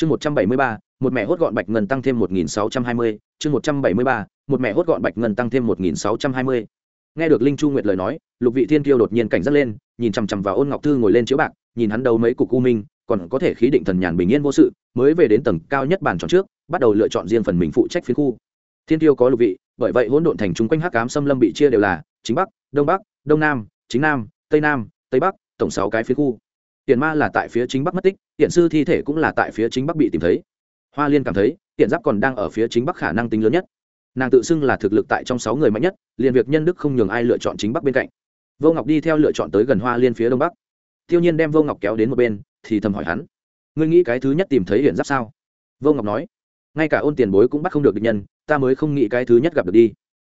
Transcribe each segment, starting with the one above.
chương một trăm bảy mươi ba, một mẹ hốt gọn bạch ngân tăng thêm một nghìn sáu trăm hai mươi. Chương một trăm bảy mươi ba, một mẹ hốt gọn bạch ngân tăng thêm một nghìn sáu trăm hai mươi. Nghe được linh chu nguyệt lời nói, lục vị thiên kiêu đột nhiên cảnh giác lên, nhìn chằm chằm vào ôn ngọc thư ngồi lên chiếu bạc, nhìn hắn đầu mấy cục u minh, còn có thể khí định thần nhàn bình yên vô sự, mới về đến tầng cao nhất bàn tròn trước, bắt đầu lựa chọn riêng phần mình phụ trách phiến khu. Thiên tiêu có lục vị, bởi vậy hỗn độn thành chung quanh hắc cám xâm lâm bị chia đều là chính bắc, đông bắc, đông nam, chính nam, tây nam, tây bắc, tổng sáu cái phiến khu. Tiền ma là tại phía chính bắc mất tích hiện sư thi thể cũng là tại phía chính bắc bị tìm thấy. Hoa liên cảm thấy hiện giáp còn đang ở phía chính bắc khả năng tính lớn nhất. Nàng tự xưng là thực lực tại trong sáu người mạnh nhất, liền việc nhân đức không nhường ai lựa chọn chính bắc bên cạnh. Vô ngọc đi theo lựa chọn tới gần hoa liên phía đông bắc. Tiêu nhiên đem vô ngọc kéo đến một bên, thì thầm hỏi hắn, ngươi nghĩ cái thứ nhất tìm thấy hiện giáp sao? Vô ngọc nói, ngay cả ôn tiền bối cũng bắt không được địch nhân, ta mới không nghĩ cái thứ nhất gặp được đi.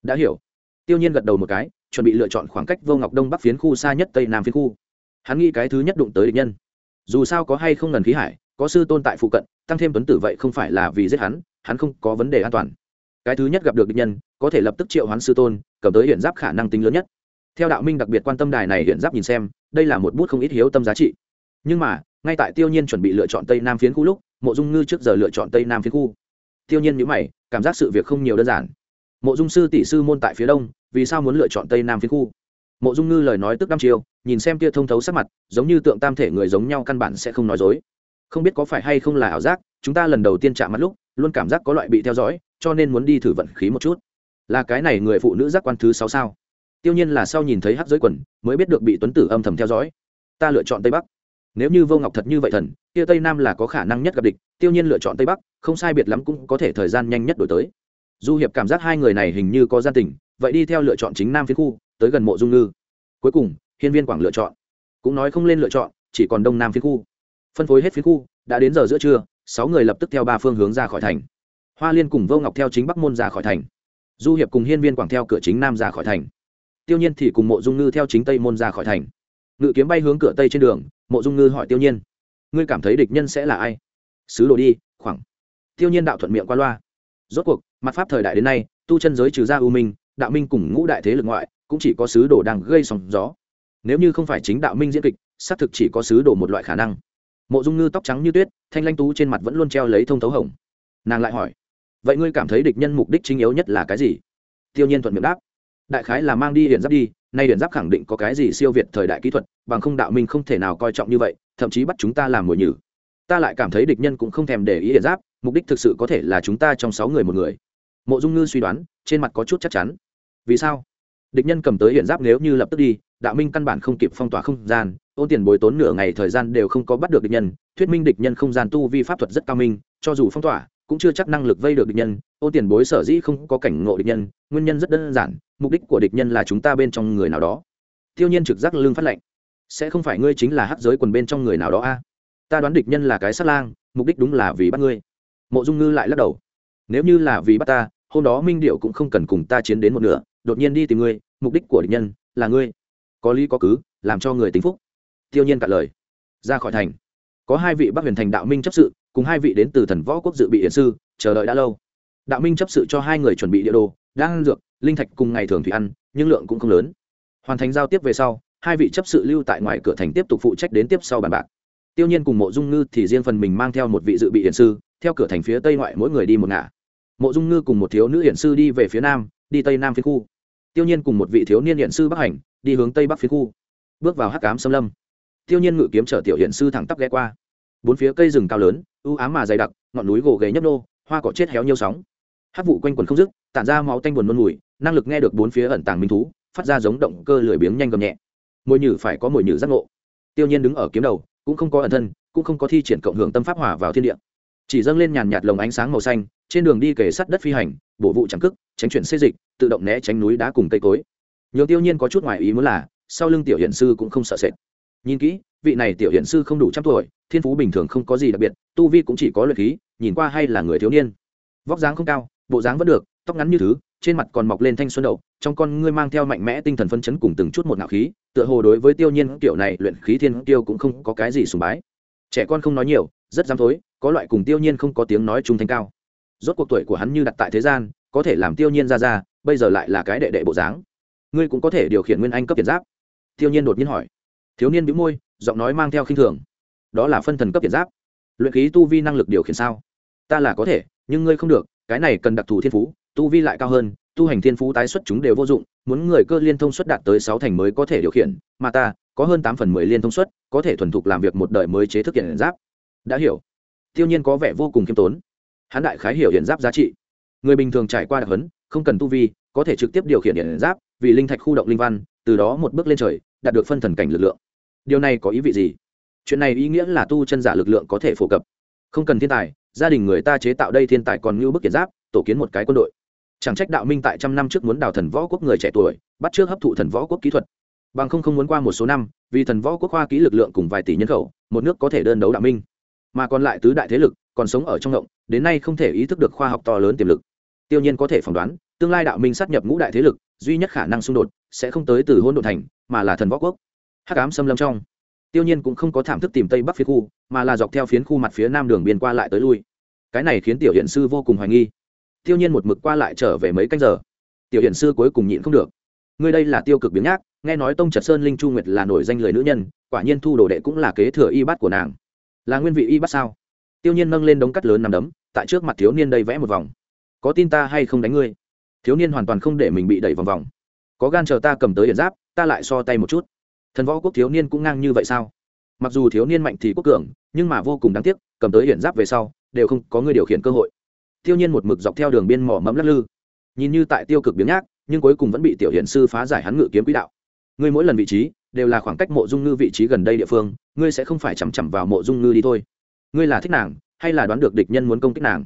Đã hiểu. Tiêu nhiên gật đầu một cái, chuẩn bị lựa chọn khoảng cách vô ngọc đông bắc phiến khu xa nhất tây nam phiến khu hắn nghĩ cái thứ nhất đụng tới địch nhân. Dù sao có hay không ngần khí hải, có sư tôn tại phụ cận, tăng thêm tuấn tử vậy không phải là vì giết hắn hắn không có vấn đề an toàn. Cái thứ nhất gặp được địch nhân, có thể lập tức triệu hoán sư tôn, cầm tới hiện giáp khả năng tính lớn nhất. Theo đạo minh đặc biệt quan tâm đài này hiện giáp nhìn xem, đây là một bút không ít hiếu tâm giá trị. Nhưng mà, ngay tại tiêu nhiên chuẩn bị lựa chọn tây nam phiến khu lúc, mộ dung ngư trước giờ lựa chọn tây nam phiến khu. Tiêu nhiên nhữ mày, cảm giác sự việc không nhiều đơn giản. Mộ dung sư tỷ sư môn tại phía đông, vì sao muốn lựa chọn tây nam phiến khu? Mộ dung ngư lời nói tức đăm chiêu, nhìn xem kia thông thấu sắc mặt giống như tượng tam thể người giống nhau căn bản sẽ không nói dối. Không biết có phải hay không là ảo giác chúng ta lần đầu tiên chạm mắt lúc luôn cảm giác có loại bị theo dõi cho nên muốn đi thử vận khí một chút. Là cái này người phụ nữ giác quan thứ sáu sao? Tiêu nhiên là sau nhìn thấy hắc giới quần mới biết được bị tuấn tử âm thầm theo dõi. Ta lựa chọn tây bắc. Nếu như vô ngọc thật như vậy thần kia tây nam là có khả năng nhất gặp địch tiêu nhiên lựa chọn tây bắc không sai biệt lắm cũng có thể thời gian nhanh nhất đổi tới. Du hiệp cảm giác hai người này hình như có gian tình vậy đi theo lựa chọn chính nam phiến khu tới gần mộ dung ngư. Cuối cùng, hiên viên quảng lựa chọn. Cũng nói không lên lựa chọn, chỉ còn đông nam phía khu. Phân phối hết phía khu, đã đến giờ giữa trưa, sáu người lập tức theo ba phương hướng ra khỏi thành. Hoa liên cùng vô ngọc theo chính bắc môn ra khỏi thành. Du hiệp cùng hiên viên quảng theo cửa chính nam ra khỏi thành. Tiêu nhiên thì cùng mộ dung ngư theo chính tây môn ra khỏi thành. Ngự kiếm bay hướng cửa tây trên đường, mộ dung ngư hỏi tiêu nhiên, ngươi cảm thấy địch nhân sẽ là ai? Sứ đồ đi, khoảng. Tiêu nhiên đạo thuận miệng qua loa. Rốt cuộc, mặt pháp thời đại đến nay, tu chân giới trừ ra u minh, đạo minh cùng ngũ đại thế lực ngoại cũng chỉ có sứ đồ đang gây sóng gió. Nếu như không phải chính đạo minh diễn kịch, xác thực chỉ có sứ đồ một loại khả năng. Mộ dung ngư tóc trắng như tuyết, thanh lanh tú trên mặt vẫn luôn treo lấy thông thấu hồng. Nàng lại hỏi, vậy ngươi cảm thấy địch nhân mục đích chính yếu nhất là cái gì? Tiêu nhiên thuận miệng đáp, đại khái là mang đi hiện giáp đi, nay hiện giáp khẳng định có cái gì siêu việt thời đại kỹ thuật, bằng không đạo minh không thể nào coi trọng như vậy, thậm chí bắt chúng ta làm mồi nhử. Ta lại cảm thấy địch nhân cũng không thèm để ý hiện giáp, mục đích thực sự có thể là chúng ta trong sáu người một người. Mộ dung ngư suy đoán, trên mặt có chút chắc chắn. Vì sao? Địch nhân cầm tới hiện giáp nếu như lập tức đi, đạo minh căn bản không kịp phong tỏa không gian, ôn tiền bồi tốn nửa ngày thời gian đều không có bắt được địch nhân, thuyết minh địch nhân không gian tu vi pháp thuật rất cao minh, cho dù phong tỏa, cũng chưa chắc năng lực vây được địch nhân, ôn tiền bối sở dĩ không có cảnh ngộ địch nhân, nguyên nhân rất đơn giản, mục đích của địch nhân là chúng ta bên trong người nào đó. Tiêu nhiên trực giác lương phát lệnh. Sẽ không phải ngươi chính là hắc giới quần bên trong người nào đó a? Ta đoán địch nhân là cái sát lang, mục đích đúng là vì bắt ngươi. Mộ dung ngư lại lắc đầu. Nếu như là vì bắt ta, hôm đó minh điệu cũng không cần cùng ta chiến đến một nửa đột nhiên đi tìm ngươi, mục đích của địch nhân là ngươi. Có lý có cứ, làm cho người tính phúc. Tiêu nhiên cạn lời. Ra khỏi thành. Có hai vị bắc huyền thành đạo minh chấp sự, cùng hai vị đến từ thần võ quốc dự bị hiển sư, chờ đợi đã lâu. Đạo minh chấp sự cho hai người chuẩn bị địa đồ đang dược, linh thạch cùng ngày thường thủy ăn, nhưng lượng cũng không lớn. Hoàn thành giao tiếp về sau, hai vị chấp sự lưu tại ngoài cửa thành tiếp tục phụ trách đến tiếp sau bàn bạc. Tiêu nhiên cùng mộ dung ngư thì riêng phần mình mang theo một vị dự bị hiển sư, theo cửa thành phía tây ngoại mỗi người đi một ngả. Mộ dung ngư cùng một thiếu nữ hiển sư đi về phía nam, đi tây nam phía khu tiêu nhiên cùng một vị thiếu niên hiện sư bắc hành, đi hướng tây bắc phía khu. Bước vào hắc cám xâm lâm. Tiêu nhiên ngự kiếm chở tiểu hiện sư thẳng tắp ghé qua. Bốn phía cây rừng cao lớn ưu ám mà dày đặc, ngọn núi gồ ghề nhấp nô, hoa cỏ chết héo nhiều sóng. Hát vụ quanh quần không dứt, tản ra máu tanh buồn nôn mùi, năng lực nghe được bốn phía ẩn tàng minh thú, phát ra giống động cơ lười biếng nhanh gầm nhẹ. Mồi nhử phải có mồi nhử giác ngộ. Tiêu nhiên đứng ở kiếm đầu, cũng không có ẩn thân, cũng không có thi triển cộng hưởng tâm pháp hỏa vào thiên địa. Chỉ dâng lên nhàn nhạt lồng ánh sáng màu xanh trên đường đi kề sắt đất phi hành, bổ vụ chẳng cức tránh chuyển xê dịch, tự động né tránh núi đá cùng cây cối. Nhiều tiêu nhiên có chút ngoài ý muốn là, sau lưng tiểu hiển sư cũng không sợ sệt. Nhìn kỹ, vị này tiểu hiển sư không đủ trăm tuổi, thiên phú bình thường không có gì đặc biệt, tu vi cũng chỉ có luyện khí, nhìn qua hay là người thiếu niên. Vóc dáng không cao, bộ dáng vẫn được, tóc ngắn như thứ, trên mặt còn mọc lên thanh xuân đậu, trong con ngươi mang theo mạnh mẽ tinh thần phân chấn cùng từng chút một nạo khí, tựa hồ đối với tiêu nhiên kiểu này luyện khí thiên tiêu cũng không có cái gì sùng bái. Trẻ con không nói nhiều, rất dám thối, có loại cùng tiêu nhiên không có tiếng nói trung thanh cao rốt cuộc tuổi của hắn như đặt tại thế gian, có thể làm tiêu nhiên ra ra, bây giờ lại là cái đệ đệ bộ dáng. Ngươi cũng có thể điều khiển nguyên anh cấp tiền giáp. Tiêu nhiên đột nhiên hỏi. Thiếu niên bĩu môi, giọng nói mang theo khinh thường. Đó là phân thần cấp tiền giáp. Luyện khí tu vi năng lực điều khiển sao? Ta là có thể, nhưng ngươi không được, cái này cần đặc thù thiên phú, tu vi lại cao hơn, tu hành thiên phú tái xuất chúng đều vô dụng, muốn người cơ liên thông suất đạt tới sáu thành mới có thể điều khiển, mà ta, có hơn tám phần mười liên thông suất, có thể thuần thục làm việc một đời mới chế thức kiện giáp. Đã hiểu. Tiêu nhiên có vẻ vô cùng khiêm tốn hắn đại khái hiểu hiện giáp giá trị. Người bình thường trải qua đặc hấn không cần tu vi, có thể trực tiếp điều khiển hiện giáp, vì linh thạch khu động linh văn, từ đó một bước lên trời, đạt được phân thần cảnh lực lượng. Điều này có ý vị gì? Chuyện này ý nghĩa là tu chân giả lực lượng có thể phổ cập. Không cần thiên tài, gia đình người ta chế tạo đây thiên tài còn như bức kiệt giáp, tổ kiến một cái quân đội. Chẳng trách đạo minh tại trăm năm trước muốn đào thần võ quốc người trẻ tuổi, bắt trước hấp thụ thần võ quốc kỹ thuật. Bằng không không muốn qua một số năm, vì thần võ quốc hoa kỹ lực lượng cùng vài tỷ nhân khẩu, một nước có thể đơn đấu đạo minh. Mà còn lại tứ đại thế lực còn sống ở trong động đến nay không thể ý thức được khoa học to lớn tiềm lực. Tiêu nhiên có thể phỏng đoán, tương lai đạo minh sát nhập ngũ đại thế lực, duy nhất khả năng xung đột sẽ không tới từ hôn đ ộ thành, mà là thần võ quốc. Hắc ám xâm lâm trong. Tiêu nhiên cũng không có thảm thức tìm tây bắc phía khu, mà là dọc theo phiến khu mặt phía nam đường biên qua lại tới lui. Cái này khiến tiểu hiện sư vô cùng hoài nghi. Tiêu nhiên một mực qua lại trở về mấy canh giờ. Tiểu hiện sư cuối cùng nhịn không được. Ngươi đây là tiêu cực biến nhác, nghe nói tông trật sơn linh chu nguyệt là nổi danh lời nữ nhân, quả nhiên thu đồ đệ cũng là kế thừa y bát của nàng. Là nguyên vị y bát sao? Tiêu nhiên nâng lên đống cắt lớn nằm đấm, tại trước mặt thiếu niên đây vẽ một vòng. Có tin ta hay không đánh ngươi? Thiếu niên hoàn toàn không để mình bị đẩy vòng vòng. Có gan chờ ta cầm tới hiện giáp, ta lại so tay một chút. Thần võ quốc thiếu niên cũng ngang như vậy sao? Mặc dù thiếu niên mạnh thì quốc cường, nhưng mà vô cùng đáng tiếc, cầm tới hiện giáp về sau, đều không có người điều khiển cơ hội. Tiêu nhiên một mực dọc theo đường biên mỏ mẫm lắc lư. Nhìn như tại tiêu cực biếng nhác, nhưng cuối cùng vẫn bị tiểu hiện sư phá giải hắn ngự kiếm quỹ đạo. Ngươi mỗi lần vị trí, đều là khoảng cách mộ dung ngư vị trí gần đây địa phương, ngươi sẽ không phải chằm chằm vào mộ dung ngư đi thôi ngươi là thích nàng, hay là đoán được địch nhân muốn công kích nàng?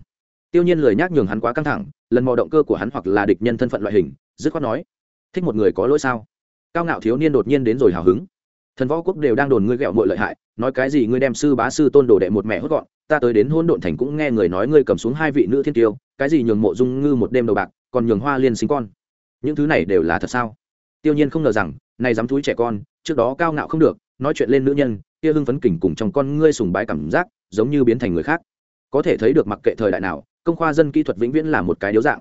Tiêu nhiên lời nhắc nhường hắn quá căng thẳng, lần mò động cơ của hắn hoặc là địch nhân thân phận loại hình, dứt khoát nói, thích một người có lỗi sao? Cao ngạo thiếu niên đột nhiên đến rồi hào hứng. Thần võ quốc đều đang đồn ngươi ghẹo mội lợi hại, nói cái gì ngươi đem sư bá sư tôn đồ đệ một mẹ hốt gọn, ta tới đến hôn độn thành cũng nghe người nói ngươi cầm xuống hai vị nữ thiên tiêu, cái gì nhường mộ dung ngư một đêm đầu bạc, còn nhường hoa liên sinh con. Những thứ này đều là thật sao? Tiêu nhiên không ngờ rằng, này dám túi trẻ con, trước đó cao ngạo không được, nói chuyện lên nữ nhân kia hưng phấn kỉnh cùng trong con ngươi sùng bái cảm giác, giống như biến thành người khác. Có thể thấy được mặc kệ thời đại nào, công khoa dân kỹ thuật vĩnh viễn là một cái điếu dạng.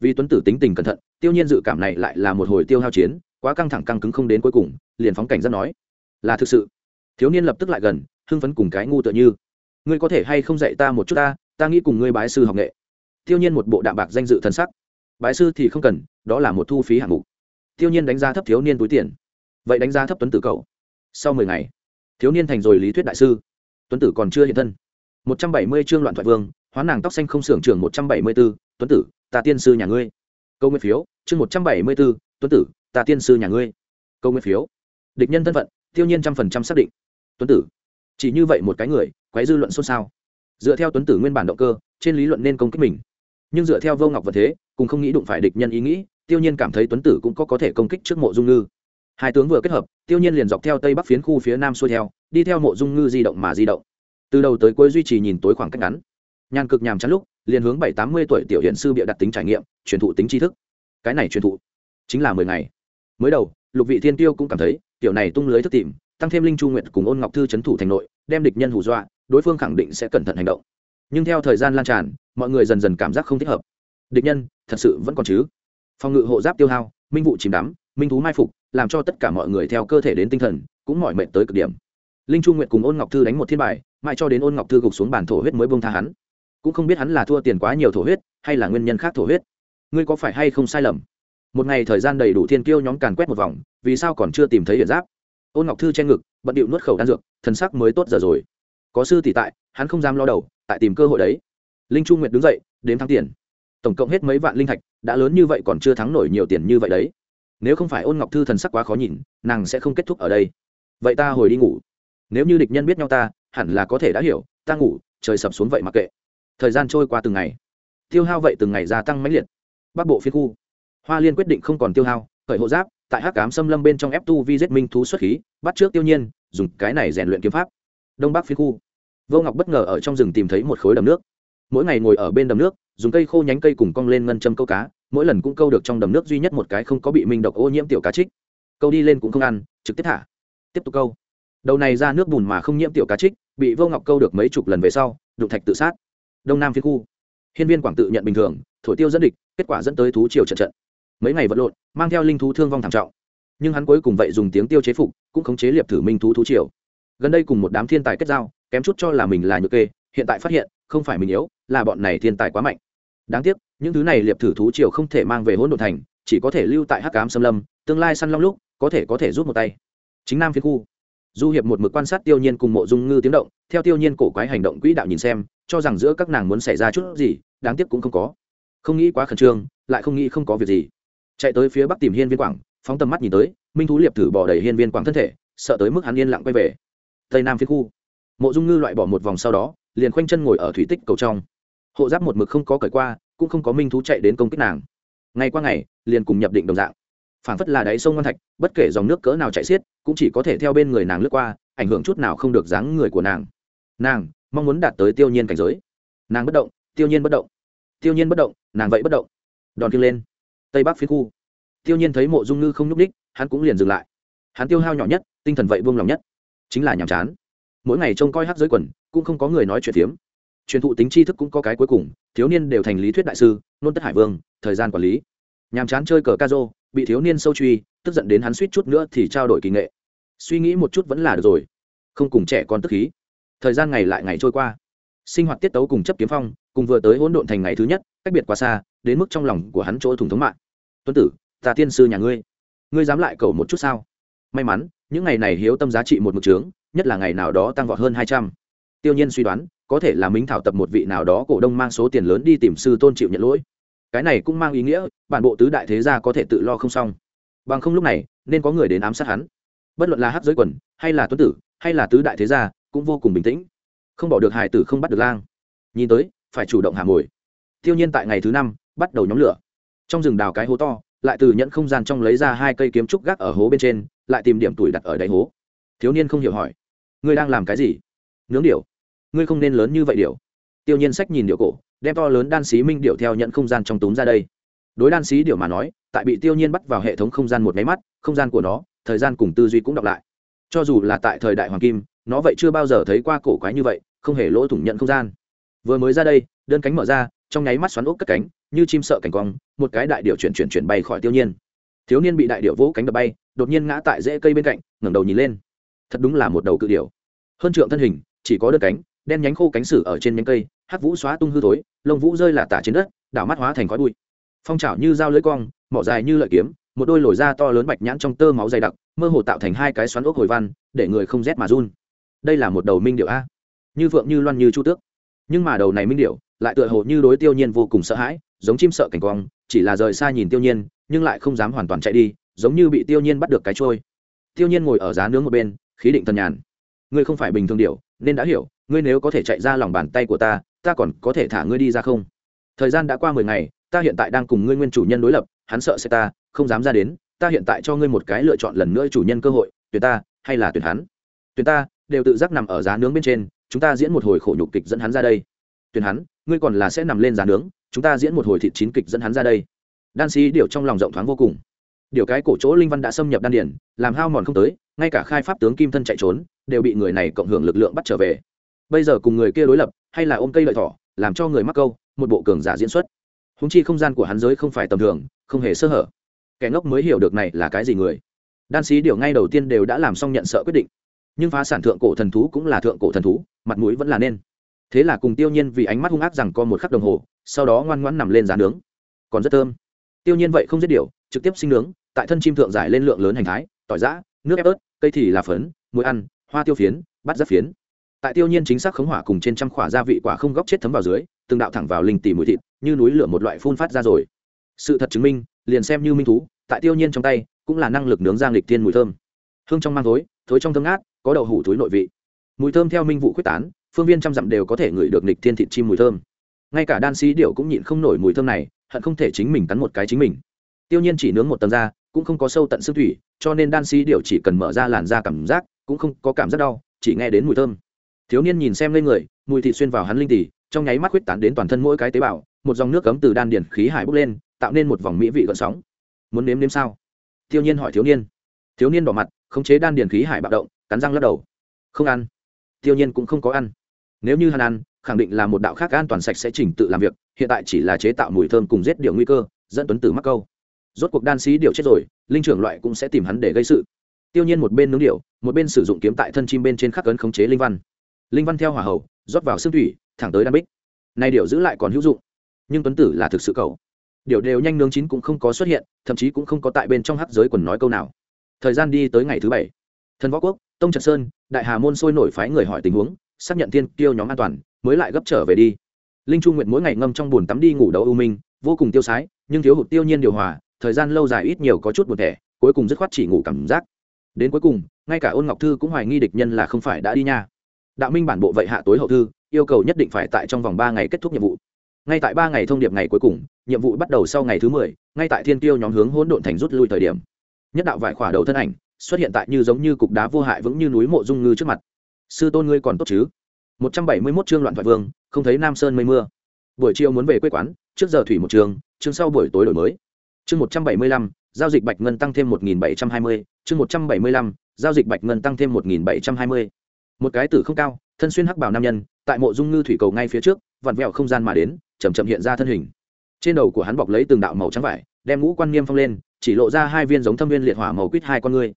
Vì tuấn tử tính tình cẩn thận, tiêu nhiên dự cảm này lại là một hồi tiêu hao chiến, quá căng thẳng căng cứng không đến cuối cùng, liền phóng cảnh rất nói, là thực sự. Thiếu niên lập tức lại gần, hưng phấn cùng cái ngu tựa như, ngươi có thể hay không dạy ta một chút ta ta nghĩ cùng ngươi bái sư học nghệ. Tiêu nhiên một bộ đạm bạc danh dự thân sắc, bái sư thì không cần, đó là một thu phí hạng mục. Tiêu nhiên đánh giá thấp thiếu niên túi tiền, vậy đánh giá thấp tuấn tử cậu, sau mười ngày thiếu niên thành rồi lý thuyết đại sư. Tuấn tử còn chưa hiện thân. Một trăm bảy mươi chương loạn thoại vương hóa nàng tóc xanh không xưởng trường một trăm bảy mươi 174, tuấn tử ta tiên sư nhà ngươi. Câu nguyên phiếu chương một trăm bảy mươi 174, tuấn tử ta tiên sư nhà ngươi. Câu nguyên phiếu. Địch nhân thân phận tiêu nhiên trăm phần trăm xác định. Tuấn tử chỉ như vậy một cái người quái dư luận xôn xao. Dựa theo tuấn tử nguyên bản động cơ trên lý luận nên công kích mình. Nhưng dựa theo vô ngọc vật thế cùng không nghĩ đụng phải địch nhân ý nghĩ tiêu nhiên cảm thấy tuấn tử cũng có có thể công kích trước mộ dung ngư hai tướng vừa kết hợp, tiêu nhiên liền dọc theo tây bắc phiến khu phía nam xuôi theo, đi theo mộ dung ngư di động mà di động. Từ đầu tới cuối duy trì nhìn tối khoảng cách ngắn. Nhàn cực nhàm chán lúc, liền hướng bảy tám mươi tuổi tiểu hiện sư bịa đặt tính trải nghiệm, truyền thụ tính tri thức. Cái này truyền thụ, chính là mười ngày. Mới đầu, lục vị thiên tiêu cũng cảm thấy, tiểu này tung lưới thức tìm, tăng thêm linh chu nguyện cùng ôn ngọc thư c thủ thành nội, đem địch nhân hù dọa, đối phương khẳng định sẽ cẩn thận hành động. Nhưng theo thời gian lan tràn, mọi người dần dần cảm giác không thích hợp. Địch nhân, thật sự vẫn còn chứ. Phòng ngự hộ giáp tiêu hao, minh vụ chìm đắm, minh thú mai phục làm cho tất cả mọi người theo cơ thể đến tinh thần, cũng mỏi mệt tới cực điểm. Linh chu nguyệt cùng ôn ngọc thư đánh một thiên bài, mãi cho đến ôn ngọc thư gục xuống bàn thổ huyết mới bông tha hắn. Cũng không biết hắn là thua tiền quá nhiều thổ huyết, hay là nguyên nhân khác thổ huyết. Ngươi có phải hay không sai lầm? Một ngày thời gian đầy đủ thiên kiêu nhóm càn quét một vòng, vì sao còn chưa tìm thấy hiện giáp? Ôn ngọc thư che ngực, bận điệu nuốt khẩu đan dược, thần sắc mới tốt giờ rồi. Có sư tỷ tại, hắn không dám lo đầu, tại tìm cơ hội đấy. Linh chu nguyệt đứng dậy, đếm thắng tiền. Tổng cộng hết mấy vạn linh thạch, đã lớn như vậy còn chưa thắng nổi nhiều tiền như vậy đấy nếu không phải ôn ngọc thư thần sắc quá khó nhìn, nàng sẽ không kết thúc ở đây. Vậy ta hồi đi ngủ. Nếu như địch nhân biết nhau ta, hẳn là có thể đã hiểu, ta ngủ, trời sập xuống vậy mặc kệ. Thời gian trôi qua từng ngày. Tiêu hao vậy từng ngày gia tăng mãnh liệt. Bắc bộ phiên khu. Hoa liên quyết định không còn tiêu hao, khởi hộ giáp, tại hắc cám xâm lâm bên trong ép tu vi giết minh thú xuất khí, bắt trước tiêu nhiên, dùng cái này rèn luyện kiếm pháp. Đông bắc phiên khu. Vô ngọc bất ngờ ở trong rừng tìm thấy một khối đầm nước. Mỗi ngày ngồi ở bên đầm nước, dùng cây khô nhánh cây cùng cong lên ngân châm câu cá mỗi lần cũng câu được trong đầm nước duy nhất một cái không có bị minh độc ô nhiễm tiểu cá trích. Câu đi lên cũng không ăn, trực tiếp thả. Tiếp tục câu. Đầu này ra nước bùn mà không nhiễm tiểu cá trích, bị vô ngọc câu được mấy chục lần về sau, đụng thạch tự sát. Đông nam phiên khu. Hiên viên quảng tự nhận bình thường, thổi tiêu dẫn địch, kết quả dẫn tới thú triều trận trận. Mấy ngày vật lộn, mang theo linh thú thương vong thảm trọng. Nhưng hắn cuối cùng vậy dùng tiếng tiêu chế phục, cũng khống chế liệp thử minh thú thú triều. Gần đây cùng một đám thiên tài kết giao, kém chút cho là mình là nhược kê, hiện tại phát hiện, không phải mình yếu, là bọn này thiên tài quá mạnh đáng tiếc, những thứ này liệp thử thú triều không thể mang về hỗn độn thành, chỉ có thể lưu tại hắc cám xâm lâm, tương lai săn long lúc, có thể có thể rút một tay. Chính nam phiên khu. Du hiệp một mực quan sát tiêu nhiên cùng mộ dung ngư tiếng động, theo tiêu nhiên cổ quái hành động quỹ đạo nhìn xem, cho rằng giữa các nàng muốn xảy ra chút gì, đáng tiếc cũng không có. Không nghĩ quá khẩn trương, lại không nghĩ không có việc gì. Chạy tới phía bắc tìm hiên viên quảng, phóng tầm mắt nhìn tới, minh thú liệp thử bỏ đầy hiên viên quảng thân thể, sợ tới mức hắn yên lặng quay về. Tây nam phiên khu. Mộ dung ngư loại bỏ một vòng sau đó, liền khoanh chân ngồi ở thủy tích cầu trong hộ giáp một mực không có cởi qua, cũng không có minh thú chạy đến công kích nàng. Ngày qua ngày, liền cùng nhập định đồng dạng. Phảng phất là đáy sông ngân thạch, bất kể dòng nước cỡ nào chạy xiết, cũng chỉ có thể theo bên người nàng lướt qua, ảnh hưởng chút nào không được dáng người của nàng. Nàng, mong muốn đạt tới tiêu nhiên cảnh giới. Nàng bất động, tiêu nhiên bất động. Tiêu nhiên bất động, nàng vậy bất động. Đòn kiêng lên. Tây bắc phía khu. Tiêu nhiên thấy mộ dung ngư không nhúc đích hắn cũng liền dừng lại. Hắn tiêu hao nhỏ nhất, tinh thần vậy vương lòng nhất. Chính là nhàm chán. Mỗi ngày trông coi hát giới quần, cũng không có người nói chuyện phiếm truyền thụ tính tri thức cũng có cái cuối cùng, thiếu niên đều thành lý thuyết đại sư, nôn tất hải vương, thời gian quản lý. Nhàm chán chơi cờ ca rô bị thiếu niên sâu truy, tức giận đến hắn suýt chút nữa thì trao đổi kỳ nghệ. Suy nghĩ một chút vẫn là được rồi. Không cùng trẻ con tức khí. Thời gian ngày lại ngày trôi qua. Sinh hoạt tiết tấu cùng chấp kiếm phong, cùng vừa tới hỗn độn thành ngày thứ nhất, cách biệt quá xa, đến mức trong lòng của hắn chỗ thủng thống mạng. Tuân tử, ta tiên sư nhà ngươi. Ngươi dám lại cầu một chút sao? May mắn, những ngày này hiếu tâm giá trị một mực trướng, nhất là ngày nào đó tăng vọt hơn hai trăm. Tiêu nhiên suy đoán có thể là minh thảo tập một vị nào đó cổ đông mang số tiền lớn đi tìm sư tôn chịu nhận lỗi. Cái này cũng mang ý nghĩa, bản bộ tứ đại thế gia có thể tự lo không xong. Bằng không lúc này, nên có người đến ám sát hắn. Bất luận là hát giới quần, hay là tuấn tử, hay là tứ đại thế gia, cũng vô cùng bình tĩnh. Không bỏ được hải tử, không bắt được lang. Nhìn tới, phải chủ động hạ mồi. Tiêu nhiên tại ngày thứ năm, bắt đầu nhóm lửa. Trong rừng đào cái hố to, lại từ nhận không gian trong lấy ra hai cây kiếm trúc gác ở hố bên trên, lại tìm điểm tuổi đặt ở đáy hố. Thiếu niên không hiểu hỏi, ngươi đang làm cái gì? Nướng điểu ngươi không nên lớn như vậy điểu tiêu nhiên sách nhìn điệu cổ, đem to lớn đan xí minh điệu theo nhận không gian trong túm ra đây. Đối đan xí điệu mà nói, tại bị tiêu nhiên bắt vào hệ thống không gian một máy mắt, không gian của nó, thời gian cùng tư duy cũng đọc lại. Cho dù là tại thời đại hoàng kim, nó vậy chưa bao giờ thấy qua cổ quái như vậy, không hề lỗ thủng nhận không gian. Vừa mới ra đây, đơn cánh mở ra, trong nháy mắt xoắn ốc cất cánh, như chim sợ cảnh quang, một cái đại điệu chuyển chuyển chuyển bay khỏi tiêu nhiên. Thiếu niên bị đại điệu vỗ cánh đập bay, đột nhiên ngã tại rễ cây bên cạnh, ngẩng đầu nhìn lên. Thật đúng là một đầu cự điệu. Hơn trượng thân hình, chỉ có đơn cánh đen nhánh khô cánh sử ở trên nhánh cây, hắc vũ xóa tung hư thối, lông vũ rơi là tả trên đất, đảo mắt hóa thành khói bụi. Phong trào như dao lưỡi cong, mỏ dài như lợi kiếm, một đôi lồi da to lớn bạch nhãn trong tơ máu dày đặc, mơ hồ tạo thành hai cái xoắn ốc hồi văn, để người không rét mà run. Đây là một đầu minh điệu a. Như vượng như loan như chu tước. Nhưng mà đầu này minh điệu lại tựa hồ như đối tiêu nhiên vô cùng sợ hãi, giống chim sợ cảnh quang, chỉ là rời xa nhìn tiêu nhiên, nhưng lại không dám hoàn toàn chạy đi, giống như bị tiêu nhiên bắt được cái trôi. Tiêu nhiên ngồi ở giá nướng một bên, khí định thần nhàn. Ngươi không phải bình thường điệu nên đã hiểu ngươi nếu có thể chạy ra lòng bàn tay của ta ta còn có thể thả ngươi đi ra không? Thời gian đã qua mười ngày, ta hiện tại đang cùng ngươi nguyên chủ nhân đối lập, hắn sợ sẽ ta, không dám ra đến, ta hiện tại cho ngươi một cái lựa chọn lần nữa chủ nhân cơ hội, tuyển ta hay là tuyển hắn? Tuyển ta, đều tự giác nằm ở giá nướng bên trên, chúng ta diễn một hồi khổ nhục kịch dẫn hắn ra đây. Tuyển hắn, ngươi còn là sẽ nằm lên giá nướng, chúng ta diễn một hồi thịt chín kịch dẫn hắn ra đây. Đan sĩ điều trong lòng rộng thoáng vô cùng. Điều cái cổ chỗ linh văn đã xâm nhập đan điển làm hao mòn không tới, ngay cả khai pháp tướng kim thân chạy trốn, đều bị người này cộng hưởng lực lượng bắt trở về bây giờ cùng người kia đối lập, hay là ôm cây lợi thỏ, làm cho người mắc câu, một bộ cường giả diễn xuất. Húng chi không gian của hắn giới không phải tầm thường, không hề sơ hở. Kẻ ngốc mới hiểu được này là cái gì người. Đan sĩ điều ngay đầu tiên đều đã làm xong nhận sợ quyết định. Nhưng phá sản thượng cổ thần thú cũng là thượng cổ thần thú, mặt mũi vẫn là nên. Thế là cùng tiêu nhiên vì ánh mắt hung ác rằng co một khắc đồng hồ, sau đó ngoan ngoãn nằm lên giá nướng. Còn rất thơm. Tiêu nhiên vậy không giết điều trực tiếp sinh nướng, tại thân chim thượng giải lên lượng lớn hành thái, tỏi giã, nước ép ớt, cây thì là phấn, muối ăn, hoa tiêu phiến bắt giáp phiến tại tiêu nhiên chính xác khống hỏa cùng trên trăm khỏa gia vị quả không góc chết thấm vào dưới, từng đạo thẳng vào linh tỉ mùi thịt, như núi lửa một loại phun phát ra rồi. Sự thật chứng minh, liền xem như minh thú, tại tiêu nhiên trong tay, cũng là năng lực nướng giang lịch thiên mùi thơm. Hương trong mang thối thối trong thơm ngát, có đậu hủ thối nội vị. Mùi thơm theo minh vụ quyết tán, phương viên trăm dặm đều có thể ngửi được lịch thiên thịt chim mùi thơm. Ngay cả đan sĩ điệu cũng nhịn không nổi mùi thơm này, hận không thể chính mình cắn một cái chính mình. Tiêu nhiên chỉ nướng một tầng da cũng không có sâu tận xương thủy, cho nên đan sĩ điệu chỉ cần mở ra làn da cảm giác, cũng không có cảm giác đau, chỉ nghe đến mùi thơm thiếu niên nhìn xem lên người, mùi thị xuyên vào hắn linh tỉ trong nháy mắt huyết tán đến toàn thân mỗi cái tế bào, một dòng nước cấm từ đan điển khí hải bốc lên, tạo nên một vòng mỹ vị gợn sóng. Muốn nếm nếm sao? Tiêu nhiên hỏi thiếu niên. Thiếu niên đỏ mặt, khống chế đan điển khí hải bạo động, cắn răng lắc đầu. Không ăn. Tiêu nhiên cũng không có ăn. Nếu như hắn ăn, khẳng định là một đạo khác an toàn sạch sẽ chỉnh tự làm việc, hiện tại chỉ là chế tạo mùi thơm cùng giết điều nguy cơ, dẫn tuấn tử mắc câu. Rốt cuộc đan sĩ điều chết rồi, linh trưởng loại cũng sẽ tìm hắn để gây sự. Tiêu nhiên một bên nướng điệu một bên sử dụng kiếm tại thân chim bên trên khắc ấn khống chế linh văn linh văn theo hỏa hậu, rót vào xương thủy, thẳng tới đan bích. Nay điệu giữ lại còn hữu dụng, nhưng tuấn tử là thực sự cầu. Điệu đều nhanh nướng chín cũng không có xuất hiện, thậm chí cũng không có tại bên trong hắc giới quần nói câu nào. Thời gian đi tới ngày thứ bảy, thần võ quốc, tông trần sơn, đại hà môn sôi nổi phái người hỏi tình huống, xác nhận thiên tiêu nhóm an toàn, mới lại gấp trở về đi. Linh trung nguyện mỗi ngày ngâm trong bùn tắm đi ngủ đầu ưu minh, vô cùng tiêu sái, nhưng thiếu hụt tiêu nhiên điều hòa, thời gian lâu dài ít nhiều có chút buồn thẻ, cuối cùng dứt khoát chỉ ngủ cảm giác. Đến cuối cùng, ngay cả ôn ngọc thư cũng hoài nghi địch nhân là không phải đã đi nha đạo minh bản bộ vậy hạ tối hậu thư, yêu cầu nhất định phải tại trong vòng ba ngày kết thúc nhiệm vụ. Ngay tại ba ngày thông điệp ngày cuối cùng, nhiệm vụ bắt đầu sau ngày thứ mười, ngay tại thiên tiêu nhóm hướng hỗn độn thành rút lui thời điểm. Nhất đạo vải khỏa đầu thân ảnh xuất hiện tại như giống như cục đá vô hại vững như núi mộ dung ngư trước mặt. Sư tôn ngươi còn tốt chứ? Một trăm bảy mươi 171 chương loạn thoại vương, không thấy nam sơn mây mưa. Buổi chiều muốn về quê quán, trước giờ thủy một trường, chương sau buổi tối đổi mới. Chương một trăm bảy mươi lăm, giao dịch bạch ngân tăng thêm một nghìn bảy trăm hai mươi, chương một trăm bảy mươi lăm, giao dịch bạch ngân tăng thêm một nghìn bảy trăm hai mươi một cái tử không cao, thân xuyên hắc bảo nam nhân, tại mộ dung ngư thủy cầu ngay phía trước, vặn vẹo không gian mà đến chầm chậm hiện ra thân hình. Trên đầu của hắn bọc lấy từng đạo màu trắng vải, đem ngũ quan niêm phong lên, chỉ lộ ra hai viên giống thâm viên liệt hỏa màu quýt hai con ngươi.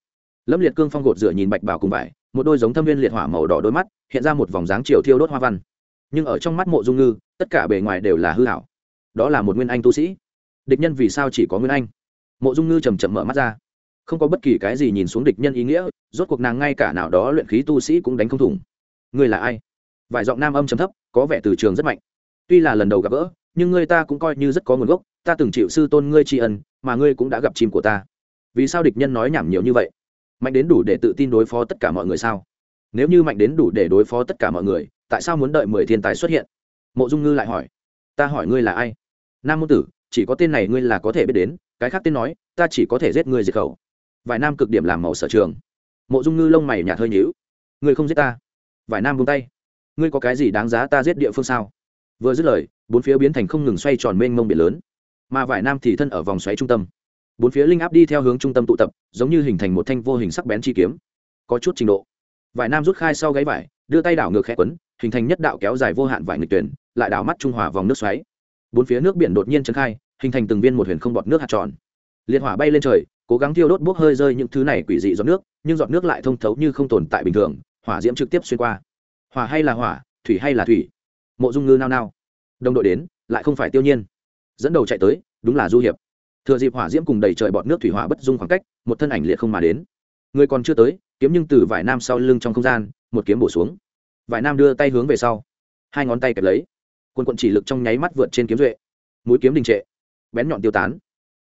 Lâm liệt cương phong gột rửa nhìn bạch bảo cùng vải, một đôi giống thâm viên liệt hỏa màu đỏ đôi mắt, hiện ra một vòng dáng chiều thiêu đốt hoa văn. Nhưng ở trong mắt mộ dung ngư, tất cả bề ngoài đều là hư hảo đó là một nguyên anh tu sĩ. Địch nhân vì sao chỉ có nguyên anh? Mộ dung ngư chầm chậm mở mắt ra không có bất kỳ cái gì nhìn xuống địch nhân ý nghĩa, rốt cuộc nàng ngay cả nào đó luyện khí tu sĩ cũng đánh không thủng. Ngươi là ai? Vài giọng nam âm chấm thấp, có vẻ từ trường rất mạnh. Tuy là lần đầu gặp gỡ, nhưng ngươi ta cũng coi như rất có nguồn gốc, ta từng chịu sư tôn ngươi tri ân, mà ngươi cũng đã gặp chim của ta. Vì sao địch nhân nói nhảm nhiều như vậy? Mạnh đến đủ để tự tin đối phó tất cả mọi người sao? Nếu như mạnh đến đủ để đối phó tất cả mọi người, tại sao muốn đợi mười thiên tài xuất hiện? Mộ dung ngư lại hỏi. Ta hỏi ngươi là ai? Nam môn tử, chỉ có tên này ngươi là có thể biết đến, cái khác tên nói, ta chỉ có thể giết ngươi diệt khẩu vài nam cực điểm làm màu sở trường. Mộ dung ngư lông mày nhạt hơi nhữu ngươi không giết ta. Vài nam vung tay. Ngươi có cái gì đáng giá ta giết địa phương sao? Vừa dứt lời, bốn phía biến thành không ngừng xoay tròn mênh mông biển lớn. Mà vài nam thì thân ở vòng xoáy trung tâm. Bốn phía linh áp đi theo hướng trung tâm tụ tập, giống như hình thành một thanh vô hình sắc bén chi kiếm. Có chút trình độ. Vài nam rút khai sau gáy vải, đưa tay đảo ngược khẽ quấn, hình thành nhất đạo kéo dài vô hạn vải nghịch tuyển, lại đảo mắt trung hòa vòng nước xoáy. Bốn phía nước biển đột nhiên trấn khai, hình thành từng viên một huyền không bọt nước hạt tròn. Liệt hỏa bay lên trời cố gắng thiêu đốt bốc hơi rơi những thứ này quỷ dị giọt nước, nhưng giọt nước lại thông thấu như không tồn tại bình thường, hỏa diễm trực tiếp xuyên qua. Hỏa hay là hỏa, thủy hay là thủy? Mộ dung ngư nao nao. Đồng đội đến, lại không phải tiêu nhiên. Dẫn đầu chạy tới, đúng là du hiệp. Thừa dịp hỏa diễm cùng đầy trời bọt nước thủy hỏa bất dung khoảng cách, một thân ảnh liệt không mà đến. Người còn chưa tới, kiếm nhưng từ vải nam sau lưng trong không gian, một kiếm bổ xuống. Vải nam đưa tay hướng về sau. Hai ngón tay kẹp lấy. Quân quận chỉ lực trong nháy mắt vượt trên kiếm duệ. Mũi kiếm đình trệ. Bén nhọn tiêu tán.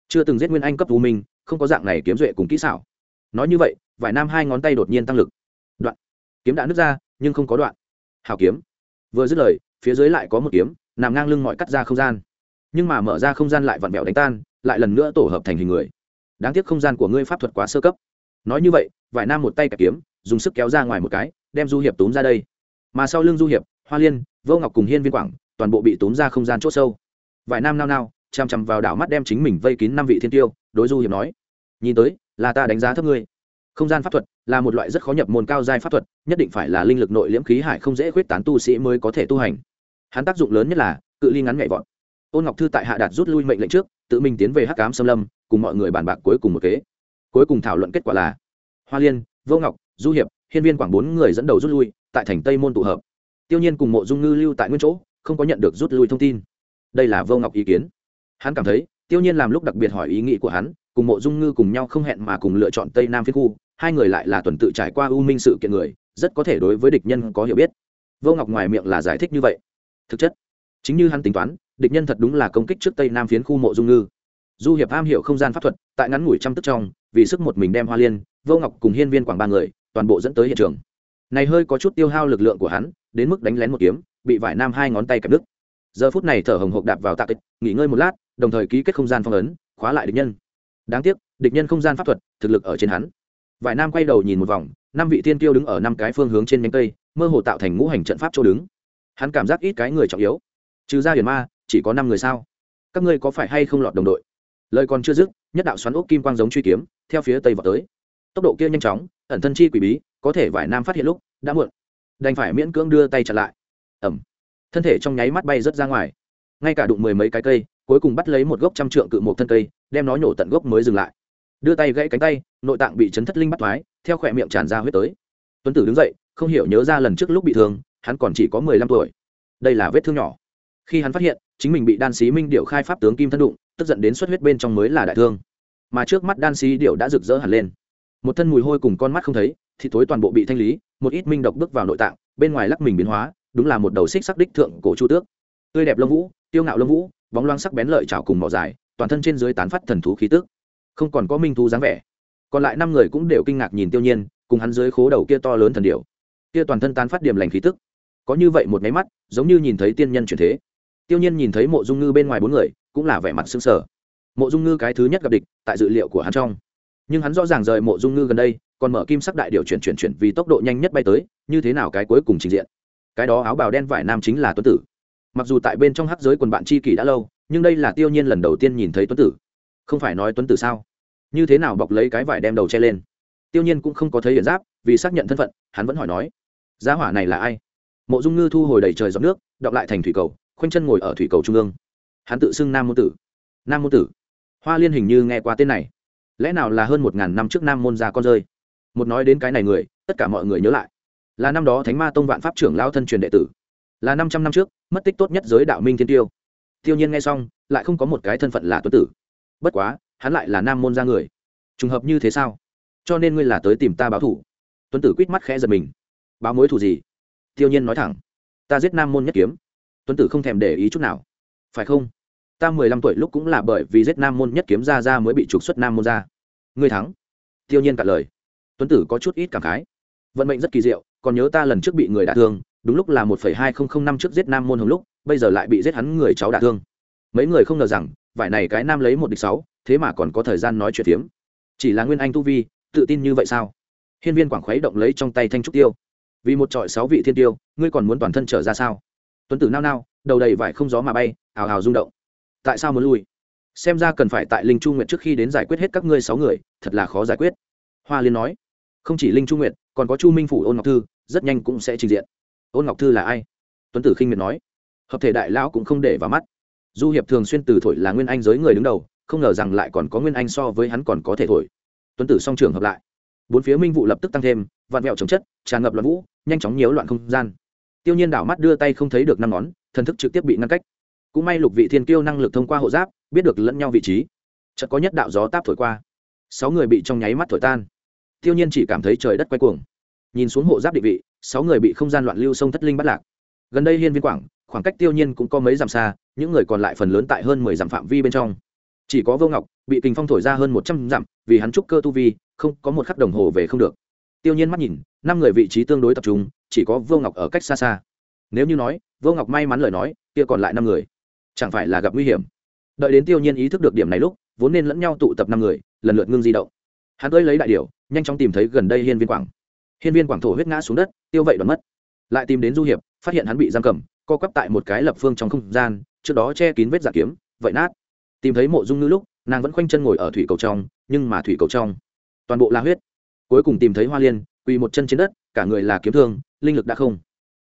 Chưa từng giết nguyên anh cấp u minh không có dạng này kiếm duệ cùng kỹ xảo. Nói như vậy vải nam hai ngón tay đột nhiên tăng lực. Đoạn. Kiếm đã nứt ra, nhưng không có đoạn. Hào kiếm. Vừa dứt lời, phía dưới lại có một kiếm, nằm ngang lưng mọi cắt ra không gian. Nhưng mà mở ra không gian lại vặn vẹo đánh tan, lại lần nữa tổ hợp thành hình người. Đáng tiếc không gian của ngươi pháp thuật quá sơ cấp. Nói như vậy vải nam một tay cả kiếm, dùng sức kéo ra ngoài một cái, đem du hiệp túm ra đây. Mà sau lưng du hiệp, hoa liên, vô ngọc cùng hiên viên quảng, toàn bộ bị túm ra không gian c h ỗ sâu. Vải nam nao nao chằm chằm vào đảo mắt đem chính mình vây kín năm vị thiên tiêu, đối du hiệp nói, nhìn tới, là ta đánh giá thấp ngươi. Không gian pháp thuật là một loại rất khó nhập môn cao giai pháp thuật, nhất định phải là linh lực nội liễm khí hải không dễ khuyết tán tu sĩ mới có thể tu hành. Hắn tác dụng lớn nhất là cự ly ngắn nhẹ vọt. Ôn ngọc thư tại hạ đạt rút lui mệnh lệnh trước, tự mình tiến về hắc cám xâm lâm, cùng mọi người bàn bạc cuối cùng một kế. Cuối cùng thảo luận kết quả là, hoa liên, vô ngọc, du hiệp, hiên viên quảng bốn người dẫn đầu rút lui, tại thành tây môn tụ hợp. Tiêu nhiên cùng mộ dung ngư lưu tại nguyên chỗ, không có nhận được rút lui thông tin. Đây là vô ngọc ý kiến hắn cảm thấy, tiêu nhiên làm lúc đặc biệt hỏi ý nghĩ của hắn, cùng mộ dung ngư cùng nhau không hẹn mà cùng lựa chọn tây nam phiên khu, hai người lại là tuần tự trải qua u minh sự kiện người, rất có thể đối với địch nhân có hiểu biết. Vô ngọc ngoài miệng là giải thích như vậy. Thực chất, chính như hắn tính toán, địch nhân thật đúng là công kích trước tây nam phiến khu mộ dung ngư. Du hiệp am hiểu không gian pháp thuật, tại ngắn ngủi trăm tức trong, vì sức một mình đem hoa liên, vô ngọc cùng hiên viên quảng ba người, toàn bộ dẫn tới hiện trường. Này hơi có chút tiêu hao lực lượng của hắn, đến mức đánh lén một kiếm, bị vải nam hai ngón tay kẹp đứt. Giờ phút này thở hồng hộc đạp vào tạ kịch, nghỉ ngơi một lát đồng thời ký kết không gian phong ấn, khóa lại địch nhân. Đáng tiếc, địch nhân không gian pháp thuật, thực lực ở trên hắn. Vải nam quay đầu nhìn một vòng, năm vị tiên tiêu đứng ở năm cái phương hướng trên nhánh cây, mơ hồ tạo thành ngũ hành trận pháp chỗ đứng. Hắn cảm giác ít cái người trọng yếu. Trừ ra huyền ma, chỉ có năm người sao? Các ngươi có phải hay không lọt đồng đội? Lời còn chưa dứt, nhất đạo xoắn ốc kim quang giống truy kiếm, theo phía tây vào tới. Tốc độ kia nhanh chóng, ẩn thân chi quỷ bí, có thể vải nam phát hiện lúc, đã muộn. Đành phải miễn cưỡng đưa tay chặn lại. Ẩm thân thể trong nháy mắt bay rớt ra ngoài. Ngay cả đụng mười mấy cái cây cuối cùng bắt lấy một gốc trăm trượng cự một thân cây, đem nó nhổ tận gốc mới dừng lại. Đưa tay gãy cánh tay, nội tạng bị chấn thất linh bắt thoái, theo khỏe miệng tràn ra huyết tới. Tuấn tử đứng dậy, không hiểu nhớ ra lần trước lúc bị thương, hắn còn chỉ có mười lăm tuổi. Đây là vết thương nhỏ. Khi hắn phát hiện, chính mình bị đan sĩ minh điệu khai pháp tướng kim thân đụng, tức giận đến xuất huyết bên trong mới là đại thương. Mà trước mắt đan sĩ điệu đã rực rỡ hẳn lên. Một thân mùi hôi cùng con mắt không thấy, thì tối toàn bộ bị thanh lý, một ít minh độc bước vào nội tạng, bên ngoài lắc mình biến hóa, đúng là một đầu xích sắc đích thượng cổ chu tước. Tươi đẹp lông vũ, tiêu ngạo lông vũ bóng loang sắc bén lợi chảo cùng mỏ dài, toàn thân trên dưới tán phát thần thú khí tức. Không còn có minh thú dáng vẻ. Còn lại năm người cũng đều kinh ngạc nhìn tiêu nhiên, cùng hắn dưới khố đầu kia to lớn thần điểu. Kia toàn thân tán phát điểm lành khí tức. Có như vậy một máy mắt, giống như nhìn thấy tiên nhân chuyển thế. Tiêu nhiên nhìn thấy mộ dung ngư bên ngoài bốn người, cũng là vẻ mặt sững sờ. Mộ dung ngư cái thứ nhất gặp địch, tại dự liệu của hắn trong. Nhưng hắn rõ ràng rời mộ dung ngư gần đây, còn mở kim sắc đại điều chuyển chuyển chuyển vì tốc độ nhanh nhất bay tới, như thế nào cái cuối cùng trình diện. Cái đó áo bào đen vải nam chính là tuấn tử mặc dù tại bên trong hắc giới quần bạn chi kỷ đã lâu, nhưng đây là tiêu nhiên lần đầu tiên nhìn thấy tuấn tử. Không phải nói tuấn tử sao? Như thế nào bọc lấy cái vải đem đầu che lên? Tiêu nhiên cũng không có thấy hiện giáp, vì xác nhận thân phận, hắn vẫn hỏi nói giá hỏa này là ai? Mộ dung ngư thu hồi đầy trời giọt nước, đọc lại thành thủy cầu, khoanh chân ngồi ở thủy cầu trung ương. Hắn tự xưng nam môn tử. Nam môn tử. Hoa liên hình như nghe qua tên này. Lẽ nào là hơn một ngàn năm trước nam môn ra con rơi? Một nói đến cái này người, tất cả mọi người nhớ lại. Là năm đó thánh ma tông vạn pháp trưởng lao thân truyền đệ tử là năm trăm năm trước, mất tích tốt nhất giới đạo minh thiên tiêu. Tiêu nhiên nghe xong, lại không có một cái thân phận là tuấn tử. Bất quá, hắn lại là nam môn ra người. Trùng hợp như thế sao? Cho nên ngươi là tới tìm ta báo thủ tuấn tử quýt mắt khẽ giật mình. Báo mối thủ gì? Tiêu nhiên nói thẳng. Ta giết nam môn nhất kiếm. Tuấn tử không thèm để ý chút nào. Phải không? Ta mười lăm tuổi lúc cũng là bởi vì giết nam môn nhất kiếm ra ra mới bị trục xuất nam môn ra. Ngươi thắng. Tiêu nhiên cả lời. Tuấn tử có chút ít cảm khái. Vận mệnh rất kỳ diệu, còn nhớ ta lần trước bị người đả thương đúng lúc là một phẩy hai không không năm trước giết nam môn hồng lúc, bây giờ lại bị giết hắn người cháu đả thương. Mấy người không ngờ rằng, vải này cái nam lấy một địch sáu, thế mà còn có thời gian nói chuyện phiếm. Chỉ là nguyên anh tu vi, tự tin như vậy sao? Hiên viên quảng khuấy động lấy trong tay thanh trúc tiêu. Vì một trọi sáu vị thiên tiêu, ngươi còn muốn toàn thân trở ra sao? Tuấn tử nao nao, đầu đầy vải không gió mà bay, ào ào rung động. Tại sao muốn lui? Xem ra cần phải tại linh chu nguyệt trước khi đến giải quyết hết các ngươi sáu người, thật là khó giải quyết. Hoa liên nói, không chỉ linh chu nguyệt, còn có chu minh phủ ôn ngọc thư, rất nhanh cũng sẽ trình diện ôn ngọc thư là ai? Tuấn tử khinh miệt nói. Hợp thể đại lão cũng không để vào mắt. Du hiệp thường xuyên từ thổi là nguyên anh giới người đứng đầu, không ngờ rằng lại còn có nguyên anh so với hắn còn có thể thổi. Tuấn tử song trường hợp lại. Bốn phía minh vụ lập tức tăng thêm, vạn mẹo trồng chất, tràn ngập loạn vũ, nhanh chóng nhiễu loạn không gian. Tiêu nhiên đảo mắt đưa tay không thấy được năm ngón, thần thức trực tiếp bị ngăn cách. Cũng may lục vị thiên kiêu năng lực thông qua hộ giáp, biết được lẫn nhau vị trí. Chợt có nhất đạo gió táp thổi qua. Sáu người bị trong nháy mắt thổi tan. Tiêu nhiên chỉ cảm thấy trời đất quay cuồng. Nhìn xuống hộ giáp định vị sáu người bị không gian loạn lưu sông thất linh bắt lạc. Gần đây hiên viên quảng, khoảng cách tiêu nhiên cũng có mấy dặm xa, những người còn lại phần lớn tại hơn mười dặm phạm vi bên trong. Chỉ có vô ngọc, bị kình phong thổi ra hơn một trăm dặm, vì hắn trúc cơ tu vi, không có một khắc đồng hồ về không được. Tiêu nhiên mắt nhìn, năm người vị trí tương đối tập trung, chỉ có vô ngọc ở cách xa xa. Nếu như nói, vô ngọc may mắn lời nói, kia còn lại năm người, chẳng phải là gặp nguy hiểm. Đợi đến tiêu nhiên ý thức được điểm này lúc, vốn nên lẫn nhau tụ tập năm người, lần lượt ngưng di động. Hắn tới lấy đại điều nhanh chóng tìm thấy gần đây hiên viên quảng hiên viên quảng thổ huyết ngã xuống đất, tiêu vậy đoán mất. Lại tìm đến du hiệp, phát hiện hắn bị giam cầm, co quắp tại một cái lập phương trong không gian, trước đó che kín vết giả kiếm, vậy nát. Tìm thấy mộ dung ngư lúc, nàng vẫn khoanh chân ngồi ở thủy cầu trong, nhưng mà thủy cầu trong, toàn bộ là huyết. Cuối cùng tìm thấy hoa liên, quỳ một chân trên đất, cả người là kiếm thương, linh lực đã không.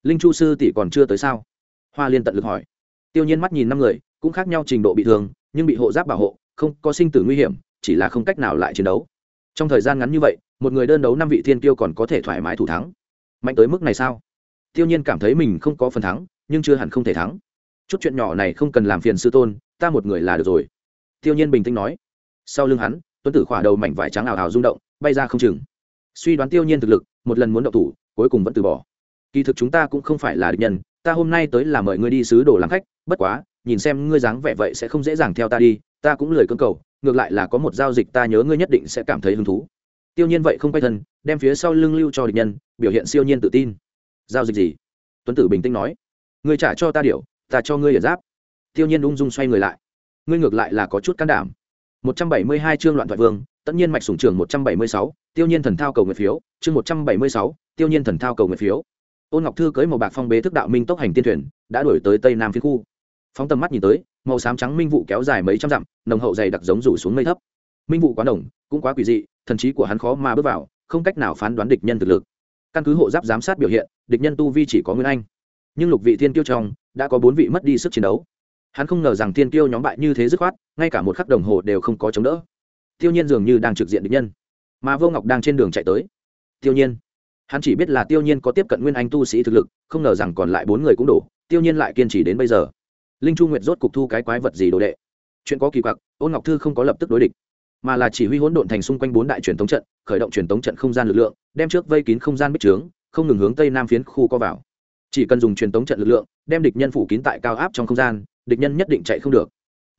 Linh chu sư tỷ còn chưa tới sao? Hoa liên tận lực hỏi. Tiêu nhiên mắt nhìn năm người, cũng khác nhau trình độ bị thương, nhưng bị hộ giáp bảo hộ, không có sinh tử nguy hiểm, chỉ là không cách nào lại chiến đấu trong thời gian ngắn như vậy, một người đơn đấu năm vị thiên tiêu còn có thể thoải mái thủ thắng. Mạnh tới mức này sao? Tiêu nhiên cảm thấy mình không có phần thắng, nhưng chưa hẳn không thể thắng. Chút chuyện nhỏ này không cần làm phiền sư tôn, ta một người là được rồi. Tiêu nhiên bình tĩnh nói. Sau lưng hắn, tuấn tử khỏa đầu mảnh vải trắng ảo ảo rung động, bay ra không chừng. Suy đoán tiêu nhiên thực lực, một lần muốn động thủ, cuối cùng vẫn từ bỏ. Kỳ thực chúng ta cũng không phải là địch nhân, ta hôm nay tới là mời ngươi đi sứ đồ làm khách, bất quá, nhìn xem ngươi dáng vẻ vậy sẽ không dễ dàng theo ta đi, ta cũng lười cưỡng cầu ngược lại là có một giao dịch ta nhớ ngươi nhất định sẽ cảm thấy hứng thú. Tiêu nhiên vậy không quay thân đem phía sau lưng lưu cho địch nhân biểu hiện siêu nhiên tự tin. Giao dịch gì? Tuấn tử bình tĩnh nói. Ngươi trả cho ta điều ta cho ngươi ở giáp. Tiêu nhiên ung dung xoay người lại. Ngươi ngược lại là có chút can đảm. 172 chương loạn thoại vương tất nhiên mạch sủng trường 176, tiêu nhiên thần thao cầu nguyện phiếu chương 176, tiêu nhiên thần thao cầu nguyện phiếu. Ôn ngọc thư cưới màu bạc phong bế thức đạo minh tốc hành tiên thuyền đã đuổi tới tây nam phía khu. Phóng tầm mắt nhìn tới màu xám trắng minh vụ kéo dài mấy trăm dặm, nồng hậu dày đặc giống rủ xuống mây thấp. Minh vụ quá đồng cũng quá quỷ dị, thần trí của hắn khó mà bước vào, không cách nào phán đoán địch nhân thực lực. Căn cứ hộ giáp giám sát biểu hiện, địch nhân tu vi chỉ có nguyên anh. Nhưng lục vị thiên tiêu trong, đã có bốn vị mất đi sức chiến đấu. Hắn không ngờ rằng thiên tiêu nhóm bại như thế dứt khoát, ngay cả một khắc đồng hồ đều không có chống đỡ. Tiêu nhiên dường như đang trực diện địch nhân. Mà vô ngọc đang trên đường chạy tới. Tiêu nhiên. Hắn chỉ biết là tiêu nhiên có tiếp cận nguyên anh tu sĩ thực lực, không ngờ rằng còn lại bốn người cũng đủ tiêu nhiên lại kiên trì đến bây giờ linh chu nguyệt rốt cục thu cái quái vật gì đồ đệ? Chuyện có kỳ quặc, ôn ngọc thư không có lập tức đối địch, mà là chỉ huy hỗn độn thành xung quanh bốn đại truyền tống trận, khởi động truyền tống trận không gian lực lượng, đem trước vây kín không gian bích trướng, không ngừng hướng tây nam phiến khu co vào. Chỉ cần dùng truyền tống trận lực lượng, đem địch nhân phủ kín tại cao áp trong không gian, địch nhân nhất định chạy không được.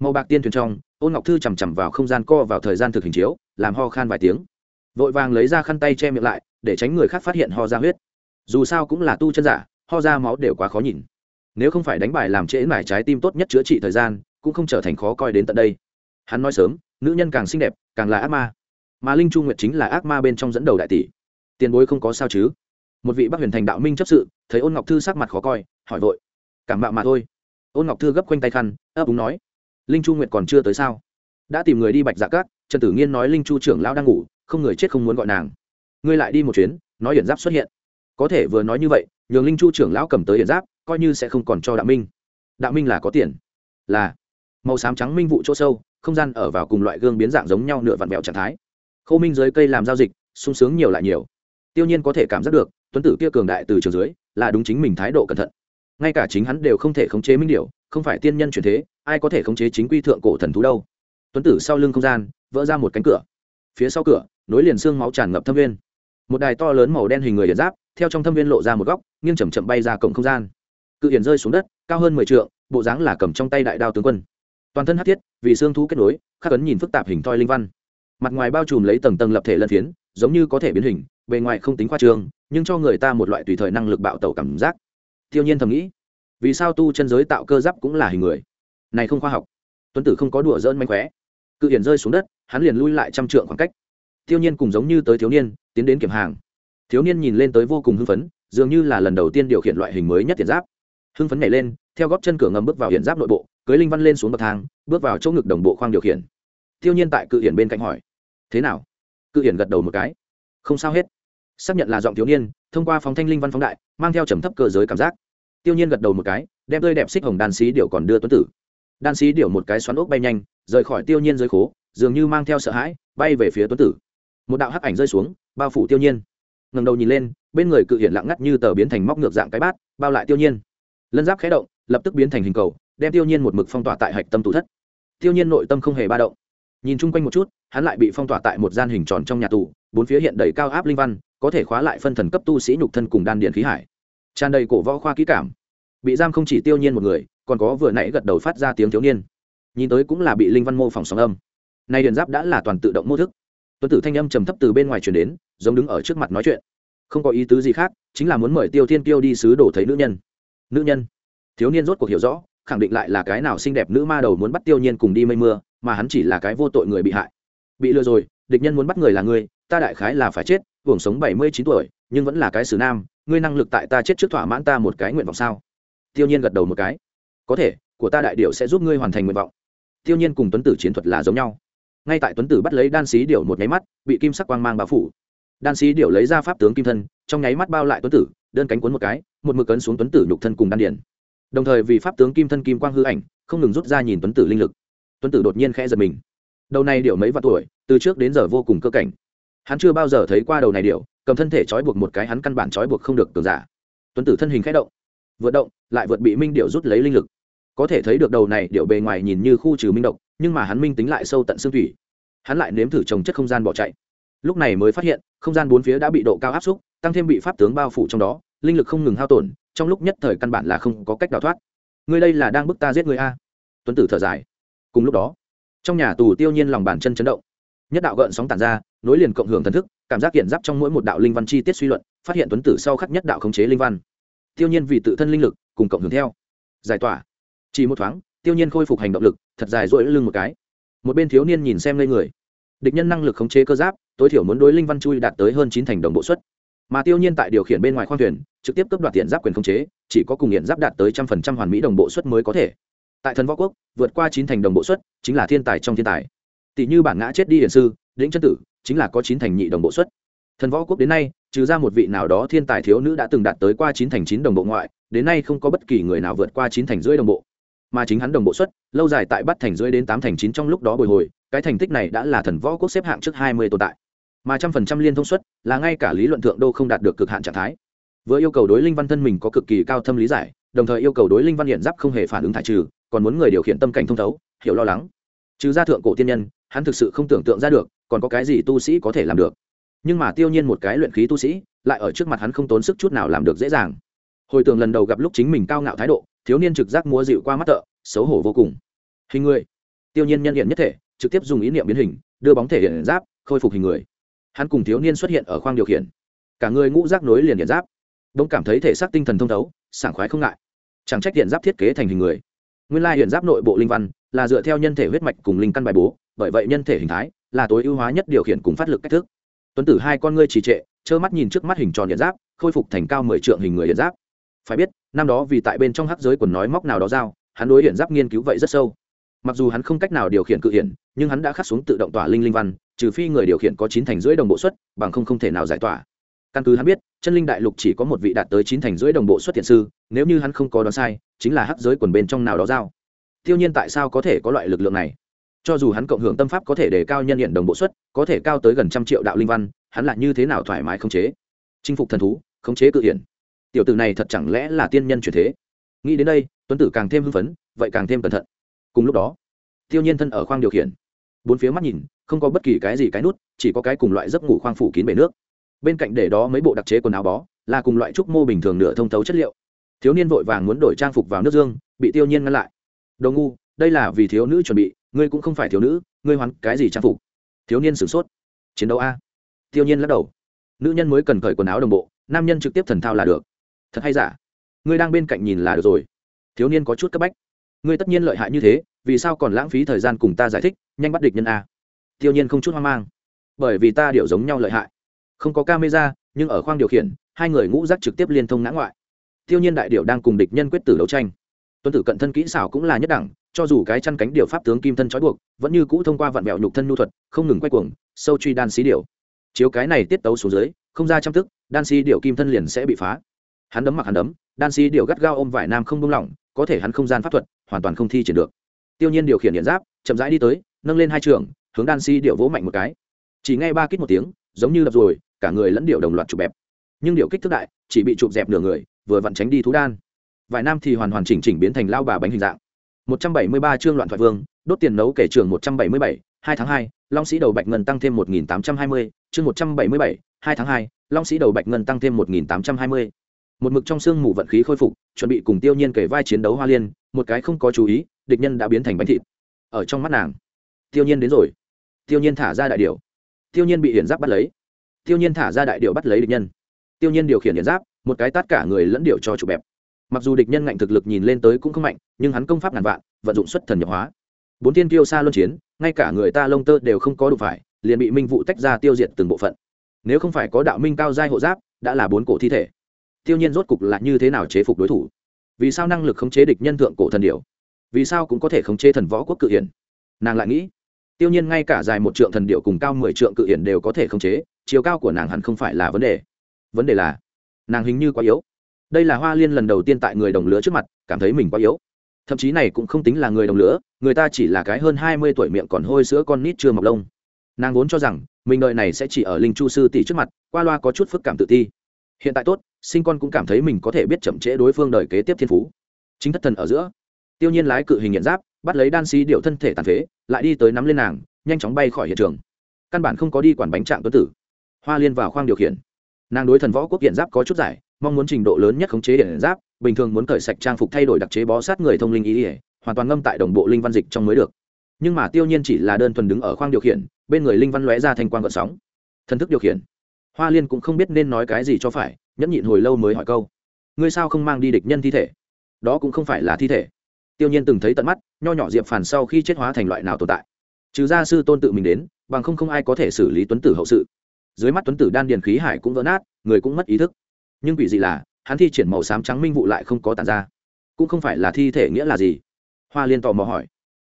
Màu bạc tiên thuyền trong, ôn ngọc thư chằm chằm vào không gian co vào thời gian thực hình chiếu, làm ho khan vài tiếng. Vội vàng lấy ra khăn tay che miệng lại, để tránh người khác phát hiện ho ra huyết. Dù sao cũng là tu chân giả, ho ra máu đều quá khó nhìn nếu không phải đánh bài làm trễ mải trái tim tốt nhất chữa trị thời gian, cũng không trở thành khó coi đến tận đây. Hắn nói sớm, nữ nhân càng xinh đẹp, càng là ác ma. Mà linh chu nguyệt chính là ác ma bên trong dẫn đầu đại tỷ. Tiền bối không có sao chứ? Một vị bắc huyền thành đạo minh chấp sự, thấy ôn ngọc thư sắc mặt khó coi, hỏi vội. Cảm bạo mà thôi. Ôn ngọc thư gấp quanh tay khăn, ấp úng nói. Linh chu nguyệt còn chưa tới sao? Đã tìm người đi bạch dạ cát, trần tử nghiên nói linh chu trưởng lão đang ngủ, không người chết không muốn gọi nàng. Ngươi lại đi một chuyến, nói hiển giáp xuất hiện. Có thể vừa nói như vậy, nhường linh chu trưởng lão cầm tới hiển giáp coi như sẽ không còn cho đạo minh. Đạo minh là có tiền. Là màu xám trắng minh vụ chỗ sâu, không gian ở vào cùng loại gương biến dạng giống nhau nửa vặn vẹo trạng thái. Khô minh dưới cây làm giao dịch, sung sướng nhiều lại nhiều. Tiêu nhiên có thể cảm giác được, tuấn tử kia cường đại từ trường dưới, là đúng chính mình thái độ cẩn thận. Ngay cả chính hắn đều không thể khống chế minh điệu không phải tiên nhân chuyển thế, ai có thể khống chế chính quy thượng cổ thần thú đâu. Tuấn tử sau lưng không gian, vỡ ra một cánh cửa. Phía sau cửa, nối liền xương máu tràn ngập thâm viên. Một đài to lớn màu đen hình người hiển giáp, theo trong thâm viên lộ ra một góc, nghiêng chầm chậm bay ra cổng không gian cự hiển rơi xuống đất cao hơn mười trượng bộ dáng là cầm trong tay đại đao tướng quân. Toàn thân hát thiết vì xương thú kết nối khắc ấn nhìn phức tạp hình thoi linh văn. Mặt ngoài bao trùm lấy tầng tầng lập thể lân phiến giống như có thể biến hình bề ngoài không tính khoa trường, nhưng cho người ta một loại tùy thời năng lực bạo tẩu cảm giác. Tiêu nhiên thầm nghĩ vì sao tu chân giới tạo cơ giáp cũng là hình người? Này không khoa học. Tuấn tử không có đùa dỡn mánh khóe. Cự hiển rơi xuống đất hắn liền lui lại trăm trượng khoảng cách. Tiêu nhiên cùng giống như tới thiếu niên tiến đến kiểm hàng. Thiếu niên nhìn lên tới vô cùng hưng phấn dường như là lần đầu tiên điều khiển loại hình mới nhất tiền giáp hưng phấn nhảy lên, theo góp chân cửa ngầm bước vào hiện giáp nội bộ, cưới linh văn lên xuống bậc thang, bước vào chỗ ngực đồng bộ khoang điều khiển. Tiêu nhiên tại cự hiển bên cạnh hỏi, thế nào? Cự hiển gật đầu một cái, không sao hết. Xác nhận là giọng thiếu niên, thông qua phóng thanh linh văn phóng đại, mang theo trầm thấp cơ giới cảm giác. Tiêu nhiên gật đầu một cái, đem tươi đẹp xích hồng đan xí điệu còn đưa tuấn tử. Đan xí điệu một cái xoắn ốc bay nhanh, rời khỏi tiêu nhiên dưới khố, dường như mang theo sợ hãi, bay về phía tuấn tử. Một đạo hắc ảnh rơi xuống, bao phủ tiêu nhiên. Ngẩng đầu nhìn lên, bên người cự hiển lặng ngắt như tờ biến thành móc ngược dạng cái bát, bao lại tiêu nhiên lân giáp khẽ động, lập tức biến thành hình cầu, đem tiêu nhiên một mực phong tỏa tại hạch tâm tủ thất. Tiêu nhiên nội tâm không hề ba động. Nhìn chung quanh một chút, hắn lại bị phong tỏa tại một gian hình tròn trong nhà tù, bốn phía hiện đầy cao áp linh văn, có thể khóa lại phân thần cấp tu sĩ nhục thân cùng đan điện khí hải. Tràn đầy cổ võ khoa kỹ cảm. Bị giam không chỉ tiêu nhiên một người, còn có vừa nãy gật đầu phát ra tiếng thiếu niên. Nhìn tới cũng là bị linh văn mô phỏng sóng âm. Nay điện giáp đã là toàn tự động mô thức. Tuấn tử thanh âm trầm thấp từ bên ngoài truyền đến, giống đứng ở trước mặt nói chuyện. Không có ý tứ gì khác, chính là muốn mời tiêu thiên tiêu đi sứ đổ thấy nữ nhân nữ nhân. Thiếu niên rốt cuộc hiểu rõ, khẳng định lại là cái nào xinh đẹp nữ ma đầu muốn bắt tiêu nhiên cùng đi mây mưa, mà hắn chỉ là cái vô tội người bị hại. Bị lừa rồi, địch nhân muốn bắt người là ngươi, ta đại khái là phải chết, hưởng sống bảy mươi chín tuổi, nhưng vẫn là cái xử nam, ngươi năng lực tại ta chết trước thỏa mãn ta một cái nguyện vọng sao? Tiêu nhiên gật đầu một cái. Có thể, của ta đại điệu sẽ giúp ngươi hoàn thành nguyện vọng. Tiêu nhiên cùng tuấn tử chiến thuật là giống nhau. Ngay tại tuấn tử bắt lấy đan xí điệu một nháy mắt, bị kim sắc quang mang bao phủ. Đan xí điệu lấy ra pháp tướng kim thân, trong nháy mắt bao lại tuấn tử đơn cánh cuốn một cái, một mực cấn xuống tuấn tử nhục thân cùng đan điển đồng thời vì pháp tướng kim thân kim quang hư ảnh, không ngừng rút ra nhìn tuấn tử linh lực. Tuấn tử đột nhiên khẽ giật mình. Đầu này điệu mấy vạn tuổi, từ trước đến giờ vô cùng cơ cảnh. Hắn chưa bao giờ thấy qua đầu này điệu cầm thân thể trói buộc một cái hắn căn bản trói buộc không được cường giả. Tuấn tử thân hình khẽ động. Vượt động, lại vượt bị minh điệu rút lấy linh lực. Có thể thấy được đầu này điệu bề ngoài nhìn như khu trừ minh độc, nhưng mà hắn minh tính lại sâu tận xương thủy. Hắn lại nếm thử trồng chất không gian bỏ chạy. Lúc này mới phát hiện, không gian bốn phía đã bị độ cao áp xúc, tăng thêm bị pháp tướng bao phủ trong đó linh lực không ngừng hao tổn, trong lúc nhất thời căn bản là không có cách đào thoát. Ngươi đây là đang bức ta giết người a? Tuấn tử thở dài. Cùng lúc đó, trong nhà tù tiêu nhiên lòng bàn chân chấn động. Nhất đạo gợn sóng tản ra, nối liền cộng hưởng thần thức, cảm giác hiện giáp trong mỗi một đạo linh văn chi tiết suy luận, phát hiện tuấn tử sau khắc nhất đạo khống chế linh văn. Tiêu nhiên vì tự thân linh lực, cùng cộng hưởng theo. Giải tỏa. Chỉ một thoáng, tiêu nhiên khôi phục hành động lực, thật dài rỗi lưng một cái. Một bên thiếu niên nhìn xem lên người. Địch nhân năng lực khống chế cơ giáp, tối thiểu muốn đối linh văn chui đạt tới hơn chín thành đồng bộ suất mà tiêu nhiên tại điều khiển bên ngoài khoang thuyền, trực tiếp cấp đoạt tiền giáp quyền khống chế, chỉ có cùng hiện giáp đạt tới trăm phần trăm hoàn mỹ đồng bộ suất mới có thể. Tại thần võ quốc, vượt qua chín thành đồng bộ suất chính là thiên tài trong thiên tài. Tỷ như bản ngã chết đi hiển sư lĩnh chân tử, chính là có chín thành nhị đồng bộ suất. Thần võ quốc đến nay, trừ ra một vị nào đó thiên tài thiếu nữ đã từng đạt tới qua chín thành chín đồng bộ ngoại, đến nay không có bất kỳ người nào vượt qua chín thành rưỡi đồng bộ. Mà chính hắn đồng bộ suất, lâu dài tại bắt thành rưỡi đến tám thành chín trong lúc đó bồi hồi, cái thành tích này đã là thần võ quốc xếp hạng trước hai mươi tồn tại mà trăm phần trăm liên thông suất là ngay cả lý luận thượng đô không đạt được cực hạn trạng thái. Vừa yêu cầu đối linh văn thân mình có cực kỳ cao thâm lý giải, đồng thời yêu cầu đối linh văn hiện giáp không hề phản ứng thải trừ, còn muốn người điều khiển tâm cảnh thông thấu, hiểu lo lắng. Trừ ra thượng cổ tiên nhân, hắn thực sự không tưởng tượng ra được, còn có cái gì tu sĩ có thể làm được. Nhưng mà tiêu nhiên một cái luyện khí tu sĩ, lại ở trước mặt hắn không tốn sức chút nào làm được dễ dàng. Hồi tưởng lần đầu gặp lúc chính mình cao ngạo thái độ, thiếu niên trực giác múa dịu qua mắt tợ, xấu hổ vô cùng. Hình người. Tiêu nhiên nhân hiện nhất thể, trực tiếp dùng ý niệm biến hình, đưa bóng thể hiện giáp, khôi phục hình người hắn cùng thiếu niên xuất hiện ở khoang điều khiển. Cả người ngũ giác nối liền điện giáp. Đông cảm thấy thể xác tinh thần thông thấu, sảng khoái không ngại. Chẳng trách điện giáp thiết kế thành hình người. Nguyên lai hiện giáp nội bộ linh văn là dựa theo nhân thể huyết mạch cùng linh căn bài bố, bởi vậy nhân thể hình thái là tối ưu hóa nhất điều khiển cùng phát lực cách thức. Tuấn tử hai con ngươi trì trệ, trơ mắt nhìn trước mắt hình tròn điện giáp, khôi phục thành cao mười trượng hình người điện giáp. Phải biết, năm đó vì tại bên trong hắc giới quần nói móc nào đó giao, hắn đối hiện giáp nghiên cứu vậy rất sâu. Mặc dù hắn không cách nào điều khiển cự hiển nhưng hắn đã khắc xuống tự động tỏa linh linh văn trừ phi người điều khiển có chín thành rưỡi đồng bộ suất, bằng không không thể nào giải tỏa. Căn cứ hắn biết, chân linh đại lục chỉ có một vị đạt tới chín thành rưỡi đồng bộ xuất thiện sư, nếu như hắn không có đoán sai, chính là hắc giới quần bên trong nào đó giao. Tiêu nhiên tại sao có thể có loại lực lượng này? Cho dù hắn cộng hưởng tâm pháp có thể đề cao nhân hiện đồng bộ suất, có thể cao tới gần trăm triệu đạo linh văn, hắn lại như thế nào thoải mái khống chế? Chinh phục thần thú, khống chế cự hiển. Tiểu tử này thật chẳng lẽ là tiên nhân chuyển thế? Nghĩ đến đây, tuấn tử càng thêm hưng phấn, vậy càng thêm cẩn thận. Cùng lúc đó, tiêu nhiên thân ở khoang điều khiển. Bốn phía mắt nhìn không có bất kỳ cái gì cái nút, chỉ có cái cùng loại giấc ngủ khoang phủ kín bể nước. Bên cạnh để đó mấy bộ đặc chế quần áo bó, là cùng loại trúc mô bình thường nửa thông thấu chất liệu. Thiếu niên vội vàng muốn đổi trang phục vào nước dương, bị tiêu nhiên ngăn lại. Đồ ngu, đây là vì thiếu nữ chuẩn bị, ngươi cũng không phải thiếu nữ, ngươi hoán cái gì trang phục? Thiếu niên sửng sốt. Chiến đấu a? Tiêu nhiên lắc đầu. Nữ nhân mới cần cởi quần áo đồng bộ, nam nhân trực tiếp thần thao là được. Thật hay giả? Ngươi đang bên cạnh nhìn là được rồi. Thiếu niên có chút cấp bách. Ngươi tất nhiên lợi hại như thế, vì sao còn lãng phí thời gian cùng ta giải thích, nhanh bắt địch nhân a? Tiêu nhiên không chút hoang mang. Bởi vì ta điệu giống nhau lợi hại. Không có camera, nhưng ở khoang điều khiển, hai người ngũ giác trực tiếp liên thông ngã ngoại. Tiêu nhiên đại điệu đang cùng địch nhân quyết tử đấu tranh. Tuân tử cận thân kỹ xảo cũng là nhất đẳng, cho dù cái chăn cánh điệu pháp tướng kim thân trói buộc, vẫn như cũ thông qua vạn mẹo nhục thân nhu thuật, không ngừng quay cuồng, sâu truy đan xí điệu chiếu cái này tiết tấu xuống dưới, không ra trăm tức, đan xí điệu kim thân liền sẽ bị phá. Hắn đấm mặc hắn đấm, đan xí điệu gắt gao ôm vải nam không buông lỏng, có thể hắn không gian pháp thuật, hoàn toàn không thi triển được. Tiêu nhiên điều khiển điện giáp, chậm rãi đi tới, nâng lên hai trường hướng đan si điệu vỗ mạnh một cái. Chỉ ngay ba kích một tiếng giống như đập rồi cả người lẫn điệu đồng loạt chụp bẹp. Nhưng điệu kích thước đại chỉ bị chụp dẹp nửa người vừa vặn tránh đi thú đan. Vài nam thì hoàn hoàn chỉnh chỉnh biến thành lao bà bánh hình dạng. 173 chương loạn thoại vương đốt tiền nấu kể trường 177, 2 tháng 2, long sĩ đầu bạch ngân tăng thêm 1820, chương 177, 2 tháng 2, long sĩ đầu bạch ngân tăng thêm 1820. một mực trong xương mù vận khí khôi phục chuẩn bị cùng tiêu nhiên kể vai chiến đấu hoa liên một cái không có chú ý địch nhân đã biến thành bánh thịt. Ở trong mắt nàng tiêu nhiên đến rồi tiêu nhiên thả ra đại điệu tiêu nhiên bị hiển giáp bắt lấy. Tiêu nhiên thả ra đại điệu bắt lấy địch nhân. Tiêu nhiên điều khiển hiển giáp, một cái tát cả người lẫn điệu cho chủ bẹp. Mặc dù địch nhân ngạnh thực lực nhìn lên tới cũng không mạnh, nhưng hắn công pháp ngàn vạn, vận dụng xuất thần nhập hóa. Bốn tiên tiêu xa luân chiến, ngay cả người ta lông tơ đều không có đủ phải, liền bị minh vụ tách ra tiêu diệt từng bộ phận. Nếu không phải có đạo minh cao giai hộ giáp, đã là bốn cổ thi thể. Tiêu nhiên rốt cục là như thế nào chế phục đối thủ? Vì sao năng lực khống chế địch nhân thượng cổ thần điều? vì sao cũng có thể khống chế thần võ quốc cự hiển? Nàng lại nghĩ tiêu nhiên ngay cả dài một trượng thần điệu cùng cao mười trượng cự hiển đều có thể khống chế, chiều cao của nàng hẳn không phải là vấn đề. Vấn đề là, nàng hình như quá yếu. Đây là hoa liên lần đầu tiên tại người đồng lứa trước mặt, cảm thấy mình quá yếu. Thậm chí này cũng không tính là người đồng lứa, người ta chỉ là cái hơn hai mươi tuổi miệng còn hôi sữa con nít chưa mọc lông. Nàng vốn cho rằng, mình đợi này sẽ chỉ ở linh chu sư tỷ trước mặt, qua loa có chút phức cảm tự ti. Hiện tại tốt, sinh con cũng cảm thấy mình có thể biết chậm trễ đối phương đời kế tiếp thiên phú. Chính thất thần ở giữa, tiêu nhiên lái cự hình nhận giáp bắt lấy đan sĩ điệu thân thể tàn phế, lại đi tới nắm lên nàng, nhanh chóng bay khỏi hiện trường. Căn bản không có đi quản bánh trạng tuấn tử. Hoa liên vào khoang điều khiển. Nàng đối thần võ quốc hiện giáp có chút giải, mong muốn trình độ lớn nhất khống chế điện giáp, bình thường muốn cởi sạch trang phục thay đổi đặc chế bó sát người thông linh ý ỉa hoàn toàn ngâm tại đồng bộ linh văn dịch trong mới được. Nhưng mà tiêu nhiên chỉ là đơn thuần đứng ở khoang điều khiển, bên người linh văn lóe ra thành quang gợn sóng. Thần thức điều khiển. Hoa liên cũng không biết nên nói cái gì cho phải, nhẫn nhịn hồi lâu mới hỏi câu. Ngươi sao không mang đi địch nhân thi thể? Đó cũng không phải là thi thể tiêu nhiên từng thấy tận mắt, nho nhỏ diệp phản sau khi chết hóa thành loại nào tồn tại. Trừ gia sư tôn tự mình đến, bằng không không ai có thể xử lý tuấn tử hậu sự. Dưới mắt tuấn tử đan điền khí hải cũng vỡ nát, người cũng mất ý thức. Nhưng vì gì là, hắn thi triển màu xám trắng minh vụ lại không có tàn ra. Cũng không phải là thi thể nghĩa là gì. Hoa liên tò mò hỏi.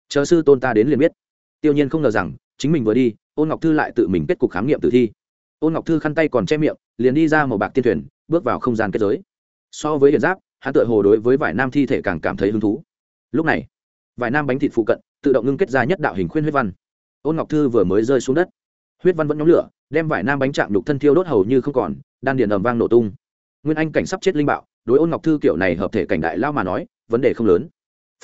Chờ sư tôn ta đến liền biết. Tiêu nhiên không ngờ rằng, chính mình vừa đi, ôn ngọc thư lại tự mình kết cục khám nghiệm tử thi. Ôn ngọc thư khăn tay còn che miệng, liền đi ra màu bạc tiên thuyền, bước vào không gian kết giới. So với hiển giáp, hắn tự hồ đối với vải nam thi thể càng cảm thấy hứng thú lúc này, vài nam bánh thịt phụ cận tự động ngưng kết ra nhất đạo hình khuyên huyết văn. Ôn ngọc thư vừa mới rơi xuống đất, huyết văn vẫn nhóm lửa, đem vải nam bánh chạm đục thân thiêu đốt hầu như không còn, đan điền ầm vang nổ tung. Nguyên anh cảnh sắp chết linh bạo, đối ôn ngọc thư kiểu này hợp thể cảnh đại lao mà nói, vấn đề không lớn.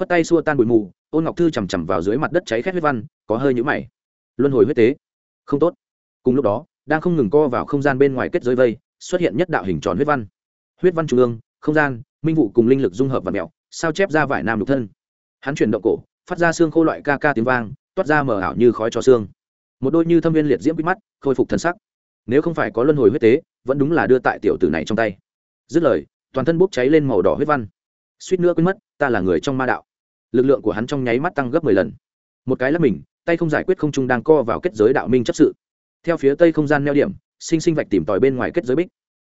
Phất tay xua tan bụi mù, ôn ngọc thư chằm chằm vào dưới mặt đất cháy khét huyết văn, có hơi nhũ mày. Luân hồi huyết tế. Không tốt. Cùng lúc đó, đang không ngừng co vào không gian bên ngoài kết giới vây, xuất hiện nhất đạo hình tròn huyết văn. Huyết văn trung ương, không gian, minh vụ cùng linh lực dung hợp và mẹo sao chép ra vải nam lục thân. Hắn chuyển động cổ, phát ra xương khô loại ca ca tiếng vang, toát ra mờ ảo như khói cho xương. Một đôi như thâm viên liệt diễm bít mắt, khôi phục thân sắc. Nếu không phải có luân hồi huyết tế, vẫn đúng là đưa tại tiểu tử này trong tay. Dứt lời, toàn thân bốc cháy lên màu đỏ huyết văn. Suýt nữa quên mất, ta là người trong ma đạo. Lực lượng của hắn trong nháy mắt tăng gấp mười lần. Một cái là mình, tay không giải quyết không trung đang co vào kết giới đạo minh chấp sự. Theo phía tây không gian neo điểm, sinh sinh vạch tìm tòi bên ngoài kết giới bích.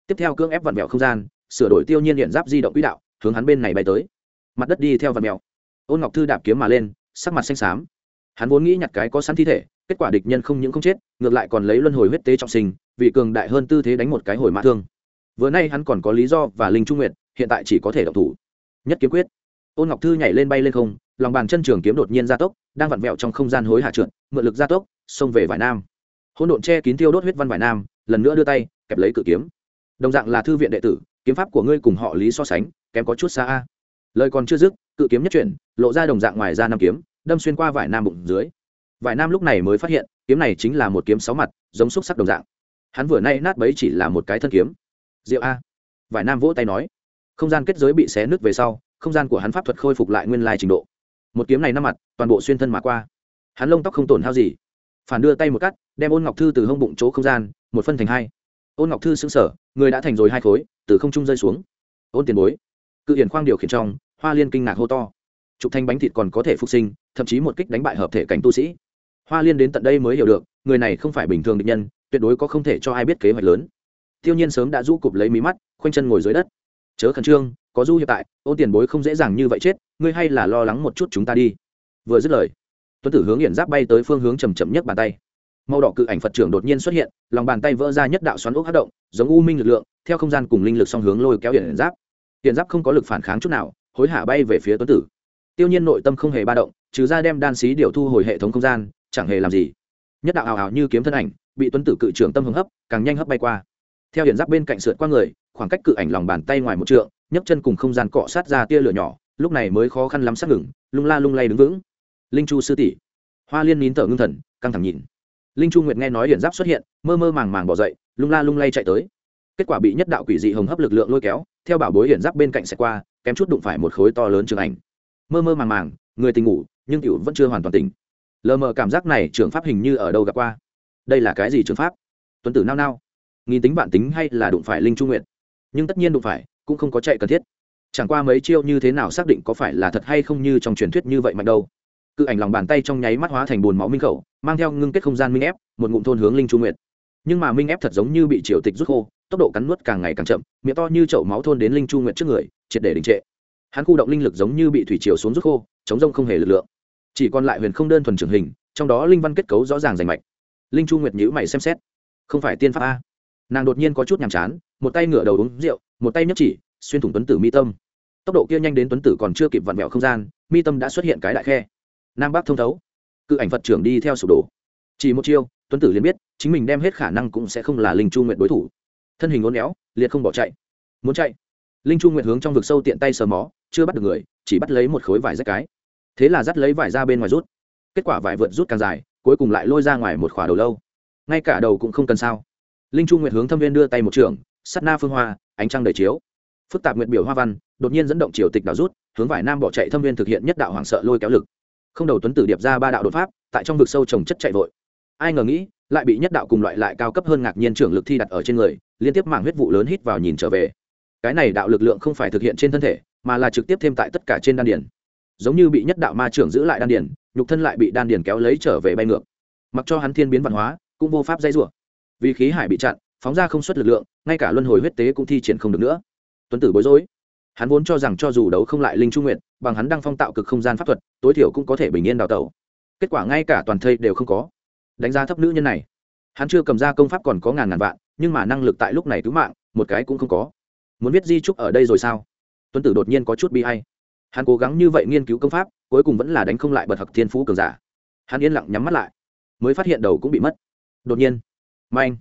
Tiếp theo cưỡng ép vặn vẹo không gian, sửa đổi tiêu nhiên điện giáp di động quỹ đạo, hướng hắn bên này bay tới mặt đất đi theo vật mèo. Ôn ngọc thư đạp kiếm mà lên, sắc mặt xanh xám. Hắn vốn nghĩ nhặt cái có sẵn thi thể, kết quả địch nhân không những không chết, ngược lại còn lấy luân hồi huyết tế trọng sinh, vì cường đại hơn tư thế đánh một cái hồi mã thương. Vừa nay hắn còn có lý do và linh trung nguyện hiện tại chỉ có thể động thủ. Nhất kiếm quyết. Ôn ngọc thư nhảy lên bay lên không, lòng bàn chân trường kiếm đột nhiên gia tốc, đang vặn vẹo trong không gian hối hạ trượt, mượn lực gia tốc, xông về vải nam. Hỗn độn che kín tiêu đốt huyết văn vải nam, lần nữa đưa tay, kẹp lấy cự kiếm. Đồng dạng là thư viện đệ tử, kiếm pháp của ngươi cùng họ lý so sánh, kém có chút xa a lời còn chưa dứt, cự kiếm nhất chuyển, lộ ra đồng dạng ngoài ra năm kiếm, đâm xuyên qua vải nam bụng dưới. Vải nam lúc này mới phát hiện, kiếm này chính là một kiếm sáu mặt, giống xúc sắc đồng dạng. Hắn vừa nay nát bấy chỉ là một cái thân kiếm. Diệu a. Vải nam vỗ tay nói, không gian kết giới bị xé nứt về sau, không gian của hắn pháp thuật khôi phục lại nguyên lai trình độ. Một kiếm này năm mặt, toàn bộ xuyên thân mà qua. Hắn lông tóc không tổn hao gì. Phản đưa tay một cắt, đem ôn ngọc thư từ hông bụng chỗ không gian, một phân thành hai. Ôn ngọc thư xứng sở người đã thành rồi hai khối, từ không trung rơi xuống. Ôn tiền bối, cự hiển khoang điều khiển trong hoa liên kinh ngạc hô to. Trục thanh bánh thịt còn có thể phục sinh, thậm chí một kích đánh bại hợp thể cảnh tu sĩ. Hoa liên đến tận đây mới hiểu được, người này không phải bình thường định nhân, tuyệt đối có không thể cho ai biết kế hoạch lớn. Tiêu nhiên sớm đã rũ cụp lấy mí mắt, khoanh chân ngồi dưới đất. Chớ khẩn trương, có du hiện tại, ôn tiền bối không dễ dàng như vậy chết, ngươi hay là lo lắng một chút chúng ta đi. Vừa dứt lời, tuấn tử hướng hiển giáp bay tới phương hướng chầm chậm nhất bàn tay. Màu đỏ cự ảnh phật trưởng đột nhiên xuất hiện, lòng bàn tay vỡ ra nhất đạo xoắn ốc hát động, giống u minh lực lượng, theo không gian cùng linh lực song hướng lôi kéo hiển giáp. Hiển giáp không có lực phản kháng chút nào hối hả bay về phía tuấn tử. Tiêu nhiên nội tâm không hề ba động, trừ ra đem đan xí điều thu hồi hệ thống không gian, chẳng hề làm gì. Nhất đạo hào hào như kiếm thân ảnh, bị tuấn tử cự trưởng tâm hứng hấp, càng nhanh hấp bay qua. Theo hiển giáp bên cạnh sượt qua người, khoảng cách cự ảnh lòng bàn tay ngoài một trượng, nhấc chân cùng không gian cọ sát ra tia lửa nhỏ, lúc này mới khó khăn lắm sát ngừng, lung la lung lay đứng vững. Linh chu sư tỷ. Hoa liên nín thở ngưng thần, căng thẳng nhìn. Linh chu nguyệt nghe nói hiển giáp xuất hiện, mơ mơ màng màng bỏ dậy, lung la lung lay chạy tới. Kết quả bị nhất đạo quỷ dị hồng hấp lực lượng lôi kéo, theo bảo bối hiển giáp bên cạnh sẽ qua kém chút đụng phải một khối to lớn trường ảnh. Mơ mơ màng màng, người tình ngủ, nhưng cựu vẫn chưa hoàn toàn tỉnh. Lờ mờ cảm giác này trường pháp hình như ở đâu gặp qua. Đây là cái gì trường pháp? Tuấn tử nao nao. Nghìn tính bạn tính hay là đụng phải linh trung nguyện nhưng tất nhiên đụng phải, cũng không có chạy cần thiết. Chẳng qua mấy chiêu như thế nào xác định có phải là thật hay không như trong truyền thuyết như vậy mạnh đâu. Cự ảnh lòng bàn tay trong nháy mắt hóa thành bùn máu minh khẩu, mang theo ngưng kết không gian minh ép, một ngụm thôn hướng linh trung nguyện nhưng mà minh ép thật giống như bị triều tịch rút khô tốc độ cắn nuốt càng ngày càng chậm, miệng to như chậu máu thôn đến linh chu nguyện trước người, triệt để đình trệ. Hắn khu động linh lực giống như bị thủy chiều xuống rút khô, chống rông không hề lực lượng. Chỉ còn lại huyền không đơn thuần trưởng hình, trong đó linh văn kết cấu rõ ràng rành mạch. Linh chu nguyệt nhữ mày xem xét. Không phải tiên pháp a? Nàng đột nhiên có chút nhàm chán, một tay ngửa đầu uống rượu, một tay nhấp chỉ, xuyên thủng tuấn tử mi tâm. Tốc độ kia nhanh đến tuấn tử còn chưa kịp vặn vẹo không gian, mi tâm đã xuất hiện cái đại khe. Nam bắc thông thấu. Cự ảnh phật trưởng đi theo sụp đổ. Chỉ một chiêu, tuấn tử liền biết, chính mình đem hết khả năng cũng sẽ không là linh chu nguyện đối thủ thân hình uốn éo, liệt không bỏ chạy. Muốn chạy? Linh chu nguyện hướng trong vực sâu tiện tay sờ mó, chưa bắt được người, chỉ bắt lấy một khối vải rách cái. Thế là dắt lấy vải ra bên ngoài rút. Kết quả vải vượt rút càng dài, cuối cùng lại lôi ra ngoài một khỏa đầu lâu. Ngay cả đầu cũng không cần sao. Linh chu nguyệt hướng thâm viên đưa tay một trường sắt na phương hoa, ánh trăng đầy chiếu. Phức tạp nguyệt biểu hoa văn, đột nhiên dẫn động triều tịch đảo rút, hướng vải nam bỏ chạy thâm viên thực hiện nhất đạo hoàng sợ lôi kéo lực. Không đầu tuấn tử điệp ra ba đạo đột pháp, tại trong vực sâu trồng chất chạy vội ai ngờ nghĩ, lại bị nhất đạo cùng loại lại cao cấp hơn ngạc nhiên trưởng lực thi đặt ở trên người, liên tiếp mảng huyết vụ lớn hít vào nhìn trở về. Cái này đạo lực lượng không phải thực hiện trên thân thể, mà là trực tiếp thêm tại tất cả trên đan điền. Giống như bị nhất đạo ma trưởng giữ lại đan điền, nhục thân lại bị đan điền kéo lấy trở về bay ngược. Mặc cho hắn thiên biến văn hóa, cũng vô pháp dây rủa. Vì khí hải bị chặn, phóng ra không xuất lực lượng, ngay cả luân hồi huyết tế cũng thi triển không được nữa. Tuấn tử bối rối. Hắn vốn cho rằng cho dù đấu không lại linh trung nguyện bằng hắn đang phong tạo cực không gian pháp thuật, tối thiểu cũng có thể bình yên đào tẩu. Kết quả ngay cả toàn thây đều không có đánh giá thấp nữ nhân này. Hắn chưa cầm ra công pháp còn có ngàn ngàn vạn, nhưng mà năng lực tại lúc này cứu mạng, một cái cũng không có. Muốn biết di trúc ở đây rồi sao? Tuấn tử đột nhiên có chút bi hay hắn cố gắng như vậy nghiên cứu công pháp, cuối cùng vẫn là đánh không lại bật hặc thiên phú cường giả. Hắn yên lặng nhắm mắt lại, mới phát hiện đầu cũng bị mất. Đột nhiên, manh,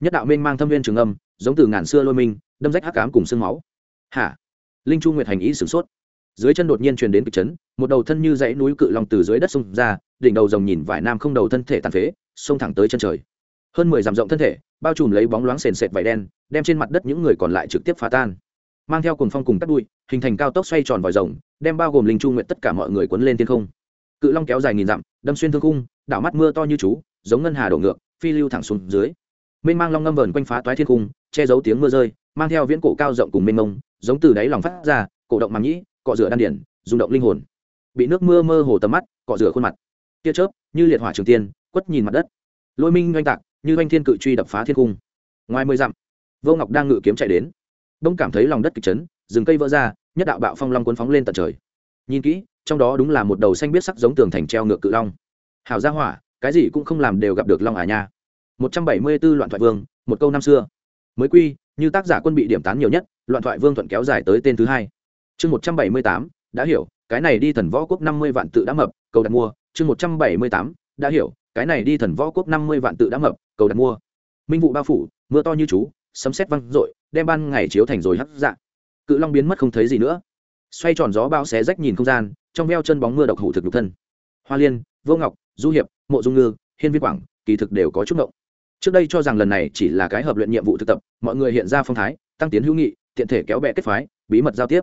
nhất đạo minh mang thâm viên trường âm, giống từ ngàn xưa lôi minh đâm rách hắc cám cùng sương máu. Hả? Linh chu nguyệt hành ý sửng sốt. Dưới chân đột nhiên truyền đến kịch chấn một đầu thân như dãy núi cự long từ dưới đất xông ra, đỉnh đầu rồng nhìn vải nam không đầu thân thể tàn phế, xông thẳng tới chân trời. Hơn mười dặm rộng thân thể, bao trùm lấy bóng loáng sền sệt vải đen, đem trên mặt đất những người còn lại trực tiếp phá tan. Mang theo cùng phong cùng cắt đuôi hình thành cao tốc xoay tròn vòi rồng, đem bao gồm linh chu nguyện tất cả mọi người quấn lên thiên không. Cự long kéo dài nghìn dặm, đâm xuyên thương cung đảo mắt mưa to như chú, giống ngân hà đổ ngược, phi lưu thẳng xuống dưới. Mênh mang long ngâm vờn quanh phá toái thiên cung che giấu tiếng mưa rơi, mang theo viễn cổ cao rộng cùng mênh mông, giống từ đáy lòng phát ra, cổ động màng nhĩ, cọ rửa đan điển, rung động linh hồn bị nước mưa mơ hồ tầm mắt, cọ rửa khuôn mặt. Tia chớp, như liệt hỏa trường tiên, quất nhìn mặt đất. Lôi minh oanh tạc, như oanh thiên cự truy đập phá thiên cung. Ngoài mười dặm, vô ngọc đang ngự kiếm chạy đến. Đông cảm thấy lòng đất kịch chấn, rừng cây vỡ ra, nhất đạo bạo phong long cuốn phóng lên tận trời. Nhìn kỹ, trong đó đúng là một đầu xanh biết sắc giống tường thành treo ngược cự long. Hảo gia hỏa, cái gì cũng không làm đều gặp được long à nha. Một trăm bảy mươi 174 loạn thoại vương, một câu năm xưa. Mới quy, như tác giả quân bị điểm tán nhiều nhất, loạn thoại vương thuận kéo dài tới tên thứ hai. Chương một trăm bảy mươi tám đã hiểu, cái này đi thần võ quốc năm mươi vạn tự đã mập, cầu đặt mua, chương một trăm bảy mươi tám, đã hiểu, cái này đi thần võ quốc năm mươi vạn tự đã mập, cầu đặt mua. Minh vụ bao phủ, mưa to như chú, sấm sét văng r đem ban ngày chiếu thành rồi hắt dạ. Cự long biến mất không thấy gì nữa. Xoay tròn gió bao xé rách nhìn không gian, trong veo chân bóng mưa độc hủ thực nhục thân. Hoa liên, vô ngọc, du hiệp, mộ dung ngư, hiên viên quảng, kỳ thực đều có chút động trước đây cho rằng lần này chỉ là cái hợp luyện nhiệm vụ thực tập, mọi người hiện ra phong thái, tăng tiến hữu nghị, tiện thể kéo bè kết phái, bí mật giao tiếp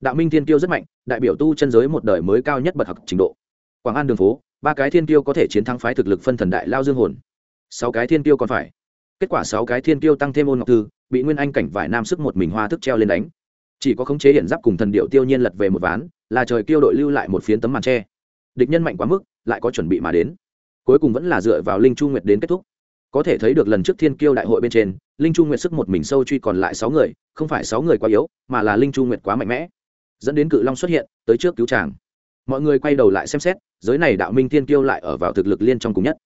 đạo minh thiên tiêu rất mạnh, đại biểu tu chân giới một đời mới cao nhất bậc học trình độ. Quảng an đường phố, ba cái thiên tiêu có thể chiến thắng phái thực lực phân thần đại lao dương hồn. Sáu cái thiên tiêu còn phải. Kết quả sáu cái thiên tiêu tăng thêm ôn ngọc thư, bị nguyên anh cảnh vải nam sức một mình hoa thức treo lên đánh. Chỉ có khống chế hiện giáp cùng thần điệu tiêu nhiên lật về một ván, là trời tiêu đội lưu lại một phiến tấm màn tre. Địch nhân mạnh quá mức, lại có chuẩn bị mà đến. Cuối cùng vẫn là dựa vào linh chu nguyệt đến kết thúc. Có thể thấy được lần trước thiên kiêu đại hội bên trên, linh chu nguyệt sức một mình sâu truy còn lại sáu người, không phải sáu người quá yếu, mà là linh chu nguyệt quá mạnh mẽ dẫn đến cự long xuất hiện, tới trước cứu tràng mọi người quay đầu lại xem xét, giới này đạo minh thiên kiêu lại ở vào thực lực liên trong cùng nhất.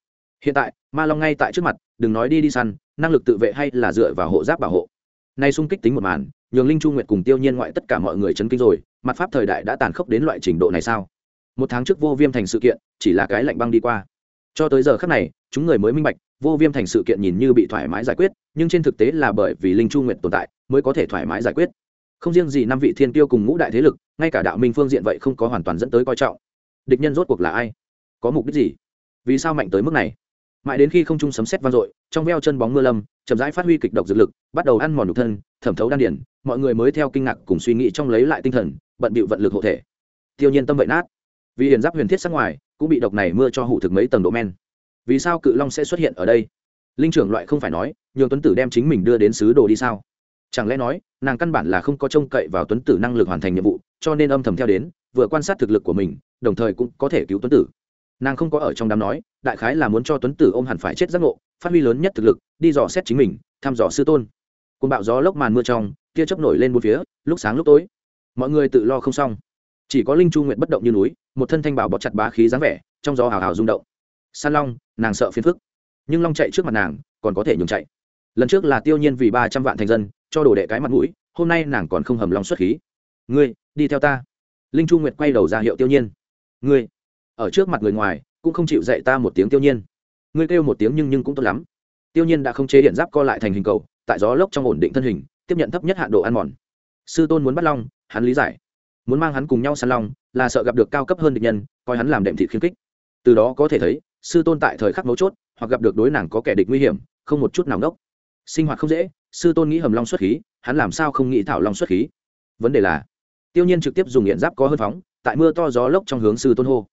Hiện tại, ma long ngay tại trước mặt, đừng nói đi đi săn, năng lực tự vệ hay là dựa vào hộ giáp bảo hộ. Nay xung kích tính một màn, nhường linh chu nguyệt cùng tiêu nhiên ngoại tất cả mọi người chấn kinh rồi, mặt pháp thời đại đã tàn khốc đến loại trình độ này sao? Một tháng trước vô viêm thành sự kiện, chỉ là cái lạnh băng đi qua. Cho tới giờ khắc này, chúng người mới minh bạch, vô viêm thành sự kiện nhìn như bị thoải mái giải quyết, nhưng trên thực tế là bởi vì linh chu nguyệt tồn tại, mới có thể thoải mái giải quyết không riêng gì năm vị thiên tiêu cùng ngũ đại thế lực, ngay cả đạo minh phương diện vậy không có hoàn toàn dẫn tới coi trọng. Địch nhân rốt cuộc là ai? Có mục đích gì? Vì sao mạnh tới mức này? Mãi đến khi không trung sấm sét vang dội, trong veo chân bóng mưa lâm, chậm rãi phát huy kịch độc dược lực, bắt đầu ăn mòn nhục thân, thẩm thấu đan điển mọi người mới theo kinh ngạc cùng suy nghĩ trong lấy lại tinh thần, bận bịu vận lực hộ thể. Tiêu nhiên tâm vậy nát. Vì hiền giáp huyền thiết sắc ngoài, cũng bị độc này mưa cho hủ thực mấy tầng độ men. Vì sao cự long sẽ xuất hiện ở đây? Linh trưởng loại không phải nói, nhường tuấn tử đem chính mình đưa đến sứ đồ đi sao? Chẳng lẽ nói, nàng căn bản là không có trông cậy vào tuấn tử năng lực hoàn thành nhiệm vụ, cho nên âm thầm theo đến, vừa quan sát thực lực của mình, đồng thời cũng có thể cứu tuấn tử. Nàng không có ở trong đám nói, đại khái là muốn cho tuấn tử ôm hẳn phải chết giác ngộ, phát huy lớn nhất thực lực, đi dò xét chính mình, thăm dò sư tôn. Côn bạo gió lốc màn mưa trong, tia chớp nổi lên một phía, lúc sáng lúc tối. Mọi người tự lo không xong. Chỉ có linh chu nguyện bất động như núi, một thân thanh bảo bọt chặt bá khí dáng vẻ, trong gió hào hào rung động. San long, nàng sợ phiền phức. Nhưng long chạy trước mặt nàng, còn có thể nhường chạy. Lần trước là tiêu nhiên vì ba trăm vạn thành dân cho đồ đệ cái mặt mũi, hôm nay nàng còn không hầm long xuất khí. Ngươi, đi theo ta. Linh chu nguyệt quay đầu ra hiệu tiêu nhiên. Ngươi, ở trước mặt người ngoài, cũng không chịu dạy ta một tiếng tiêu nhiên. Ngươi kêu một tiếng nhưng nhưng cũng tốt lắm. Tiêu nhiên đã không chế điện giáp co lại thành hình cầu, tại gió lốc trong ổn định thân hình, tiếp nhận thấp nhất hạn độ ăn mòn. Sư tôn muốn bắt long, hắn lý giải. Muốn mang hắn cùng nhau săn long, là sợ gặp được cao cấp hơn địch nhân, coi hắn làm đệm thịt khiêm kích từ đó có thể thấy, sư tôn tại thời khắc mấu chốt, hoặc gặp được đối nàng có kẻ địch nguy hiểm, không một chút nào đốc. Sinh hoạt không dễ sư tôn nghĩ hầm long xuất khí, hắn làm sao không nghĩ thảo long xuất khí? Vấn đề là, tiêu nhiên trực tiếp dùng nghiện giáp có hơn phóng, tại mưa to gió lốc trong hướng sư tôn hô.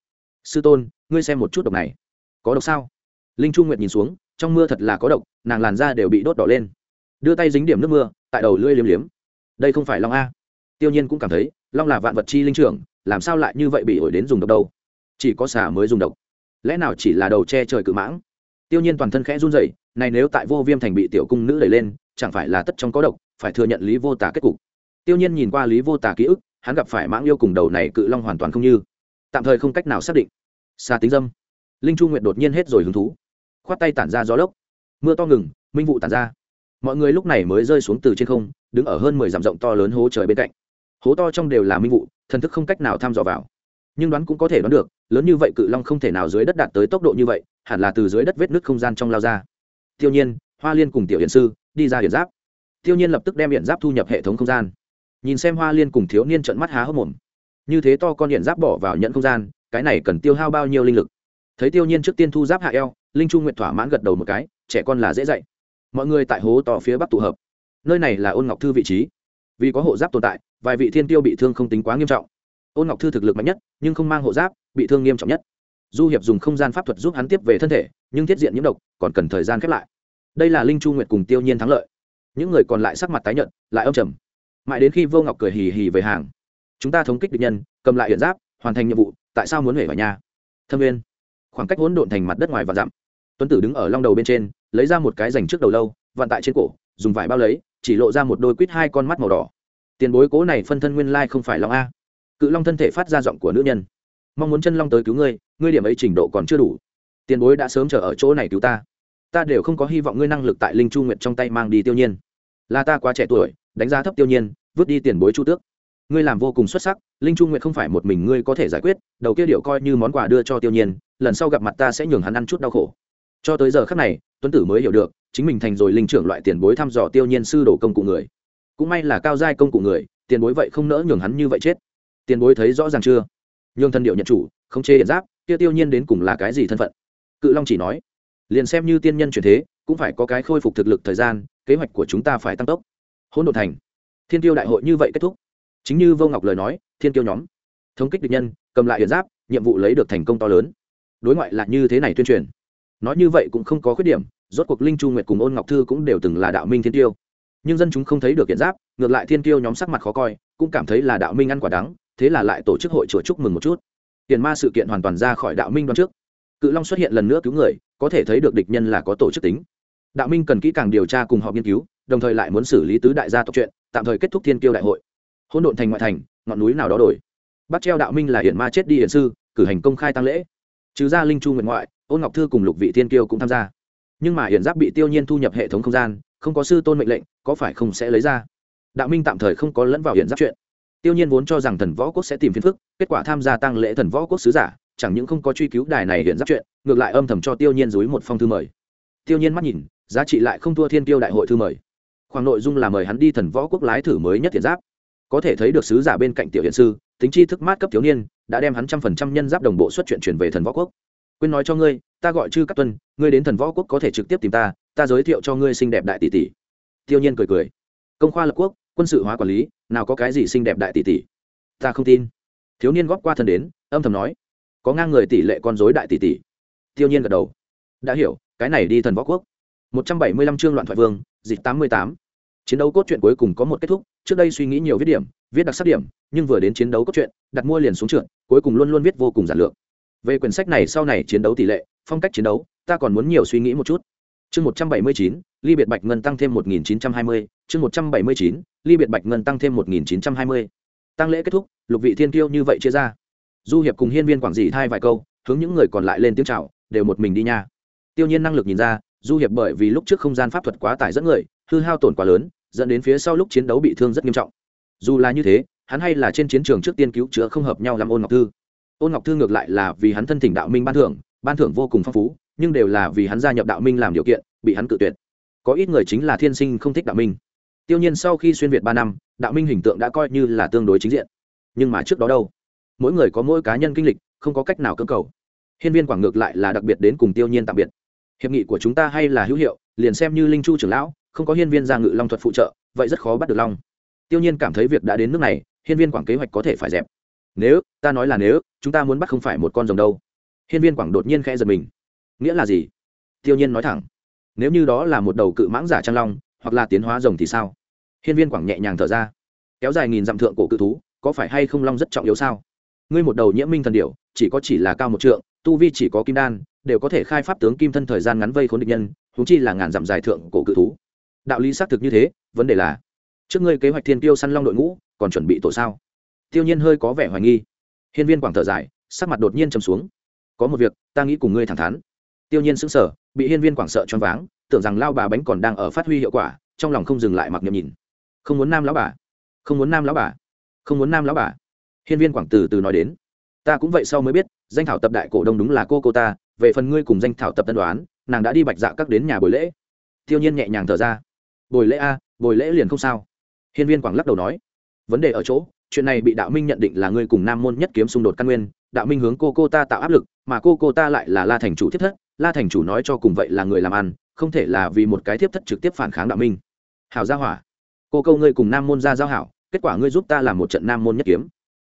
Sư tôn, ngươi xem một chút độc này. Có độc sao? Linh trung nguyệt nhìn xuống, trong mưa thật là có độc, nàng làn da đều bị đốt đỏ lên. Đưa tay dính điểm nước mưa, tại đầu lưỡi liếm liếm. Đây không phải long a. Tiêu nhiên cũng cảm thấy, long là vạn vật chi linh trưởng, làm sao lại như vậy bị ổi đến dùng độc đâu? Chỉ có xà mới dùng độc. Lẽ nào chỉ là đầu che trời cự mãng? Tiêu nhiên toàn thân khẽ run rẩy, này nếu tại vô viêm thành bị tiểu cung nữ đẩy lên chẳng phải là tất trong có độc, phải thừa nhận lý vô tả kết cục. Tiêu nhiên nhìn qua lý vô tả ký ức, hắn gặp phải mãng yêu cùng đầu này cự long hoàn toàn không như. Tạm thời không cách nào xác định. Xa tính dâm. Linh chu nguyện đột nhiên hết rồi hứng thú. Khoát tay tản ra gió lốc. Mưa to ngừng, minh vụ tản ra. Mọi người lúc này mới rơi xuống từ trên không, đứng ở hơn mười dặm rộng to lớn hố trời bên cạnh. Hố to trong đều là minh vụ, thần thức không cách nào thăm dò vào. Nhưng đoán cũng có thể đoán được, lớn như vậy cự long không thể nào dưới đất đạt tới tốc độ như vậy, hẳn là từ dưới đất vết nước không gian trong lao ra. Tiêu nhiên, hoa liên cùng tiểu hiển sư đi ra hiển giáp. Tiêu nhiên lập tức đem hiển giáp thu nhập hệ thống không gian. Nhìn xem hoa liên cùng thiếu niên trợn mắt há hốc mồm. Như thế to con hiển giáp bỏ vào nhận không gian, cái này cần tiêu hao bao nhiêu linh lực? Thấy tiêu nhiên trước tiên thu giáp hạ eo, linh trung nguyện thỏa mãn gật đầu một cái, trẻ con là dễ dạy. Mọi người tại hố to phía bắc tụ hợp. Nơi này là ôn ngọc thư vị trí. Vì có hộ giáp tồn tại, vài vị thiên tiêu bị thương không tính quá nghiêm trọng. Ôn ngọc thư thực lực mạnh nhất, nhưng không mang hộ giáp, bị thương nghiêm trọng nhất. Du hiệp dùng không gian pháp thuật giúp hắn tiếp về thân thể, nhưng thiết diện nhiễm độc, còn cần thời gian khép lại đây là linh chu nguyệt cùng tiêu nhiên thắng lợi. Những người còn lại sắc mặt tái nhợt, lại âm trầm. Mãi đến khi vô ngọc cười hì hì về hàng, chúng ta thống kích địch nhân, cầm lại hiện giáp, hoàn thành nhiệm vụ, tại sao muốn về vào nhà? Thâm viên khoảng cách hỗn độn thành mặt đất ngoài và dặm. Tuấn tử đứng ở long đầu bên trên, lấy ra một cái dành trước đầu lâu, vặn tại trên cổ, dùng vải bao lấy, chỉ lộ ra một đôi quýt hai con mắt màu đỏ. Tiền bối cố này phân thân nguyên lai không phải long a. Cự long thân thể phát ra giọng của nữ nhân. Mong muốn chân long tới cứu ngươi ngươi điểm ấy trình độ còn chưa đủ. Tiền bối đã sớm chờ ở chỗ này cứu ta ta đều không có hy vọng ngươi năng lực tại linh chu nguyệt trong tay mang đi tiêu nhiên. Là ta quá trẻ tuổi, đánh giá thấp tiêu nhiên, vứt đi tiền bối chu tước. Ngươi làm vô cùng xuất sắc, linh chu nguyệt không phải một mình ngươi có thể giải quyết, đầu kia điệu coi như món quà đưa cho tiêu nhiên, lần sau gặp mặt ta sẽ nhường hắn ăn chút đau khổ. Cho tới giờ khắc này, tuấn tử mới hiểu được, chính mình thành rồi linh trưởng loại tiền bối thăm dò tiêu nhiên sư đổ công cụ người. Cũng may là cao giai công cụ người, tiền bối vậy không nỡ nhường hắn như vậy chết. Tiền bối thấy rõ ràng chưa? Nhường thân điệu nhận chủ không chê hiện giáp, kia tiêu nhiên đến cùng là cái gì thân phận? Cự long chỉ nói liền xem như tiên nhân chuyển thế, cũng phải có cái khôi phục thực lực thời gian, kế hoạch của chúng ta phải tăng tốc. Hỗn độn thành. Thiên tiêu đại hội như vậy kết thúc. Chính như vô ngọc lời nói, thiên tiêu nhóm thống kích địch nhân, cầm lại hiện giáp, nhiệm vụ lấy được thành công to lớn. Đối ngoại là như thế này tuyên truyền. Nói như vậy cũng không có khuyết điểm, rốt cuộc linh chu nguyệt cùng ôn ngọc thư cũng đều từng là đạo minh thiên tiêu. Nhưng dân chúng không thấy được hiện giáp, ngược lại thiên tiêu nhóm sắc mặt khó coi, cũng cảm thấy là đạo minh ăn quả đắng, thế là lại tổ chức hội chùa chúc mừng một chút. Tiền ma sự kiện hoàn toàn ra khỏi đạo minh đoạn trước cự long xuất hiện lần nữa cứu người, có thể thấy được địch nhân là có tổ chức tính. Đạo minh cần kỹ càng điều tra cùng họ nghiên cứu, đồng thời lại muốn xử lý tứ đại gia tộc chuyện, tạm thời kết thúc thiên kiêu đại hội. Hỗn độn thành ngoại thành, ngọn núi nào đó đổi. Bắt treo đạo minh là hiển ma chết đi hiển sư, cử hành công khai tăng lễ. Trừ ra linh chu nguyện ngoại, ôn ngọc thư cùng lục vị thiên kiêu cũng tham gia. Nhưng mà hiển giáp bị tiêu nhiên thu nhập hệ thống không gian, không có sư tôn mệnh lệnh, có phải không sẽ lấy ra? Đạo minh tạm thời không có lẫn vào hiển giáp chuyện. Tiêu nhiên vốn cho rằng thần võ quốc sẽ tìm phiền phức, kết quả tham gia tăng lễ thần võ quốc sứ giả chẳng những không có truy cứu đài này hiện giáp chuyện, ngược lại âm thầm cho tiêu nhiên dối một phong thư mời. Tiêu nhiên mắt nhìn, giá trị lại không thua thiên tiêu đại hội thư mời. Khoảng nội dung là mời hắn đi thần võ quốc lái thử mới nhất hiện giáp. Có thể thấy được sứ giả bên cạnh tiểu hiện sư, tính chi thức mát cấp thiếu niên, đã đem hắn trăm phần trăm nhân giáp đồng bộ xuất chuyện chuyển về thần võ quốc. Quên nói cho ngươi, ta gọi chư các tuân, ngươi đến thần võ quốc có thể trực tiếp tìm ta ta giới thiệu cho ngươi xinh đẹp đại tỷ tỷ. Tiêu nhiên cười cười. Công khoa lập quốc, quân sự hóa quản lý, nào có cái gì xinh đẹp đại tỷ tỷ? Ta không tin. Thiếu niên góp qua thần đến, âm thầm nói có ngang người tỷ lệ con dối đại tỷ tỷ. Tiêu nhiên gật đầu. Đã hiểu, cái này đi thần võ quốc. Một trăm bảy mươi lăm chương loạn thoại vương, dịch tám mươi tám. Chiến đấu cốt truyện cuối cùng có một kết thúc, trước đây suy nghĩ nhiều viết điểm, viết đặc sắc điểm, nhưng vừa đến chiến đấu cốt truyện, đặt mua liền xuống trượt, cuối cùng luôn luôn viết vô cùng giản lược. Về quyển sách này sau này chiến đấu tỷ lệ, phong cách chiến đấu, ta còn muốn nhiều suy nghĩ một chút. Chương một trăm bảy mươi chín, ly biệt bạch ngân tăng thêm một nghìn chín trăm hai mươi. Chương một trăm bảy mươi chín, ly biệt bạch ngân tăng thêm một nghìn chín trăm hai mươi. Tăng lễ kết thúc, lục vị thiên kiêu như vậy chia ra du hiệp cùng hiên viên quảng dị thay vài câu, hướng những người còn lại lên tiếng chào, đều một mình đi nha. Tiêu nhiên năng lực nhìn ra, du hiệp bởi vì lúc trước không gian pháp thuật quá tải dẫn người, hư hao tổn quá lớn, dẫn đến phía sau lúc chiến đấu bị thương rất nghiêm trọng. Dù là như thế, hắn hay là trên chiến trường trước tiên cứu chữa không hợp nhau làm ôn ngọc thư. Ôn ngọc thư ngược lại là vì hắn thân thỉnh đạo minh ban thưởng ban thưởng vô cùng phong phú, nhưng đều là vì hắn gia nhập đạo minh làm điều kiện, bị hắn cự tuyệt. Có ít người chính là thiên sinh không thích đạo minh. Tiêu nhiên sau khi xuyên việt ba năm, đạo minh hình tượng đã coi như là tương đối chính diện. Nhưng mà trước đó đâu? Mỗi người có mỗi cá nhân kinh lịch, không có cách nào cưỡng cầu. Hiên viên quảng ngược lại là đặc biệt đến cùng tiêu nhiên tạm biệt. Hiệp nghị của chúng ta hay là hữu hiệu, liền xem như linh chu trưởng lão, không có hiên viên ra ngự long thuật phụ trợ, vậy rất khó bắt được long. Tiêu nhiên cảm thấy việc đã đến nước này, hiên viên quảng kế hoạch có thể phải dẹp. Nếu, ta nói là nếu, chúng ta muốn bắt không phải một con rồng đâu. Hiên viên quảng đột nhiên khẽ giật mình. Nghĩa là gì? Tiêu nhiên nói thẳng. Nếu như đó là một đầu cự mãng giả trang long, hoặc là tiến hóa rồng thì sao? Hiên viên quảng nhẹ nhàng thở ra. Kéo dài nghìn dặm thượng cổ cự thú, có phải hay không long rất trọng yếu sao? Ngươi một đầu nhiễm minh thần điểu, chỉ có chỉ là cao một trượng, tu vi chỉ có kim đan, đều có thể khai pháp tướng kim thân thời gian ngắn vây khốn địch nhân húng chi là ngàn dặm dài thượng cổ cự thú. Đạo lý xác thực như thế, vấn đề là, trước ngươi kế hoạch thiên tiêu săn long đội ngũ, còn chuẩn bị tổ sao? Tiêu nhiên hơi có vẻ hoài nghi. Hiên viên quảng thở dài, sắc mặt đột nhiên trầm xuống. Có một việc, ta nghĩ cùng ngươi thẳng thắn. Tiêu nhiên sững sờ, bị hiên viên quảng sợ choáng váng, tưởng rằng lao bà bánh còn đang ở phát huy hiệu quả, trong lòng không dừng lại mặc niệm nhìn. Không muốn nam lão bà, không muốn nam lão bà, không muốn nam lão bà hiên viên quảng từ từ nói đến. Ta cũng vậy sau mới biết, danh thảo tập đại cổ đông đúng là cô cô ta, về phần ngươi cùng danh thảo tập tân đoán, nàng đã đi bạch dạ các đến nhà buổi lễ. Tiêu nhiên nhẹ nhàng thở ra. Bồi lễ a bồi lễ liền không sao. Hiên viên quảng lắc đầu nói. Vấn đề ở chỗ, chuyện này bị đạo minh nhận định là ngươi cùng nam môn nhất kiếm xung đột căn nguyên, đạo minh hướng cô cô ta tạo áp lực, mà cô cô ta lại là la thành chủ thiết thất, la thành chủ nói cho cùng vậy là người làm ăn, không thể là vì một cái thiếp thất trực tiếp phản kháng đạo minh. Hảo gia hỏa. Cô câu ngươi cùng nam môn ra giao hảo, kết quả ngươi giúp ta làm một trận nam môn nhất kiếm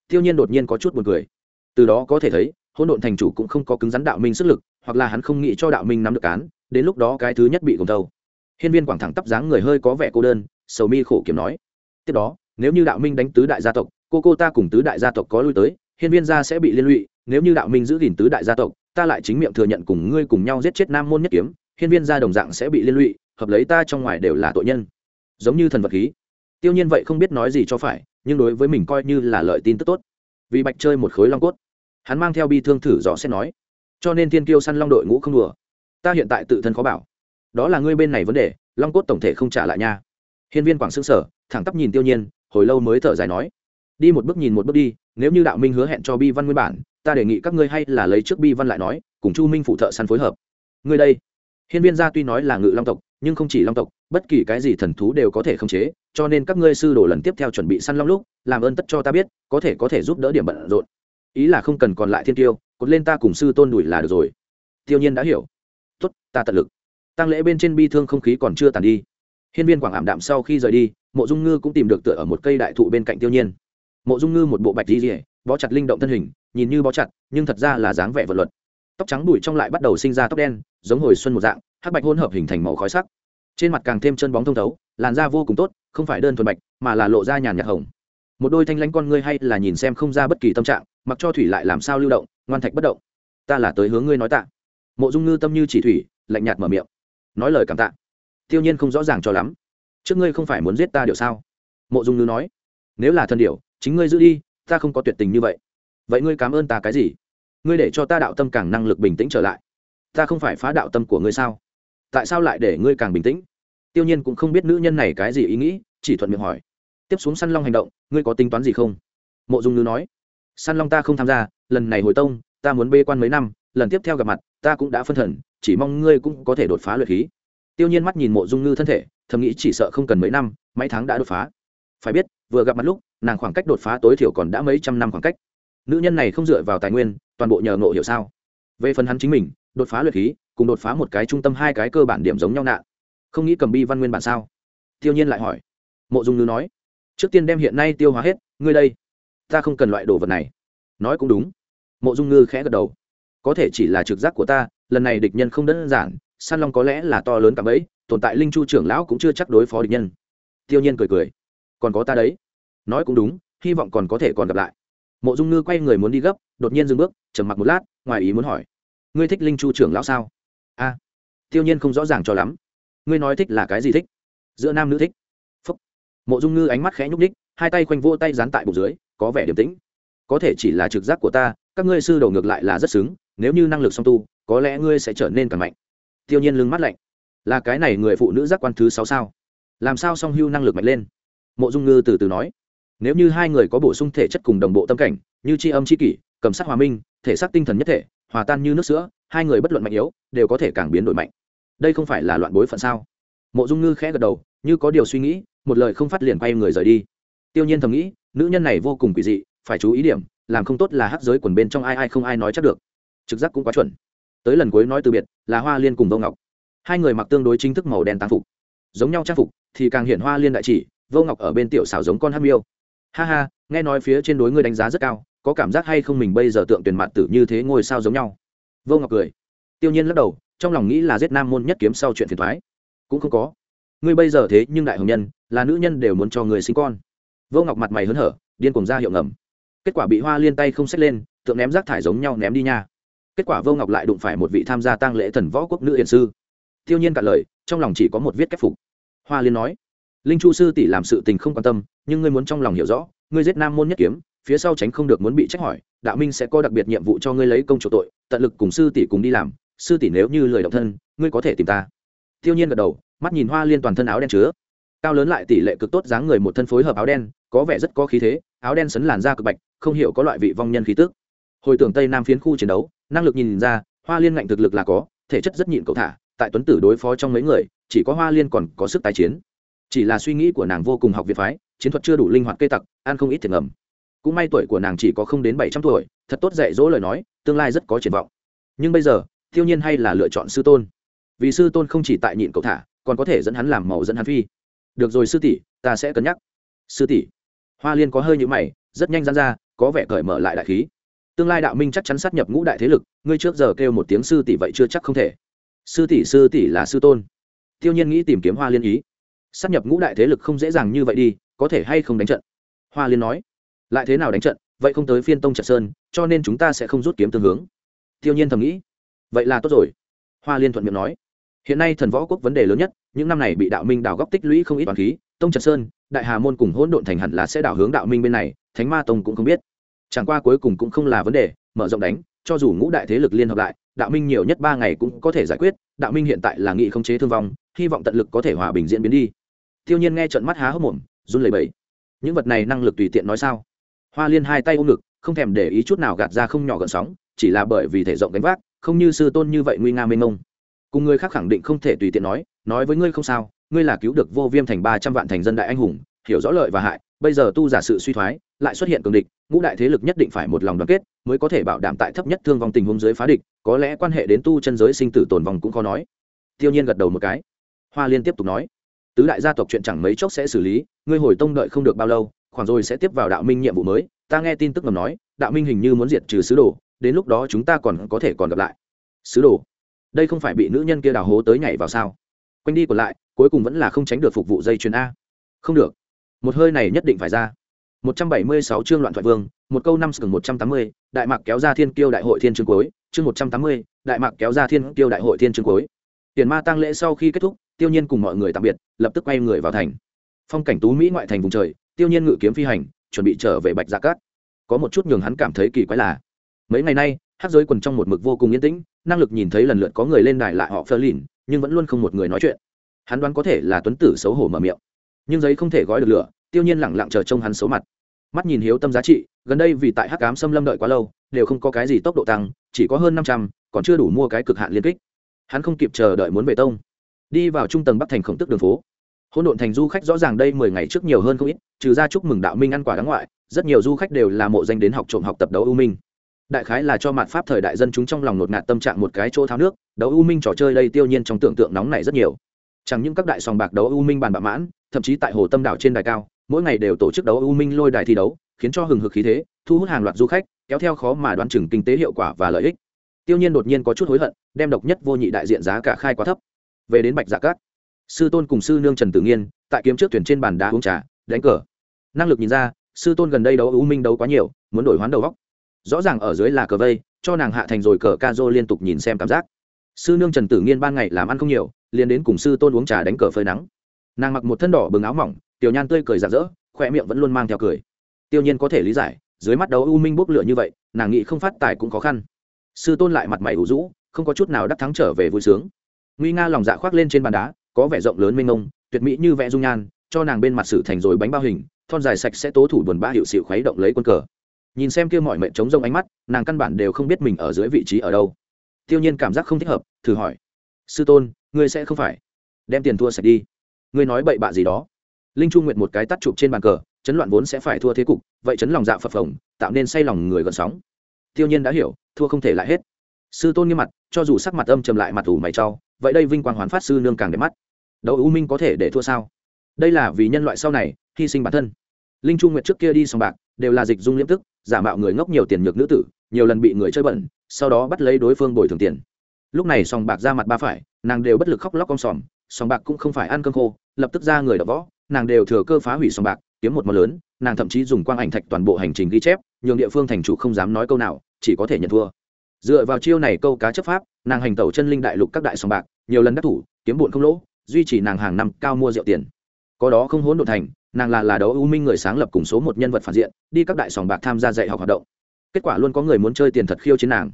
tiêu nhiên đột nhiên có chút buồn cười. Từ đó có thể thấy, hỗn độn thành chủ cũng không có cứng rắn đạo minh sức lực, hoặc là hắn không nghĩ cho đạo minh nắm được cán đến lúc đó cái thứ nhất bị gồng thâu hiên viên quảng thẳng tắp dáng người hơi có vẻ cô đơn, sầu mi khổ kiếm nói. Tiếp đó, nếu như đạo minh đánh tứ đại gia tộc, cô cô ta cùng tứ đại gia tộc có lui tới, hiên viên gia sẽ bị liên lụy, nếu như đạo minh giữ gìn tứ đại gia tộc, ta lại chính miệng thừa nhận cùng ngươi cùng nhau giết chết nam môn nhất kiếm, hiên viên gia đồng dạng sẽ bị liên lụy, hợp lấy ta trong ngoài đều là tội nhân. Giống như thần vật khí tiêu nhiên vậy không biết nói gì cho phải, nhưng đối với mình coi như là lợi tin tức tốt. Vì bạch chơi một khối long cốt, hắn mang theo bi thương thử dò xét nói, cho nên thiên kiêu săn long đội ngũ không đùa. Ta hiện tại tự thân khó bảo. Đó là ngươi bên này vấn đề, long cốt tổng thể không trả lại nha. Hiên viên quảng xương sở thẳng tắp nhìn tiêu nhiên, hồi lâu mới thở dài nói, đi một bước nhìn một bước đi, nếu như đạo minh hứa hẹn cho bi văn nguyên bản, ta đề nghị các ngươi hay là lấy trước bi văn lại nói, cùng chu minh phụ thợ săn phối hợp. Ngươi đây. Hiên viên gia tuy nói là ngự long tộc nhưng không chỉ long tộc, bất kỳ cái gì thần thú đều có thể khống chế, cho nên các ngươi sư đồ lần tiếp theo chuẩn bị săn long lúc, làm ơn tất cho ta biết, có thể có thể giúp đỡ điểm bận rộn. Ý là không cần còn lại thiên tiêu, cột lên ta cùng sư tôn đuổi là được rồi. Tiêu nhiên đã hiểu. Tốt, ta tận lực. Tăng lễ bên trên bi thương không khí còn chưa tàn đi. Hiên viên quảng ảm đạm sau khi rời đi, mộ dung ngư cũng tìm được tựa ở một cây đại thụ bên cạnh tiêu nhiên. Mộ dung ngư một bộ bạch di rỉa bó chặt linh động thân hình, nhìn như bó chặt, nhưng thật ra là dáng vẻ vật luật. Tóc trắng bùi trong lại bắt đầu sinh ra tóc đen, giống hồi xuân một dạng hắc bạch hỗn hợp hình thành màu khói sắc. Trên mặt càng thêm chân bóng thông thấu, làn da vô cùng tốt, không phải đơn thuần bạch, mà là lộ ra nhàn nhạt hồng. Một đôi thanh lãnh con ngươi hay là nhìn xem không ra bất kỳ tâm trạng, mặc cho thủy lại làm sao lưu động, ngoan thạch bất động. Ta là tới hướng ngươi nói tạ. Mộ dung ngư tâm như chỉ thủy, lạnh nhạt mở miệng. Nói lời cảm tạ. Tiêu nhiên không rõ ràng cho lắm. Trước ngươi không phải muốn giết ta điều sao? Mộ dung ngư nói. Nếu là thân điều, chính ngươi giữ đi, ta không có tuyệt tình như vậy. Vậy ngươi cảm ơn ta cái gì? Ngươi để cho ta đạo tâm càng năng lực bình tĩnh trở lại. Ta không phải phá đạo tâm của ngươi sao? Tại sao lại để ngươi càng bình tĩnh? Tiêu nhiên cũng không biết nữ nhân này cái gì ý nghĩ, chỉ thuận miệng hỏi. Tiếp xuống săn long hành động, ngươi có tính toán gì không? Mộ dung ngư nói. Săn long ta không tham gia, lần này hồi tông, ta muốn bê quan mấy năm, lần tiếp theo gặp mặt, ta cũng đã phân thần, chỉ mong ngươi cũng có thể đột phá luyện khí. Tiêu nhiên mắt nhìn mộ dung ngư thân thể, thầm nghĩ chỉ sợ không cần mấy năm, mấy tháng đã đột phá. Phải biết, vừa gặp mặt lúc, nàng khoảng cách đột phá tối thiểu còn đã mấy trăm năm khoảng cách. Nữ nhân này không dựa vào tài nguyên, toàn bộ nhờ ngộ hiểu sao. Về phần hắn chính mình, đột phá luyện khí cùng đột phá một cái trung tâm hai cái cơ bản điểm giống nhau nạn. Không nghĩ cầm bi văn nguyên bản sao? Tiêu nhiên lại hỏi. Mộ dung ngư nói. Trước tiên đem hiện nay tiêu hóa hết, ngươi đây. Ta không cần loại đồ vật này. Nói cũng đúng. Mộ dung ngư khẽ gật đầu. Có thể chỉ là trực giác của ta, lần này địch nhân không đơn giản, san long có lẽ là to lớn cả bấy tồn tại linh chu trưởng lão cũng chưa chắc đối phó địch nhân. Tiêu nhiên cười cười. Còn có ta đấy. Nói cũng đúng, hy vọng còn có thể còn gặp lại. Mộ dung ngư quay người muốn đi gấp, đột nhiên dừng bước, trầm mặc một lát, ngoài ý muốn hỏi. Ngươi thích linh chu trưởng lão sao? A tiêu nhiên không rõ ràng cho lắm. Ngươi nói thích là cái gì thích? Giữa nam nữ thích. Phúc. Mộ dung ngư ánh mắt khẽ nhúc ních hai tay khoanh vô tay dán tại bụng dưới, có vẻ điềm tĩnh. Có thể chỉ là trực giác của ta, các ngươi sư đầu ngược lại là rất xứng, nếu như năng lực song tu, có lẽ ngươi sẽ trở nên càng mạnh. Tiêu nhiên lưng mắt lạnh. Là cái này người phụ nữ giác quan thứ sáu sao? Làm sao song hưu năng lực mạnh lên? Mộ dung ngư từ từ nói. Nếu như hai người có bổ sung thể chất cùng đồng bộ tâm cảnh, như tri âm tri kỷ cầm sắc hòa minh, thể xác tinh thần nhất thể, hòa tan như nước sữa hai người bất luận mạnh yếu, đều có thể càng biến đổi mạnh. Đây không phải là loạn bối phận sao? Mộ dung ngư khẽ gật đầu, như có điều suy nghĩ, một lời không phát liền quay người rời đi. Tiêu nhiên thầm nghĩ, nữ nhân này vô cùng quỷ dị, phải chú ý điểm, làm không tốt là hắc giới quần bên trong ai ai không ai nói chắc được. Trực giác cũng quá chuẩn. Tới lần cuối nói từ biệt, là hoa liên cùng vô ngọc. Hai người mặc tương đối chính thức màu đen tang phục. Giống nhau trang phục, thì càng hiện hoa liên đại chỉ, vô ngọc ở bên tiểu xảo giống con hát miêu. Ha ha, nghe nói phía trên đối ngươi đánh giá rất cao, có cảm giác hay không mình bây giờ tượng tuyển mặt tử như thế ngôi sao giống nhau? Vô ngọc cười. Tiêu nhiên lắc đầu, trong lòng nghĩ là giết nam môn nhất kiếm sau chuyện phiền thoái cũng không có. Ngươi bây giờ thế nhưng đại hồng nhân, là nữ nhân đều muốn cho người sinh con. Vô ngọc mặt mày hớn hở, điên cùng ra hiệu ngầm. Kết quả bị hoa liên tay không xách lên, tượng ném rác thải giống nhau ném đi nha. Kết quả vô ngọc lại đụng phải một vị tham gia tăng lễ thần võ quốc nữ hiền sư. Tiêu nhiên cả lời, trong lòng chỉ có một viết cách phục. Hoa liên nói, linh chu sư tỷ làm sự tình không quan tâm, nhưng ngươi muốn trong lòng hiểu rõ, ngươi giết nam môn nhất kiếm, phía sau tránh không được muốn bị trách hỏi, đạo minh sẽ có đặc biệt nhiệm vụ cho ngươi lấy công chủ tội tận lực cùng sư tỷ cùng đi làm, sư tỷ nếu như lời động thân, ngươi có thể tìm ta. Tiêu nhiên gật đầu, mắt nhìn hoa liên toàn thân áo đen chứa. Cao lớn lại tỷ lệ cực tốt dáng người một thân phối hợp áo đen, có vẻ rất có khí thế, áo đen sấn làn da cực bạch, không hiểu có loại vị vong nhân khí tức. Hồi tưởng tây nam phiến khu chiến đấu, năng lực nhìn ra, hoa liên ngạnh thực lực là có, thể chất rất nhịn cậu thả, tại tuấn tử đối phó trong mấy người, chỉ có hoa liên còn có sức tái chiến. Chỉ là suy nghĩ của nàng vô cùng học việt phái, chiến thuật chưa đủ linh hoạt cây tặc, ăn không ít thiệt ngầm. Cũng may tuổi của nàng chỉ có không đến bảy trăm tuổi, thật tốt dạy dỗ lời nói tương lai rất có triển vọng. Nhưng bây giờ tiêu nhiên hay là lựa chọn sư tôn? Vì sư tôn không chỉ tại nhịn cậu thả, còn có thể dẫn hắn làm màu dẫn hắn phi. Được rồi sư tỷ, ta sẽ cân nhắc. Sư tỷ, hoa liên có hơi nhữ mày, rất nhanh dán ra, có vẻ cởi mở lại đại khí. Tương lai đạo minh chắc chắn sát nhập ngũ đại thế lực, ngươi trước giờ kêu một tiếng sư tỷ vậy chưa chắc không thể. Sư tỷ sư tỷ là sư tôn. Tiêu nhiên nghĩ tìm kiếm hoa liên ý. Sát nhập ngũ đại thế lực không dễ dàng như vậy đi, có thể hay không đánh trận? Hoa liên nói. Lại thế nào đánh trận? Vậy không tới phiên tông trận sơn cho nên chúng ta sẽ không rút kiếm tương hướng. Tiêu nhiên thầm nghĩ. Vậy là tốt rồi. Hoa liên thuận miệng nói. Hiện nay thần võ quốc vấn đề lớn nhất, những năm này bị đạo minh đào góc tích lũy không ít toàn khí, tông trần sơn, đại hà môn cùng hỗn độn thành hẳn là sẽ đảo hướng đạo minh bên này, thánh ma tông cũng không biết. Chẳng qua cuối cùng cũng không là vấn đề, mở rộng đánh, cho dù ngũ đại thế lực liên hợp lại, đạo minh nhiều nhất ba ngày cũng có thể giải quyết, đạo minh hiện tại là nghị không chế thương vong, hy vọng tận lực có thể hòa bình diễn biến đi. Tiêu nhiên nghe trận mắt há hốc mồm, run lẩy bẩy. Những vật này năng lực tùy tiện nói sao? Hoa liên hai tay ôm ngực không thèm để ý chút nào gạt ra không nhỏ gợn sóng, chỉ là bởi vì thể rộng gánh vác, không như sư tôn như vậy nguy nga mênh mông. Cùng người khác khẳng định không thể tùy tiện nói nói với ngươi không sao, ngươi là cứu được vô viêm thành ba trăm vạn thành dân đại anh hùng, hiểu rõ lợi và hại, bây giờ tu giả sự suy thoái, lại xuất hiện cường địch, ngũ đại thế lực nhất định phải một lòng đoàn kết, mới có thể bảo đảm tại thấp nhất thương vong tình huống dưới phá địch, có lẽ quan hệ đến tu chân giới sinh tử tồn vong cũng khó nói. Tiêu nhiên gật đầu một cái. Hoa liên tiếp tục nói. Tứ đại gia tộc chuyện chẳng mấy chốc sẽ xử lý, ngươi hồi tông đợi không được bao lâu khoảng rồi sẽ tiếp vào đạo minh nhiệm vụ mới. Ta nghe tin tức ngầm nói đạo minh hình như muốn diệt trừ sứ đồ đến lúc đó chúng ta còn có thể còn gặp lại. Sứ đồ? Đây không phải bị nữ nhân kia đào hố tới nhảy vào sao? Quanh đi còn lại cuối cùng vẫn là không tránh được phục vụ dây chuyền a. Không được. Một hơi này nhất định phải ra. 176 chương loạn thoại vương, một câu năm sừng 180, đại mạc kéo ra thiên kiêu đại hội thiên chương cuối, chương 180, đại mạc kéo ra thiên kiêu đại hội thiên chương cuối. Tiền ma tang lễ sau khi kết thúc, Tiêu Nhiên cùng mọi người tạm biệt, lập tức quay người vào thành. Phong cảnh tú mỹ ngoại thành vùng trời, Tiêu Nhiên ngự kiếm phi hành, chuẩn bị trở về Bạch Dạ Cát. Có một chút nhường hắn cảm thấy kỳ quái là, mấy ngày nay, hát giới quần trong một mực vô cùng yên tĩnh, năng lực nhìn thấy lần lượt có người lên đài lại họ phơ lìn, nhưng vẫn luôn không một người nói chuyện. Hắn đoán có thể là tuấn tử xấu hổ mở miệng, nhưng giấy không thể gói được lửa, Tiêu Nhiên lặng lặng chờ trông hắn xấu mặt. Mắt nhìn hiếu tâm giá trị gần đây vì tại hắc cám xâm lâm đợi quá lâu đều không có cái gì tốc độ tăng chỉ có hơn năm trăm còn chưa đủ mua cái cực hạn liên kích. Hắn không kịp chờ đợi muốn về tông. Đi vào trung tầng bắc thành khổng tức đường phố hỗn độn thành du khách rõ ràng đây mười ngày trước nhiều hơn không ít, trừ ra chúc mừng đạo minh ăn quả đáng ngoại, rất nhiều du khách đều là mộ danh đến học trộm học tập đấu ưu minh. Đại khái là cho mặt pháp thời đại dân chúng trong lòng nột ngạt tâm trạng một cái chỗ tháo nước, đấu ưu minh trò chơi đây tiêu nhiên trong tưởng tượng nóng này rất nhiều. Chẳng những các đại sòng bạc đấu ưu minh bàn bạc mãn, thậm chí tại hồ tâm đảo trên đài cao, mỗi ngày đều tổ chức đấu u minh lôi đài thi đấu, khiến cho hừng hực khí thế, thu hút hàng loạt du khách, kéo theo khó mà đoán chừng kinh tế hiệu quả và lợi ích. Tiêu nhiên đột nhiên có chút hối hận, đem độc nhất vô nhị đại diện giá cả khai quá thấp. Về đến bạch dạ cát sư tôn cùng sư nương trần tử nghiên, tại kiếm trước thuyền trên bàn đá uống trà, đánh cờ. Năng lực nhìn ra, sư tôn gần đây đấu ưu minh đấu quá nhiều, muốn đổi hoán đầu góc. Rõ ràng ở dưới là cờ vây, cho nàng hạ thành rồi cờ ca dô liên tục nhìn xem cảm giác. Sư nương trần tử nghiên ban ngày làm ăn không nhiều, liền đến cùng sư tôn uống trà đánh cờ phơi nắng. Nàng mặc một thân đỏ bừng áo mỏng, tiểu nhan tươi cười rạng rỡ khỏe miệng vẫn luôn mang theo cười. Tiêu nhiên có thể lý giải, dưới mắt đấu u minh bốc lửa như vậy, nàng nghĩ không phát tài cũng khó khăn. Sư tôn lại mặt mày ủ rũ, không có chút nào đắc thắng trở về vui sướng. Nguy nga lòng dạ khoác lên trên bàn đá có vẻ rộng lớn mênh mông, tuyệt mỹ như vẽ dung nhan, cho nàng bên mặt sử thành rồi bánh bao hình, thon dài sạch sẽ tố thủ buồn bã hiệu sự khuấy động lấy quân cờ. Nhìn xem kia mọi mệnh trống rông ánh mắt, nàng căn bản đều không biết mình ở dưới vị trí ở đâu. Tiêu nhiên cảm giác không thích hợp, thử hỏi. Sư tôn, ngươi sẽ không phải đem tiền thua sạch đi. Ngươi nói bậy bạ gì đó. Linh trung nguyệt một cái tắt chụp trên bàn cờ, chấn loạn vốn sẽ phải thua thế cục, vậy chấn lòng dạ phập phồng, tạo nên say lòng người gần sóng. Tiêu nhiên đã hiểu, thua không thể lại hết. Sư tôn nghiêm mặt, cho dù sắc mặt âm trầm lại mặt ủ mày trao, vậy đây vinh quang hoán phát sư nương càng đẹp mắt đấu ưu minh có thể để thua sao? Đây là vì nhân loại sau này, hy sinh bản thân. Linh chu nguyệt trước kia đi sòng bạc, đều là dịch dung liễm tức, giả mạo người ngốc nhiều tiền nhược nữ tử, nhiều lần bị người chơi bẩn, sau đó bắt lấy đối phương bồi thường tiền. Lúc này sòng bạc ra mặt ba phải, nàng đều bất lực khóc lóc con sòm, sòng bạc cũng không phải ăn cơm khô, lập tức ra người đập võ, nàng đều thừa cơ phá hủy sòng bạc, kiếm một món lớn, nàng thậm chí dùng quang ảnh thạch toàn bộ hành trình ghi chép, nhường địa phương thành chủ không dám nói câu nào, chỉ có thể nhận thua. Dựa vào chiêu này câu cá chấp pháp, nàng hành tẩu chân linh đại lục các đại sòng bạc, nhiều lần đắc thủ, kiếm bụn không lỗ duy trì nàng hàng năm cao mua rượu tiền. Có đó không hỗn độn thành, nàng là là đấu ưu minh người sáng lập cùng số một nhân vật phản diện, đi các đại sòng bạc tham gia dạy học hoạt động. Kết quả luôn có người muốn chơi tiền thật khiêu chiến nàng.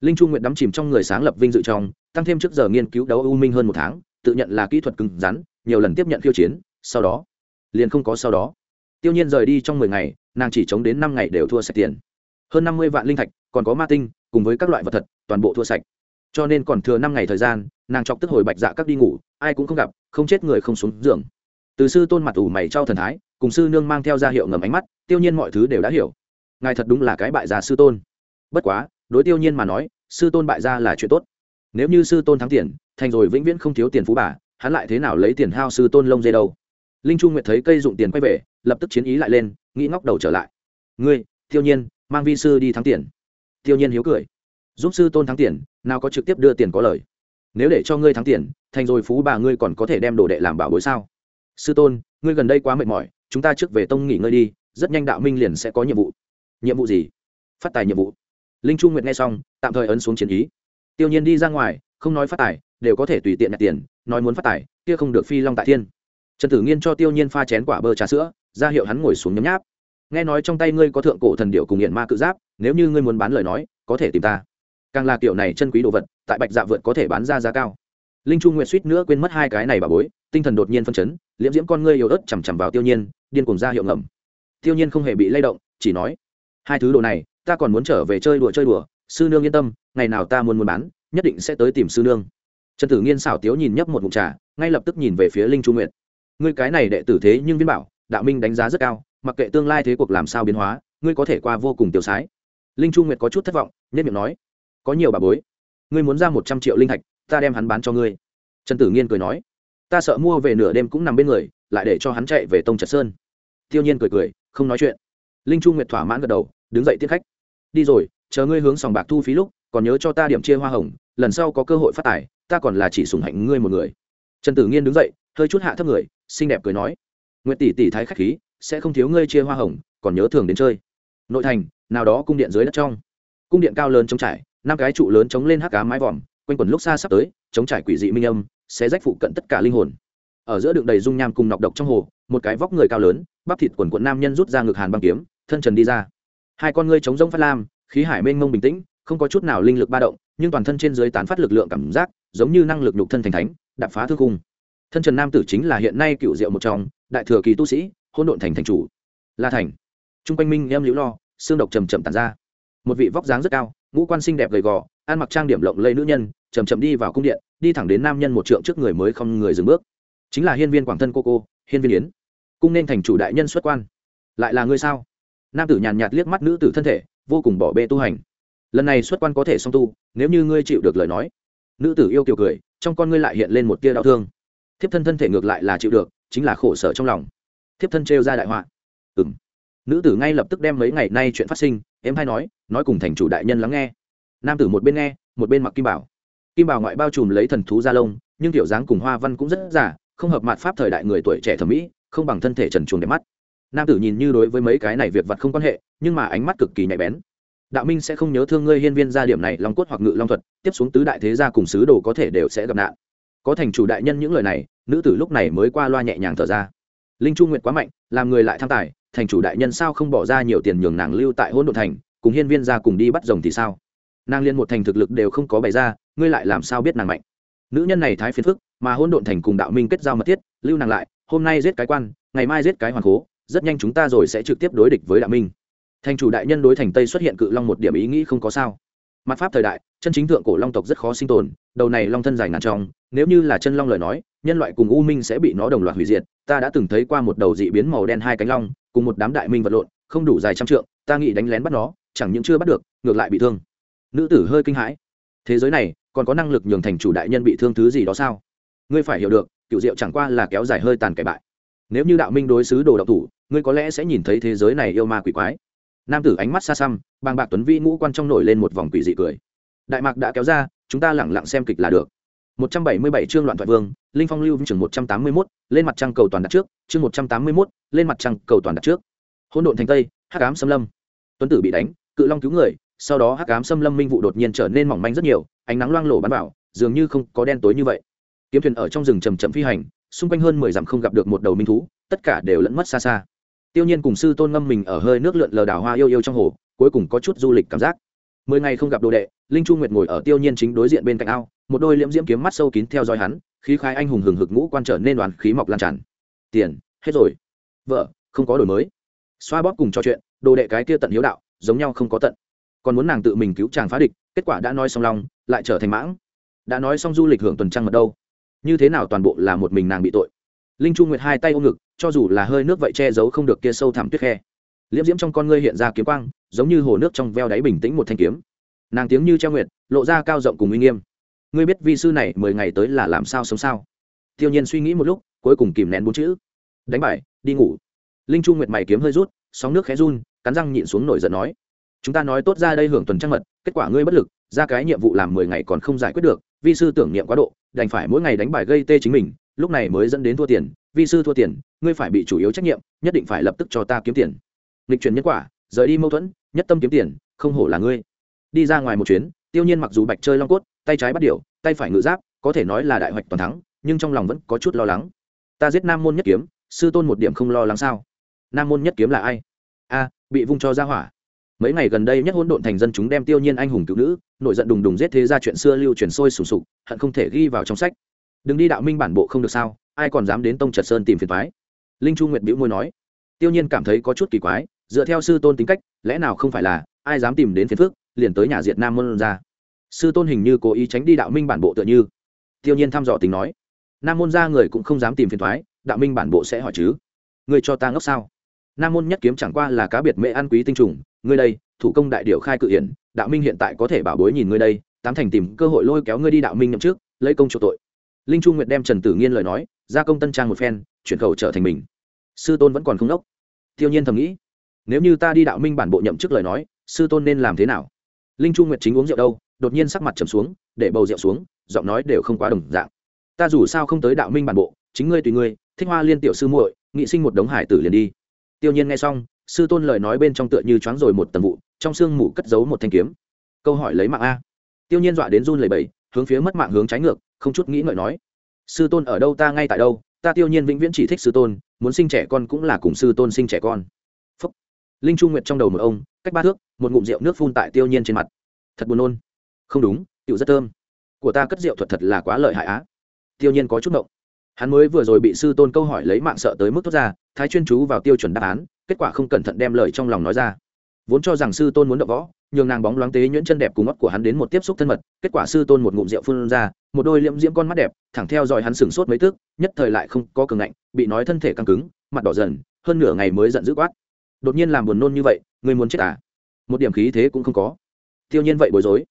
Linh chu nguyện đắm chìm trong người sáng lập vinh dự trong, tăng thêm trước giờ nghiên cứu đấu ưu minh hơn một tháng, tự nhận là kỹ thuật cứng rắn, nhiều lần tiếp nhận khiêu chiến, sau đó, liền không có sau đó. Tiêu nhiên rời đi trong mười ngày, nàng chỉ chống đến năm ngày đều thua sạch tiền. Hơn năm mươi vạn linh thạch, còn có ma tinh, cùng với các loại vật thật, toàn bộ thua sạch. Cho nên còn thừa năm ngày thời gian, nàng chọc tức hồi bạch dạ các đi ngủ ai cũng không gặp, không chết người không xuống giường. Từ sư tôn mặt ủ mày trao thần thái, cùng sư nương mang theo ra hiệu ngầm ánh mắt, tiêu nhiên mọi thứ đều đã hiểu. Ngài thật đúng là cái bại gia sư tôn. Bất quá, đối tiêu nhiên mà nói, sư tôn bại gia là chuyện tốt. Nếu như sư tôn thắng tiền, thành rồi vĩnh viễn không thiếu tiền phú bà, hắn lại thế nào lấy tiền hao sư tôn lông dê đâu? Linh trung nguyệt thấy cây dụng tiền quay về, lập tức chiến ý lại lên, nghĩ ngóc đầu trở lại. Ngươi, tiêu nhiên, mang vi sư đi thắng tiền. Tiêu nhiên hiếu cười. Giúp sư tôn thắng tiền, nào có trực tiếp đưa tiền có lời nếu để cho ngươi thắng tiền, thành rồi phú bà ngươi còn có thể đem đồ đệ làm bảo bối sao? Sư tôn, ngươi gần đây quá mệt mỏi, chúng ta trước về tông nghỉ ngơi đi, rất nhanh đạo minh liền sẽ có nhiệm vụ. Nhiệm vụ gì? Phát tài nhiệm vụ. Linh trung nguyệt nghe xong, tạm thời ấn xuống chiến ý. Tiêu nhiên đi ra ngoài, không nói phát tài, đều có thể tùy tiện nhặt tiền, nói muốn phát tài, kia không được phi long tại thiên. Trần tử nghiên cho tiêu nhiên pha chén quả bơ trà sữa, ra hiệu hắn ngồi xuống nhấm nháp. Nghe nói trong tay ngươi có thượng cổ thần điệu cùng nghiện ma cự giáp, nếu như ngươi muốn bán lời nói, có thể tìm ta. Càng là kiểu này chân quý đồ vật tại bạch dạ vượt có thể bán ra giá cao. Linh chu nguyệt suýt nữa quên mất hai cái này bà bối, tinh thần đột nhiên phân chấn, liễm diễm con ngươi yếu ớt chằm chằm vào tiêu nhiên, điên cùng ra hiệu ngầm. Tiêu nhiên không hề bị lay động, chỉ nói, hai thứ đồ này, ta còn muốn trở về chơi đùa chơi đùa, sư nương yên tâm, ngày nào ta muốn muốn bán, nhất định sẽ tới tìm sư nương. Trần tử nghiên xảo tiếu nhìn nhấp một ngụm trà, ngay lập tức nhìn về phía linh chu nguyệt. Ngươi cái này đệ tử thế nhưng viên bảo, đạo minh đánh giá rất cao, mặc kệ tương lai thế cuộc làm sao biến hóa, ngươi có thể qua vô cùng tiêu sái. Linh chu nguyệt có chút thất vọng nhất miệng nói, có nhiều bà bối ngươi muốn ra một trăm triệu linh thạch, ta đem hắn bán cho ngươi. Trần tử nghiên cười nói. Ta sợ mua về nửa đêm cũng nằm bên người, lại để cho hắn chạy về tông trật sơn. Tiêu nhiên cười cười, không nói chuyện. Linh chu nguyệt thỏa mãn gật đầu, đứng dậy tiếp khách. Đi rồi, chờ ngươi hướng sòng bạc thu phí lúc, còn nhớ cho ta điểm chia hoa hồng, lần sau có cơ hội phát tài, ta còn là chỉ sủng hạnh ngươi một người. Trần tử nghiên đứng dậy, hơi chút hạ thấp người, xinh đẹp cười nói. Nguyệt tỷ tỷ thái khách khí, sẽ không thiếu ngươi chia hoa hồng, còn nhớ thường đến chơi. Nội thành, nào đó cung điện dưới đất trong. Cung điện cao lớn trống trải năm cái trụ lớn chống lên hắc cá mái vòm, quanh quần lúc xa sắp tới, chống trải quỷ dị minh âm sẽ rách phụ cận tất cả linh hồn. Ở giữa đường đầy dung nham cùng nọc độc trong hồ, một cái vóc người cao lớn, bắp thịt quần quận nam nhân rút ra ngực hàn băng kiếm, thân trần đi ra. Hai con ngươi chống rông phát lam, khí hải mênh mông bình tĩnh, không có chút nào linh lực ba động, nhưng toàn thân trên dưới tán phát lực lượng cảm giác, giống như năng lực nhục thân thành thánh, đạp phá thương cung thân trần nam tử chính là hiện nay cựu diệu một trong, đại thừa kỳ tu sĩ hôn độn thành thành chủ. La thành. Trung quanh minh em liễu lo, xương độc trầm trầm tàn ra. Một vị vóc dáng rất cao ngũ quan xinh đẹp gầy gò, ăn mặc trang điểm lộng lây nữ nhân chầm chậm đi vào cung điện, đi thẳng đến nam nhân một trượng trước người mới không người dừng bước. Chính là hiên viên quảng thân cô cô, hiên viên yến. Cung nên thành chủ đại nhân xuất quan. Lại là ngươi sao? Nam tử nhàn nhạt liếc mắt nữ tử thân thể, vô cùng bỏ bê tu hành. Lần này xuất quan có thể song tu, nếu như ngươi chịu được lời nói. Nữ tử yêu kiều cười, trong con ngươi lại hiện lên một tia đau thương. Thiếp thân thân thể ngược lại là chịu được, chính là khổ sở trong lòng. Thiếp thân trêu ra đại họa. Ừ m nữ tử ngay lập tức đem mấy ngày nay chuyện phát sinh em hay nói nói cùng thành chủ đại nhân lắng nghe. Nam tử một bên nghe, một bên mặc kim bảo. Kim bảo ngoại bao trùm lấy thần thú gia lông, nhưng kiểu dáng cùng hoa văn cũng rất giả, không hợp mặt pháp thời đại người tuổi trẻ thẩm mỹ, không bằng thân thể trần truồng đẹp mắt. Nam tử nhìn như đối với mấy cái này việc vật không quan hệ, nhưng mà ánh mắt cực kỳ nhạy bén. Đạo minh sẽ không nhớ thương ngươi hiên viên gia điểm này, long cốt hoặc ngự long thuật, tiếp xuống tứ đại thế gia cùng sứ đồ có thể đều sẽ gặp nạn. Có thành chủ đại nhân những lời này, nữ tử lúc này mới qua loa nhẹ nhàng thở ra. Linh chu nguyện quá mạnh, làm người lại tham tài thành chủ đại nhân sao không bỏ ra nhiều tiền nhường nàng lưu tại hôn đ thành, cùng hiên viên gia cùng đi bắt rồng thì sao? Nàng liên một thành thực lực đều không có bày ra, ngươi lại làm sao biết nàng mạnh? Nữ nhân này thái phiền phức, mà hôn độn thành cùng đạo minh kết giao mật thiết, lưu nàng lại, hôm nay giết cái quan, ngày mai giết cái hoàng cố, rất nhanh chúng ta rồi sẽ trực tiếp đối địch với đạo minh. Thành chủ đại nhân đối thành tây xuất hiện cự long một điểm ý nghĩ không có sao. Mặt pháp thời đại, chân chính thượng cổ long tộc rất khó sinh tồn, đầu này long thân dài ngàn trong nếu như là chân long lời nói, nhân loại cùng u minh sẽ bị nó đồng loạt hủy diệt. Ta đã từng thấy qua một đầu dị biến màu đen hai cánh long cùng một đám đại minh vật lộn, không đủ dài trăm trượng, ta nghĩ đánh lén bắt nó, chẳng những chưa bắt được, ngược lại bị thương. Nữ tử hơi kinh hãi. Thế giới này, còn có năng lực nhường thành chủ đại nhân bị thương thứ gì đó sao? Ngươi phải hiểu được cựu diệu chẳng qua là kéo dài hơi tàn kẻ bại. Nếu như đạo minh đối xứ đồ độc thủ, ngươi có lẽ sẽ nhìn thấy thế giới này yêu ma quỷ quái. Nam tử ánh mắt xa xăm, bàng bạc tuấn vi ngũ quan trong nổi lên một vòng quỷ dị cười. Đại mạc đã kéo ra, chúng ta lẳng lặng xem kịch là được. 177 chương loạn thoại vương linh phong lưu chương 181, lên mặt trăng cầu toàn đặt trước chương 181, lên mặt trăng cầu toàn đặt trước. Hỗn độn thành tây hắc ám xâm lâm. Tuấn tử bị đánh cự long cứu người sau đó hắc ám xâm lâm minh vụ đột nhiên trở nên mỏng manh rất nhiều ánh nắng loang lổ bắn vào dường như không có đen tối như vậy. Kiếm thuyền ở trong rừng chậm chậm phi hành xung quanh hơn mười dặm không gặp được một đầu minh thú tất cả đều lẫn mất xa xa. Tiêu nhiên cùng sư tôn ngâm mình ở hơi nước lượn lờ đào hoa yêu yêu trong hồ cuối cùng có chút du lịch cảm giác. Mười ngày không gặp đồ đệ linh chu nguyệt ngồi ở tiêu nhiên chính đối diện bên cạnh ao một đôi liễm diễm kiếm mắt sâu kín theo dõi hắn, khí khai anh hùng hừng hực ngũ quan trở nên đoàn khí mọc lan tràn. Tiền, hết rồi. Vợ, không có đổi mới. Xoa bóp cùng trò chuyện, đồ đệ cái kia tận hiếu đạo, giống nhau không có tận. Còn muốn nàng tự mình cứu chàng phá địch, kết quả đã nói xong lòng, lại trở thành mãng. Đã nói xong du lịch hưởng tuần trăng mật đâu. Như thế nào toàn bộ là một mình nàng bị tội. Linh chu nguyệt hai tay ôm ngực, cho dù là hơi nước vậy che giấu không được kia sâu thẳm tuyết khe. Liễm diễm trong con ngươi hiện ra kiếm quang, giống như hồ nước trong veo đáy bình tĩnh một thanh kiếm. Nàng tiếng như treo nguyệt, lộ ra cao rộng cùng uy nghiêm ngươi biết vi sư này mười ngày tới là làm sao sống sao? Tiêu nhiên suy nghĩ một lúc, cuối cùng kìm nén bốn chữ. Đánh bài, đi ngủ. Linh chu nguyệt mày kiếm hơi rút, sóng nước khẽ run, cắn răng nhịn xuống nổi giận nói. Chúng ta nói tốt ra đây hưởng tuần trăng mật, kết quả ngươi bất lực, ra cái nhiệm vụ làm mười ngày còn không giải quyết được, vi sư tưởng niệm quá độ, đành phải mỗi ngày đánh bài gây tê chính mình, lúc này mới dẫn đến thua tiền, vi sư thua tiền, ngươi phải bị chủ yếu trách nhiệm, nhất định phải lập tức cho ta kiếm tiền. Lịch truyền nhân quả, rời đi mâu thuẫn, nhất tâm kiếm tiền, không hổ là ngươi. Đi ra ngoài một chuyến, tiêu nhiên mặc dù bạch chơi long cốt tay trái bắt điều, tay phải ngự giáp có thể nói là đại hoạch toàn thắng nhưng trong lòng vẫn có chút lo lắng. Ta giết nam môn nhất kiếm sư tôn một điểm không lo lắng sao? Nam môn nhất kiếm là ai? A bị vung cho ra hỏa. Mấy ngày gần đây nhất hỗn độn thành dân chúng đem tiêu nhiên anh hùng cứu nữ nổi giận đùng đùng giết thế ra chuyện xưa lưu truyền sôi sùng sục hận không thể ghi vào trong sách. Đừng đi đạo minh bản bộ không được sao ai còn dám đến tông trật sơn tìm phiền thoái linh chu nguyệt bĩu môi nói. Tiêu nhiên cảm thấy có chút kỳ quái dựa theo sư tôn tính cách lẽ nào không phải là ai dám tìm đến phiền phước liền tới nhà diệt nam môn ra sư tôn hình như cố ý tránh đi đạo minh bản bộ tựa như. Tiêu nhiên thăm dò tính nói, nam môn ra người cũng không dám tìm phiền thoái, đạo minh bản bộ sẽ hỏi chứ. Người cho ta ngốc sao? Nam môn nhất kiếm chẳng qua là cá biệt mễ ăn quý tinh trùng, ngươi đây, thủ công đại điệu khai cự hiển, đạo minh hiện tại có thể bảo bối nhìn ngươi đây, tám thành tìm cơ hội lôi kéo ngươi đi đạo minh nhậm trước lấy công chỗ tội. Linh trung nguyệt đem trần tử nghiên lời nói, ra công tân trang một phen, chuyển khẩu trở thành mình. Sư tôn vẫn còn không đốc tiêu nhiên thầm nghĩ, nếu như ta đi đạo minh bản bộ nhậm chức lời nói, sư tôn nên làm thế nào? Linh trung nguyệt chính uống rượu đâu? Đột nhiên sắc mặt trầm xuống, để bầu rượu xuống, giọng nói đều không quá đồng dạng. Ta dù sao không tới đạo minh bản bộ, chính ngươi tùy ngươi, thích hoa liên tiểu sư muội, nghị sinh một đống hải tử liền đi. Tiêu nhiên nghe xong, sư tôn lời nói bên trong tựa như choáng rồi một tầng vụ, trong xương mù cất giấu một thanh kiếm. Câu hỏi lấy mạng a. Tiêu nhiên dọa đến run lẩy bẩy, hướng phía mất mạng hướng trái ngược, không chút nghĩ ngợi nói. Sư tôn ở đâu ta ngay tại đâu, ta tiêu nhiên vĩnh viễn chỉ thích sư tôn, muốn sinh trẻ con cũng là cùng sư tôn sinh trẻ con. Phúc. linh trung nguyệt trong đầu một ông, cách ba thước, một ngụm rượu nước phun tại tiêu nhiên trên mặt. Thật buồn nôn không đúng, tiểu rất thơm. Của ta cất rượu thuật thật là quá lợi hại á. Tiêu nhiên có chút động hắn mới vừa rồi bị sư tôn câu hỏi lấy mạng sợ tới mức thốt ra, thái chuyên chú vào tiêu chuẩn đáp án, kết quả không cẩn thận đem lời trong lòng nói ra. Vốn cho rằng sư tôn muốn đập võ, nhường nàng bóng loáng tế nhuyễn chân đẹp cùng mắt của hắn đến một tiếp xúc thân mật, kết quả sư tôn một ngụm rượu phun ra, một đôi liễm diễm con mắt đẹp, thẳng theo dõi hắn sừng sốt mấy tức, nhất thời lại không có cường ngạnh, bị nói thân thể căng cứng, mặt đỏ dần, hơn nửa ngày mới giận dữ quát. Đột nhiên làm buồn nôn như vậy, người muốn chết à? Một điểm khí thế cũng không có. Tiêu nhiên vậy bối rối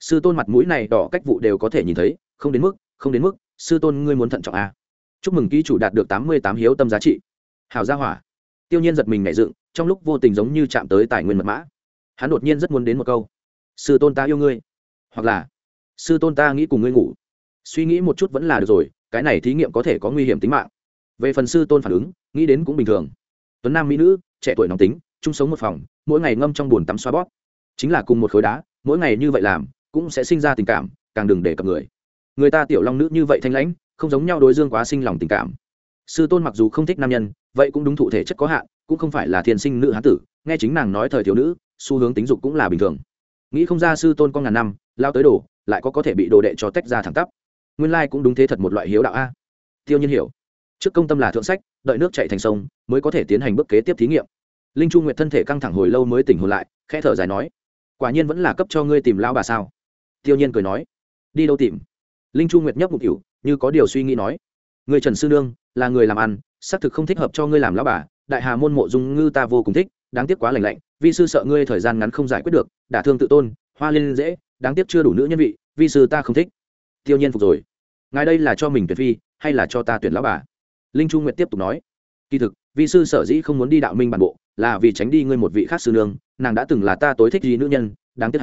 sư tôn mặt mũi này đỏ cách vụ đều có thể nhìn thấy, không đến mức, không đến mức, sư tôn ngươi muốn thận trọng à. Chúc mừng ký chủ đạt được tám mươi tám hiếu tâm giá trị. Hào gia hỏa. Tiêu nhiên giật mình nhảy dựng, trong lúc vô tình giống như chạm tới tài nguyên mật mã. Hắn đột nhiên rất muốn đến một câu. Sư tôn ta yêu ngươi. Hoặc là, sư tôn ta nghĩ cùng ngươi ngủ. Suy nghĩ một chút vẫn là được rồi, cái này thí nghiệm có thể có nguy hiểm tính mạng. Về phần sư tôn phản ứng, nghĩ đến cũng bình thường. Tuấn nam mỹ nữ, trẻ tuổi nóng tính, chung sống một phòng, mỗi ngày ngâm trong bồn tắm xoa bóp. Chính là cùng một khối đá, mỗi ngày như vậy làm cũng sẽ sinh ra tình cảm, càng đừng để cập người. Người ta tiểu long nữ như vậy thanh lãnh, không giống nhau đối dương quá sinh lòng tình cảm. Sư tôn mặc dù không thích nam nhân, vậy cũng đúng thụ thể chất có hạn, cũng không phải là thiên sinh nữ hán tử, nghe chính nàng nói thời thiếu nữ, xu hướng tính dục cũng là bình thường. Nghĩ không ra sư tôn con ngàn năm, lao tới đồ, lại có có thể bị đồ đệ cho tách ra thẳng tắp. Nguyên lai cũng đúng thế thật một loại hiếu đạo a. Tiêu nhiên hiểu. Trước công tâm là thượng sách, đợi nước chạy thành sông, mới có thể tiến hành bước kế tiếp thí nghiệm. Linh chu nguyệt thân thể căng thẳng hồi lâu mới tỉnh hồn lại, khẽ thở dài nói, quả nhiên vẫn là cấp cho ngươi tìm lao bà sao? Tiêu nhiên cười nói, đi đâu tìm? Linh chu nguyệt nhấp một kiểu như có điều suy nghĩ nói, người trần sư nương là người làm ăn, xác thực không thích hợp cho ngươi làm lão bà, đại hà môn mộ dung ngư ta vô cùng thích, đáng tiếc quá lành lạnh, vi sư sợ ngươi thời gian ngắn không giải quyết được, đả thương tự tôn, hoa liên dễ, đáng tiếc chưa đủ nữ nhân vị, vi sư ta không thích. Tiêu nhiên phục rồi, ngài đây là cho mình tuyệt phi, hay là cho ta tuyển lão bà? Linh chu nguyệt tiếp tục nói, kỳ thực, vi sư sở dĩ không muốn đi đạo minh bản bộ, là vì tránh đi ngươi một vị khác sư nương, nàng đã từng là ta tối thích gì nữ nhân, đáng tiếc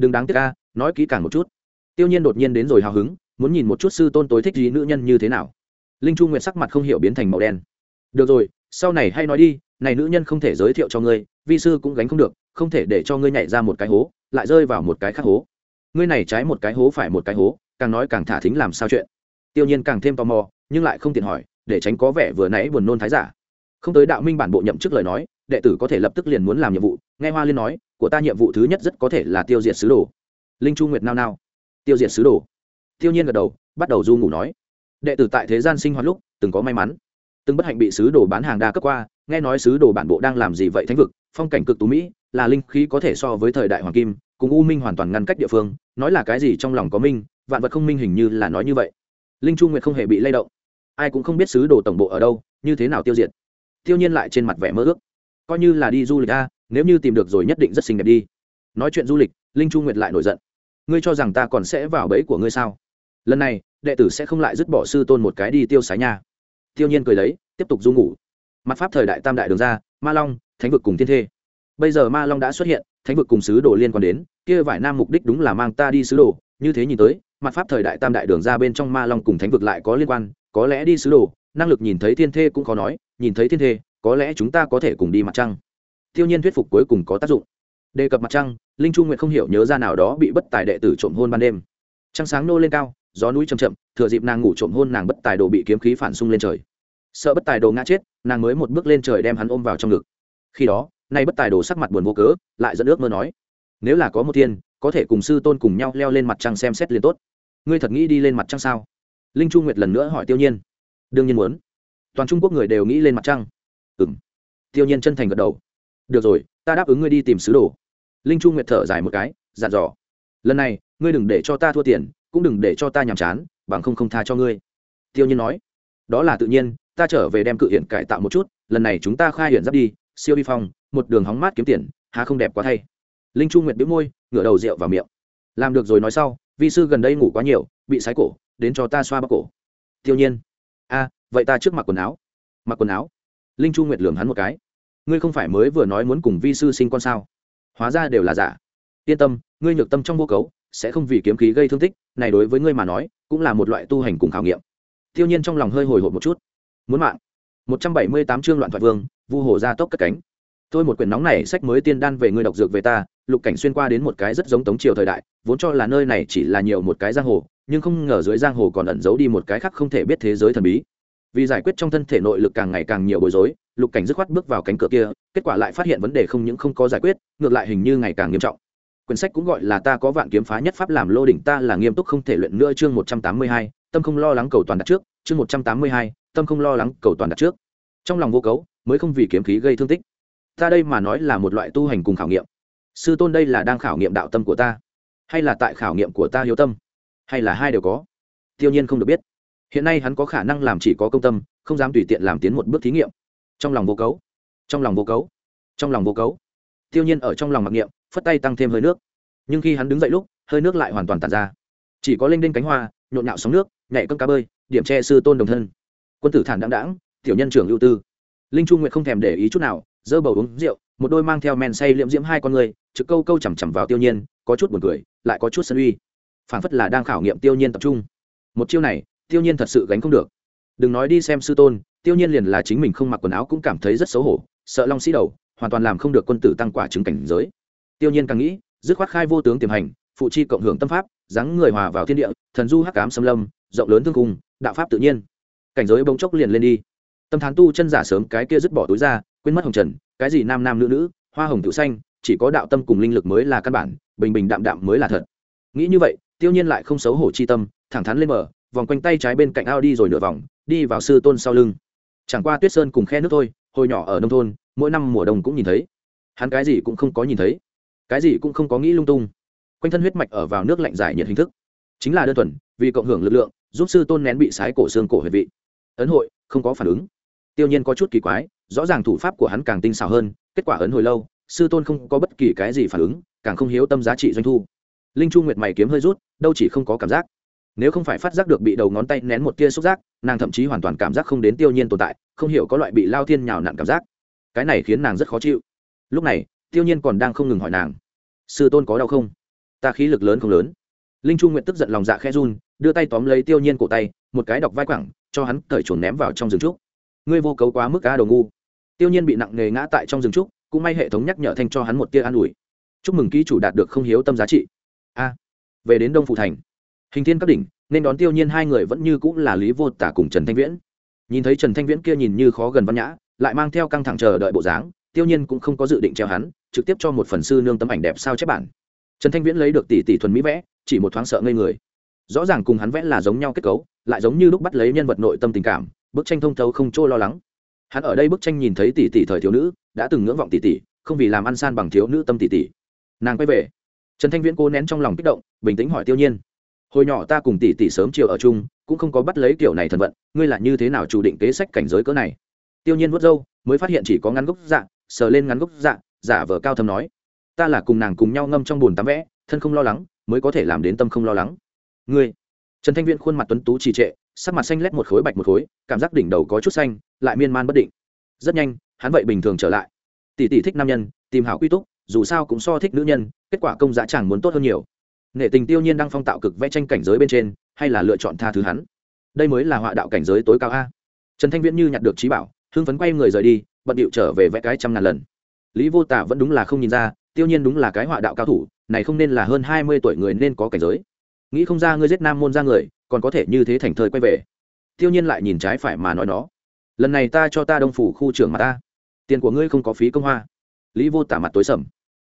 đừng đáng tiếc ca, nói kỹ càng một chút. Tiêu nhiên đột nhiên đến rồi hào hứng, muốn nhìn một chút sư tôn tối thích gì nữ nhân như thế nào. Linh chu nguyệt sắc mặt không hiểu biến thành màu đen. Được rồi, sau này hay nói đi, này nữ nhân không thể giới thiệu cho ngươi, vi sư cũng gánh không được, không thể để cho ngươi nhảy ra một cái hố, lại rơi vào một cái khác hố. Ngươi này trái một cái hố phải một cái hố, càng nói càng thả thính làm sao chuyện. Tiêu nhiên càng thêm tò mò, nhưng lại không tiện hỏi, để tránh có vẻ vừa nãy buồn nôn thái giả. Không tới đạo minh bản bộ nhậm chức lời nói, đệ tử có thể lập tức liền muốn làm nhiệm vụ, nghe hoa liên nói của ta nhiệm vụ thứ nhất rất có thể là tiêu diệt sứ đồ. Linh chu nguyệt nao nao. Tiêu diệt sứ đồ. Tiêu nhiên gật đầu, bắt đầu du ngủ nói. Đệ tử tại thế gian sinh hoạt lúc, từng có may mắn. Từng bất hạnh bị sứ đồ bán hàng đa cấp qua, nghe nói sứ đồ bản bộ đang làm gì vậy thánh vực, phong cảnh cực tú mỹ, là linh khí có thể so với thời đại hoàng kim, cùng u minh hoàn toàn ngăn cách địa phương, nói là cái gì trong lòng có minh, vạn vật không minh hình như là nói như vậy. Linh chu nguyệt không hề bị lay động. Ai cũng không biết sứ đồ tổng bộ ở đâu, như thế nào tiêu diệt. Tiêu nhiên lại trên mặt vẻ mơ ước. Coi như là đi du lịch a nếu như tìm được rồi nhất định rất xinh đẹp đi. Nói chuyện du lịch, linh chu nguyệt lại nổi giận. Ngươi cho rằng ta còn sẽ vào bẫy của ngươi sao? Lần này, đệ tử sẽ không lại dứt bỏ sư tôn một cái đi tiêu sái nha. Tiêu nhiên cười lấy, tiếp tục du ngủ. Mặt pháp thời đại tam đại đường ra, ma long, thánh vực cùng thiên thê. Bây giờ ma long đã xuất hiện, thánh vực cùng sứ đồ liên quan đến, kia vải nam mục đích đúng là mang ta đi sứ đồ. Như thế nhìn tới, mặt pháp thời đại tam đại đường ra bên trong ma long cùng thánh vực lại có liên quan, có lẽ đi sứ đồ, năng lực nhìn thấy thiên thê cũng khó nói, nhìn thấy thiên thê, có lẽ chúng ta có thể cùng đi mặt trăng tiêu nhiên thuyết phục cuối cùng có tác dụng. Đề cập mặt trăng, linh chu nguyện không hiểu nhớ ra nào đó bị bất tài đệ tử trộm hôn ban đêm. Trăng sáng nô lên cao, gió núi chầm chậm, thừa dịp nàng ngủ trộm hôn nàng bất tài đồ bị kiếm khí phản xung lên trời. Sợ bất tài đồ ngã chết, nàng mới một bước lên trời đem hắn ôm vào trong ngực. Khi đó, nay bất tài đồ sắc mặt buồn vô cớ, lại dẫn ước mơ nói, nếu là có một thiên, có thể cùng sư tôn cùng nhau leo lên mặt trăng xem xét liền tốt. Ngươi thật nghĩ đi lên mặt trăng sao? Linh chu nguyệt lần nữa hỏi tiêu nhiên. Đương nhiên muốn. Toàn trung quốc người đều nghĩ lên mặt trăng. Ừ m tiêu nhiên chân thành gật đầu được rồi, ta đáp ứng ngươi đi tìm sứ đồ. Linh chu nguyệt thở dài một cái, dặn dò. Lần này, ngươi đừng để cho ta thua tiền, cũng đừng để cho ta nhàm chán, bằng không không tha cho ngươi. Tiêu nhiên nói. Đó là tự nhiên, ta trở về đem cự hiện cải tạo một chút, lần này chúng ta khai hiện giáp đi, siêu vi phong, một đường hóng mát kiếm tiền, há không đẹp quá thay. Linh chu nguyệt biếu môi, ngửa đầu rượu vào miệng. Làm được rồi nói sau, vi sư gần đây ngủ quá nhiều, bị sái cổ, đến cho ta xoa bắp cổ. Tiêu nhiên. A, vậy ta trước mặc quần áo. Mặc quần áo. Linh chu nguyệt lường hắn một cái ngươi không phải mới vừa nói muốn cùng vi sư sinh con sao? Hóa ra đều là giả. Yên tâm, ngươi nhược tâm trong vô cấu, sẽ không vì kiếm khí gây thương tích, này đối với ngươi mà nói, cũng là một loại tu hành cùng khảo nghiệm. Tiêu nhiên trong lòng hơi hồi hộp một chút. Muốn mạng. Một trăm bảy mươi tám chương loạn thoại vương, vu hồ ra tốc cất cánh. Tôi một quyển nóng này sách mới tiên đan về ngươi đọc dược về ta, lục cảnh xuyên qua đến một cái rất giống tống triều thời đại, vốn cho là nơi này chỉ là nhiều một cái giang hồ, nhưng không ngờ dưới giang hồ còn ẩn giấu đi một cái khác không thể biết thế giới thần bí. Vì giải quyết trong thân thể nội lực càng ngày càng nhiều bối rối lục cảnh dứt khoát bước vào cánh cửa kia, kết quả lại phát hiện vấn đề không những không có giải quyết, ngược lại hình như ngày càng nghiêm trọng. Quyển sách cũng gọi là ta có vạn kiếm phá nhất pháp làm lô đỉnh, ta là nghiêm túc không thể luyện nữa chương một trăm tám mươi hai, tâm không lo lắng cầu toàn đặt trước chương một trăm tám mươi hai, tâm không lo lắng cầu toàn đặt trước trong lòng vô cấu, mới không vì kiếm khí gây thương tích. Ta đây mà nói là một loại tu hành cùng khảo nghiệm. Sư tôn đây là đang khảo nghiệm đạo tâm của ta. Hay là tại khảo nghiệm của ta hiếu tâm? Hay là hai đều có? Tiêu nhiên không được biết. Hiện nay hắn có khả năng làm chỉ có công tâm, không dám tùy tiện làm tiến một bước thí nghiệm trong lòng vô cấu, trong lòng vô cấu, trong lòng vô cấu. Tiêu nhiên ở trong lòng mặc niệm, phất tay tăng thêm hơi nước. Nhưng khi hắn đứng dậy lúc, hơi nước lại hoàn toàn tàn ra. Chỉ có linh đinh cánh hoa, nhộn nhạo sóng nước, nhảy cơm cá bơi, điểm che sư tôn đồng thân. Quân tử thản đáng đáng tiểu nhân trưởng ưu tư. Linh trung nguyện không thèm để ý chút nào dơ bầu uống rượu, một đôi mang theo men say liệm diễm hai con người, trực câu câu chằm chằm vào tiêu nhiên, có chút buồn cười, lại có chút sân uy. Phảng phất là đang khảo nghiệm tiêu nhiên tập trung. Một chiêu này, tiêu nhiên thật sự gánh không được. Đừng nói đi xem sư tôn tiêu nhiên liền là chính mình không mặc quần áo cũng cảm thấy rất xấu hổ, sợ long sĩ đầu, hoàn toàn làm không được quân tử tăng quả chứng cảnh giới. Tiêu nhiên càng nghĩ, dứt khoát khai vô tướng tiềm hành, phụ chi cộng hưởng tâm pháp dáng người hòa vào thiên địa, thần du hắc cám xâm lâm, rộng lớn thương cung, đạo pháp tự nhiên. Cảnh giới bỗng chốc liền lên đi. Tâm thán tu chân giả sớm cái kia dứt bỏ túi ra, quên mất hồng trần, cái gì nam nam nữ nữ, hoa hồng tự xanh, chỉ có đạo tâm cùng linh lực mới là căn bản, bình bình đạm đạm mới là thật. Nghĩ như vậy, tiêu nhiên lại không xấu hổ chi tâm, thẳng thắn lên mở vòng quanh tay trái bên cạnh ao đi rồi nửa vòng, đi vào sư tôn sau lưng chẳng qua tuyết sơn cùng khe nước thôi, hồi nhỏ ở nông thôn, mỗi năm mùa đông cũng nhìn thấy. Hắn cái gì cũng không có nhìn thấy. Cái gì cũng không có nghĩ lung tung. Quanh thân huyết mạch ở vào nước lạnh giải nhiệt hình thức. Chính là đơn thuần, vì cộng hưởng lực lượng, giúp sư tôn nén bị sái cổ xương cổ huyệt vị. Ấn hội, không có phản ứng. Tiêu nhiên có chút kỳ quái, rõ ràng thủ pháp của hắn càng tinh xảo hơn, kết quả ấn hồi lâu, sư tôn không có bất kỳ cái gì phản ứng, càng không hiếu tâm giá trị doanh thu. Linh chu nguyệt mày kiếm hơi rút, đâu chỉ không có cảm giác nếu không phải phát giác được bị đầu ngón tay nén một tia xúc giác, nàng thậm chí hoàn toàn cảm giác không đến tiêu nhiên tồn tại, không hiểu có loại bị lao thiên nhào nặn cảm giác. Cái này khiến nàng rất khó chịu. Lúc này, tiêu nhiên còn đang không ngừng hỏi nàng, sư tôn có đau không? Ta khí lực lớn không lớn. Linh chu nguyện tức giận lòng dạ khe run, đưa tay tóm lấy tiêu nhiên cổ tay, một cái đọc vai quẳng, cho hắn cởi chuồn ném vào trong rừng trúc. Ngươi vô cấu quá mức cá đầu ngu. Tiêu nhiên bị nặng nề ngã tại trong rừng trúc, cũng may hệ thống nhắc nhở thanh cho hắn một tia an ủi. Chúc mừng ký chủ đạt được không hiếu tâm giá trị. A, về đến đông phụ thành hình thiên các đỉnh, nên đón tiêu nhiên hai người vẫn như cũng là lý vô tả cùng trần thanh viễn. Nhìn thấy trần thanh viễn kia nhìn như khó gần văn nhã, lại mang theo căng thẳng chờ đợi bộ dáng, tiêu nhiên cũng không có dự định treo hắn, trực tiếp cho một phần sư nương tấm ảnh đẹp sao chép bản. Trần thanh viễn lấy được tỷ tỷ thuần mỹ vẽ, chỉ một thoáng sợ ngây người. Rõ ràng cùng hắn vẽ là giống nhau kết cấu, lại giống như lúc bắt lấy nhân vật nội tâm tình cảm, bức tranh thông thấu không trôi lo lắng. Hắn ở đây bức tranh nhìn thấy tỷ tỷ thời thiếu nữ, đã từng ngưỡng vọng tỷ tỷ, không vì làm ăn san bằng thiếu nữ tâm tỷ tỷ. Nàng quay về. Trần thanh viễn cố nén trong lòng kích động, bình tĩnh hỏi tiêu nhiên hồi nhỏ ta cùng tỷ tỷ sớm chiều ở chung, cũng không có bắt lấy kiểu này thần vận, ngươi là như thế nào chủ định kế sách cảnh giới cỡ này? Tiêu nhiên vuốt râu, mới phát hiện chỉ có ngắn gốc dạ sờ lên ngắn gốc dạ giả vờ cao thâm nói, ta là cùng nàng cùng nhau ngâm trong bùn tắm vẽ, thân không lo lắng, mới có thể làm đến tâm không lo lắng. Ngươi? Trần thanh viễn khuôn mặt tuấn tú trì trệ, sắc mặt xanh lét một khối bạch một khối, cảm giác đỉnh đầu có chút xanh, lại miên man bất định. Rất nhanh, hắn vậy bình thường trở lại. Tỷ tỷ thích nam nhân, tìm hảo quy túc, dù sao cũng so thích nữ nhân, kết quả công giá chẳng muốn tốt hơn nhiều nghệ tình tiêu nhiên đang phong tạo cực vẽ tranh cảnh giới bên trên, hay là lựa chọn tha thứ hắn? Đây mới là họa đạo cảnh giới tối cao a. Trần thanh viễn như nhặt được trí bảo, hưng phấn quay người rời đi, bận điệu trở về vẽ cái trăm ngàn lần. Lý vô tả vẫn đúng là không nhìn ra, tiêu nhiên đúng là cái họa đạo cao thủ, này không nên là hơn hai mươi tuổi người nên có cảnh giới. Nghĩ không ra ngươi giết nam môn ra người, còn có thể như thế thành thơi quay về. Tiêu nhiên lại nhìn trái phải mà nói nó. Lần này ta cho ta đông phủ khu trưởng mà ta. Tiền của ngươi không có phí công hoa. Lý vô tả mặt tối sầm.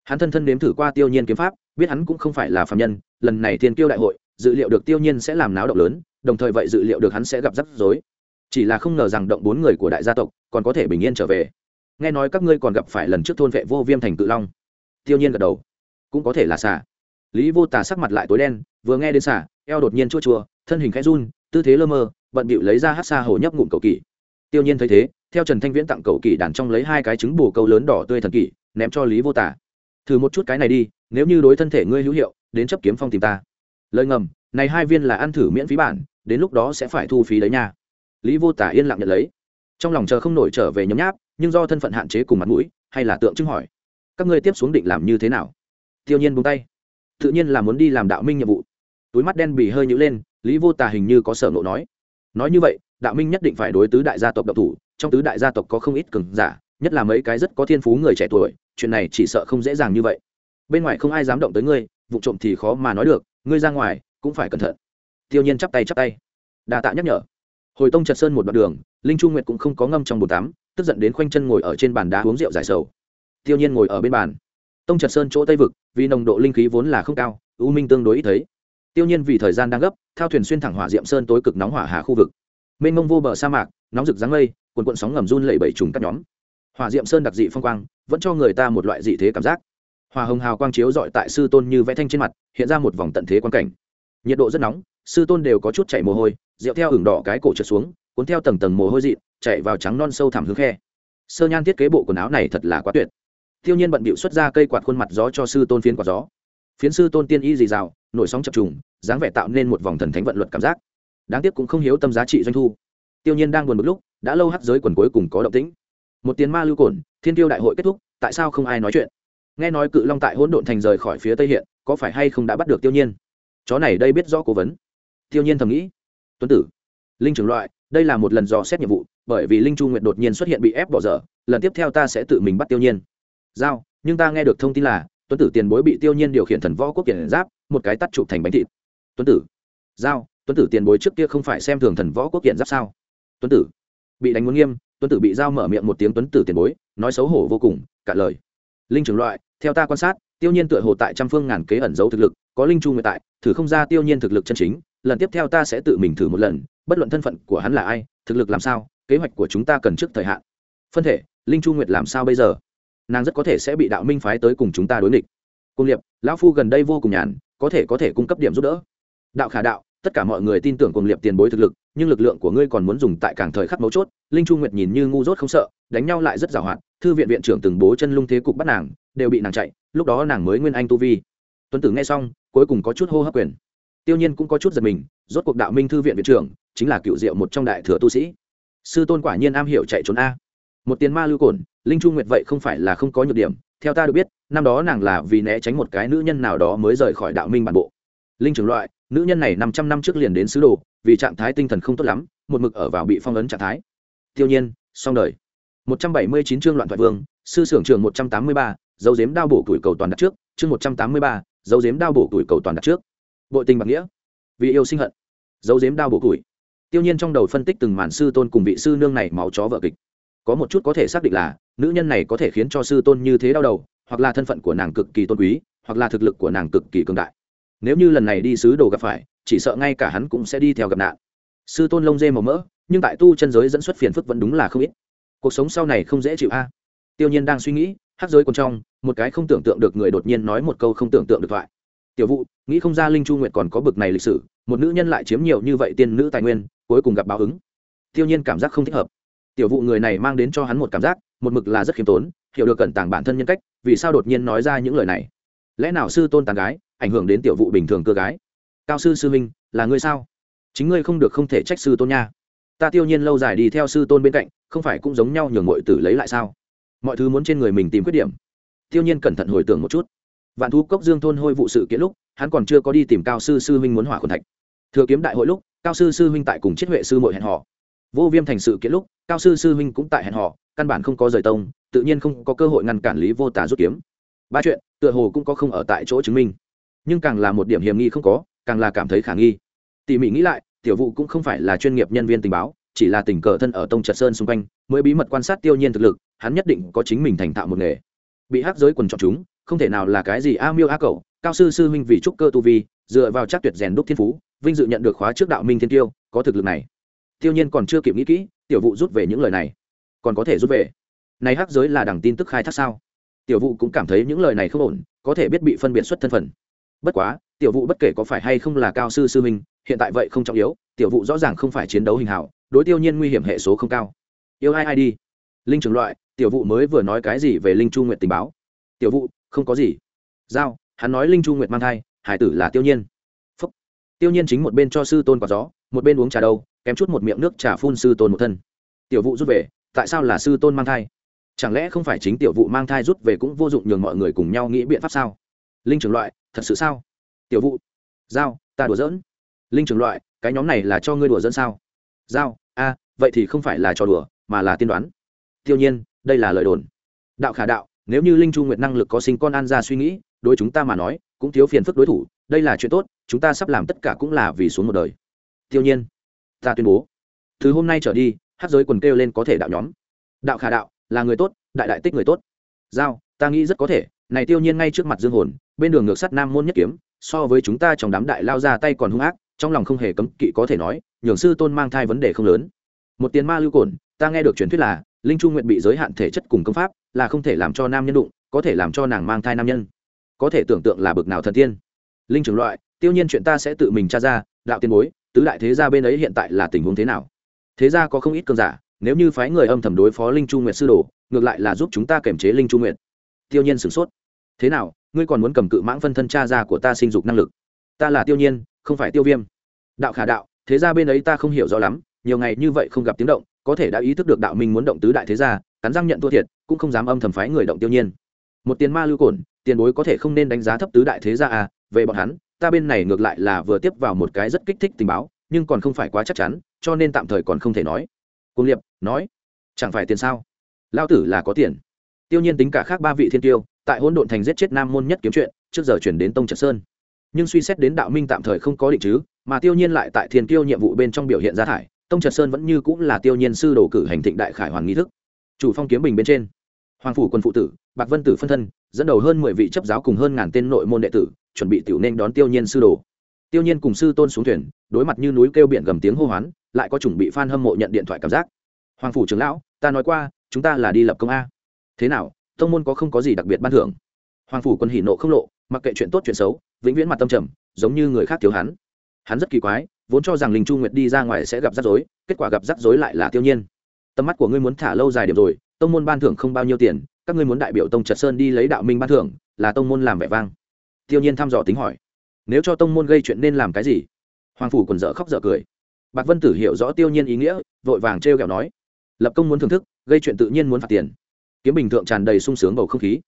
Hắn thân thân nếm thử qua tiêu nhiên kiếm pháp biết hắn cũng không phải là phạm nhân, lần này thiên kiêu đại hội, dự liệu được tiêu nhiên sẽ làm náo động lớn, đồng thời vậy dự liệu được hắn sẽ gặp rắc rối. Chỉ là không ngờ rằng động bốn người của đại gia tộc còn có thể bình yên trở về. Nghe nói các ngươi còn gặp phải lần trước thôn vệ vô viêm thành cự long. Tiêu nhiên gật đầu. Cũng có thể là xả lý vô tả sắc mặt lại tối đen, vừa nghe đến xả eo đột nhiên chua chua, thân hình khẽ run, tư thế lơ mơ, bận bịu lấy ra hát xa hồ nhấp ngụm cầu kỳ. Tiêu nhiên thấy thế, theo trần thanh viễn tặng cầu kỳ đàn trong lấy hai cái trứng bù câu lớn đỏ tươi thần kỳ, ném cho lý vô tả thử một chút cái này đi nếu như đối thân thể ngươi hữu hiệu, đến chấp kiếm phong tìm ta. Lời ngầm, này hai viên là ăn thử miễn phí bản, đến lúc đó sẽ phải thu phí đấy nha. Lý vô tả yên lặng nhận lấy. Trong lòng chờ không nổi trở về nhấm nháp, nhưng do thân phận hạn chế cùng mặt mũi, hay là tượng trưng hỏi, các ngươi tiếp xuống định làm như thế nào? Tiêu nhiên buông tay. Tự nhiên là muốn đi làm đạo minh nhiệm vụ. Túi mắt đen bì hơi nhữ lên, lý vô tà hình như có sở nộ nói. Nói như vậy, đạo minh nhất định phải đối tứ đại gia tộc độc thủ, trong tứ đại gia tộc có không ít cường giả, nhất là mấy cái rất có thiên phú người trẻ tuổi, chuyện này chỉ sợ không dễ dàng như vậy bên ngoài không ai dám động tới ngươi, vụ trộm thì khó mà nói được, ngươi ra ngoài cũng phải cẩn thận. Tiêu nhiên chắp tay chắp tay. Đà tạ nhắc nhở. Hồi tông trật sơn một đoạn đường, linh trung nguyệt cũng không có ngâm trong bồn tắm, tức giận đến khoanh chân ngồi ở trên bàn đá uống rượu giải sầu. Tiêu nhiên ngồi ở bên bàn. Tông trật sơn chỗ tây vực, vì nồng độ linh khí vốn là không cao, u minh tương đối ít thấy. Tiêu nhiên vì thời gian đang gấp, thao thuyền xuyên thẳng hỏa diệm sơn tối cực nóng hỏa hà khu vực. Mênh mông vô bờ sa mạc, nóng rực dáng lây cuồn cuộn sóng ngầm run lẩy bẩy trùng các nhóm. Hỏa diệm sơn đặc dị phong quang, vẫn cho người ta một loại dị thế cảm giác hòa hồng hào quang chiếu dọi tại sư tôn như vẽ thanh trên mặt, hiện ra một vòng tận thế quan cảnh. Nhiệt độ rất nóng, sư tôn đều có chút chảy mồ hôi, rượu theo hưởng đỏ cái cổ trượt xuống, cuốn theo tầng tầng mồ hôi dị, chạy vào trắng non sâu thẳm hướng khe. Sơ nhan thiết kế bộ quần áo này thật là quá tuyệt. Tiêu nhiên bận bịu xuất ra cây quạt khuôn mặt gió cho sư tôn phiến quạt gió. Phiến sư tôn tiên y dì rào nổi sóng chập trùng, dáng vẻ tạo nên một vòng thần thánh vận luật cảm giác. Đáng tiếc cũng không hiếu tâm giá trị doanh thu. Tiêu nhiên đang buồn một lúc, đã lâu hắt giới quần cuối cùng có động tĩnh. Một tiếng ma lưu cổn, thiên tiêu đại hội kết thúc, tại sao không ai nói chuyện? Nghe nói cự long tại hỗn độn thành rời khỏi phía tây hiện, có phải hay không đã bắt được tiêu nhiên? Chó này đây biết rõ cố vấn. Tiêu nhiên thầm nghĩ. Tuấn tử, linh trưởng loại, đây là một lần dò xét nhiệm vụ, bởi vì linh chu nguyệt đột nhiên xuất hiện bị ép bỏ dở, lần tiếp theo ta sẽ tự mình bắt tiêu nhiên. Giao, nhưng ta nghe được thông tin là, tuấn tử tiền bối bị tiêu nhiên điều khiển thần võ quốc kiển giáp, một cái tắt chụp thành bánh thịt. Tuấn tử, giao, tuấn tử tiền bối trước kia không phải xem thường thần võ quốc kiển giáp sao? Tuấn tử, bị đánh muốn nghiêm, tuấn tử bị giao mở miệng một tiếng tuấn tử tiền bối, nói xấu hổ vô cùng, cả lời. Linh trưởng loại theo ta quan sát, tiêu nhiên tựa hồ tại trăm phương ngàn kế ẩn giấu thực lực, có linh chu nguyện tại, thử không ra tiêu nhiên thực lực chân chính, lần tiếp theo ta sẽ tự mình thử một lần, bất luận thân phận của hắn là ai, thực lực làm sao, kế hoạch của chúng ta cần trước thời hạn. Phân thể, linh chu nguyệt làm sao bây giờ? Nàng rất có thể sẽ bị đạo minh phái tới cùng chúng ta đối nghịch. Cung liệp, lão phu gần đây vô cùng nhàn, có thể có thể cung cấp điểm giúp đỡ. Đạo khả đạo, tất cả mọi người tin tưởng cùng liệp tiền bối thực lực, nhưng lực lượng của ngươi còn muốn dùng tại cảng thời khắc mấu chốt linh chu nguyệt nhìn như ngu dốt không sợ, đánh nhau lại rất giàu hoạt, thư viện viện trưởng từng bố chân lung thế cục bắt nàng, đều bị nàng chạy, lúc đó nàng mới nguyên anh tu vi. Tuấn tử nghe xong, cuối cùng có chút hô hấp quyền. Tiêu nhiên cũng có chút giật mình, rốt cuộc đạo minh thư viện viện trưởng, chính là cựu diệu một trong đại thừa tu sĩ. Sư tôn quả nhiên am hiểu chạy trốn a. Một tiền ma lưu cổn, linh chu nguyệt vậy không phải là không có nhược điểm, theo ta được biết, năm đó nàng là vì né tránh một cái nữ nhân nào đó mới rời khỏi đạo minh bản bộ. Linh trưởng loại, nữ nhân này năm trăm năm trước liền đến sứ đồ, vì trạng thái tinh thần không tốt lắm, một mực ở vào bị phong ấn trạng thái tiêu nhiên, xong đời. một trăm bảy mươi chín chương loạn thoại vương, sư sưởng trường một trăm tám mươi ba, dấu dếm đao bổ tuổi cầu toàn đặt trước, chương một trăm tám mươi ba, dấu dếm đao bổ tuổi cầu toàn đặt trước. Bội tình bạc nghĩa. Vì yêu sinh hận. Dấu dếm đao bổ tuổi. Tiêu nhiên trong đầu phân tích từng màn sư tôn cùng vị sư nương này máu chó vợ kịch. Có một chút có thể xác định là, nữ nhân này có thể khiến cho sư tôn như thế đau đầu, hoặc là thân phận của nàng cực kỳ tôn quý, hoặc là thực lực của nàng cực kỳ cường đại. Nếu như lần này đi sứ đồ gặp phải, chỉ sợ ngay cả hắn cũng sẽ đi theo gặp nạn. Sư tôn lông dê màu mỡ nhưng tại tu chân giới dẫn xuất phiền phức vẫn đúng là không ít. Cuộc sống sau này không dễ chịu a. Tiêu nhiên đang suy nghĩ hát giới còn trong, một cái không tưởng tượng được người đột nhiên nói một câu không tưởng tượng được thoại. Tiểu vụ nghĩ không ra linh chu nguyệt còn có bực này lịch sử, một nữ nhân lại chiếm nhiều như vậy tiên nữ tài nguyên, cuối cùng gặp báo ứng. Tiêu nhiên cảm giác không thích hợp. Tiểu vụ người này mang đến cho hắn một cảm giác, một mực là rất khiêm tốn, hiểu được cẩn tàng bản thân nhân cách, vì sao đột nhiên nói ra những lời này? Lẽ nào sư tôn tàn gái, ảnh hưởng đến tiểu vụ bình thường cơ gái? Cao sư sư minh là ngươi sao? Chính ngươi không được không thể trách sư tôn nha ta tiêu nhiên lâu dài đi theo sư tôn bên cạnh, không phải cũng giống nhau nhường mọi tử lấy lại sao? Mọi thứ muốn trên người mình tìm khuyết điểm. Tiêu nhiên cẩn thận hồi tưởng một chút. Vạn thú cốc dương thôn hôi vụ sự kiện lúc, hắn còn chưa có đi tìm cao sư sư huynh muốn hỏa khuẩn thạch. Thừa kiếm đại hội lúc, cao sư sư huynh tại cùng chiết huệ sư mội hẹn họ vô viêm thành sự kiện lúc, cao sư sư huynh cũng tại hẹn họ căn bản không có rời tông, tự nhiên không có cơ hội ngăn cản lý vô tả rút kiếm. Ba chuyện, tựa hồ cũng có không ở tại chỗ chứng minh. Nhưng càng là một điểm hiểm nghi không có, càng là cảm thấy khả nghi. Tỉ mỉ nghĩ lại tiểu vụ cũng không phải là chuyên nghiệp nhân viên tình báo, chỉ là tình cờ thân ở tông trật sơn xung quanh, mới bí mật quan sát tiêu nhiên thực lực, hắn nhất định có chính mình thành thạo một nghề. Bị hắc giới quần chọn chúng, không thể nào là cái gì a miêu a cậu cao sư sư huynh vì trúc cơ tu vi, dựa vào chắc tuyệt rèn đúc thiên phú, vinh dự nhận được khóa trước đạo minh thiên tiêu, có thực lực này. Tiêu nhiên còn chưa kịp nghĩ kỹ, tiểu vụ rút về những lời này. Còn có thể rút về? Này hắc giới là đằng tin tức khai thác sao? Tiểu vụ cũng cảm thấy những lời này không ổn, có thể biết bị phân biệt xuất thân phận. Bất quá, tiểu vụ bất kể có phải hay không là cao sư sư minh hiện tại vậy không trọng yếu, tiểu vụ rõ ràng không phải chiến đấu hình hảo, đối tiêu nhiên nguy hiểm hệ số không cao. Yêu ai ai đi? Linh trưởng loại, tiểu vụ mới vừa nói cái gì về linh chu nguyệt tình báo? Tiểu vụ, không có gì. Giao, hắn nói linh chu nguyệt mang thai, hải tử là tiêu nhiên. Phúc. tiêu nhiên chính một bên cho sư tôn quả gió, một bên uống trà đâu, kém chút một miệng nước trà phun sư tôn một thân. Tiểu vụ rút về, tại sao là sư tôn mang thai? Chẳng lẽ không phải chính tiểu vụ mang thai rút về cũng vô dụng nhường mọi người cùng nhau nghĩ biện pháp sao? Linh trưởng loại, thật sự sao? Tiểu vụ. Giao, ta đùa giỡn linh trưởng loại, cái nhóm này là cho ngươi đùa dẫn sao? Giao, a, vậy thì không phải là trò đùa, mà là tiên đoán. Tiêu nhiên, đây là lời đồn. Đạo khả đạo, nếu như linh chu nguyệt năng lực có sinh con an ra suy nghĩ, đối chúng ta mà nói, cũng thiếu phiền phức đối thủ, đây là chuyện tốt, chúng ta sắp làm tất cả cũng là vì xuống một đời. Tiêu nhiên, ta tuyên bố. Từ hôm nay trở đi, hát giới quần kêu lên có thể đạo nhóm. Đạo khả đạo, là người tốt, đại đại tích người tốt. Giao, ta nghĩ rất có thể, này tiêu nhiên ngay trước mặt dương hồn, bên đường ngược sắt nam môn nhất kiếm, so với chúng ta trong đám đại lao ra tay còn hung ác trong lòng không hề cấm kỵ có thể nói, nhường sư tôn mang thai vấn đề không lớn. Một tiền ma lưu cồn ta nghe được truyền thuyết là, linh trung nguyện bị giới hạn thể chất cùng công pháp, là không thể làm cho nam nhân đụng, có thể làm cho nàng mang thai nam nhân. Có thể tưởng tượng là bực nào thần tiên. Linh trưởng loại, tiêu nhiên chuyện ta sẽ tự mình tra ra, đạo tiên bối, tứ đại thế gia bên ấy hiện tại là tình huống thế nào? Thế gia có không ít cơn giả, nếu như phái người âm thầm đối phó linh trung nguyện sư đồ, ngược lại là giúp chúng ta kiểm chế linh trung nguyện. Tiêu nhiên sửng sốt. Thế nào, ngươi còn muốn cầm cự mãng phân thân cha ra của ta sinh dục năng lực? Ta là tiêu nhiên không phải tiêu viêm. Đạo khả đạo, thế ra bên ấy ta không hiểu rõ lắm, nhiều ngày như vậy không gặp tiếng động, có thể đã ý thức được đạo minh muốn động tứ đại thế gia, cắn răng nhận thua thiệt, cũng không dám âm thầm phái người động tiêu nhiên. Một tiền ma lưu cổn, tiền bối có thể không nên đánh giá thấp tứ đại thế gia à về bọn hắn, ta bên này ngược lại là vừa tiếp vào một cái rất kích thích tình báo, nhưng còn không phải quá chắc chắn, cho nên tạm thời còn không thể nói. Cung liệp, nói, chẳng phải tiền sao? Lao tử là có tiền. Tiêu nhiên tính cả khác ba vị thiên tiêu, tại hỗn độn thành giết chết nam môn nhất kiếm chuyện, trước giờ chuyển đến tông trật sơn nhưng suy xét đến đạo minh tạm thời không có định chứ, mà tiêu nhiên lại tại thiên tiêu nhiệm vụ bên trong biểu hiện ra thải, tông trật sơn vẫn như cũng là tiêu nhiên sư đồ cử hành thịnh đại khải hoàn nghi thức. Chủ phong kiếm bình bên trên, hoàng phủ quân phụ tử, bạc vân tử phân thân, dẫn đầu hơn mười vị chấp giáo cùng hơn ngàn tên nội môn đệ tử, chuẩn bị tiểu nên đón tiêu nhiên sư đồ. Tiêu nhiên cùng sư tôn xuống thuyền, đối mặt như núi kêu biển gầm tiếng hô hoán, lại có chuẩn bị phan hâm mộ nhận điện thoại cảm giác. Hoàng phủ trưởng lão, ta nói qua, chúng ta là đi lập công a. Thế nào, tông môn có không có gì đặc biệt ban thưởng? Hoàng phủ quân hỉ nộ không lộ mặc kệ chuyện tốt chuyện xấu, vĩnh viễn mặt tâm trầm, giống như người khác thiếu hắn. Hắn rất kỳ quái, vốn cho rằng linh chu nguyệt đi ra ngoài sẽ gặp rắc rối, kết quả gặp rắc rối lại là tiêu nhiên. Tầm mắt của ngươi muốn thả lâu dài điểm rồi, tông môn ban thưởng không bao nhiêu tiền, các ngươi muốn đại biểu tông trật sơn đi lấy đạo minh ban thưởng, là tông môn làm vẻ vang. Tiêu nhiên thăm dò tính hỏi. Nếu cho tông môn gây chuyện nên làm cái gì? Hoàng phủ còn dở khóc dở cười. Bạc vân tử hiểu rõ tiêu nhiên ý nghĩa, vội vàng trêu ghẹo nói. Lập công muốn thưởng thức, gây chuyện tự nhiên muốn phạt tiền. Kiếm bình thượng tràn đầy sung sướng bầu không khí.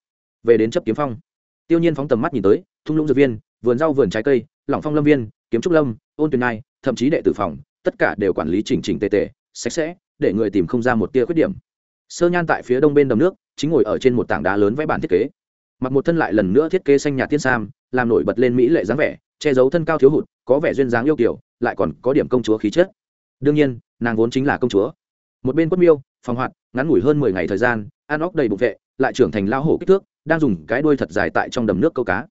Về đến chấp kiếm phong tiêu nhiên phóng tầm mắt nhìn tới, thung lũng dược viên, vườn rau vườn trái cây, lỏng phong lâm viên, kiếm trúc lâm, ôn tuyền nai thậm chí đệ tử phòng, tất cả đều quản lý chỉnh chỉnh tề tề, sạch sẽ, để người tìm không ra một tia khuyết điểm. Sơ nhan tại phía đông bên đầm nước, chính ngồi ở trên một tảng đá lớn vẽ bản thiết kế. Mặc một thân lại lần nữa thiết kế xanh nhạt tiên sam, làm nổi bật lên mỹ lệ dáng vẻ, che giấu thân cao thiếu hụt, có vẻ duyên dáng yêu kiểu lại còn có điểm công chúa khí chất. Đương nhiên, nàng vốn chính là công chúa. Một bên quất miêu, phòng hoạt, ngắn ngủi hơn mười ngày thời gian ăn óc đầy bụng vệ, lại trưởng thành lao hổ kích thước đang dùng cái đuôi thật dài tại trong đầm nước câu cá.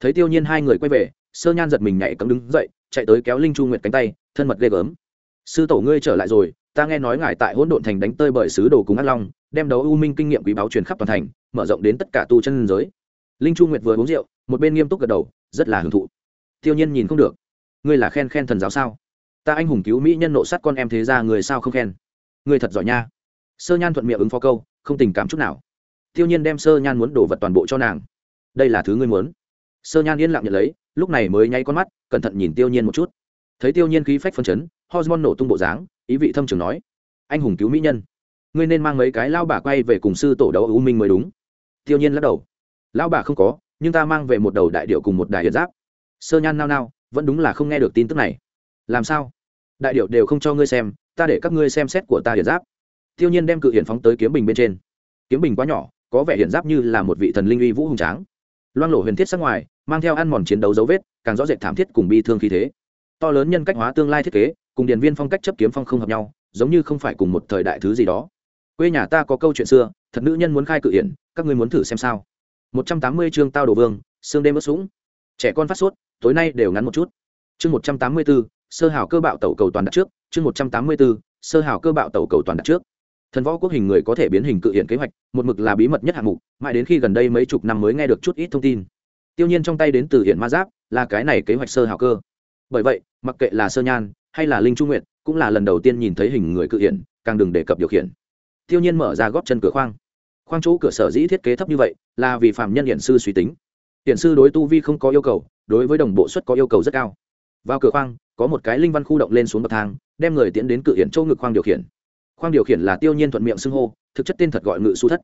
Thấy tiêu nhiên hai người quay về, sơ nhan giật mình nhảy cấm đứng dậy, chạy tới kéo linh chu nguyệt cánh tay, thân mật ghê gớm. Sư tổ ngươi trở lại rồi, ta nghe nói ngài tại hỗn độn thành đánh tơi bởi sứ đồ cùng ác long, đem đấu u minh kinh nghiệm quý báo truyền khắp toàn thành, mở rộng đến tất cả tu chân giới. Linh chu nguyệt vừa uống rượu, một bên nghiêm túc gật đầu, rất là hưởng thụ. Tiêu nhiên nhìn không được. Ngươi là khen khen thần giáo sao? Ta anh hùng cứu mỹ nhân nộ sát con em thế ra người sao không khen? Ngươi thật giỏi nha. Sơ nhan thuận miệng ứng phó câu, không tình cảm chút nào tiêu nhiên đem sơ nhan muốn đổ vật toàn bộ cho nàng. Đây là thứ ngươi muốn. Sơ nhan yên lặng nhận lấy, lúc này mới nháy con mắt, cẩn thận nhìn tiêu nhiên một chút. Thấy tiêu nhiên khí phách phân chấn, hormone nổ tung bộ dáng, ý vị thâm trường nói, anh hùng cứu mỹ nhân, ngươi nên mang mấy cái lao bà quay về cùng sư tổ đấu u minh mới đúng. Tiêu nhiên lắc đầu lao bà không có, nhưng ta mang về một đầu đại điệu cùng một đài hiện giáp. Sơ nhan nao nao, vẫn đúng là không nghe được tin tức này. Làm sao? Đại điệu đều không cho ngươi xem, ta để các ngươi xem xét của ta hiện giáp. Tiêu nhiên đem cự hiển phóng tới kiếm bình bên trên. Kiếm bình quá nhỏ có vẻ hiện giáp như là một vị thần linh uy vũ hùng tráng. Loang lộ huyền thiết sắc ngoài, mang theo ăn mòn chiến đấu dấu vết, càng rõ rệt thảm thiết cùng bi thương khí thế. To lớn nhân cách hóa tương lai thiết kế, cùng điền viên phong cách chấp kiếm phong không hợp nhau, giống như không phải cùng một thời đại thứ gì đó. Quê nhà ta có câu chuyện xưa, thật nữ nhân muốn khai cự hiển, các ngươi muốn thử xem sao. Một trăm tám mươi chương tao đồ vương, xương đêm bớt sũng. Trẻ con phát sốt, tối nay đều ngắn một chút. Chương một trăm tám mươi bốn sơ hảo cơ bạo tẩu cầu toàn đặt trước, chương một trăm tám mươi bốn sơ hảo cơ bạo tẩu cầu toàn đặt trước thần võ quốc hình người có thể biến hình cự hiện kế hoạch, một mực là bí mật nhất hạng mục, mãi đến khi gần đây mấy chục năm mới nghe được chút ít thông tin. Tiêu nhiên trong tay đến từ hiện ma giáp, là cái này kế hoạch sơ hào cơ. Bởi vậy, mặc kệ là sơ nhan, hay là linh trung nguyện cũng là lần đầu tiên nhìn thấy hình người cự hiện càng đừng đề cập điều khiển. Tiêu nhiên mở ra góp chân cửa khoang. Khoang chỗ cửa sở dĩ thiết kế thấp như vậy, là vì phạm nhân hiện sư suy tính. Hiện sư đối tu vi không có yêu cầu, đối với đồng bộ suất có yêu cầu rất cao. Vào cửa khoang, có một cái linh văn khu động lên xuống bậc thang, đem người tiến đến cự hiện châu ngực khoang điều khiển khoang điều khiển là tiêu nhiên thuận miệng xưng hô, thực chất tên thật gọi ngự su thất.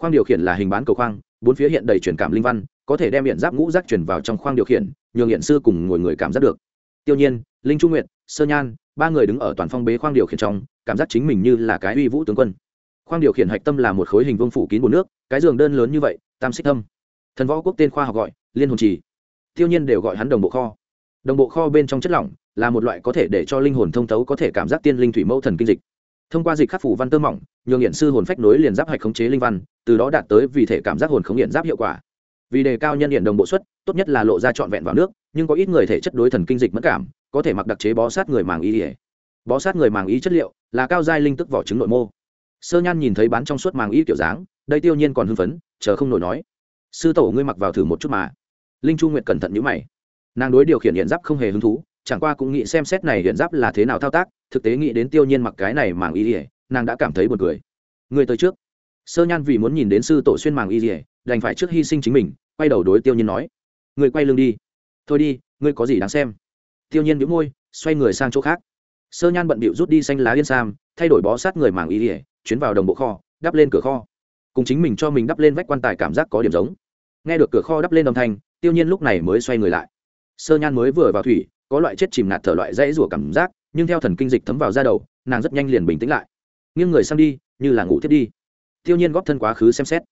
Khoang điều khiển là hình bán cầu khoang, bốn phía hiện đầy truyền cảm linh văn, có thể đem hiện giáp ngũ giác truyền vào trong khoang điều khiển, nhường hiện sư cùng ngồi người cảm giác được. Tiêu nhiên, linh trung nguyệt, sơ nhan, ba người đứng ở toàn phong bế khoang điều khiển trong, cảm giác chính mình như là cái uy vũ tướng quân. Khoang điều khiển hạch tâm là một khối hình vương phủ kín bùn nước, cái giường đơn lớn như vậy, tam xích thâm. Thần võ quốc tên khoa học gọi, liên hồn trì. Tiêu nhiên đều gọi hắn đồng bộ kho. Đồng bộ kho bên trong chất lỏng là một loại có thể để cho linh hồn thông thấu có thể cảm giác tiên linh thủy mẫu thần kinh dịch thông qua dịch khắc phủ văn tơ mỏng, nhường hiện sư hồn phách nối liền giáp hạch khống chế linh văn, từ đó đạt tới vì thể cảm giác hồn khống hiện giáp hiệu quả. Vì đề cao nhân hiện đồng bộ suất, tốt nhất là lộ ra trọn vẹn vào nước, nhưng có ít người thể chất đối thần kinh dịch mất cảm, có thể mặc đặc chế bó sát người màng y bó sát người màng y chất liệu là cao giai linh tức vỏ trứng nội mô. Sơ nhan nhìn thấy bán trong suốt màng y kiểu dáng, đây tiêu nhiên còn hưng phấn, chờ không nổi nói. Sư tổ ngươi mặc vào thử một chút mà. Linh chu nguyện cẩn thận nhữ mày. Nàng đối điều khiển hiện giáp không hề hứng thú, chẳng qua cũng nghĩ xem xét này hiện giáp là thế nào thao tác thực tế nghĩ đến tiêu nhiên mặc cái này màng y ỉa nàng đã cảm thấy buồn cười. Người tới trước. Sơ nhan vì muốn nhìn đến sư tổ xuyên màng y ỉa đành phải trước hy sinh chính mình, quay đầu đối tiêu nhiên nói. Người quay lưng đi. Thôi đi, ngươi có gì đáng xem? Tiêu nhiên nhíu môi, xoay người sang chỗ khác. Sơ nhan bận bịu rút đi xanh lá yên sam, thay đổi bó sát người màng y ỉa chuyến vào đồng bộ kho, đắp lên cửa kho. Cùng chính mình cho mình đắp lên vách quan tài cảm giác có điểm giống. Nghe được cửa kho đắp lên âm thanh, tiêu nhiên lúc này mới xoay người lại. Sơ nhan mới vừa vào thủy, có loại chết chìm nạt thở loại dãy rủa cảm giác nhưng theo thần kinh dịch thấm vào da đầu, nàng rất nhanh liền bình tĩnh lại. Nghiêng người sang đi, như là ngủ thiết đi. Tiêu nhiên góp thân quá khứ xem xét.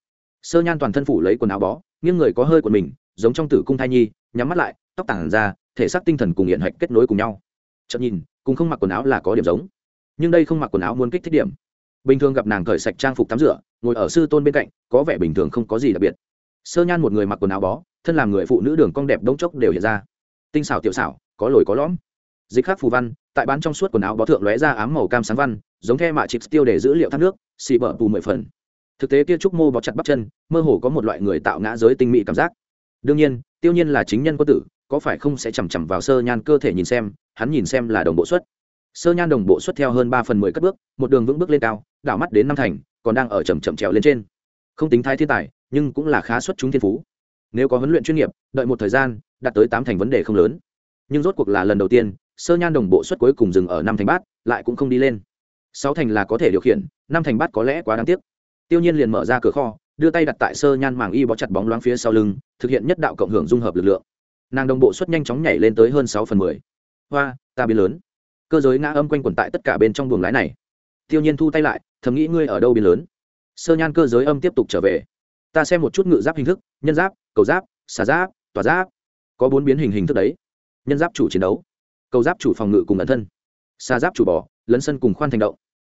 Sơ nhan toàn thân phủ lấy quần áo bó, nghiêng người có hơi của mình, giống trong tử cung thai nhi, nhắm mắt lại, tóc tản ra, thể xác tinh thần cùng hiện hạch kết nối cùng nhau. Chậm nhìn, cùng không mặc quần áo là có điểm giống. Nhưng đây không mặc quần áo muốn kích thích điểm. Bình thường gặp nàng cởi sạch trang phục tắm rửa, ngồi ở sư tôn bên cạnh, có vẻ bình thường không có gì đặc biệt. Sơ nhan một người mặc quần áo bó, thân làm người phụ nữ đường cong đẹp đống chốc đều hiện ra. Tinh xảo tiểu xảo, có lồi có lõm dịch khắc phù văn, tại bán trong suốt quần áo bó thượng lóe ra ám màu cam sáng văn, giống the mạ trịch tiêu để giữ liệu thác nước, xì bở bù mười phần. Thực tế kia trúc mô bó chặt bắp chân, mơ hồ có một loại người tạo ngã giới tinh mỹ cảm giác. Đương nhiên, tiêu nhiên là chính nhân quân tử, có phải không sẽ chằm chằm vào sơ nhan cơ thể nhìn xem, hắn nhìn xem là đồng bộ suất. Sơ nhan đồng bộ suất theo hơn ba phần mười cất bước, một đường vững bước lên cao, đảo mắt đến năm thành, còn đang ở chầm chậm trèo lên trên. Không tính thái thiên tài, nhưng cũng là khá xuất chúng thiên phú. Nếu có huấn luyện chuyên nghiệp, đợi một thời gian, đạt tới tám thành vấn đề không lớn. Nhưng rốt cuộc là lần đầu tiên sơ nhan đồng bộ suất cuối cùng dừng ở năm thành bát, lại cũng không đi lên. Sáu thành là có thể điều khiển, năm thành bát có lẽ quá đáng tiếc. Tiêu nhiên liền mở ra cửa kho, đưa tay đặt tại sơ nhan màng y bó chặt bóng loáng phía sau lưng, thực hiện nhất đạo cộng hưởng dung hợp lực lượng. Nàng đồng bộ suất nhanh chóng nhảy lên tới hơn sáu phần mười. Hoa, ta biến lớn. Cơ giới ngã âm quanh quẩn tại tất cả bên trong buồng lái này. Tiêu nhiên thu tay lại, thầm nghĩ ngươi ở đâu biến lớn? Sơ nhan cơ giới âm tiếp tục trở về. Ta xem một chút ngự giáp hình thức, nhân giáp, cầu giáp, xà giáp tỏa giáp. Có bốn biến hình hình thức đấy. Nhân giáp chủ chiến đấu cầu giáp chủ phòng ngự cùng ẩn thân xà giáp chủ bò, lấn sân cùng khoan thành động,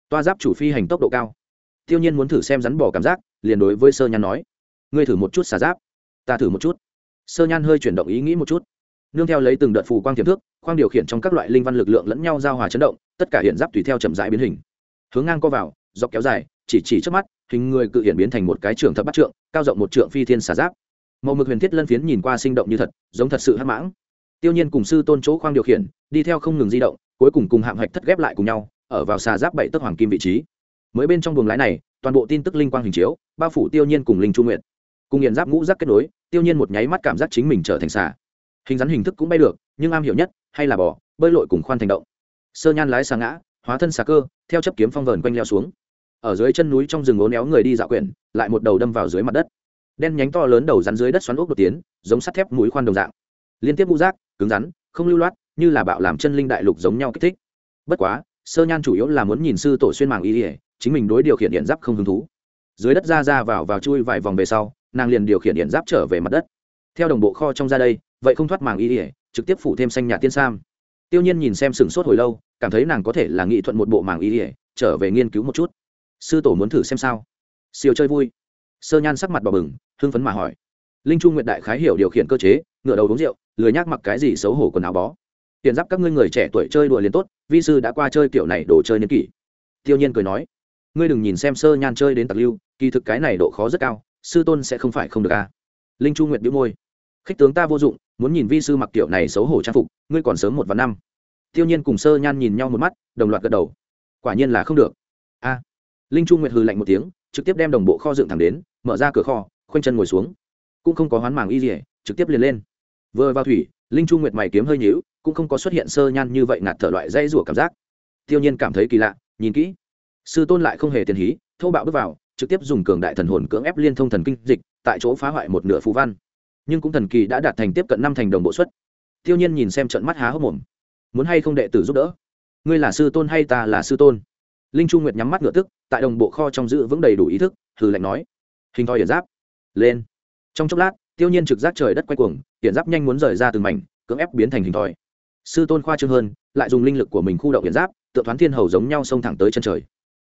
toa giáp chủ phi hành tốc độ cao. Tiêu nhiên muốn thử xem rắn bỏ cảm giác, liền đối với sơ nhan nói, ngươi thử một chút xà giáp, ta thử một chút. Sơ nhan hơi chuyển động ý nghĩ một chút, nương theo lấy từng đợt phù quang tiềm thước khoang điều khiển trong các loại linh văn lực lượng lẫn nhau giao hòa chấn động, tất cả hiện giáp tùy theo chậm rãi biến hình. Hướng ngang co vào, dọc kéo dài, chỉ chỉ trước mắt, hình người cự hiện biến thành một cái trường thập bắt trượng, cao rộng một trượng phi thiên xà giáp. Màu mực huyền thiết lân phiến nhìn qua sinh động như thật, giống thật sự hắc mãng. Tiêu nhiên cùng sư tôn chỗ khoang điều khiển đi theo không ngừng di động, cuối cùng cùng hạng hạch thất ghép lại cùng nhau, ở vào xà giáp bảy tấc hoàng kim vị trí. Mới bên trong buồng lái này, toàn bộ tin tức linh quang hình chiếu, bao phủ tiêu nhiên cùng linh trung nguyện cùng nghiền giáp ngũ giác kết nối, tiêu nhiên một nháy mắt cảm giác chính mình trở thành xà. Hình dáng hình thức cũng bay được, nhưng am hiểu nhất, hay là bò, bơi lội cùng khoan thành động. Sơ nhan lái xà ngã, hóa thân xà cơ, theo chấp kiếm phong vờn quanh leo xuống. Ở dưới chân núi trong rừng ố néo người đi dạo quyển, lại một đầu đâm vào dưới mặt đất. Đen nhánh to lớn đầu rắn dưới đất xoắn ốc đột tiến, giống sắt thép mũi khoan đồng dạng. Liên tiếp ngũ giác, cứng rắn, không lưu loát như là bạo làm chân linh đại lục giống nhau kích thích. Bất quá, sơ nhan chủ yếu là muốn nhìn sư tổ xuyên màng y ỉa chính mình đối điều khiển điện giáp không hứng thú. Dưới đất ra ra vào vào chui vài vòng về sau, nàng liền điều khiển điện giáp trở về mặt đất. Theo đồng bộ kho trong ra đây, vậy không thoát màng y ỉa trực tiếp phủ thêm xanh nhà tiên sam. Tiêu nhiên nhìn xem sừng sốt hồi lâu, cảm thấy nàng có thể là nghị thuận một bộ màng y ỉa trở về nghiên cứu một chút. Sư tổ muốn thử xem sao? Siêu chơi vui. Sơ nhan sắc mặt bỏ bừng, hưng phấn mà hỏi. Linh trung nguyệt đại khái hiểu điều khiển cơ chế ngựa đầu uống rượu, lười nhác mặc cái gì xấu hổ quần áo bó tiền giáp các ngươi người trẻ tuổi chơi đùa liền tốt, vi sư đã qua chơi kiểu này đồ chơi niên kỷ. Tiêu nhiên cười nói, ngươi đừng nhìn xem sơ nhan chơi đến tặc lưu, kỳ thực cái này độ khó rất cao, sư tôn sẽ không phải không được a linh chu nguyệt bĩu môi, khích tướng ta vô dụng, muốn nhìn vi sư mặc kiểu này xấu hổ trang phục, ngươi còn sớm một và năm. Tiêu nhiên cùng sơ nhan nhìn nhau một mắt, đồng loạt gật đầu. Quả nhiên là không được. A. À. Linh chu nguyệt hừ lạnh một tiếng, trực tiếp đem đồng bộ kho dựng thẳng đến, mở ra cửa kho, khoanh chân ngồi xuống. Cũng không có hoán màng y dỉa trực tiếp liền lên. Vừa vào thủy, linh chu nguyệt mày kiếm hơi nhíu cũng không có xuất hiện sơ nhan như vậy ngạt thở loại dây rủa cảm giác. Tiêu nhiên cảm thấy kỳ lạ, nhìn kỹ. Sư tôn lại không hề tiền hí, thô bạo bước vào, trực tiếp dùng cường đại thần hồn cưỡng ép liên thông thần kinh dịch, tại chỗ phá hoại một nửa phù văn. Nhưng cũng thần kỳ đã đạt thành tiếp cận năm thành đồng bộ suất. Tiêu nhiên nhìn xem trận mắt há hốc mồm. Muốn hay không đệ tử giúp đỡ? Ngươi là sư tôn hay ta là sư tôn? Linh chu nguyệt nhắm mắt ngựa tức, tại đồng bộ kho trong giữ vững đầy đủ ý thức, hừ lạnh nói. Hình thoi hiển giáp. Lên. Trong chốc lát, tiêu nhiên trực giác trời đất quay cuồng, hiển giáp nhanh muốn rời ra từng mảnh, cưỡng ép biến thành hình thoi sư tôn khoa trương hơn, lại dùng linh lực của mình khu động hiện giáp tự thoán thiên hầu giống nhau xông thẳng tới chân trời.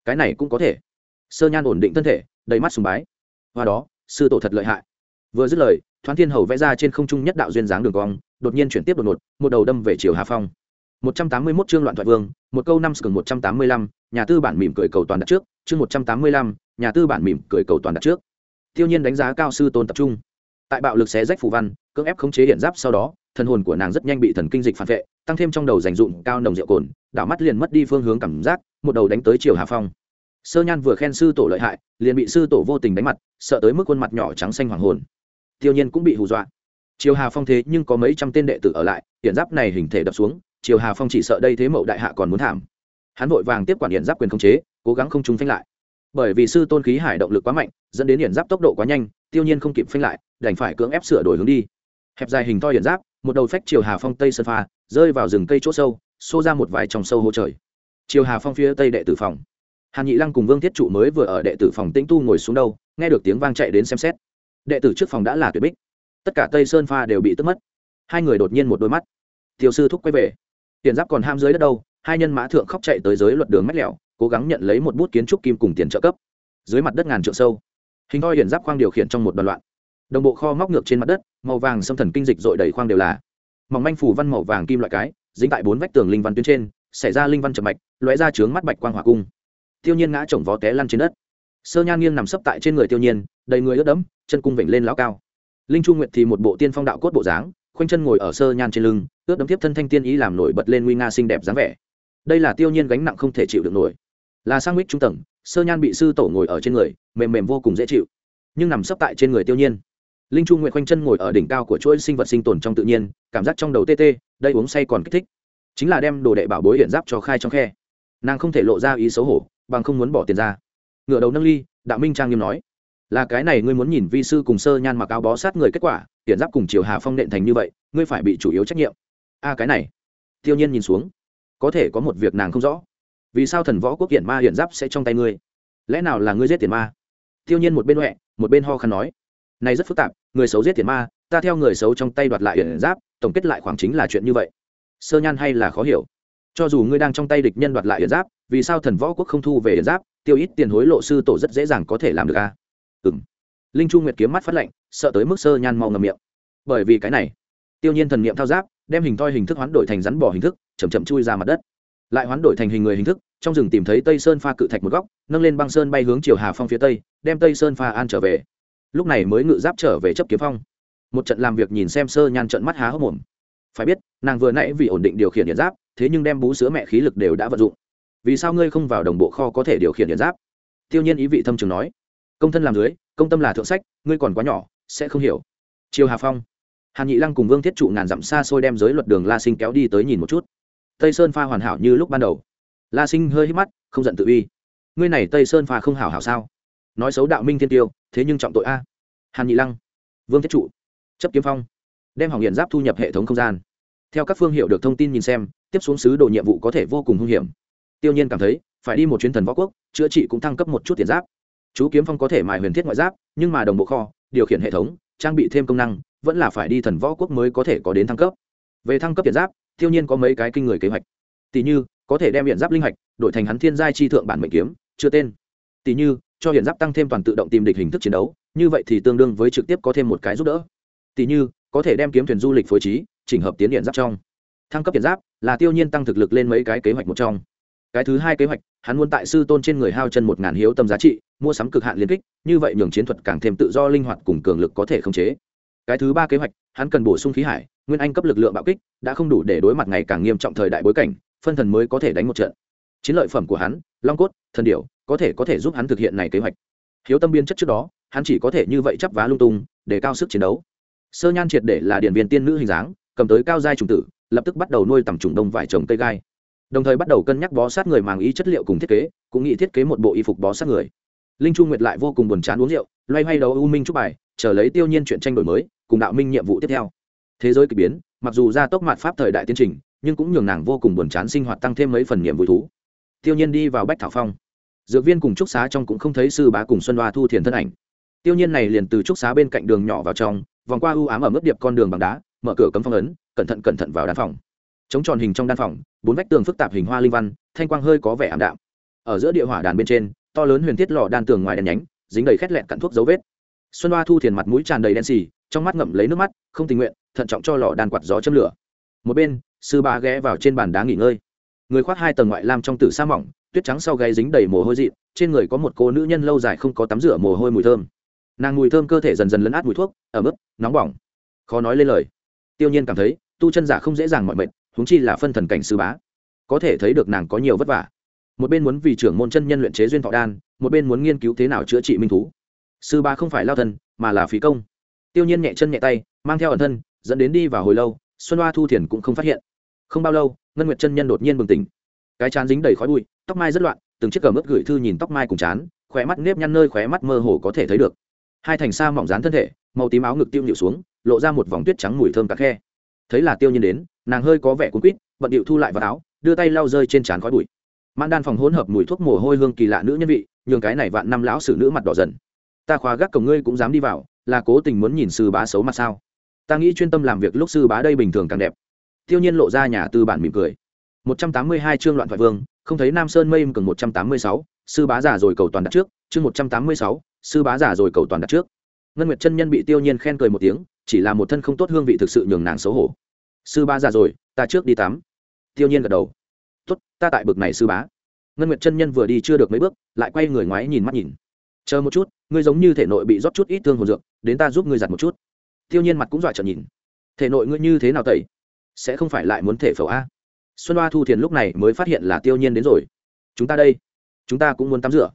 Cái này cũng có thể. Sơ nhan ổn định thân thể, đầy mắt sùng bái. Hoa đó, sư tổ thật lợi hại. Vừa dứt lời Thoán thiên hầu vẽ ra trên không trung nhất đạo duyên dáng đường cong, đột nhiên chuyển tiếp đột ngột, một đầu đâm về chiều hà phong. Một trăm tám mươi 181 chương loạn thoại vương, một câu năm sừng một trăm tám mươi lăm, nhà tư bản mỉm cười cầu toàn đặt trước, chương một trăm tám mươi lăm, nhà tư bản mỉm cười cầu toàn đặt trước. Tiêu nhiên đánh giá cao sư tôn tập trung tại bạo lực xé rách phù văn, cưỡng ép khống chế hiện giáp sau đó, thần hồn của nàng rất nhanh bị thần kinh dịch phản vệ, tăng thêm trong đầu dành dụng cao nồng rượu cồn, đảo mắt liền mất đi phương hướng cảm giác, một đầu đánh tới chiều hà phong. Sơ nhan vừa khen sư tổ lợi hại, liền bị sư tổ vô tình đánh mặt, sợ tới mức khuôn mặt nhỏ trắng xanh hoàng hồn. Tiêu nhiên cũng bị hù dọa. Chiều hà phong thế nhưng có mấy trăm tên đệ tử ở lại hiện giáp này hình thể đập xuống chiều hà phong chỉ sợ đây thế mậu đại hạ còn muốn thảm. Hắn vội vàng tiếp quản hiện giáp quyền khống chế, cố gắng không trúng phanh lại. Bởi vì sư tôn khí hải động lực quá mạnh, dẫn đến hiện giáp tốc độ quá nhanh tiêu nhiên không kịp phanh lại, đành phải cưỡng ép sửa đổi hướng đi. Hẹp dài hình to hiện giáp, một đầu phách chiều hà phong tây sơn pha, rơi vào rừng cây chỗ sâu, xô ra một vài trong sâu hô trời. Chiều hà phong phía tây đệ tử phòng. Hàn nhị lăng cùng vương thiết trụ mới vừa ở đệ tử phòng tĩnh tu ngồi xuống đâu, nghe được tiếng vang chạy đến xem xét. Đệ tử trước phòng đã là tuyệt bích. Tất cả tây sơn pha đều bị tức mất. Hai người đột nhiên một đôi mắt. Tiêu sư thúc quay về. Tiền giáp còn ham dưới đất đâu, hai nhân mã thượng khóc chạy tới giới luật đường mách lẹo cố gắng nhận lấy một bút kiến trúc kim cùng tiền trợ cấp. Dưới mặt đất ngàn trượng sâu hình thoi hiển giáp khoang điều khiển trong một đoàn loạn. Đồng bộ kho móc ngược trên mặt đất, màu vàng xâm thần kinh dịch dội đầy khoang đều là. Mỏng manh phủ văn màu vàng kim loại cái, dính tại bốn vách tường linh văn tuyến trên, xảy ra linh văn chậm mạch, lóe ra trướng mắt bạch quang hỏa cung. Tiêu nhiên ngã chồng vó té lăn trên đất. Sơ nhan nghiêng nằm sấp tại trên người tiêu nhiên, đầy người ướt đẫm, chân cung vểnh lên lão cao. Linh chu nguyệt thì một bộ tiên phong đạo cốt bộ dáng, khoanh chân ngồi ở sơ nhan trên lưng, ướt đẫm tiếp thân thanh tiên ý làm nổi bật lên nguy nga xinh đẹp dáng vẻ. Đây là tiêu nhiên gánh nặng không thể chịu được nổi. Là sang mít trung tầng sơ nhan bị sư tổ ngồi ở trên người, mềm mềm vô cùng dễ chịu, nhưng nằm sấp tại trên người tiêu nhiên. Linh chu nguyệt khoanh chân ngồi ở đỉnh cao của chuỗi sinh vật sinh tồn trong tự nhiên, cảm giác trong đầu tê tê, đây uống say còn kích thích. Chính là đem đồ đệ bảo bối hiện giáp cho khai trong khe. Nàng không thể lộ ra ý xấu hổ, bằng không muốn bỏ tiền ra. Ngựa đầu nâng ly, đạo minh trang nghiêm nói, là cái này ngươi muốn nhìn vi sư cùng sơ nhan mặc áo bó sát người kết quả, hiện giáp cùng chiều hà phong nện thành như vậy, ngươi phải bị chủ yếu trách nhiệm. A, cái này. Tiêu nhiên nhìn xuống, có thể có một việc nàng không rõ vì sao thần võ quốc hiện ma hiện giáp sẽ trong tay ngươi? Lẽ nào là ngươi giết tiền ma? Tiêu nhiên một bên huệ, một bên ho khăn nói. Này rất phức tạp, người xấu giết tiền ma, ta theo người xấu trong tay đoạt lại hiện giáp, tổng kết lại khoảng chính là chuyện như vậy. Sơ nhan hay là khó hiểu. Cho dù ngươi đang trong tay địch nhân đoạt lại hiện giáp, vì sao thần võ quốc không thu về hiện giáp, tiêu ít tiền hối lộ sư tổ rất dễ dàng có thể làm được a à? ừ linh chu nguyệt kiếm mắt phát lệnh sợ tới mức sơ nhan mau ngầm miệng. Bởi vì cái này, tiêu nhiên thần niệm thao giáp, đem hình thoi hình thức hoán đổi thành rắn bỏ hình thức chầm chậm chui ra mặt đất lại hoán đổi thành hình người hình thức, trong rừng tìm thấy tây sơn pha cự thạch một góc, nâng lên băng sơn bay hướng chiều hà phong phía tây, đem tây sơn pha an trở về. Lúc này mới ngự giáp trở về chấp kiếm phong. Một trận làm việc nhìn xem sơ nhan trận mắt há hốc mồm. Phải biết, nàng vừa nãy vì ổn định điều khiển điện giáp, thế nhưng đem bú sữa mẹ khí lực đều đã vận dụng. Vì sao ngươi không vào đồng bộ kho có thể điều khiển điện giáp? Tiêu nhiên ý vị thâm trường nói. Công thân làm dưới, công tâm là thượng sách, ngươi còn quá nhỏ, sẽ không hiểu. Chiều hà phong. Hàn nhị lăng cùng vương thiết trụ ngàn dặm xa xôi đem giới luật đường la sinh kéo đi tới nhìn một chút tây sơn pha hoàn hảo như lúc ban đầu. La sinh hơi hít mắt, không giận tự uy. Ngươi này tây sơn pha không hảo hảo sao? Nói xấu đạo minh thiên tiêu, thế nhưng trọng tội a. Hàn nhị lăng, vương thiết trụ, chấp kiếm phong, đem hỏng hiện giáp thu nhập hệ thống không gian. Theo các phương hiệu được thông tin nhìn xem, tiếp xuống sứ đồ nhiệm vụ có thể vô cùng hung hiểm. Tiêu nhiên cảm thấy, phải đi một chuyến thần võ quốc, chữa trị cũng thăng cấp một chút tiền giáp. Chú kiếm phong có thể mài huyền thiết ngoại giáp, nhưng mà đồng bộ kho, điều khiển hệ thống, trang bị thêm công năng, vẫn là phải đi thần võ quốc mới có thể có đến thăng cấp. Về thăng cấp tiền giáp tiêu nhiên có mấy cái kinh người kế hoạch. Tỷ như, có thể đem hiện giáp linh hạch đổi thành hắn thiên giai chi thượng bản mệnh kiếm, chưa tên. Tỷ như, cho hiện giáp tăng thêm toàn tự động tìm địch hình thức chiến đấu, như vậy thì tương đương với trực tiếp có thêm một cái giúp đỡ. Tỷ như, có thể đem kiếm thuyền du lịch phối trí, chỉnh hợp tiến hiện giáp trong. Thăng cấp hiện giáp là tiêu nhiên tăng thực lực lên mấy cái kế hoạch một trong. Cái thứ hai kế hoạch, hắn muốn tại sư tôn trên người hao chân một ngàn hiếu tâm giá trị, mua sắm cực hạn liên kích, như vậy nhường chiến thuật càng thêm tự do linh hoạt cùng cường lực có thể khống chế. Cái thứ ba kế hoạch, hắn cần bổ sung khí hải nguyên anh cấp lực lượng bạo kích, đã không đủ để đối mặt ngày càng nghiêm trọng thời đại bối cảnh, phân thần mới có thể đánh một trận. Chiến lợi phẩm của hắn, long cốt, thần điểu, có thể có thể giúp hắn thực hiện này kế hoạch. Hiếu tâm biên chất trước đó, hắn chỉ có thể như vậy chắp vá lung tung, để cao sức chiến đấu. Sơ nhan triệt để là điện viên tiên nữ hình dáng, cầm tới cao giai trùng tử, lập tức bắt đầu nuôi tầm trùng đông vải trồng cây gai. Đồng thời bắt đầu cân nhắc bó sát người màng ý chất liệu cùng thiết kế, cũng nghĩ thiết kế một bộ y phục bó sát người. Linh chu nguyệt lại vô cùng buồn chán uống rượu, loay hoay đầu u minh chúc bài, chờ lấy tiêu nhiên chuyện tranh đổi mới, cùng đạo minh nhiệm vụ tiếp theo thế giới k ỳ biến, mặc dù ra tốc mạt pháp thời đại tiến trình, nhưng cũng nhường nàng vô cùng buồn chán sinh hoạt tăng thêm mấy phần niềm vui thú. Tiêu nhiên đi vào bách thảo phong. Dược viên cùng trúc xá trong cũng không thấy sư bá cùng xuân đoa thu thiền thân ảnh. Tiêu nhiên này liền từ trúc xá bên cạnh đường nhỏ vào trong, vòng qua ưu ám ở mức điệp con đường bằng đá, mở cửa cấm phong ấn, cẩn thận cẩn thận vào đan phòng. Chống tròn hình trong đan phòng, bốn vách tường phức tạp hình hoa linh văn, thanh quang hơi có vẻ ảm đạm. Ở giữa địa hỏa đàn bên trên, to lớn huyền thiết lò đan tường ngoài đèn nhánh, dính đầy khét lẹn cặn thuốc dấu vết. Xuân hoa thu thiền mặt mũi tràn đầy đen xì, trong mắt ngậm lấy nước mắt, không tình nguyện thận trọng cho lò đan quạt gió châm lửa. Một bên, sư ba ghé vào trên bàn đá nghỉ ngơi. Người khoác hai tầng ngoại lam trong tử sa mỏng, tuyết trắng sau gáy dính đầy mồ hôi dị trên người có một cô nữ nhân lâu dài không có tắm rửa mồ hôi mùi thơm. Nàng mùi thơm cơ thể dần dần lấn át mùi thuốc ở mức nóng bỏng. Khó nói lên lời. Tiêu nhiên cảm thấy, tu chân giả không dễ dàng mọi mệnh, huống chi là phân thần cảnh sư bá. Có thể thấy được nàng có nhiều vất vả. Một bên muốn vì trưởng môn chân nhân luyện chế duyên thọ đan, một bên muốn nghiên cứu thế nào chữa trị minh thú. Sư bá không phải lao thân mà là phí công. Tiêu nhiên nhẹ chân nhẹ tay, mang theo ẩn thân dẫn đến đi vào hồi lâu, xuân hoa thu thiền cũng không phát hiện. Không bao lâu, ngân nguyệt chân nhân đột nhiên bừng tỉnh. Cái chán dính đầy khói bụi, tóc mai rất loạn, từng chiếc cờ mướt gửi thư nhìn tóc mai cùng chán, khóe mắt nếp nhăn nơi khóe mắt mơ hồ có thể thấy được. Hai thành sa mỏng dán thân thể, màu tím áo ngực tiêu nhịu xuống, lộ ra một vòng tuyết trắng mùi thơm cả khe. Thấy là tiêu nhiên đến, nàng hơi có vẻ cuốn quýt, bận điệu thu lại vào áo, đưa tay lau rơi trên trán khói bụi. Mãn đan phòng hỗn hợp mùi thuốc mồ hôi hương kỳ lạ nữ nhân vị, nhường cái này vạn năm lão sử nữ mặt đỏ dần. Ta khóa gác cổng ngươi cũng dám đi vào, là cố tình muốn nhìn sư bá xấu mặt sao? Ta nghĩ chuyên tâm làm việc lúc sư bá đây bình thường càng đẹp. Tiêu nhiên lộ ra nhà tư bản mỉm cười. 182 chương loạn thoại vương không thấy nam sơn mây cường 186, sư bá giả rồi cầu toàn đặt trước. Chương 186, sư bá giả rồi cầu toàn đặt trước. Ngân nguyệt chân nhân bị tiêu nhiên khen cười một tiếng chỉ là một thân không tốt hương vị thực sự nhường nàng xấu hổ. Sư bá giả rồi ta trước đi tắm. Tiêu nhiên gật đầu. Tốt ta tại bực này sư bá. Ngân nguyệt chân nhân vừa đi chưa được mấy bước lại quay người ngoái nhìn mắt nhìn. Chờ một chút ngươi giống như thể nội bị rót chút ít thương hồn dược đến ta giúp ngươi giặt một chút tiêu nhiên mặt cũng dọa trợn nhìn. Thể nội ngươi như thế nào tẩy? Sẽ không phải lại muốn thể phẫu a? Xuân hoa thu thiền lúc này mới phát hiện là tiêu nhiên đến rồi. Chúng ta đây, chúng ta cũng muốn tắm rửa.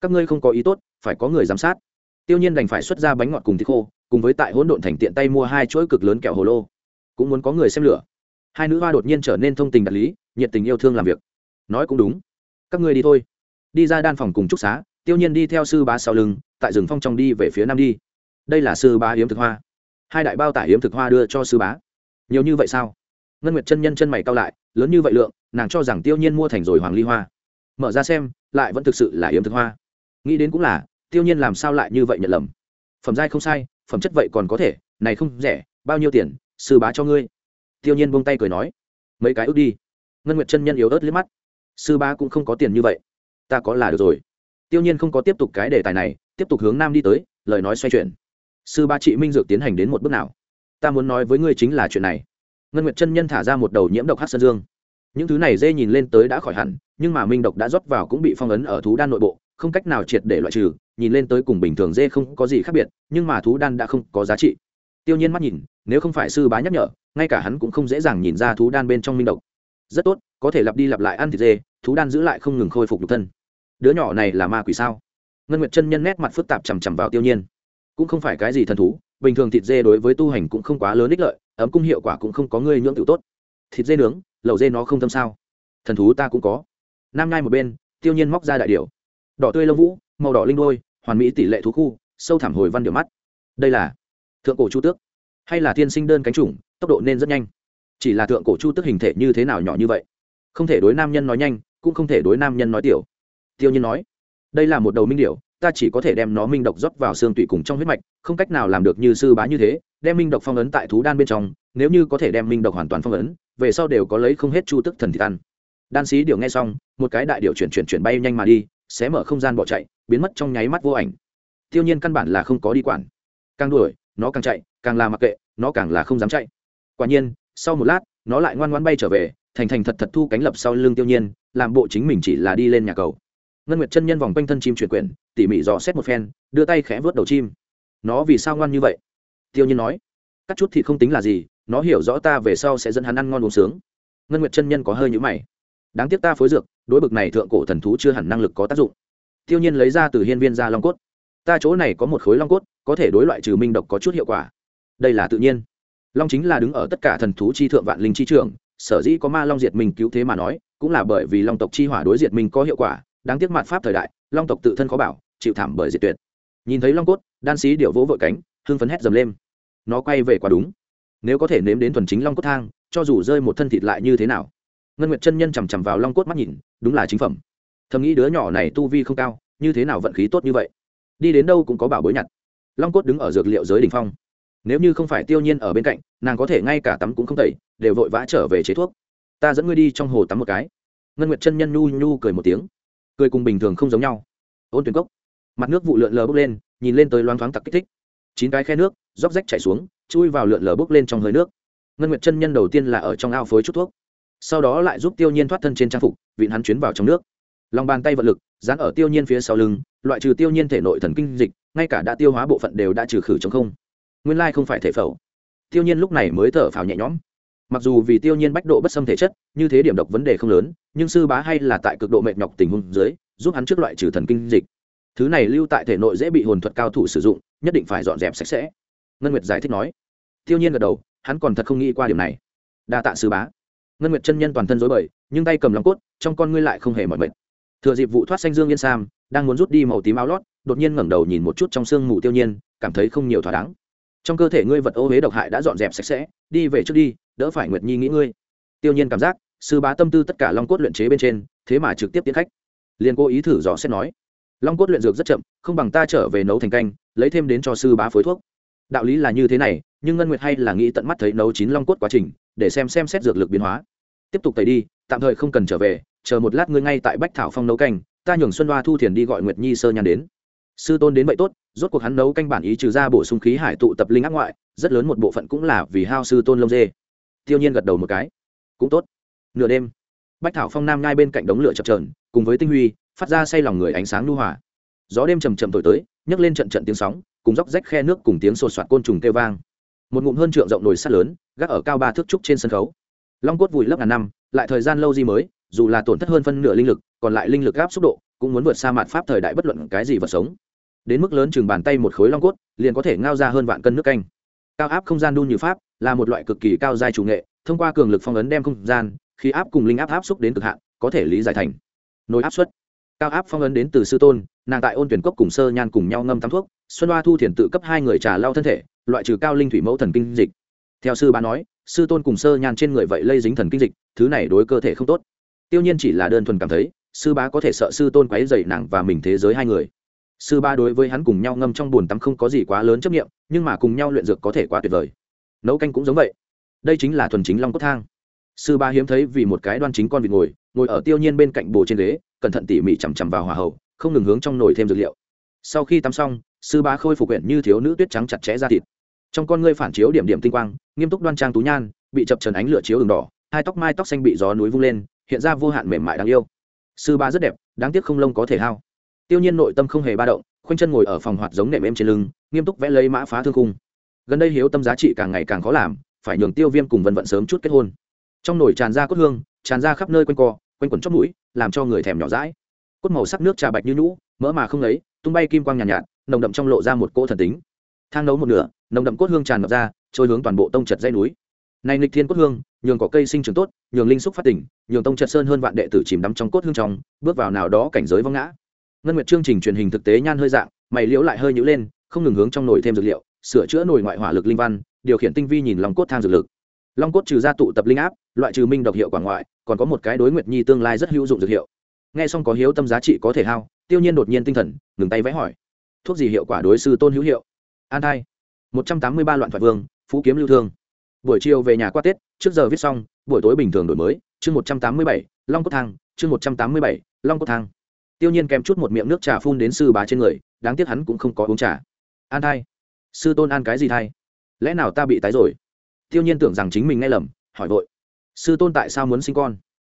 Các ngươi không có ý tốt, phải có người giám sát. Tiêu nhiên đành phải xuất ra bánh ngọt cùng thịt khô, cùng với tại hỗn độn thành tiện tay mua hai chuỗi cực lớn kẹo hồ lô. Cũng muốn có người xem lửa. Hai nữ hoa đột nhiên trở nên thông tình đạt lý, nhiệt tình yêu thương làm việc. Nói cũng đúng. Các ngươi đi thôi. Đi ra đan phòng cùng trúc xá, tiêu nhiên đi theo sư bá sau lưng, tại rừng phong trong đi về phía nam đi. Đây là sư bá hiếm thực hoa hai đại bao tải hiếm thực hoa đưa cho sư bá. Nhiều như vậy sao? Ngân nguyệt chân nhân chân mày cao lại, lớn như vậy lượng, nàng cho rằng tiêu nhiên mua thành rồi hoàng ly hoa. Mở ra xem, lại vẫn thực sự là hiếm thực hoa. Nghĩ đến cũng là, tiêu nhiên làm sao lại như vậy nhận lầm? Phẩm giai không sai, phẩm chất vậy còn có thể, này không rẻ, bao nhiêu tiền, sư bá cho ngươi. Tiêu nhiên buông tay cười nói, mấy cái ước đi. Ngân nguyệt chân nhân yếu ớt liếc mắt. Sư bá cũng không có tiền như vậy. Ta có là được rồi. Tiêu nhiên không có tiếp tục cái đề tài này, tiếp tục hướng nam đi tới, lời nói xoay chuyển sư ba trị minh dược tiến hành đến một bước nào? Ta muốn nói với ngươi chính là chuyện này. Ngân nguyệt chân nhân thả ra một đầu nhiễm độc hát sơn dương. Những thứ này dê nhìn lên tới đã khỏi hẳn, nhưng mà minh độc đã rót vào cũng bị phong ấn ở thú đan nội bộ, không cách nào triệt để loại trừ, nhìn lên tới cùng bình thường dê không có gì khác biệt, nhưng mà thú đan đã không có giá trị. Tiêu nhiên mắt nhìn, nếu không phải sư bá nhắc nhở, ngay cả hắn cũng không dễ dàng nhìn ra thú đan bên trong minh độc. Rất tốt, có thể lặp đi lặp lại ăn thịt dê, thú đan giữ lại không ngừng khôi phục nhục thân. Đứa nhỏ này là ma quỷ sao? Ngân nguyệt chân nhân nét mặt phức tạp chằm chằm vào tiêu nhiên cũng không phải cái gì thần thú, bình thường thịt dê đối với tu hành cũng không quá lớn ích lợi, ấm cung hiệu quả cũng không có ngươi nhưỡng tự tốt. Thịt dê nướng, lẩu dê nó không thâm sao? Thần thú ta cũng có. Nam ngai một bên, tiêu nhiên móc ra đại điểu. Đỏ tươi lông vũ, màu đỏ linh đôi, hoàn mỹ tỷ lệ thú khu, sâu thảm hồi văn điểu mắt. Đây là thượng cổ chu tước, hay là thiên sinh đơn cánh chủng, tốc độ nên rất nhanh. Chỉ là thượng cổ chu tước hình thể như thế nào nhỏ như vậy? Không thể đối nam nhân nói nhanh, cũng không thể đối nam nhân nói tiểu. Tiêu nhiên nói, đây là một đầu minh điểu ta chỉ có thể đem nó minh độc rót vào xương tủy cùng trong huyết mạch, không cách nào làm được như sư bá như thế, đem minh độc phong ấn tại thú đan bên trong, nếu như có thể đem minh độc hoàn toàn phong ấn, về sau đều có lấy không hết chu tức thần thịt ăn. Đan sĩ điều nghe xong, một cái đại điệu chuyển chuyển chuyển bay nhanh mà đi, xé mở không gian bỏ chạy, biến mất trong nháy mắt vô ảnh. Tiêu nhiên căn bản là không có đi quản. Càng đuổi, nó càng chạy, càng là mặc kệ, nó càng là không dám chạy. Quả nhiên, sau một lát, nó lại ngoan ngoan bay trở về, thành thành thật thật thu cánh lập sau lưng tiêu nhiên, làm bộ chính mình chỉ là đi lên nhà cầu ngân nguyệt chân nhân vòng quanh thân chim chuyển quyển, tỉ mỉ dò xét một phen, đưa tay khẽ vớt đầu chim. Nó vì sao ngoan như vậy? Tiêu nhiên nói. Cắt chút thì không tính là gì, nó hiểu rõ ta về sau sẽ dẫn hắn ăn ngon uống sướng. Ngân nguyệt chân nhân có hơi nhũ mày. Đáng tiếc ta phối dược, đối bực này thượng cổ thần thú chưa hẳn năng lực có tác dụng. Tiêu nhiên lấy ra từ hiên viên ra long cốt. Ta chỗ này có một khối long cốt, có thể đối loại trừ minh độc có chút hiệu quả. Đây là tự nhiên. Long chính là đứng ở tất cả thần thú chi thượng vạn linh chi trường, sở dĩ có ma long diệt minh cứu thế mà nói, cũng là bởi vì long tộc chi hỏa đối diệt minh có hiệu quả đáng tiếc mặt pháp thời đại, long tộc tự thân khó bảo, chịu thảm bởi diệt tuyệt. Nhìn thấy long cốt, đan sĩ điệu vỗ vội cánh hương phấn hét dầm lên. Nó quay về quả đúng. Nếu có thể nếm đến thuần chính long cốt thang, cho dù rơi một thân thịt lại như thế nào? Ngân nguyệt chân nhân chằm chằm vào long cốt mắt nhìn, đúng là chính phẩm. Thầm nghĩ đứa nhỏ này tu vi không cao, như thế nào vận khí tốt như vậy? Đi đến đâu cũng có bảo bối nhặt. Long cốt đứng ở dược liệu giới đ ỉ n h phong. Nếu như không phải tiêu nhiên ở bên cạnh, nàng có thể ngay cả tắm cũng không tẩy, đều vội vã trở về chế thuốc. Ta dẫn ngươi đi trong hồ tắm một cái. Ngân nguyệt chân nhân nhu nhu cười một tiếng cười cùng bình thường không giống nhau. Ôn tuyển cốc, mặt nước vụ lượn lờ bốc lên, nhìn lên tới loáng thoáng tặc kích thích. Chín cái khe nước, róc rách chảy xuống, chui vào lượn lờ bốc lên trong hơi nước. Ngân nguyệt chân nhân đầu tiên là ở trong ao phối chút thuốc. Sau đó lại giúp tiêu nhiên thoát thân trên trang phục, vịn hắn chuyến vào trong nước. Lòng bàn tay vận lực, dán ở tiêu nhiên phía sau lưng, loại trừ tiêu nhiên thể nội thần kinh dịch, ngay cả đã tiêu hóa bộ phận đều đã trừ khử chống không. Nguyên lai không phải thể phẫu. Tiêu nhiên lúc này mới thở phào nhẹ nhõm mặc dù vì tiêu nhiên bách độ bất xâm thể chất, như thế điểm độc vấn đề không lớn, nhưng sư bá hay là tại cực độ mệt nhọc tình huống dưới, giúp hắn trước loại trừ thần kinh dịch. Thứ này lưu tại thể nội dễ bị hồn thuật cao thủ sử dụng, nhất định phải dọn dẹp sạch sẽ. Ngân nguyệt giải thích nói. Tiêu nhiên gật đầu, hắn còn thật không nghĩ qua điểm này. Đa tạ sư bá. Ngân nguyệt chân nhân toàn thân rối bời, nhưng tay cầm lòng cốt, trong con ngươi lại không hề mỏi mệt. Thừa dịp vụ thoát xanh dương yên sam, đang muốn rút đi màu tím áo lót, đột nhiên ngẩng đầu nhìn một chút trong sương mù tiêu nhiên, cảm thấy không nhiều thỏa đáng. Trong cơ thể ngươi vật ô huế độc hại đã dọn dẹp sạch sẽ, đi về trước đi đỡ phải nguyệt nhi nghĩ ngươi. Tiêu nhiên cảm giác, sư bá tâm tư tất cả long cốt luyện chế bên trên, thế mà trực tiếp tiến khách. Liền cố ý thử dò xét nói, long cốt luyện dược rất chậm, không bằng ta trở về nấu thành canh, lấy thêm đến cho sư bá phối thuốc. Đạo lý là như thế này, nhưng ngân nguyệt hay là nghĩ tận mắt thấy nấu chín long cốt quá trình, để xem xem xét dược lực biến hóa. Tiếp tục tẩy đi, tạm thời không cần trở về, chờ một lát ngươi ngay tại bách thảo phong nấu canh, ta nhường xuân hoa thu thiền đi gọi nguyệt nhi sơ nhan đến. Sư tôn đến vậy tốt, rốt cuộc hắn nấu canh bản ý trừ ra bổ sung khí hải tụ tập linh ác ngoại, rất lớn một bộ phận cũng là vì hao sư tôn lông dê tiêu nhiên gật đầu một cái. Cũng tốt. Nửa đêm, bách thảo phong nam ngay bên cạnh đống lửa chập trờn cùng với tinh huy, phát ra say lòng người ánh sáng lưu hòa. Gió đêm trầm trầm thổi tới, nhấc lên trận trận tiếng sóng, cùng róc rách khe nước cùng tiếng sột soạt côn trùng kêu vang. Một ngụm hơn trượng rộng nồi sắt lớn, gác ở cao ba thước trúc trên sân khấu. Long cốt vùi lấp ngàn năm, lại thời gian lâu gì mới, dù là tổn thất hơn phân nửa linh lực, còn lại linh lực gáp xúc độ, cũng muốn vượt xa mạn pháp thời đại bất luận cái gì vật sống. Đến mức lớn chừng bàn tay một khối long cốt, liền có thể ngao ra hơn vạn cân nước canh. Cao áp không gian đun như pháp là một loại cực kỳ cao giai chủ nghệ, thông qua cường lực phong ấn đem không gian khi áp cùng linh áp áp xúc đến cực hạn, có thể lý giải thành nồi áp suất. Cao áp phong ấn đến từ sư tôn, nàng tại ôn tuyển cốc cùng sơ nhan cùng nhau ngâm tắm thuốc, xuân hoa thu thiền tự cấp hai người trà lau thân thể, loại trừ cao linh thủy mẫu thần kinh dịch. Theo sư bà nói, sư tôn cùng sơ nhan trên người vậy lây dính thần kinh dịch, thứ này đối cơ thể không tốt. Tiêu nhiên chỉ là đơn thuần cảm thấy, sư bá có thể sợ sư tôn quấy dày nàng và mình thế giới hai người. Sư ba đối với hắn cùng nhau ngâm trong bồn tắm không có gì quá lớn chấp nghiệm nhưng mà cùng nhau luyện dược có thể quá tuyệt vời nấu canh cũng giống vậy. Đây chính là thuần chính long cốt thang. Sư ba hiếm thấy vì một cái đoan chính con vịt ngồi ngồi ở tiêu nhiên bên cạnh bồ trên ghế, cẩn thận tỉ mỉ chằm chằm vào hỏa hậu, không ngừng hướng trong nồi thêm dược liệu. Sau khi tắm xong, sư ba khôi phục quyển như thiếu nữ tuyết trắng chặt chẽ ra thịt. Trong con ngươi phản chiếu điểm điểm tinh quang, nghiêm túc đoan trang tú nhan, bị chập trần ánh lửa chiếu đường đỏ, hai tóc mai tóc xanh bị gió núi vung lên, hiện ra vô hạn mềm mại đáng yêu. Sư ba rất đẹp, đáng tiếc không lông có thể hao. Tiêu nhiên nội tâm không hề ba động, khoanh chân ngồi ở phòng hoạt giống nệm em trên lưng, nghiêm túc vẽ lấy mã phá thương khung gần đây hiếu tâm giá trị càng ngày càng khó làm phải nhường tiêu viêm cùng vân vận sớm chút kết hôn. Trong nồi tràn ra cốt hương tràn ra khắp nơi quanh co quanh quẩn chót mũi làm cho người thèm nhỏ rãi cốt màu sắc nước trà bạch như nhũ mỡ mà không lấy tung bay kim quang nhàn nhạt, nhạt nồng đậm trong lộ ra một cỗ thần tính. Thang nấu một nửa nồng đậm cốt hương tràn ngập ra trôi hướng toàn bộ tông trật dây núi. Này lịch thiên cốt hương nhường có cây sinh trưởng tốt nhường linh xúc phát tỉnh nhường tông trật sơn hơn vạn đệ tử chìm đắm trong cốt hương trong bước vào nào đó cảnh giới vong ngã. Ngân nguyệt chương trình truyền hình thực tế nhan hơi dạng mày liễu lại hơi nhũ lên không ngừng hướng trong nồi thêm dược liệu sửa chữa nổi ngoại hỏa lực linh văn, điều khiển tinh vi nhìn lòng cốt thang dược lực. Long cốt trừ ra tụ tập linh áp, loại trừ minh độc hiệu quả ngoại, còn có một cái đối nguyệt nhi tương lai rất hữu dụng dược hiệu. Nghe xong có hiếu tâm giá trị có thể hao, tiêu nhiên đột nhiên tinh thần, ngừng tay vẽ hỏi. Thuốc gì hiệu quả đối sư tôn hữu hiệu? An thai. Một trăm tám mươi ba loạn thoại vương, phú kiếm lưu thương. Buổi chiều về nhà qua tết, trước giờ viết xong, buổi tối bình thường đổi mới, chương một trăm tám mươi bảy, long cốt thang, chương một trăm tám mươi bảy, long cốt thang. Tiêu nhiên kèm chút một miệng nước trà phun đến sư bá trên người, đáng tiếc hắn cũng không có uống trà. An thai sư tôn an cái gì thay? lẽ nào ta bị tái rồi? Tiêu nhiên tưởng rằng chính mình nghe lầm, hỏi vội. Sư tôn tại sao muốn sinh con?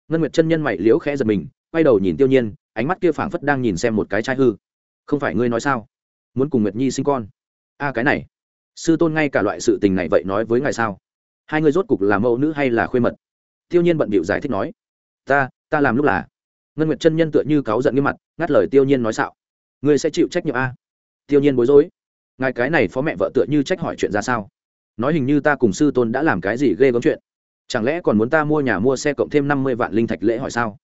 Ngân nguyệt chân nhân mày liễu khẽ giật mình, quay đầu nhìn tiêu nhiên, ánh mắt kia phảng phất đang nhìn xem một cái trai hư. Không phải ngươi nói sao? Muốn cùng nguyệt nhi sinh con? A, cái này. Sư tôn ngay cả loại sự tình này vậy nói với ngài sao? Hai người rốt cục là mẫu nữ hay là khuê mật? Tiêu nhiên bận bịu giải thích nói. Ta ta làm lúc là. Ngân nguyệt chân nhân tựa như cáu giận nghiêm mặt, ngắt lời tiêu nhiên nói xạo. Ngươi sẽ chịu trách nhiệm a. Tiêu nhiên bối rối ngài cái này phó mẹ vợ tựa như trách hỏi chuyện ra sao? Nói hình như ta cùng sư tôn đã làm cái gì ghê gớm chuyện. Chẳng lẽ còn muốn ta mua nhà mua xe cộng thêm năm mươi vạn linh thạch lễ hỏi sao?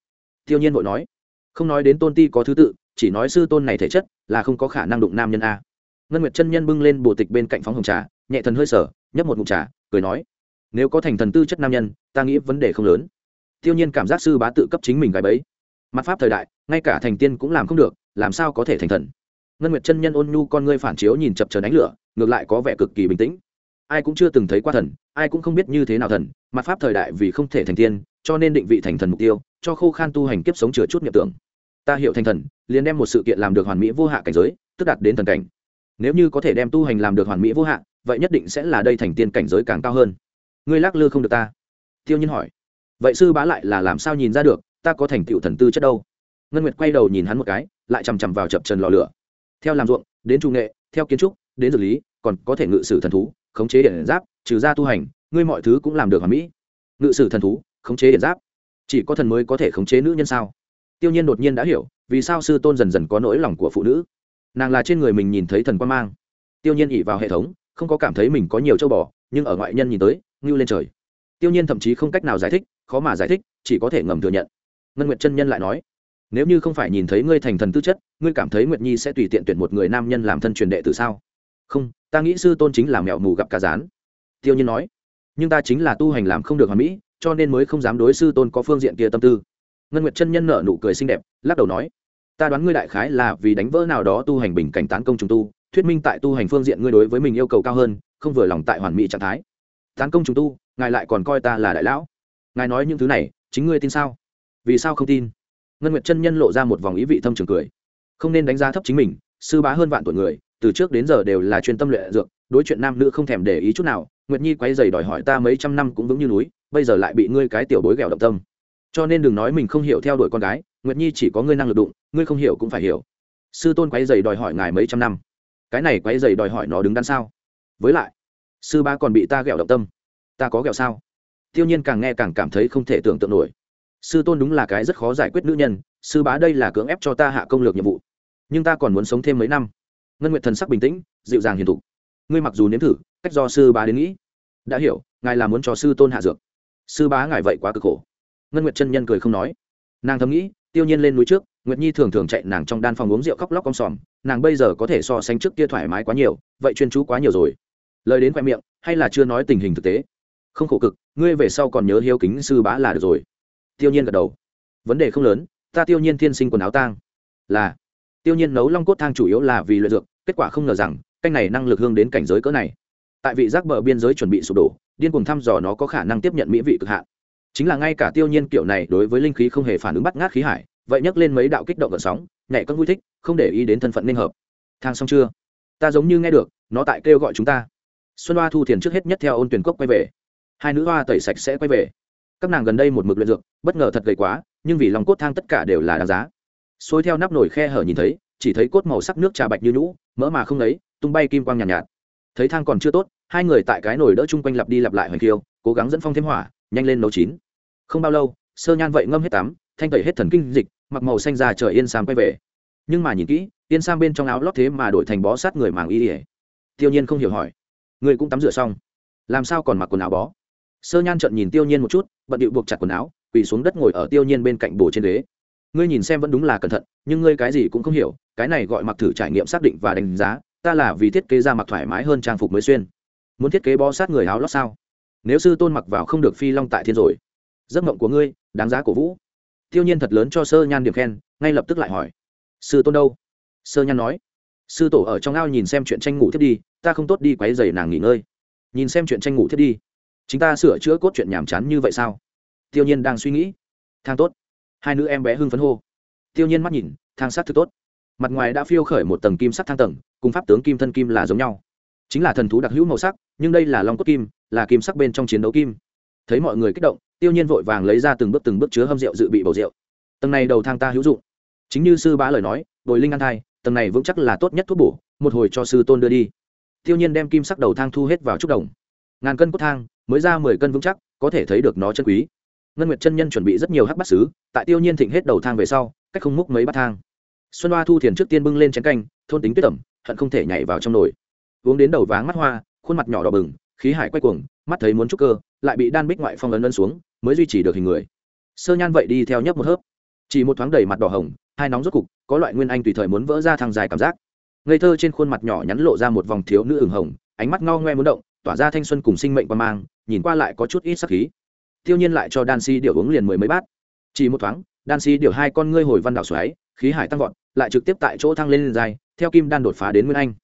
Tiêu nhiên vội nói. Không nói đến tôn ti có thứ tự, chỉ nói sư tôn này thể chất là không có khả năng đụng nam nhân a. Ngân nguyệt chân nhân bưng lên bồ tịch bên cạnh phóng hồng trà, nhẹ thần hơi sở nhấp một ngụm trà, cười nói. Nếu có thành thần tư chất nam nhân, ta nghĩ vấn đề không lớn. Tiêu nhiên cảm giác sư bá tự cấp chính mình gái bấy mặt pháp thời đại, ngay cả thành tiên cũng làm không được, làm sao có thể thành thần? Ngân nguyệt chân nhân ôn nhu con ngươi phản chiếu nhìn chập chờn ánh lửa, ngược lại có vẻ cực kỳ bình tĩnh. Ai cũng chưa từng thấy qua thần, ai cũng không biết như thế nào thần mặt pháp thời đại vì không thể thành tiên, cho nên định vị thành thần mục tiêu, cho khô khan tu hành kiếp sống chừa chút nghiệp tưởng. Ta hiểu thành thần, liền đem một sự kiện làm được hoàn mỹ vô hạ cảnh giới, tức đạt đến thần cảnh. Nếu như có thể đem tu hành làm được hoàn mỹ vô hạ, vậy nhất định sẽ là đây thành tiên cảnh giới càng cao hơn. Ngươi lắc lư không được ta. Tiêu nhiên hỏi. Vậy sư bá lại là làm sao nhìn ra được, ta có thành tựu thần tư chất đâu? Ngân nguyệt quay đầu nhìn hắn một cái, lại chằm chằm vào chập trần lò lửa theo làm ruộng, đến trung nghệ, theo kiến trúc, đến dược lý, còn có thể ngự sử thần thú, khống chế điện giáp, trừ ra tu hành, ngươi mọi thứ cũng làm được hoàn mỹ. Ngự sử thần thú, khống chế điện giáp. Chỉ có thần mới có thể khống chế nữ nhân sao? Tiêu nhiên đột nhiên đã hiểu, vì sao sư tôn dần dần có nỗi lòng của phụ nữ. Nàng là trên người mình nhìn thấy thần quan mang. Tiêu nhiên ỉ vào hệ thống, không có cảm thấy mình có nhiều châu bò, nhưng ở ngoại nhân nhìn tới, ngưu lên trời. Tiêu nhiên thậm chí không cách nào giải thích, khó mà giải thích, chỉ có thể ngầm thừa nhận. Ngân nguyệt chân nhân lại nói nếu như không phải nhìn thấy ngươi thành thần tư chất, ngươi cảm thấy nguyệt nhi sẽ tùy tiện tuyển một người nam nhân làm thân truyền đệ từ sao? Không, ta nghĩ sư tôn chính là mèo mù gặp cá rán. Tiêu nhiên nói, nhưng ta chính là tu hành làm không được hoàn mỹ, cho nên mới không dám đối sư tôn có phương diện kia tâm tư. Ngân nguyệt chân nhân nở nụ cười xinh đẹp, lắc đầu nói, ta đoán ngươi đại khái là vì đánh vỡ nào đó tu hành bình cảnh tán công trùng tu, thuyết minh tại tu hành phương diện ngươi đối với mình yêu cầu cao hơn, không vừa lòng tại hoàn mỹ trạng thái. Tán công trùng tu, ngài lại còn coi ta là đại lão. Ngài nói những thứ này, chính ngươi tin sao? Vì sao không tin? Ngân nguyệt chân nhân lộ ra một vòng ý vị thâm trường cười. Không nên đánh giá thấp chính mình, sư bá hơn vạn tuổi người, từ trước đến giờ đều là chuyên tâm luyện dược, đối chuyện nam nữ không thèm để ý chút nào. Nguyệt nhi quay dày đòi hỏi ta mấy trăm năm cũng vững như núi, bây giờ lại bị ngươi cái tiểu bối ghẹo động tâm. Cho nên đừng nói mình không hiểu theo đuổi con gái, nguyệt nhi chỉ có ngươi năng lực đụng, ngươi không hiểu cũng phải hiểu. Sư tôn quay dày đòi hỏi ngài mấy trăm năm. Cái này quay dày đòi hỏi nó đứng đắn sao? Với lại, sư ba còn bị ta ghẹo động tâm. Ta có ghẹo sao? Tiêu nhiên càng nghe càng cảm thấy không thể tưởng tượng nổi sư tôn đúng là cái rất khó giải quyết nữ nhân, sư bá đây là cưỡng ép cho ta hạ công lược nhiệm vụ. Nhưng ta còn muốn sống thêm mấy năm. Ngân nguyệt thần sắc bình tĩnh, dịu dàng hiền thục. Ngươi mặc dù nếm thử, cách do sư bá đến nghĩ. Đã hiểu, ngài là muốn cho sư tôn hạ dược. Sư bá ngài vậy quá cực khổ. Ngân nguyệt chân nhân cười không nói. Nàng thầm nghĩ, tiêu nhiên lên núi trước, nguyệt nhi thường thường chạy nàng trong đan phòng uống rượu khóc lóc cong sòm. Nàng bây giờ có thể so sánh trước kia thoải mái quá nhiều, vậy chuyên chú quá nhiều rồi. Lời đến khoe miệng, hay là chưa nói tình hình thực tế? Không khổ cực, ngươi về sau còn nhớ hiếu kính sư bá là được rồi tiêu nhiên gật đầu. Vấn đề không lớn, ta tiêu nhiên thiên sinh quần áo tang. Là, tiêu nhiên nấu long cốt thang chủ yếu là vì luyện dược, kết quả không ngờ rằng, canh này năng lực hương đến cảnh giới cỡ này. Tại vị giác bờ biên giới chuẩn bị sụp đổ, điên cuồng thăm dò nó có khả năng tiếp nhận mỹ vị cực hạn. Chính là ngay cả tiêu nhiên kiểu này đối với linh khí không hề phản ứng bắt ngát khí hải, vậy nhắc lên mấy đạo kích động gợn sóng, nhảy cất vui thích, không để ý đến thân phận nên hợp. Thang xong chưa? Ta giống như nghe được, nó tại kêu gọi chúng ta. Xuân hoa thu thiền trước hết nhất theo ôn tuyển cốc quay về. Hai nữ hoa tẩy sạch sẽ quay về các nàng gần đây một mực luyện dược bất ngờ thật gầy quá nhưng vì lòng cốt thang tất cả đều là đáng giá. Xôi theo nắp nồi khe hở nhìn thấy chỉ thấy cốt màu sắc nước trà bạch như nhũ mỡ mà không lấy tung bay kim quang nhàn nhạt, nhạt. Thấy thang còn chưa tốt hai người tại cái nồi đỡ chung quanh lặp đi lặp lại hoành kiêu cố gắng dẫn phong thêm hỏa nhanh lên nấu chín. Không bao lâu sơ nhan vậy ngâm hết tắm thanh tẩy hết thần kinh dịch mặc màu xanh già trời yên sam quay về. Nhưng mà nhìn kỹ yên sam bên trong áo lót thế mà đổi thành bó sát người màng y ỉa tiêu nhiên không hiểu hỏi người cũng tắm rửa xong làm sao còn mặc quần áo bó? Sơ nhan trận nhìn tiêu nhiên một chút, bận điệu buộc chặt quần áo, quỳ xuống đất ngồi ở tiêu nhiên bên cạnh bồ trên ghế. Ngươi nhìn xem vẫn đúng là cẩn thận, nhưng ngươi cái gì cũng không hiểu, cái này gọi mặc thử trải nghiệm xác định và đánh giá, ta là vì thiết kế ra mặc thoải mái hơn trang phục mới xuyên. Muốn thiết kế bó sát người áo lót sao? Nếu sư tôn mặc vào không được phi long tại thiên rồi. Giấc mộng của ngươi, đáng giá cổ vũ. Tiêu nhiên thật lớn cho sơ nhan điểm khen, ngay lập tức lại hỏi. Sư tôn đâu? Sơ nhan nói. Sư tổ ở trong ao nhìn xem chuyện tranh ngủ thiết đi, ta không tốt đi quấy giày nàng nghỉ ngơi. Nhìn xem chuyện tranh ngủ thiết đi chúng ta sửa chữa cốt chuyện nhàm chán như vậy sao? Tiêu nhiên đang suy nghĩ. Thang tốt. Hai nữ em bé hưng phấn hô. Tiêu nhiên mắt nhìn, thang sát thực tốt. Mặt ngoài đã phiêu khởi một tầng kim sắc thang tầng, cùng pháp tướng kim thân kim là giống nhau. Chính là thần thú đặc hữu màu sắc, nhưng đây là long cốt kim, là kim sắc bên trong chiến đấu kim. Thấy mọi người kích động, tiêu nhiên vội vàng lấy ra từng bước từng bước chứa hâm rượu dự bị bầu rượu. Tầng này đầu thang ta hữu dụng. Chính như sư bá lời nói, bồi linh ăn thai, tầng này vững chắc là tốt nhất thuốc bổ, một hồi cho sư tôn đưa đi. Tiêu nhiên đem kim sắc đầu thang thu hết vào trúc đồng. Ngàn cân cốt thang mới ra mười cân vững chắc, có thể thấy được nó chân quý. Ngân nguyệt chân nhân chuẩn bị rất nhiều hắc bát sứ, tại tiêu nhiên thịnh hết đầu thang về sau, cách không múc mấy bát thang. Xuân hoa thu thiền trước tiên bưng lên chén canh, thôn tính tuyết ẩm, hận không thể nhảy vào trong nồi. Uống đến đầu váng mắt hoa, khuôn mặt nhỏ đỏ bừng, khí hải quay cuồng, mắt thấy muốn trúc cơ, lại bị đan bích ngoại phong ấn ấn xuống, mới duy trì được hình người. Sơ nhan vậy đi theo nhấp một hớp. Chỉ một thoáng đầy mặt đỏ hồng, hai nóng rốt cục, có loại nguyên anh tùy thời muốn vỡ ra thằng dài cảm giác. Ngây thơ trên khuôn mặt nhỏ nhắn lộ ra một vòng thiếu nữ ửng hồng, ánh mắt ngao ngoe muốn động tỏa ra thanh xuân cùng sinh mệnh qua mang, nhìn qua lại có chút ít sắc khí. Tiêu nhiên lại cho đan si điều uống liền mười mấy bát. Chỉ một thoáng, đan si điều hai con ngươi hồi văn đảo xoáy, khí hải tăng vọt, lại trực tiếp tại chỗ thăng lên lên dài, theo kim đan đột phá đến nguyên anh.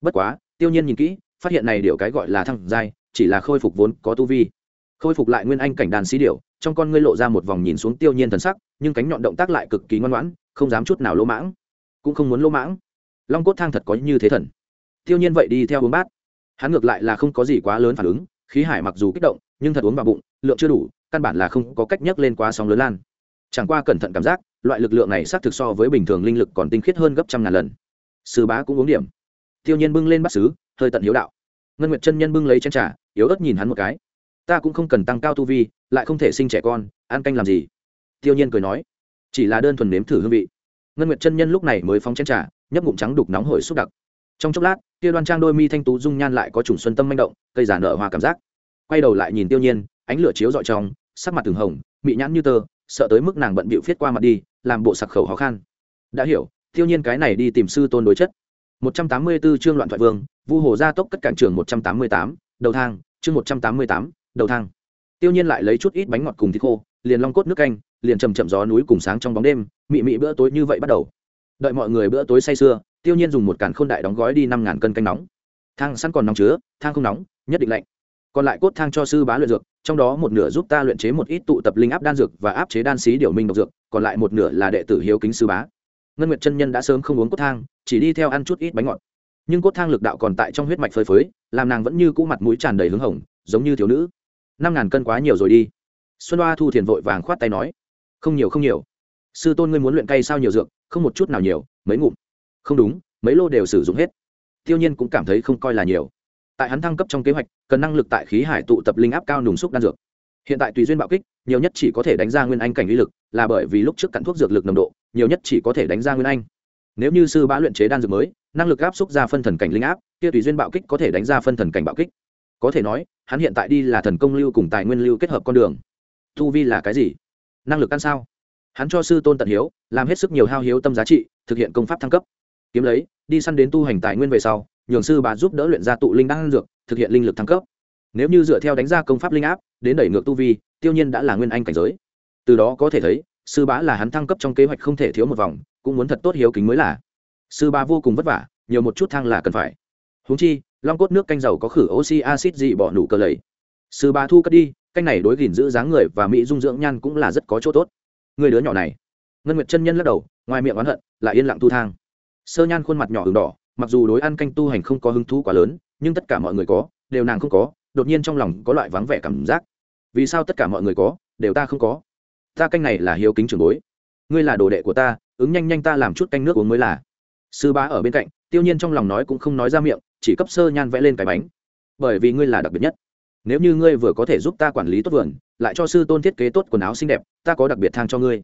Bất quá tiêu nhiên nhìn kỹ, phát hiện này điều cái gọi là thăng dài, chỉ là khôi phục vốn có tu vi. Khôi phục lại nguyên anh cảnh đàn xí điệu trong con ngươi lộ ra một vòng nhìn xuống tiêu nhiên thần sắc, nhưng cánh nhọn động tác lại cực kỳ ngoan ngoãn, không dám chút nào lỗ mãng. Cũng không muốn lỗ mãng. Long cốt thang thật có như thế thần. Tiêu nhiên vậy đi theo uống bát hắn ngược lại là không có gì quá lớn phản ứng, khí hải mặc dù kích động, nhưng thật uống vào bụng, lượng chưa đủ, căn bản là không có cách nhấc lên quá sóng lớn lan. Chẳng qua cẩn thận cảm giác, loại lực lượng này xác thực so với bình thường linh lực còn tinh khiết hơn gấp trăm ngàn lần. Sư bá cũng uống điểm. Tiêu nhiên bưng lên bát xứ hơi tận hiếu đạo. Ngân nguyệt chân nhân bưng lấy chén trà, yếu ớt nhìn hắn một cái. Ta cũng không cần tăng cao tu vi, lại không thể sinh trẻ con, ăn canh làm gì? Tiêu nhiên cười nói. Chỉ là đơn thuần nếm thử hương vị. Ngân nguyệt chân nhân lúc này mới phóng chén trà, nhấp ngụm trắng đục nóng hổi xúc đặc trong chốc lát tiêu đoan trang đôi mi thanh tú dung nhan lại có chủng xuân tâm manh động cây giả nở hoa cảm giác. Quay đầu lại nhìn tiêu nhiên ánh lửa chiếu dọi trong sắc mặt từng hồng mị nhãn như tơ sợ tới mức nàng bận bịu phết qua mặt đi làm bộ sặc khẩu khó khăn. Đã hiểu tiêu nhiên cái này đi tìm sư tôn đối chất. 184 chương loạn thoại vương vu hồ gia tốc cất cản trường 188, đầu thang chương 188, đầu thang. Tiêu nhiên lại lấy chút ít bánh ngọt cùng thịt khô liền long cốt nước canh liền chầm chậm gió núi cùng sáng trong bóng đêm mị mị bữa tối như vậy bắt đầu. Đợi mọi người bữa tối say sưa tiêu nhiên dùng một càn khôn đại đóng gói đi năm ngàn cân canh nóng. Thang sẵn còn nóng chứa, thang không nóng, nhất định lạnh. Còn lại cốt thang cho sư bá luyện dược, trong đó một nửa giúp ta luyện chế một ít tụ tập linh áp đan dược và áp chế đan xí điều minh độc dược, còn lại một nửa là đệ tử hiếu kính sư bá. Ngân nguyệt chân nhân đã sớm không uống cốt thang, chỉ đi theo ăn chút ít bánh ngọt. Nhưng cốt thang lực đạo còn tại trong huyết mạch phơi phới, làm nàng vẫn như cũ mặt mũi tràn đầy hứng hồng, giống như thiếu nữ. Năm ngàn cân quá nhiều rồi đi. Xuân hoa thu thiền vội vàng khoát tay nói, không nhiều không nhiều. Sư tôn ngươi muốn luyện cây sao nhiều dược, không một chút nào nhiều, mấy ngụm không đúng, mấy lô đều sử dụng hết. Tiêu nhiên cũng cảm thấy không coi là nhiều. Tại hắn thăng cấp trong kế hoạch, cần năng lực tại khí hải tụ tập linh áp cao nùng xúc đan dược. Hiện tại tùy duyên bạo kích, nhiều nhất chỉ có thể đánh ra nguyên anh cảnh uy lực, là bởi vì lúc trước cặn thuốc dược lực nồng độ, nhiều nhất chỉ có thể đánh ra nguyên anh. Nếu như sư bá luyện chế đan dược mới, năng lực áp xúc ra phân thần cảnh linh áp, kia tùy duyên bạo kích có thể đánh ra phân thần cảnh bạo kích. Có thể nói, hắn hiện tại đi là thần công lưu cùng tài nguyên lưu kết hợp con đường. Tu vi là cái gì? Năng lực ăn sao? Hắn cho sư tôn tận hiếu, làm hết sức nhiều hao hiếu tâm giá trị, thực hiện công pháp thăng cấp kiếm lấy, đi săn đến tu hành tài nguyên về sau, nhường sư bà giúp đỡ luyện ra tụ linh đan dược, thực hiện linh lực thăng cấp. Nếu như dựa theo đánh ra công pháp linh áp, đến đẩy ngược tu vi, tiêu nhiên đã là nguyên anh cảnh giới. Từ đó có thể thấy, sư bá là hắn thăng cấp trong kế hoạch không thể thiếu một vòng, cũng muốn thật tốt hiếu kính mới là. Sư bá vô cùng vất vả, nhiều một chút thăng là cần phải. Huống chi, long cốt nước canh dầu có khử oxy acid dị bỏ nụ cơ lầy. Sư bá thu cất đi, canh này đối gìn giữ dáng người và mỹ dung dưỡng nhan cũng là rất có chỗ tốt. Người đứa nhỏ này. Ngân nguyệt chân nhân lắc đầu, ngoài miệng oán hận, lại yên lặng tu thang sơ nhan khuôn mặt nhỏ h đỏ, mặc dù đối ăn canh tu hành không có hứng thú quá lớn, nhưng tất cả mọi người có, đều nàng không có, đột nhiên trong lòng có loại vắng vẻ cảm giác. Vì sao tất cả mọi người có, đều ta không có? Ta canh này là hiếu kính trường bối. Ngươi là đồ đệ của ta, ứng nhanh nhanh ta làm chút canh nước uống mới là. Sư bá ở bên cạnh, tiêu nhiên trong lòng nói cũng không nói ra miệng, chỉ cấp sơ nhan vẽ lên cái bánh. Bởi vì ngươi là đặc biệt nhất. Nếu như ngươi vừa có thể giúp ta quản lý tốt vườn, lại cho sư tôn thiết kế tốt quần áo xinh đẹp, ta có đặc biệt thang cho ngươi.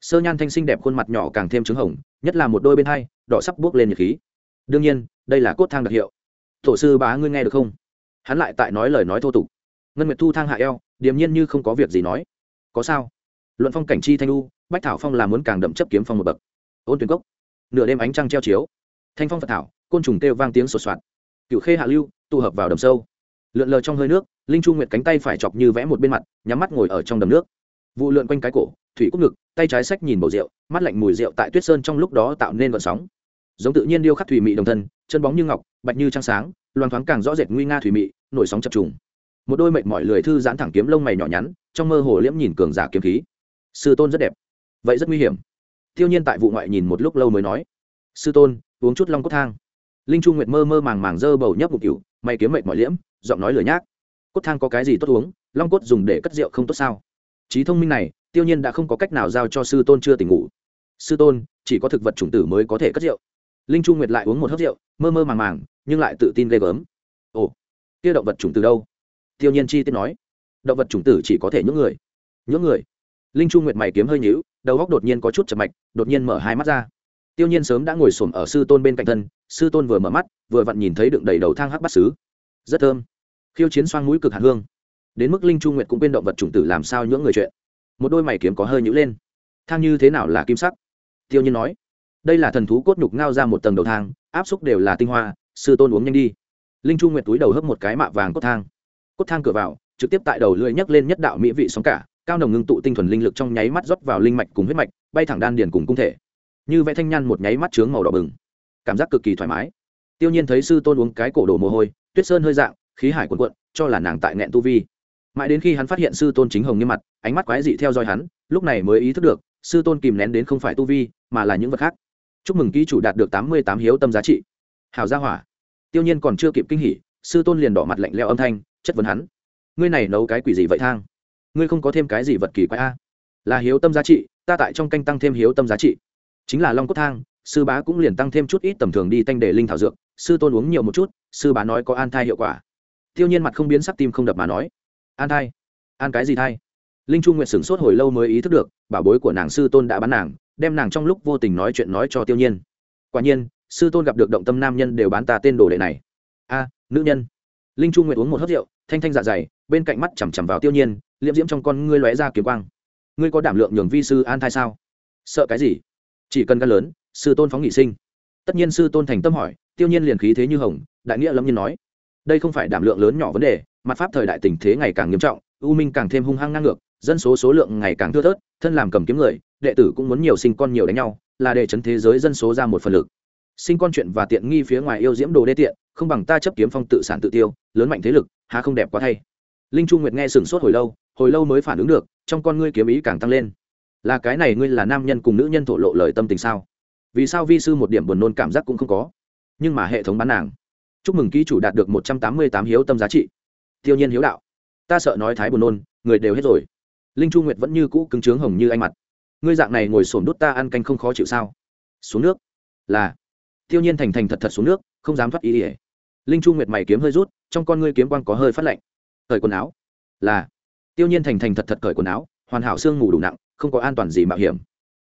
Sơ nhan thanh xinh đẹp khuôn mặt nhỏ càng thêm trứng hồng, nhất là một đôi bên hai đỏ sắp buốc lên nhiệt khí. Đương nhiên đây là cốt thang đặc hiệu. Tổ sư bá ngươi nghe được không? Hắn lại tại nói lời nói thô tục. Ngân nguyệt thu thang hạ eo điềm nhiên như không có việc gì nói. Có sao? Luận phong cảnh chi thanh u, bách thảo phong là muốn càng đậm chấp kiếm phong một bậc. Ôn tuyển cốc nửa đêm ánh trăng treo chiếu. Thanh phong phật thảo côn trùng kêu vang tiếng sột soạt. Cựu khê hạ lưu tụ hợp vào đầm sâu. Lượn lờ trong hơi nước linh chu nguyệt cánh tay phải chọc như vẽ một bên mặt nhắm mắt ngồi ở trong đầm nước. Vụ lượn quanh cái cổ thủy cúc ngực tay trái sách nhìn bầu rượu mắt lạnh mùi rượu tại tuyết sơn trong lúc đó tạo nên vận sóng giống tự nhiên điêu khắc thủy mị đồng thân, chân bóng như ngọc, bạch như trăng sáng loan thoáng càng rõ rệt nguy nga thủy mị, nổi sóng chập trùng. Một đôi mệt mỏi lười thư giãn thẳng kiếm lông mày nhỏ nhắn, trong mơ hồ liễm nhìn cường giả kiếm khí. Sư tôn rất đẹp. Vậy rất nguy hiểm. Tiêu nhiên tại vụ ngoại nhìn một lúc lâu mới nói. Sư tôn, uống chút long cốt thang. Linh chu nguyệt mơ mơ màng màng dơ bầu nhấp một cửu, mày kiếm mệt mỏi liễm, giọng nói lười nhác. Cốt thang có cái gì tốt uống, long cốt dùng để cất rượu không tốt sao? Trí thông minh này, tiêu nhiên đã không có cách nào giao cho sư tôn chưa tỉnh ngủ. Sư tôn, chỉ có thực vật chủng tử mới có thể cất rượu linh chu nguyệt lại uống một hớp rượu, mơ mơ màng màng, nhưng lại tự tin ghê gớm. Ồ, kia động vật chủng tử đâu? Tiêu nhiên chi tiết nói. Động vật chủng tử chỉ có thể những người. Những người. Linh chu nguyệt mày kiếm hơi nhíu, đầu góc đột nhiên có chút chập mạch, đột nhiên mở hai mắt ra. Tiêu nhiên sớm đã ngồi xổm ở sư tôn bên cạnh thân, sư tôn vừa mở mắt, vừa vặn nhìn thấy đựng đầy đầu thang hắc bát sứ rất thơm. Khiêu chiến xoang mũi cực hạt hương. Đến mức linh chu nguyệt cũng quên động vật chủng tử làm sao những người chuyện. Một đôi mày kiếm có hơi nhữ lên. Thang như thế nào là kim sắc? Tiêu nhiên nói đây là thần thú cốt nhục ngao ra một tầng đầu thang, áp xúc đều là tinh hoa, sư tôn uống nhanh đi. Linh chu nguyệt túi đầu hấp một cái mạ vàng cốt thang. Cốt thang cửa vào, trực tiếp tại đầu lưỡi nhấc lên nhất đạo mỹ vị sóng cả, cao nồng ngưng tụ tinh thuần linh lực trong nháy mắt rót vào linh mạch cùng huyết mạch, bay thẳng đan điền cùng cung thể. Như vẽ thanh nhăn một nháy mắt trướng màu đỏ bừng. Cảm giác cực kỳ thoải mái. Tiêu nhiên thấy sư tôn uống cái cổ đổ mồ hôi, tuyết sơn hơi dạng, khí hải cuộn cuộn, cho là nàng tại nghẹn tu vi. Mãi đến khi hắn phát hiện sư tôn chính hồng như mặt, ánh mắt quái dị theo dõi hắn, lúc này mới ý thức được, sư tôn kìm nén đến không phải tu vi, mà là những vật khác chúc mừng ký chủ đạt được tám mươi tám hiếu tâm giá trị. Hào gia hỏa. Tiêu nhiên còn chưa kịp kinh hỉ, sư tôn liền đỏ mặt lạnh leo âm thanh, chất vấn hắn. Ngươi này nấu cái quỷ gì vậy thang? Ngươi không có thêm cái gì vật kỳ quái a? Là hiếu tâm giá trị, ta tại trong canh tăng thêm hiếu tâm giá trị. Chính là long cốt thang, sư bá cũng liền tăng thêm chút ít tầm thường đi tanh để linh thảo dược, sư tôn uống nhiều một chút, sư bá nói có an thai hiệu quả. Tiêu nhiên mặt không biến sắc tim không đập mà nói. An thai? An cái gì thai? Linh trung nguyện sửng sốt hồi lâu mới ý thức được, bảo bối của nàng sư tôn đã bán nàng đem nàng trong lúc vô tình nói chuyện nói cho tiêu nhiên. Quả nhiên, sư tôn gặp được động tâm nam nhân đều bán ta tên đồ đệ này. A, nữ nhân. Linh chu nguyệt uống một hớt rượu, thanh thanh dạ dày, bên cạnh mắt chằm chằm vào tiêu nhiên, liễm diễm trong con ngươi lóe ra kiếm quang. Ngươi có đảm lượng nhường vi sư an thai sao? Sợ cái gì? Chỉ cần gan lớn, sư tôn phóng nghị sinh. Tất nhiên sư tôn thành tâm hỏi, tiêu nhiên liền khí thế như hồng, đại nghĩa lâm nhiên nói. Đây không phải đảm lượng lớn nhỏ vấn đề mặt pháp thời đại tình thế ngày càng nghiêm trọng, u minh càng thêm hung hăng ngang ngược dân số số lượng ngày càng thưa thớt, thân làm cầm kiếm người, đệ tử cũng muốn nhiều sinh con nhiều đánh nhau, là để chấn thế giới dân số ra một phần lực. Sinh con chuyện và tiện nghi phía ngoài yêu diễm đồ đê tiện, không bằng ta chấp kiếm phong tự sản tự tiêu, lớn mạnh thế lực, há không đẹp quá thay. Linh trung nguyệt nghe sửng sốt hồi lâu hồi lâu mới phản ứng được, trong con ngươi kiếm ý càng tăng lên. Là cái này ngươi là nam nhân cùng nữ nhân thổ lộ lời tâm tình sao? Vì sao vi sư một điểm buồn nôn cảm giác cũng không có? Nhưng mà hệ thống bán nàng. Chúc mừng ký chủ đạt được một trăm tám mươi tám hiếu tâm giá trị. Tiêu nhiên hiếu đạo. Ta sợ nói thái buồn nôn, người đều hết rồi linh chu nguyệt vẫn như cũ cứng trướng hồng như anh mặt. Ngươi dạng này ngồi sổm đút ta ăn canh không khó chịu sao? Xuống nước. Là. Tiêu nhiên thành thành thật thật xuống nước, không dám thoát ý ỉa. Linh chu nguyệt mày kiếm hơi rút, trong con ngươi kiếm quang có hơi phát lạnh. Cởi quần áo. Là. Tiêu nhiên thành thành thật thật cởi quần áo, hoàn hảo xương ngủ đủ nặng, không có an toàn gì mạo hiểm.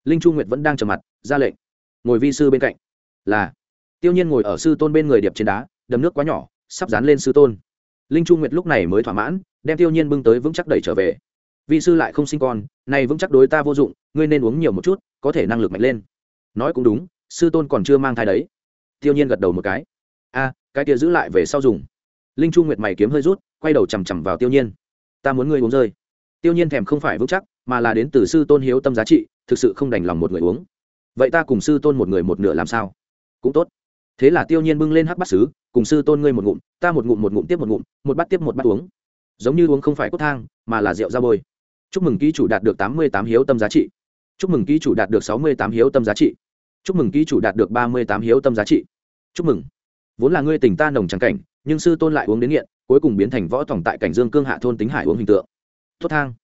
Linh chu nguyệt vẫn đang trầm mặt, ra lệnh. Ngồi vi sư bên cạnh. Là. Tiêu nhiên ngồi ở sư tôn bên người điệp trên đá, đầm nước quá nhỏ, sắp dán lên sư tôn. Linh chu nguyệt lúc này mới thỏa mãn, đem tiêu nhiên bưng tới vững chắc đẩy trở về vị sư lại không sinh con nay vững chắc đối ta vô dụng, ngươi nên uống nhiều một chút, có thể năng lực mạnh lên. Nói cũng đúng, sư tôn còn chưa mang thai đấy. Tiêu nhiên gật đầu một cái. A, cái kia giữ lại về sau dùng. Linh chu nguyệt mày kiếm hơi rút, quay đầu chằm chằm vào tiêu nhiên. Ta muốn ngươi uống rơi. Tiêu nhiên thèm không phải vững chắc, mà là đến từ sư tôn hiếu tâm giá trị, thực sự không đành lòng một người uống. Vậy ta cùng sư tôn một người một nửa làm sao? Cũng tốt. Thế là tiêu nhiên bưng lên hắc bát sứ, cùng sư tôn ngươi một ngụm, ta một ngụm một ngụm tiếp một ngụm, một bát tiếp một bát uống. Giống như uống không phải cốt thang, mà là rượu ra bôi chúc mừng ký chủ đạt được tám mươi tám hiếu tâm giá trị. Chúc mừng ký chủ đạt được sáu mươi tám hiếu tâm giá trị. Chúc mừng ký chủ đạt được ba mươi tám hiếu tâm giá trị. Chúc mừng. Vốn là ngươi tình ta nồng trắng cảnh, nhưng sư tôn lại uống đến nghiện, cuối cùng biến thành võ tổng tại cảnh dương cương hạ thôn tính hải uống hình tượng. Thốt thang.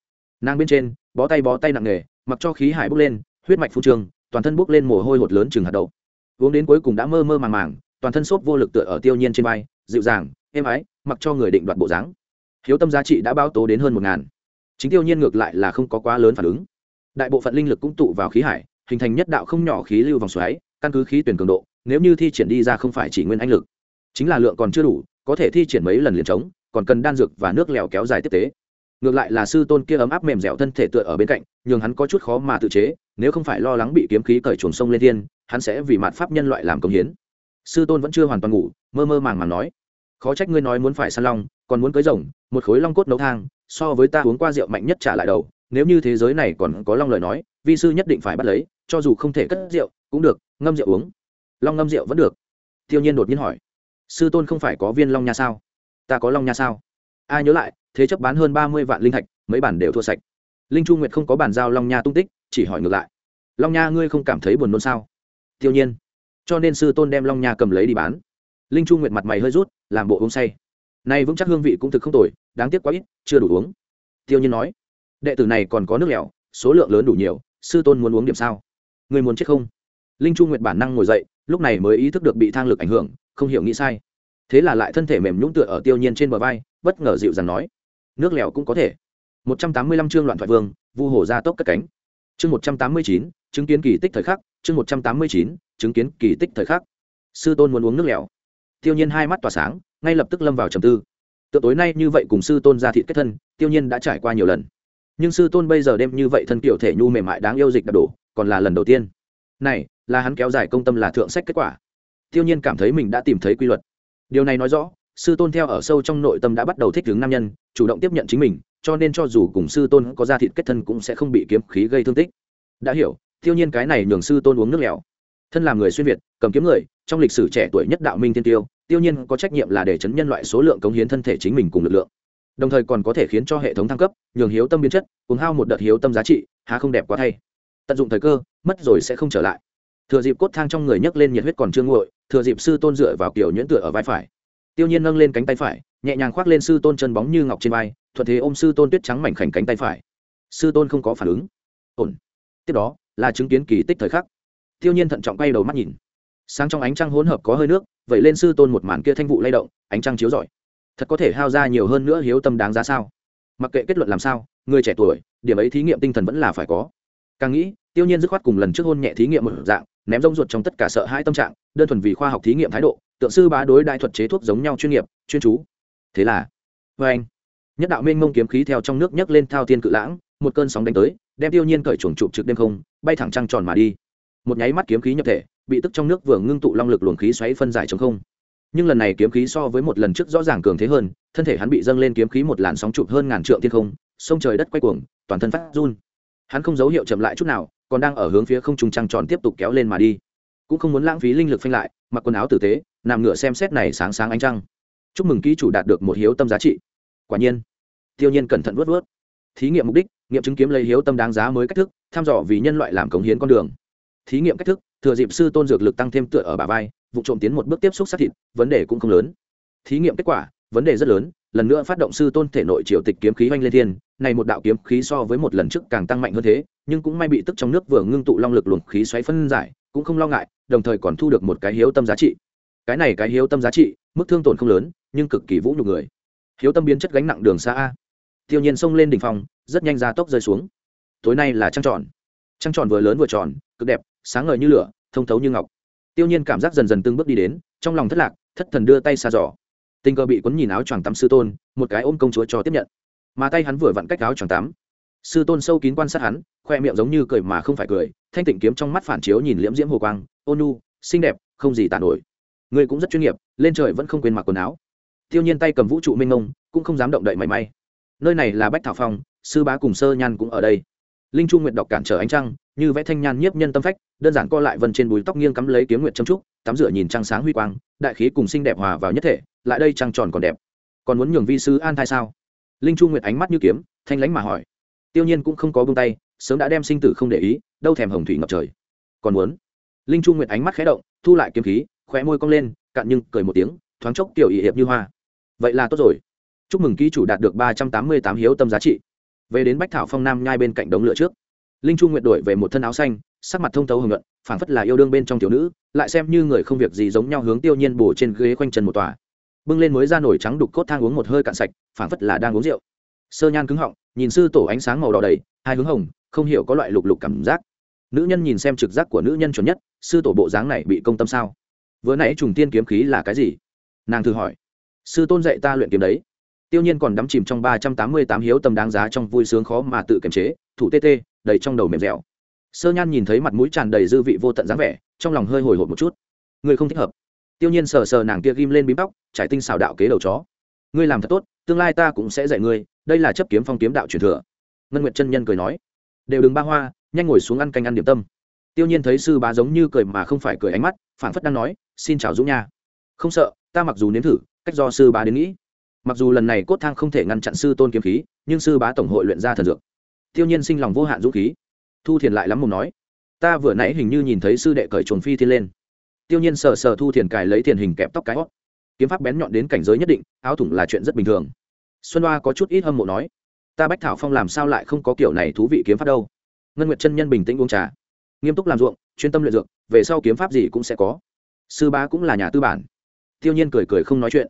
Nàng bên trên, bó tay bó tay nặng nề, mặc cho khí hải bốc lên, huyết mạch phu trường toàn thân bốc lên mồ hôi hột lớn chừng hạt đậu. Uống đến cuối cùng đã mơ mơ màng màng, toàn thân xốp vô lực tựa ở tiêu nhiên trên vai, dịu dàng, êm ái, mặc cho người định đoạt bộ dáng. Hiếu tâm giá trị đã bao tố đến hơn một ngàn chính tiêu nhiên ngược lại là không có quá lớn phản ứng. Đại bộ phận linh lực cũng tụ vào khí hải, hình thành nhất đạo không nhỏ khí lưu vòng xoáy, căn cứ khí tuyển cường độ, nếu như thi triển đi ra không phải chỉ nguyên anh lực. Chính là lượng còn chưa đủ, có thể thi triển mấy lần liền trống, còn cần đan dược và nước lèo kéo dài tiếp tế. Ngược lại là sư tôn kia ấm áp mềm dẻo thân thể tựa ở bên cạnh, nhường hắn có chút khó mà tự chế, nếu không phải lo lắng bị kiếm khí cởi chuồng sông lên thiên, hắn sẽ vì mạn pháp nhân loại làm công hiến. Sư tôn vẫn chưa hoàn toàn ngủ, mơ mơ màng màng nói, khó trách ngươi nói muốn phải săn long còn muốn cưới rồng, một khối long cốt nấu thang, so với ta uống qua rượu mạnh nhất trả lại đầu, nếu như thế giới này còn có long lời nói, vi sư nhất định phải bắt lấy, cho dù không thể cất rượu, cũng được, ngâm rượu uống. Long ngâm rượu vẫn được. Tiêu nhiên đột nhiên hỏi, sư tôn không phải có viên long nha sao? Ta có long nha sao? Ai nhớ lại, thế chấp bán hơn ba mươi vạn linh thạch, mấy bản đều thua sạch. Linh chu nguyệt không có bản giao long nha tung tích, chỉ hỏi ngược lại, long nha ngươi không cảm thấy buồn nôn sao? Tiêu nhiên, cho nên sư tôn đem long nha cầm lấy đi bán. Linh chu nguyệt mặt mày hơi rút, làm bộ uống say nay vững chắc hương vị cũng thực không tồi, đáng tiếc quá ít, chưa đủ uống. Tiêu nhiên nói, đệ tử này còn có nước lèo, số lượng lớn đủ nhiều, sư tôn muốn uống điểm sao? Người muốn chết không? Linh chu nguyệt bản năng ngồi dậy, lúc này mới ý thức được bị thang lực ảnh hưởng, không hiểu nghĩ sai. Thế là lại thân thể mềm nhũng tựa ở tiêu nhiên trên bờ vai, bất ngờ dịu dàng nói, nước lèo cũng có thể. Một trăm tám mươi lăm chương loạn thoại vương, vu hồ ra tốc cất cánh. Chương một trăm tám mươi chín, chứng kiến kỳ tích thời khắc, chương một trăm tám mươi chín, chứng kiến kỳ tích thời khắc. Sư tôn muốn uống nước lèo tiêu nhiên hai mắt tỏa sáng, ngay lập tức lâm vào trầm tư. Tựa tối nay như vậy cùng sư tôn ra thị kết thân, tiêu nhiên đã trải qua nhiều lần. Nhưng sư tôn bây giờ đem như vậy thân kiểu thể nhu mềm mại đáng yêu dịch đập đổ còn là lần đầu tiên. Này, là hắn kéo dài công tâm là thượng sách kết quả. Tiêu nhiên cảm thấy mình đã tìm thấy quy luật. Điều này nói rõ, sư tôn theo ở sâu trong nội tâm đã bắt đầu thích hướng nam nhân, chủ động tiếp nhận chính mình, cho nên cho dù cùng sư tôn có ra thịt kết thân cũng sẽ không bị kiếm khí gây thương tích. Đã hiểu, tiêu nhiên cái này nhường sư tôn uống nước lèo thân làm người xuyên việt, cầm kiếm người, trong lịch sử trẻ tuổi nhất đạo minh thiên tiêu tiêu nhiên có trách nhiệm là để chấn nhân loại số lượng cống hiến thân thể chính mình cùng lực lượng. Đồng thời còn có thể khiến cho hệ thống thăng cấp, nhường hiếu tâm biến chất, cùng hao một đợt hiếu tâm giá trị, há không đẹp quá thay. Tận dụng thời cơ, mất rồi sẽ không trở lại. Thừa dịp cốt thang trong người nhấc lên nhiệt huyết còn chưa nguội, thừa dịp sư tôn dựa vào kiểu nhuyễn tựa ở vai phải. Tiêu nhiên nâng lên cánh tay phải, nhẹ nhàng khoác lên sư tôn chân bóng như ngọc trên vai, thuận thế ôm sư tôn tuyết trắng mảnh khảnh cánh tay phải. Sư tôn không có phản ứng. Ổn. Tiếp đó, là chứng kiến kỳ tích thời khắc. Tiêu nhiên thận trọng quay đầu mắt nhìn sáng trong ánh trăng hỗn hợp có hơi nước, vậy lên sư tôn một màn kia thanh vụ lay động, ánh trăng chiếu rọi. Thật có thể hao ra nhiều hơn nữa hiếu tâm đáng giá sao? Mặc kệ kết luận làm sao, người trẻ tuổi, điểm ấy thí nghiệm tinh thần vẫn là phải có. Càng nghĩ, tiêu nhiên dứt khoát cùng lần trước hôn nhẹ thí nghiệm một dạng, ném rông ruột trong tất cả sợ hãi tâm trạng, đơn thuần vì khoa học thí nghiệm thái độ, tượng sư bá đối đại thuật chế thuốc giống nhau chuyên nghiệp, chuyên chú. Thế là vê anh, nhất đạo minh mông kiếm khí theo trong nước nhấc lên thao thiên cự lãng, một cơn sóng đánh tới, đem tiêu nhiên cởi chuồng trụ trực đêm không, bay thẳng trăng tròn mà đi. Một nháy mắt kiếm khí nhập thể bị tức trong nước vừa ngưng tụ long lực luồng khí xoáy phân giải chống không. Nhưng lần này kiếm khí so với một lần trước rõ ràng cường thế hơn, thân thể hắn bị dâng lên kiếm khí một làn sóng chụp hơn ngàn trượng thiên không, sông trời đất quay cuồng, toàn thân phát run. Hắn không dấu hiệu chậm lại chút nào, còn đang ở hướng phía không trung trăng tròn tiếp tục kéo lên mà đi. Cũng không muốn lãng phí linh lực phanh lại, mặc quần áo tử tế, nằm ngửa xem xét này sáng sáng ánh trăng. Chúc mừng ký chủ đạt được một hiếu tâm giá trị. Quả nhiên, tiêu nhiên cẩn thận vớt vớt thí nghiệm mục đích, nghiệm chứng kiếm lấy hiếu tâm đáng giá mới cách thức, thăm dò vì nhân loại làm cống hiến con đường. Thí nghiệm cách thức thừa dịp sư tôn dược lực tăng thêm tựa ở bà vai, vụ trộm tiến một bước tiếp xúc sát thịt, vấn đề cũng không lớn. Thí nghiệm kết quả, vấn đề rất lớn, lần nữa phát động sư tôn thể nội triều tịch kiếm khí oanh lên thiên, này một đạo kiếm khí so với một lần trước càng tăng mạnh hơn thế, nhưng cũng may bị tức trong nước vừa ngưng tụ long lực luồng khí xoáy phân giải, cũng không lo ngại, đồng thời còn thu được một cái hiếu tâm giá trị. Cái này cái hiếu tâm giá trị, mức thương tổn không lớn, nhưng cực kỳ vũ nhục người. Hiếu tâm biến chất gánh nặng đường xa a. Tiêu nhiên xông lên đỉnh phòng rất nhanh ra tốc rơi xuống. Tối nay là trăng tròn. Trăng tròn vừa lớn vừa tròn, cực đẹp sáng ngời như lửa, thông thấu như ngọc. Tiêu nhiên cảm giác dần dần từng bước đi đến, trong lòng thất lạc, thất thần đưa tay xa giỏ tình cờ bị quấn nhìn áo choàng tắm sư tôn, một cái ôm công chúa cho tiếp nhận. Mà tay hắn vừa vặn cách áo choàng tắm. Sư tôn sâu kín quan sát hắn, khoe miệng giống như cười mà không phải cười, thanh tịnh kiếm trong mắt phản chiếu nhìn liễm diễm hồ quang, ôn nu, xinh đẹp, không gì tàn nổi. Người cũng rất chuyên nghiệp, lên trời vẫn không quên mặc quần áo. Tiêu nhiên tay cầm vũ trụ minh ngông cũng không dám động đậy mảy may. Nơi này là bách thảo phong, sư bá cùng sơ nhan cũng ở đây. Linh chu nguyệt đọc cản trở ánh trăng như vẽ thanh nhan nhiếp nhân tâm phách, đơn giản co lại vân trên búi tóc nghiêng cắm lấy kiếm nguyệt châm trúc, tắm rửa nhìn trăng sáng huy quang, đại khí cùng xinh đẹp hòa vào nhất thể, lại đây trăng tròn còn đẹp. Còn muốn nhường vi sư an thai sao? Linh chu nguyệt ánh mắt như kiếm, thanh lãnh mà hỏi. Tiêu nhiên cũng không có buông tay, sớm đã đem sinh tử không để ý, đâu thèm hồng thủy ngập trời. Còn muốn? Linh chu nguyệt ánh mắt khẽ động, thu lại kiếm khí, khóe môi cong lên, cạn nhưng cười một tiếng, thoáng chốc tiểu ỵ hiệp như hoa. Vậy là tốt rồi. Chúc mừng ký chủ đạt được ba trăm tám mươi tám hiếu tâm giá trị. Về đến bách thảo phong nam nhai bên cạnh đống lửa trước linh chu nguyệt đổi về một thân áo xanh, sắc mặt thông thấu hưởng luận phảng phất là yêu đương bên trong thiếu nữ, lại xem như người không việc gì giống nhau hướng tiêu nhiên bổ trên ghế quanh chân một tòa. Bưng lên mới ra nổi trắng đục cốt thang uống một hơi cạn sạch, phảng phất là đang uống rượu. Sơ nhan cứng họng, nhìn sư tổ ánh sáng màu đỏ đầy, hai hướng hồng, không hiểu có loại lục lục cảm giác. Nữ nhân nhìn xem trực giác của nữ nhân chuẩn nhất, sư tổ bộ dáng này bị công tâm sao? Vừa nãy trùng tiên kiếm khí là cái gì? Nàng thử hỏi. Sư tôn dạy ta luyện kiếm đấy. Tiêu nhiên còn đắm chìm trong ba trăm tám mươi tám hiếu tâm đáng giá trong vui sướng khó mà tự kiềm chế, thủ tê tê đầy trong đầu mềm dẻo. Sơ nhan nhìn thấy mặt mũi tràn đầy dư vị vô tận dáng vẻ, trong lòng hơi hồi hộp một chút. Người không thích hợp. Tiêu nhiên sờ sờ nàng kia ghim lên bím tóc, trải tinh xào đạo kế đầu chó. Ngươi làm thật tốt, tương lai ta cũng sẽ dạy ngươi, đây là chấp kiếm phong kiếm đạo truyền thừa. Ngân nguyệt chân nhân cười nói. Đều đừng ba hoa, nhanh ngồi xuống ăn canh ăn điểm tâm. Tiêu nhiên thấy sư bá giống như cười mà không phải cười ánh mắt phản phất đang nói, xin chào dũng nha. Không sợ, ta mặc dù nếm thử, cách do sư bá đến nghĩ. Mặc dù lần này cốt thang không thể ngăn chặn sư tôn kiếm khí, nhưng sư bá tổng hội luyện ra thần dược tiêu nhiên sinh lòng vô hạn dũng khí. Thu thiền lại lắm mồm nói, ta vừa nãy hình như nhìn thấy sư đệ cởi chuồng phi thiên lên. Tiêu nhiên sờ sờ thu thiền cài lấy tiền hình kẹp tóc cái hót. Kiếm pháp bén nhọn đến cảnh giới nhất định, áo thủng là chuyện rất bình thường. Xuân hoa có chút ít hâm mộ nói, ta bách thảo phong làm sao lại không có kiểu này thú vị kiếm pháp đâu? Ngân nguyệt chân nhân bình tĩnh uống trà, nghiêm túc làm ruộng, chuyên tâm luyện dược, về sau kiếm pháp gì cũng sẽ có. Sư bá cũng là nhà tư bản. Tiêu nhiên cười cười không nói chuyện.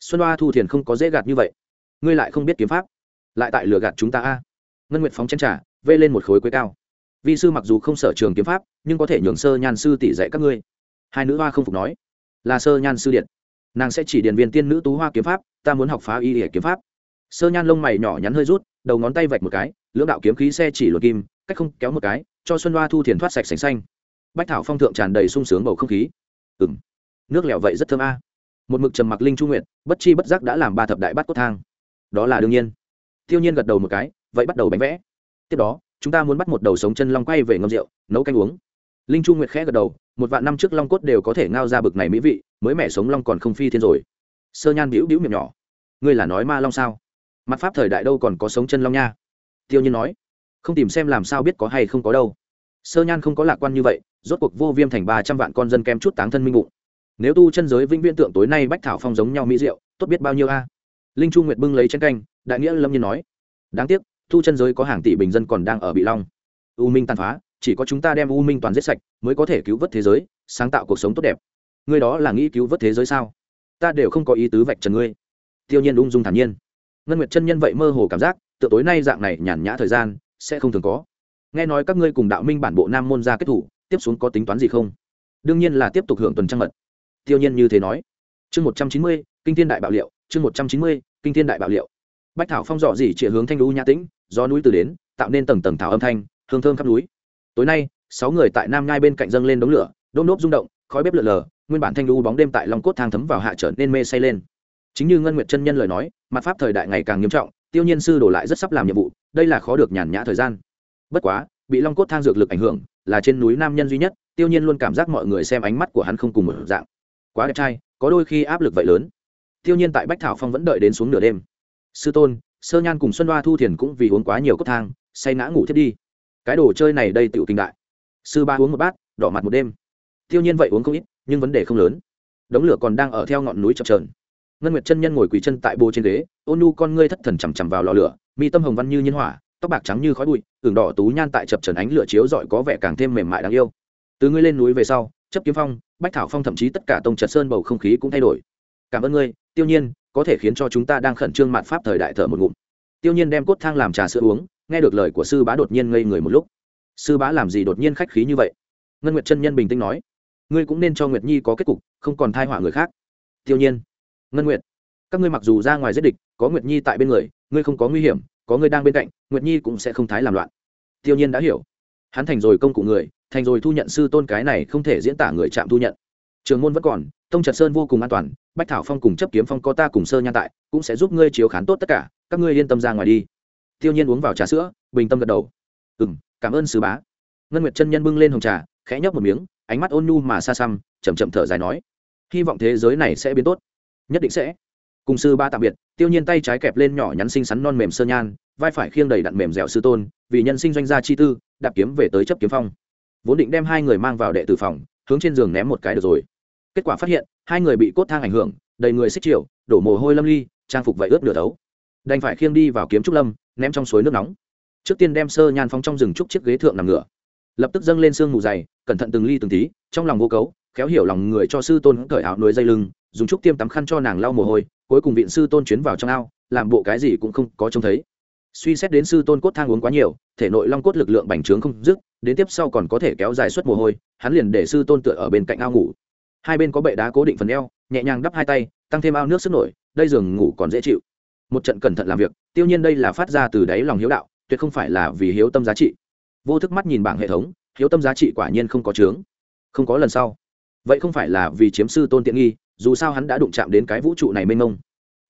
Xuân hoa thu thiền không có dễ gạt như vậy. Ngươi lại không biết kiếm pháp, lại tại lừa gạt chúng ta a ngân nguyệt phóng chén trà vê lên một khối quế cao. Vi sư mặc dù không sở trường kiếm pháp, nhưng có thể nhường sơ nhan sư tỷ dạy các ngươi. Hai nữ hoa không phục nói, là sơ nhan sư điện, nàng sẽ chỉ điền viên tiên nữ tú hoa kiếm pháp, ta muốn học phá y hệ kiếm pháp. Sơ nhan lông mày nhỏ nhắn hơi rút, đầu ngón tay vạch một cái, lưỡng đạo kiếm khí xe chỉ luật kim, cách không kéo một cái, cho xuân hoa thu thiền thoát sạch sành xanh. Bách thảo phong thượng tràn đầy sung sướng bầu không khí. Ừ m nước lẹo vậy rất thơm a. Một mực trầm mặc linh chu nguyệt, bất chi bất giác đã làm ba thập đại bắt cốt thang. Đó là đương nhiên. Tiêu nhiên gật đầu một cái vậy bắt đầu bánh vẽ. Tiếp đó, chúng ta muốn bắt một đầu sống chân long quay về ngâm rượu, nấu canh uống. Linh chu nguyệt khẽ gật đầu, một vạn năm trước long cốt đều có thể ngao ra bực này mỹ vị, mới mẻ sống long còn không phi thiên rồi. Sơ nhan bĩu bĩu miệng nhỏ. Ngươi là nói ma long sao? Mặt pháp thời đại đâu còn có sống chân long nha? Tiêu nhiên nói. Không tìm xem làm sao biết có hay không có đâu. Sơ nhan không có lạc quan như vậy, rốt cuộc vô viêm thành ba trăm vạn con dân kem chút táng thân minh bụng. Nếu tu chân giới vĩnh viễn tượng tối nay bách thảo phong giống nhau mỹ diệu, tốt biết bao nhiêu a? Linh chu nguyệt bưng lấy chén canh, đại nghĩa lâm nhiên nói. Đáng tiếc Thu chân giới có hàng tỷ bình dân còn đang ở bị long. U minh tàn phá, chỉ có chúng ta đem u minh toàn giết sạch mới có thể cứu vớt thế giới, sáng tạo cuộc sống tốt đẹp. Ngươi đó là nghĩ cứu vớt thế giới sao? Ta đều không có ý tứ vạch trần ngươi. Tiêu nhiên ung dung thản nhiên. Ngân nguyệt chân nhân vậy mơ hồ cảm giác, tựa tối nay dạng này nhàn nhã thời gian, sẽ không thường có. Nghe nói các ngươi cùng đạo minh bản bộ nam môn ra kết thủ, tiếp xuống có tính toán gì không? Đương nhiên là tiếp tục hưởng tuần trăng mật. Tiêu nhiên như thế nói. Chương một trăm chín mươi, kinh thiên đại bạo liệu, chương một trăm chín mươi, kinh thiên đại bạo liệu. Bách thảo phong dọ dỉ chĩa hướng thanh lũ nhã tĩnh do núi từ đến, tạo nên tầng tầng thảo âm thanh, hương thơm khắp núi. Tối nay, sáu người tại nam ngai bên cạnh dâng lên đống lửa đôm nốt rung động, khói bếp lượn lờ, nguyên bản thanh lưu bóng đêm tại lòng cốt thang thấm vào hạ trở nên mê say lên. Chính như ngân nguyệt chân nhân lời nói, mặt pháp thời đại ngày càng nghiêm trọng, tiêu nhiên sư đổ lại rất sắp làm nhiệm vụ, đây là khó được nhàn nhã thời gian. Bất quá, bị long cốt thang dược lực ảnh hưởng, là trên núi nam nhân duy nhất, tiêu nhiên luôn cảm giác mọi người xem ánh mắt của hắn không cùng một dạng. Quá đẹp trai, có đôi khi áp lực vậy lớn. Tiêu nhiên tại bách thảo phong vẫn đợi đến xuống nửa đêm. Sư tôn sơ nhan cùng xuân hoa thu thiền cũng vì uống quá nhiều cốt thang, say ngã ngủ thiết đi. Cái đồ chơi này đây tựu kinh đại. Sư ba uống một bát, đỏ mặt một đêm. Tiêu nhiên vậy uống không ít, nhưng vấn đề không lớn. Đống lửa còn đang ở theo ngọn núi chập trờn ngân nguyệt chân nhân ngồi quỳ chân tại bồ trên ghế, ôn nu con ngươi thất thần chằm chằm vào lò lửa, mi tâm hồng văn như nhiên hỏa, tóc bạc trắng như khói bụi, ửng đỏ tú nhan tại chập trần ánh lửa chiếu rọi có vẻ càng thêm mềm mại đáng yêu. Từ ngươi lên núi về sau, chấp kiếm phong, bách thảo phong thậm chí tất cả tông trật sơn bầu không khí cũng thay đổi cảm ơn ngươi, tiêu nhiên, có thể khiến cho chúng ta đang khẩn trương mạn pháp thời đại thở một ngụm. Tiêu nhiên đem cốt thang làm trà sữa uống, nghe được lời của sư bá đột nhiên ngây người một lúc. Sư bá làm gì đột nhiên khách khí như vậy? Ngân nguyệt chân nhân bình tĩnh nói. Ngươi cũng nên cho nguyệt nhi có kết cục, không còn thai họa người khác. Tiêu nhiên. Ngân nguyệt, các ngươi mặc dù ra ngoài giết địch, có nguyệt nhi tại bên người, ngươi không có nguy hiểm, có ngươi đang bên cạnh, nguyệt nhi cũng sẽ không thái làm loạn. Tiêu nhiên đã hiểu. Hắn thành rồi công cụ người, thành rồi thu nhận sư tôn cái này không thể diễn tả người chạm thu nhận trường môn vẫn còn, tông trật sơn vô cùng an toàn, bách thảo phong cùng chấp kiếm phong có ta cùng sơ nhan tại, cũng sẽ giúp ngươi chiếu khán tốt tất cả, các ngươi yên tâm ra ngoài đi. Tiêu nhiên uống vào trà sữa, bình tâm gật đầu. Ừ m cảm ơn sứ bá. Ngân nguyệt chân nhân bưng lên hồng trà, khẽ nhấp một miếng, ánh mắt ôn nhu mà xa xăm chầm chậm thở dài nói, hy vọng thế giới này sẽ biến tốt. Nhất định sẽ. Cùng sư ba tạm biệt, tiêu nhiên tay trái kẹp lên nhỏ nhắn xinh xắn non mềm sơ nhan, vai phải khiêng đầy đặn mềm dẻo sư tôn, vì nhân sinh doanh gia chi tư, đạp kiếm về tới chấp kiếm phong. Vốn định đem hai người mang vào đệ tử phòng, hướng trên giường ném một cái được rồi kết quả phát hiện, hai người bị cốt thang ảnh hưởng, đầy người xích chiều đổ mồ hôi lâm ly, trang phục vậy ướt nửa thấu. Đành phải khiêng đi vào kiếm trúc lâm, ném trong suối nước nóng. Trước tiên đem sơ nhan phong trong rừng trúc chiếc ghế thượng nằm ngửa. Lập tức dâng lên sương mù dày, cẩn thận từng ly từng tí, trong lòng vô cấu, khéo hiểu lòng người cho sư tôn cởi áo nuôi dây lưng, dùng trúc tiêm tắm khăn cho nàng lau mồ hôi, cuối cùng viện sư tôn chuyến vào trong ao, làm bộ cái gì cũng không có trông thấy. Suy xét đến sư tôn cốt thang uống quá nhiều, thể nội long cốt lực lượng bành trướng không dứt, đến tiếp sau còn có thể kéo dài suất mồ hôi, hắn liền để sư tôn tựa ở bên cạnh ao ngủ hai bên có bệ đá cố định phần eo, nhẹ nhàng đắp hai tay, tăng thêm ao nước sức nổi, đây giường ngủ còn dễ chịu. Một trận cẩn thận làm việc, tiêu nhiên đây là phát ra từ đáy lòng hiếu đạo, tuyệt không phải là vì hiếu tâm giá trị. Vô thức mắt nhìn bảng hệ thống, hiếu tâm giá trị quả nhiên không có chướng. Không có lần sau. Vậy không phải là vì chiếm sư tôn tiện nghi, dù sao hắn đã đụng chạm đến cái vũ trụ này mênh mông.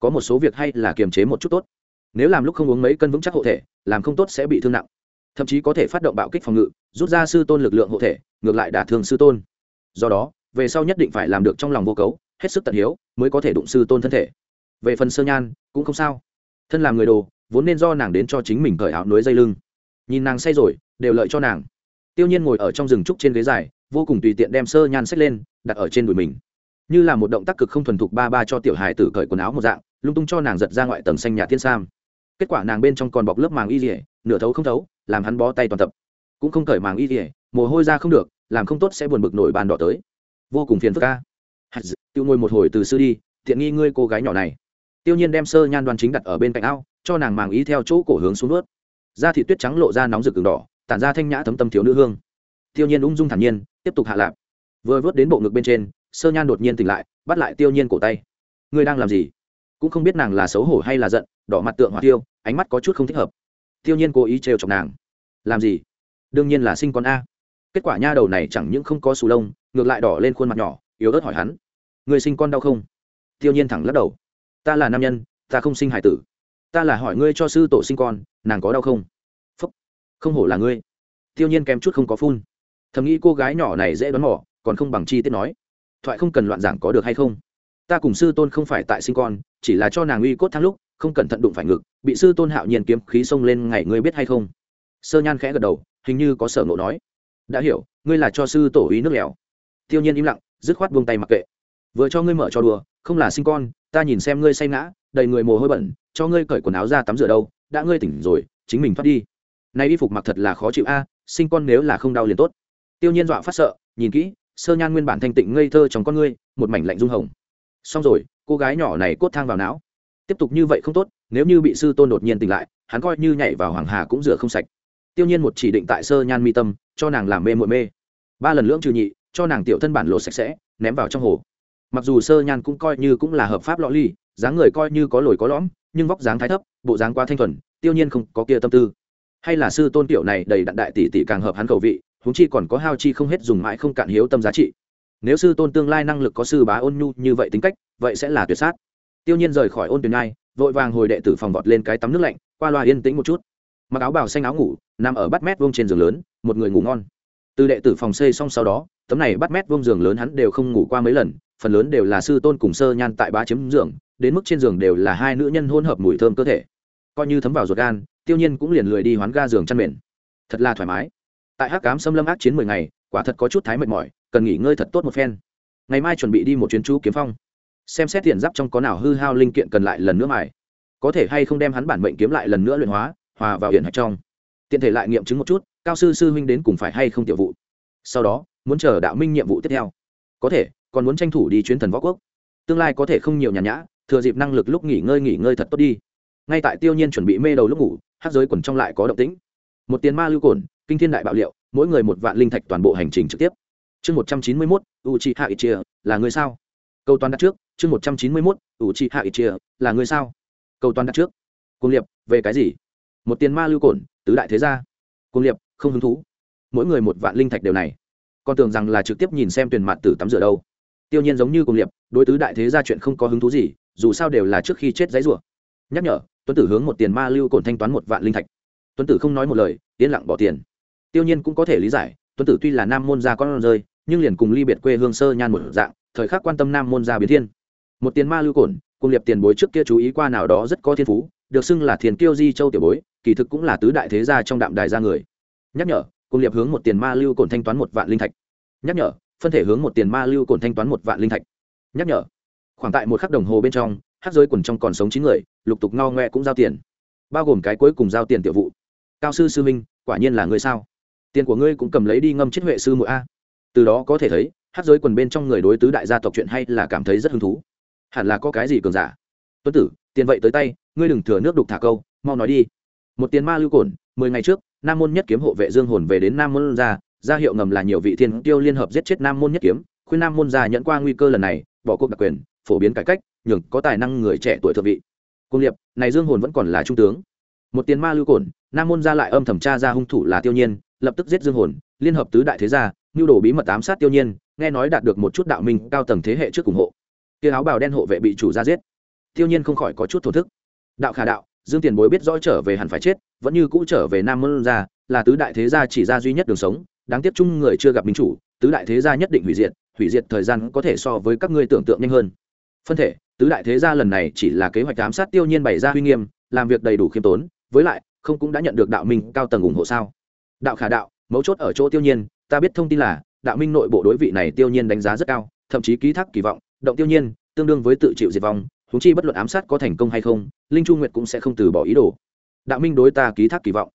Có một số việc hay là kiềm chế một chút tốt. Nếu làm lúc không uống mấy cân vững chắc hộ thể, làm không tốt sẽ bị thương nặng. Thậm chí có thể phát động bạo kích phòng ngự, rút ra sư tôn lực lượng hộ thể, ngược lại đả thương sư tôn. Do đó về sau nhất định phải làm được trong lòng vô cấu, hết sức tận hiếu, mới có thể đụng sư tôn thân thể. Về phần sơ nhan, cũng không sao. Thân làm người đồ, vốn nên do nàng đến cho chính mình cởi áo núi dây lưng. Nhìn nàng say rồi, đều lợi cho nàng. Tiêu nhiên ngồi ở trong rừng trúc trên ghế dài, vô cùng tùy tiện đem sơ nhan xách lên, đặt ở trên đùi mình. Như là một động tác cực không thuần thục ba ba cho tiểu hài tử cởi quần áo một dạng, lung tung cho nàng giật ra ngoại tầng xanh nhà thiên sam. Kết quả nàng bên trong còn bọc lớp màng y rỉa nửa thấu không thấu, làm hắn bó tay toàn tập. Cũng không cởi màng y rỉa mồ hôi ra không được, làm không tốt sẽ buồn bực nổi bàn đỏ tới vô cùng phiền phức ca. Tiêu ngồi một hồi từ sư đi, tiện nghi ngươi cô gái nhỏ này. Tiêu nhiên đem sơ nhan đoan chính đặt ở bên cạnh ao, cho nàng màng ý theo chỗ cổ hướng xuống nước da thị tuyết trắng lộ ra nóng rực cường đỏ, tản ra thanh nhã thấm tâm thiếu nữ hương. Tiêu nhiên ung dung thản nhiên, tiếp tục hạ lạp. Vừa vớt đến bộ ngực bên trên, sơ nhan đột nhiên tỉnh lại, bắt lại tiêu nhiên cổ tay. Ngươi đang làm gì? Cũng không biết nàng là xấu hổ hay là giận, đỏ mặt tượng hỏa tiêu ánh mắt có chút không thích hợp. Tiêu nhiên cố ý trêu chọc nàng. Làm gì? Đương nhiên là sinh con a. Kết quả nha đầu này chẳng những không có sù lông ngược lại đỏ lên khuôn mặt nhỏ, yếu ớt hỏi hắn, người sinh con đau không? Tiêu nhiên thẳng lắc đầu, ta là nam nhân, ta không sinh hải tử. Ta là hỏi ngươi cho sư tổ sinh con, nàng có đau không? Phúc, không hổ là ngươi. Tiêu nhiên kém chút không có phun. Thầm nghĩ cô gái nhỏ này dễ đoán mỏ còn không bằng chi tiết nói, thoại không cần loạn giảng có được hay không? Ta cùng sư tôn không phải tại sinh con, chỉ là cho nàng uy cốt thang lúc, không cẩn thận đụng phải ngực, bị sư tôn hạo nhiên kiếm khí xông lên ngày ngươi biết hay không? Sơ nhan khẽ gật đầu, hình như có sở ngộ nói, đã hiểu, ngươi là cho sư tổ ý nước lèo tiêu nhiên im lặng, dứt khoát buông tay mặc kệ. Vừa cho ngươi mở cho đùa, không là sinh con, ta nhìn xem ngươi say ngã, đầy người mồ hôi bẩn, cho ngươi cởi quần áo ra tắm rửa đâu, đã ngươi tỉnh rồi, chính mình thoát đi. Nay y phục mặc thật là khó chịu a à, sinh con nếu là không đau liền tốt. Tiêu nhiên dọa phát sợ, nhìn kỹ, sơ nhan nguyên bản thanh tịnh ngây thơ trong con ngươi, một mảnh lạnh rung hồng. Xong rồi, cô gái nhỏ này cốt thang vào não. Tiếp tục như vậy không tốt, nếu như bị sư tôn đột nhiên tỉnh lại, hắn coi như nhảy vào hoàng hà cũng rửa không sạch. Tiêu nhiên một chỉ định tại sơ nhan mi tâm, cho nàng làm mê muội mê. Ba lần lưỡng trừ nhị cho nàng tiểu thân bản lộ sạch sẽ ném vào trong hồ. Mặc dù sơ nhan cũng coi như cũng là hợp pháp lõ ly dáng người coi như có lồi có lõm nhưng vóc dáng thái thấp bộ dáng quá thanh thuần tiêu nhiên không có kia tâm tư. Hay là sư tôn tiểu này đầy đặn đại tỷ tỷ càng hợp hắn cầu vị huống chi còn có hao chi không hết dùng mãi không cạn hiếu tâm giá trị. Nếu sư tôn tương lai năng lực có sư bá ôn nhu như vậy tính cách vậy sẽ là tuyệt sát. Tiêu nhiên rời khỏi ôn tuyển ai, vội vàng hồi đệ tử phòng vọt lên cái tắm nước lạnh qua loa yên tĩnh một chút. Mặc áo bào xanh áo ngủ nằm ở bắt mét vuông trên giường lớn một người ngủ ngon. Từ đệ tử phòng xây xong sau đó tấm này bắt mét vông giường lớn hắn đều không ngủ qua mấy lần, phần lớn đều là sư tôn cùng sơ nhan tại bá chiếm giường, đến mức trên giường đều là hai nữ nhân hôn hợp mùi thơm cơ thể. Coi như thấm vào ruột gan, tiêu nhiên cũng liền lười đi hoán ga giường chăn mền. Thật là thoải mái. Tại hắc cám xâm lâm ác chiến mười ngày, quả thật có chút thái mệt mỏi, cần nghỉ ngơi thật tốt một phen. Ngày mai chuẩn bị đi một chuyến chú kiếm phong. Xem xét tiền giáp trong có nào hư hao linh kiện cần lại lần nữa mài. Có thể hay không đem hắn bản mệnh kiếm lại lần nữa luyện hóa, hòa vào hiện hạch trong. Tiện thể lại nghiệm chứng một chút, cao sư sư huynh đến cùng phải hay không tiểu vụ. Sau đó muốn chờ đạo minh nhiệm vụ tiếp theo. Có thể, còn muốn tranh thủ đi chuyến thần võ quốc. Tương lai có thể không nhiều nhàn nhã, thừa dịp năng lực lúc nghỉ ngơi nghỉ ngơi thật tốt đi. Ngay tại tiêu nhiên chuẩn bị mê đầu lúc ngủ hát giới quần trong lại có động tĩnh. Một tiền ma lưu cồn kinh thiên đại bạo liệu, mỗi người một vạn linh thạch toàn bộ hành trình trực tiếp. Chương một trăm chín mươi mốt u chi hạ ít chia là người sao? Câu toàn đặt trước, chương một trăm chín mươi mốt u chi hạ ít chia là người sao? Câu toàn đặt trước. Cung liệp, về cái gì? Một tiền ma lưu cồn tứ đại thế gia. Cung liệp, không hứng thú. Mỗi người một vạn linh thạch đều này còn tưởng rằng là trực tiếp nhìn xem tuyển mặt tử tắm rửa đâu. Tiêu nhiên giống như cung liệp, đối tứ đại thế gia chuyện không có hứng thú gì, dù sao đều là trước khi chết giấy rủa. Nhắc nhở, tuấn tử hướng một tiền ma lưu cồn thanh toán một vạn linh thạch. Tuấn tử không nói một lời, yên lặng bỏ tiền. Tiêu nhiên cũng có thể lý giải, tuấn tử tuy là nam môn gia con rơi, nhưng liền cùng ly biệt quê hương sơ nhan một dạng, thời khắc quan tâm nam môn gia biến thiên. Một tiền ma lưu cồn cùng liệp tiền bối trước kia chú ý qua nào đó rất có thiên phú, được xưng là thiền kiêu di châu tiểu bối, kỳ thực cũng là tứ đại thế gia trong đạm đài gia người. Nhắc nhở cùng liệp hướng một tiền ma lưu cồn thanh toán một vạn linh thạch. Nhắc nhở phân thể hướng một tiền ma lưu cồn thanh toán một vạn linh thạch. Nhắc nhở khoảng tại một khắc đồng hồ bên trong hát giới quần trong còn sống chín người lục tục ngao ngoe cũng giao tiền. Bao gồm cái cuối cùng giao tiền tiểu vụ. Cao sư sư minh quả nhiên là ngươi sao? Tiền của ngươi cũng cầm lấy đi ngâm chết huệ sư mỗi a. Từ đó có thể thấy hát giới quần bên trong người đối tứ đại gia tộc chuyện hay là cảm thấy rất hứng thú. Hẳn là có cái gì cường giả? Tuấn tử tiền vậy tới tay ngươi đừng thừa nước đục thả câu mau nói đi. Một tiền ma lưu cồn, mười ngày trước nam môn nhất kiếm hộ vệ dương hồn về đến nam môn ra ra hiệu ngầm là nhiều vị thiên tiêu liên hợp giết chết nam môn nhất kiếm, khuyên nam môn gia nhận qua nguy cơ lần này, bỏ cuộc đặc quyền, phổ biến cải cách, nhường có tài năng người trẻ tuổi thượng vị. Cung liệp, này dương hồn vẫn còn là trung tướng. Một tiền ma lưu cổn, nam môn gia lại âm thẩm tra ra hung thủ là tiêu nhiên, lập tức giết dương hồn, liên hợp tứ đại thế gia nhu đồ bí mật ám sát tiêu nhiên, nghe nói đạt được một chút đạo minh cao tầng thế hệ trước ủng hộ. Kia áo bào đen hộ vệ bị chủ gia giết. Tiêu nhiên không khỏi có chút thổ thức. Đạo khả đạo dương tiền bối biết rõ trở về hẳn phải chết, vẫn như cũ trở về nam môn gia là tứ đại thế gia chỉ ra duy nhất đường sống, đáng tiếc chung người chưa gặp minh chủ, tứ đại thế gia nhất định hủy diệt hủy diệt thời gian có thể so với các ngươi tưởng tượng nhanh hơn. Phân thể, tứ đại thế gia lần này chỉ là kế hoạch giám sát tiêu nhiên bày ra uy nghiêm, làm việc đầy đủ khiêm tốn, với lại, không cũng đã nhận được đạo minh cao tầng ủng hộ sao? Đạo khả đạo, mấu chốt ở chỗ tiêu nhiên, ta biết thông tin là, đạo minh nội bộ đối vị này tiêu nhiên đánh giá rất cao, thậm chí ký thác kỳ vọng, động tiêu nhiên, tương đương với tự chịu diệt vong huống chi bất luận ám sát có thành công hay không, linh chu nguyệt cũng sẽ không từ bỏ ý đồ. Đạo minh đối ta ký thác kỳ vọng.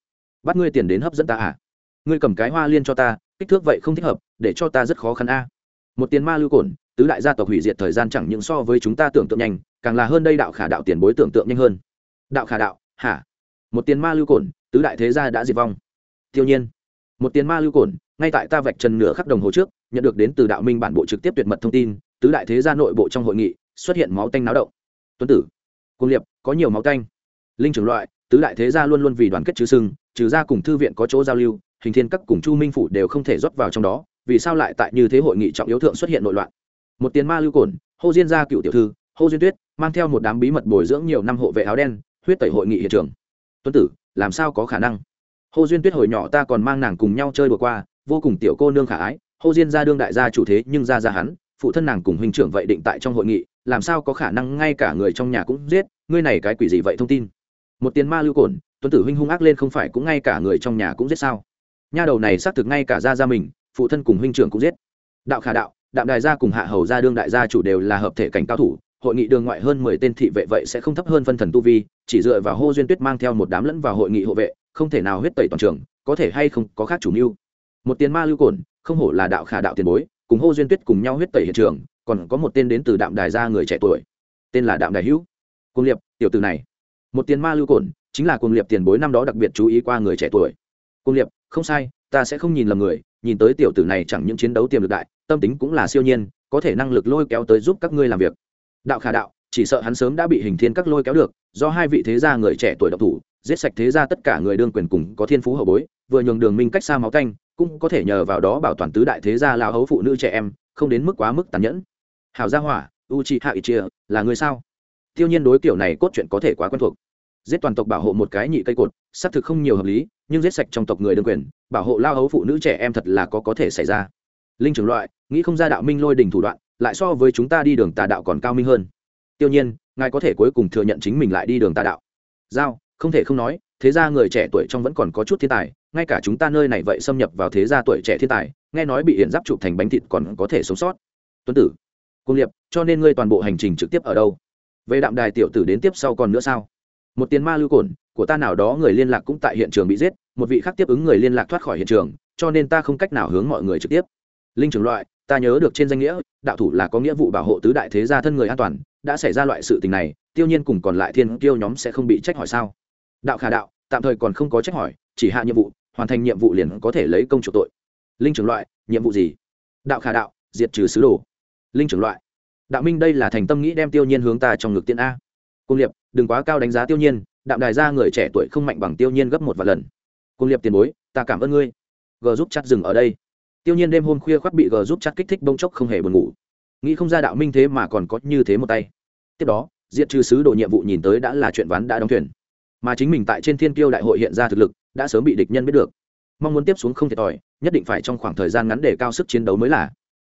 Bắt ngươi tiền đến hấp dẫn ta à? Ngươi cầm cái hoa liên cho ta, kích thước vậy không thích hợp, để cho ta rất khó khăn a. Một tiền ma lưu cổn, tứ đại gia tộc hủy diệt thời gian chẳng những so với chúng ta tưởng tượng nhanh, càng là hơn đây đạo khả đạo tiền bối tưởng tượng nhanh hơn. Đạo khả đạo, hả? Một tiền ma lưu cổn, tứ đại thế gia đã diệt vong. Tiêu nhiên. Một tiền ma lưu cổn, ngay tại ta vạch trần nửa khắc đồng hồ trước, nhận được đến từ đạo minh bản bộ trực tiếp tuyệt mật thông tin, tứ đại thế gia nội bộ trong hội nghị xuất hiện máu tanh náo động tuấn tử. Cung liệp có nhiều máu tanh. Linh trưởng loại, tứ đại thế gia luôn luôn vì đoàn kết chứ sưng, trừ ra cùng thư viện có chỗ giao lưu, hình thiên các cùng chu minh phủ đều không thể rót vào trong đó, vì sao lại tại như thế hội nghị trọng yếu thượng xuất hiện nội loạn? Một tiền ma lưu cổn, hô diên gia cựu tiểu thư, hô duyên tuyết, mang theo một đám bí mật bồi dưỡng nhiều năm hộ vệ áo đen, huyết tẩy hội nghị hiện trường. Tuấn tử, làm sao có khả năng? Hô duyên tuyết hồi nhỏ ta còn mang nàng cùng nhau chơi vừa qua, vô cùng tiểu cô nương khả ái, hô diên gia đương đại gia chủ thế nhưng ra ra hắn, phụ thân nàng cùng huynh trưởng vậy định tại trong hội nghị làm sao có khả năng ngay cả người trong nhà cũng giết, ngươi này cái quỷ gì vậy thông tin? Một tiền ma lưu cổn, tuấn tử huynh hung ác lên không phải cũng ngay cả người trong nhà cũng giết sao? Nha đầu này xác thực ngay cả ra ra mình, phụ thân cùng huynh trưởng cũng giết. Đạo khả đạo, đạm đại gia cùng hạ hầu gia đương đại gia chủ đều là hợp thể cảnh cao thủ, hội nghị đường ngoại hơn mười tên thị vệ vậy sẽ không thấp hơn phân thần tu vi, chỉ dựa vào hô duyên tuyết mang theo một đám lẫn vào hội nghị hộ vệ, không thể nào huyết tẩy toàn trường, có thể hay không có khác chủ mưu. Một tiền ma lưu cồn không hổ là đạo khả đạo tiền bối, cùng hô duyên tuyết cùng nhau huyết tẩy hiện trường còn có một tên đến từ đạm đài gia người trẻ tuổi. Tên là đạm đài hữu. Cung liệp tiểu từ này. Một tiền ma lưu cồn chính là cung liệp tiền bối năm đó đặc biệt chú ý qua người trẻ tuổi. Cung liệp không sai, ta sẽ không nhìn lầm người, nhìn tới tiểu tử này chẳng những chiến đấu tiềm lực đại, tâm tính cũng là siêu nhiên, có thể năng lực lôi kéo tới giúp các ngươi làm việc. Đạo khả đạo, chỉ sợ hắn sớm đã bị hình thiên các lôi kéo được, do hai vị thế gia người trẻ tuổi độc thủ, giết sạch thế gia tất cả người đương quyền cùng có thiên phú hậu bối, vừa nhường đường minh cách xa máu tanh, cũng có thể nhờ vào đó bảo toàn tứ đại thế gia lao hấu phụ nữ trẻ em, không đến mức quá mức tàn nhẫn hảo gia hỏa u chi hạ ít chia là người sao? Tiêu nhiên đối kiểu này cốt truyện có thể quá quen thuộc. Giết toàn tộc bảo hộ một cái nhị cây cột, xác thực không nhiều hợp lý, nhưng giết sạch trong tộc người đương quyền, bảo hộ lao hấu phụ nữ trẻ em thật là có có thể xảy ra. Linh trưởng loại, nghĩ không ra đạo minh lôi đình thủ đoạn, lại so với chúng ta đi đường tà đạo còn cao minh hơn. Tiêu nhiên, ngài có thể cuối cùng thừa nhận chính mình lại đi đường tà đạo. Giao, không thể không nói, thế gia người trẻ tuổi trong vẫn còn có chút thiên tài, ngay cả chúng ta nơi này vậy xâm nhập vào thế gia tuổi trẻ thiên tài, nghe nói bị hiện giáp chụp thành bánh thịt còn có thể sống sót. Tuấn tử cung liệp, cho nên ngươi toàn bộ hành trình trực tiếp ở đâu? Về đạm đài tiểu tử đến tiếp sau còn nữa sao? Một tiền ma lưu cồn của ta nào đó người liên lạc cũng tại hiện trường bị giết, một vị khác tiếp ứng người liên lạc thoát khỏi hiện trường, cho nên ta không cách nào hướng mọi người trực tiếp. Linh trưởng loại, ta nhớ được trên danh nghĩa, đạo thủ là có nghĩa vụ bảo hộ tứ đại thế gia thân người an toàn, đã xảy ra loại sự tình này, tiêu nhiên cùng còn lại thiên kiêu nhóm sẽ không bị trách hỏi sao? Đạo khả đạo, tạm thời còn không có trách hỏi, chỉ hạ nhiệm vụ, hoàn thành nhiệm vụ liền có thể lấy công chủ tội. Linh trưởng loại, nhiệm vụ gì? Đạo khả đạo, diệt trừ sứ đồ linh trưởng loại. Đạo minh đây là thành tâm nghĩ đem tiêu nhiên hướng ta trong ngực tiên a. Cung liệp, đừng quá cao đánh giá tiêu nhiên, đạm đài ra người trẻ tuổi không mạnh bằng tiêu nhiên gấp một vài lần. Cung liệp tiền bối, ta cảm ơn ngươi. G giúp chặt dừng ở đây. Tiêu nhiên đêm hôm khuya khoác bị g giúp chặt kích thích bông chốc không hề buồn ngủ. Nghĩ không ra đạo minh thế mà còn có như thế một tay. Tiếp đó, diệt trừ sứ đồ nhiệm vụ nhìn tới đã là chuyện ván đã đóng thuyền. Mà chính mình tại trên thiên kiêu đại hội hiện ra thực lực, đã sớm bị địch nhân biết được. Mong muốn tiếp xuống không thiệt thòi, nhất định phải trong khoảng thời gian ngắn để cao sức chiến đấu mới là.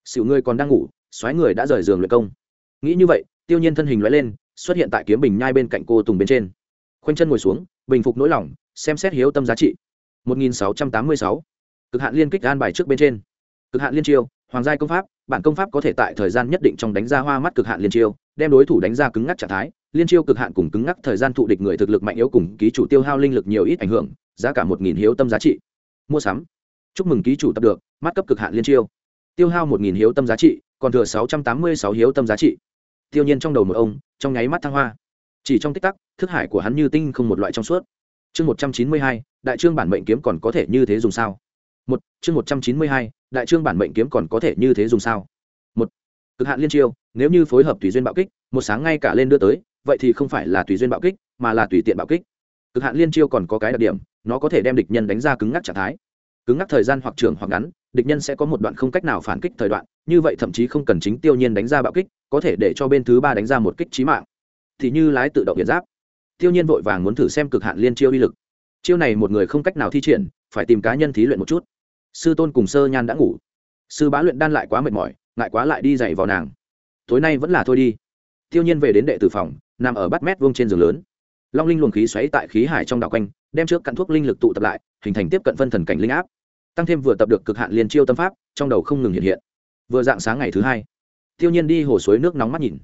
Xỉu ngươi còn đang ngủ xoáy người đã rời giường luyện công. Nghĩ như vậy, tiêu nhiên thân hình lóe lên, xuất hiện tại kiếm bình nhai bên cạnh cô tùng bên trên. Khoanh chân ngồi xuống, bình phục nỗi lòng, xem xét hiếu tâm giá trị. 1686. cực hạn liên kích an bài trước bên trên. Cực hạn liên chiêu, hoàng giai công pháp, bản công pháp có thể tại thời gian nhất định trong đánh ra hoa mắt cực hạn liên chiêu, đem đối thủ đánh ra cứng ngắc trạng thái. Liên chiêu cực hạn cùng cứng ngắc thời gian thụ địch người thực lực mạnh yếu cùng ký chủ tiêu hao linh lực nhiều ít ảnh hưởng, giá cả một nghìn hiếu tâm giá trị. Mua sắm. Chúc mừng ký chủ tập được, mắt cấp cực hạn liên chiêu. Tiêu hao một nghìn hiếu tâm giá trị còn thừa sáu trăm tám mươi sáu hiếu tâm giá trị. Tiêu nhiên trong đầu một ông, trong nháy mắt thăng hoa. Chỉ trong tích tắc, thức hải của hắn như tinh không một loại trong suốt. Chương một trăm chín mươi hai, đại trương bản mệnh kiếm còn có thể như thế dùng sao? Một, chương một trăm chín mươi hai, đại trương bản mệnh kiếm còn có thể như thế dùng sao? Một, cực hạn liên chiêu, nếu như phối hợp tùy duyên bạo kích, một sáng ngay cả lên đưa tới, vậy thì không phải là tùy duyên bạo kích, mà là tùy tiện bạo kích. Cực hạn liên chiêu còn có cái đặc điểm, nó có thể đem địch nhân đánh ra cứng ngắc trạng thái. Cứng ngắc thời gian hoặc trường hoặc ngắn địch nhân sẽ có một đoạn không cách nào phản kích thời đoạn, như vậy thậm chí không cần chính tiêu nhiên đánh ra bạo kích, có thể để cho bên thứ ba đánh ra một kích trí mạng. Thì như lái tự động điện giáp. Tiêu nhiên vội vàng muốn thử xem cực hạn liên chiêu uy lực. Chiêu này một người không cách nào thi triển, phải tìm cá nhân thí luyện một chút. Sư tôn cùng sơ nhan đã ngủ. Sư bá luyện đan lại quá mệt mỏi, ngại quá lại đi dậy vào nàng. Tối nay vẫn là thôi đi. Tiêu nhiên về đến đệ tử phòng, nằm ở bát mét vuông trên giường lớn. Long linh luồng khí xoáy tại khí hải trong đảo quanh, đem trước cặn thuốc linh lực tụ tập lại, hình thành tiếp cận phân thần cảnh linh áp tăng thêm vừa tập được cực hạn liên chiêu tâm pháp, trong đầu không ngừng hiện hiện. Vừa dạng sáng ngày thứ hai, tiêu nhiên đi hồ suối nước nóng mắt nhìn.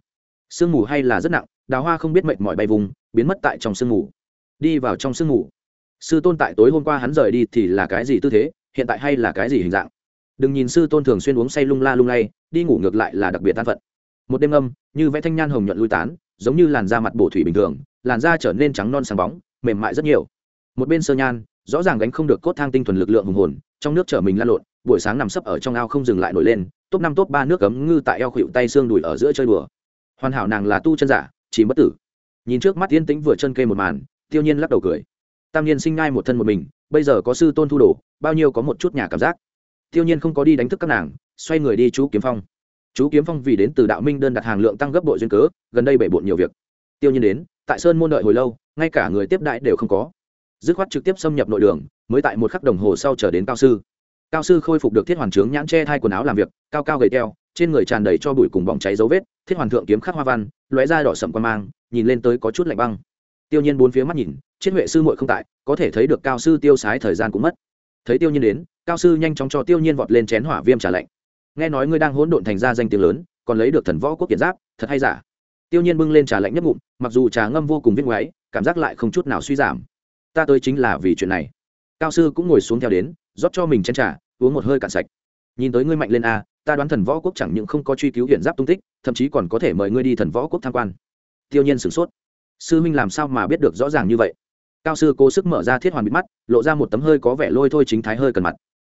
Sương mù hay là rất nặng, đào hoa không biết mệnh mọi bay vùng, biến mất tại trong sương mù. Đi vào trong sương mù. Sư tôn tại tối hôm qua hắn rời đi thì là cái gì tư thế, hiện tại hay là cái gì hình dạng? Đừng nhìn sư tôn thường xuyên uống say lung la lung lay, đi ngủ ngược lại là đặc biệt tan phận. Một đêm âm, như vẽ thanh nhan hồng nhuận lui tán, giống như làn da mặt bổ thủy bình thường, làn da trở nên trắng non sáng bóng, mềm mại rất nhiều. Một bên sơ nhan, rõ ràng gánh không được cốt thang tinh thuần lực lượng hùng hồn trong nước chở mình lan lộn, buổi sáng nằm sấp ở trong ao không dừng lại nổi lên, top năm, top ba nước cấm ngư tại eo khuỵu tay xương đùi ở giữa chơi đùa. Hoàn hảo nàng là tu chân giả chỉ bất tử. Nhìn trước mắt yên tĩnh vừa chân kê một màn, tiêu nhiên lắc đầu cười. Tam nhiên sinh ngai một thân một mình, bây giờ có sư tôn thu đồ, bao nhiêu có một chút nhà cảm giác. Tiêu nhiên không có đi đánh thức các nàng, xoay người đi chú kiếm phong. Chú kiếm phong vì đến từ đạo minh đơn đặt hàng lượng tăng gấp bội duyên cớ, gần đây bể bộn nhiều việc. Tiêu nhiên đến, tại sơn môn đợi hồi lâu, ngay cả người tiếp đại đều không có dứt khoát trực tiếp xâm nhập nội đường, mới tại một khắc đồng hồ sau chờ đến cao sư. Cao sư khôi phục được thiết hoàn trướng nhãn che thay quần áo làm việc, cao cao gầy keo trên người tràn đầy cho bụi cùng bỏng cháy dấu vết, thiết hoàn thượng kiếm khắc hoa văn, lóe ra đỏ sậm quan mang, nhìn lên tới có chút lạnh băng. Tiêu nhiên bốn phía mắt nhìn chiết huệ sư muội không tại, có thể thấy được cao sư tiêu sái thời gian cũng mất. Thấy tiêu nhiên đến, cao sư nhanh chóng cho tiêu nhiên vọt lên chén hỏa viêm trả lạnh. Nghe nói ngươi đang hỗn độn thành ra danh tiếng lớn, còn lấy được thần võ quốc kiệt giáp, thật hay giả? Tiêu nhiên bưng lên trà lạnh nhấp ngụm, mặc dù trà ngâm vô cùng viết ngoáy, cảm giác lại không chút nào suy giảm ta tới chính là vì chuyện này. Cao sư cũng ngồi xuống theo đến, rót cho mình chén trà, uống một hơi cạn sạch. Nhìn tới ngươi mạnh lên a, ta đoán thần võ quốc chẳng những không có truy cứu hiện giáp tung tích, thậm chí còn có thể mời ngươi đi thần võ quốc tham quan. Tiêu nhiên sửng sốt. Sư minh làm sao mà biết được rõ ràng như vậy? Cao sư cố sức mở ra thiết hoàn bịt mắt, lộ ra một tấm hơi có vẻ lôi thôi chính thái hơi cần mặt.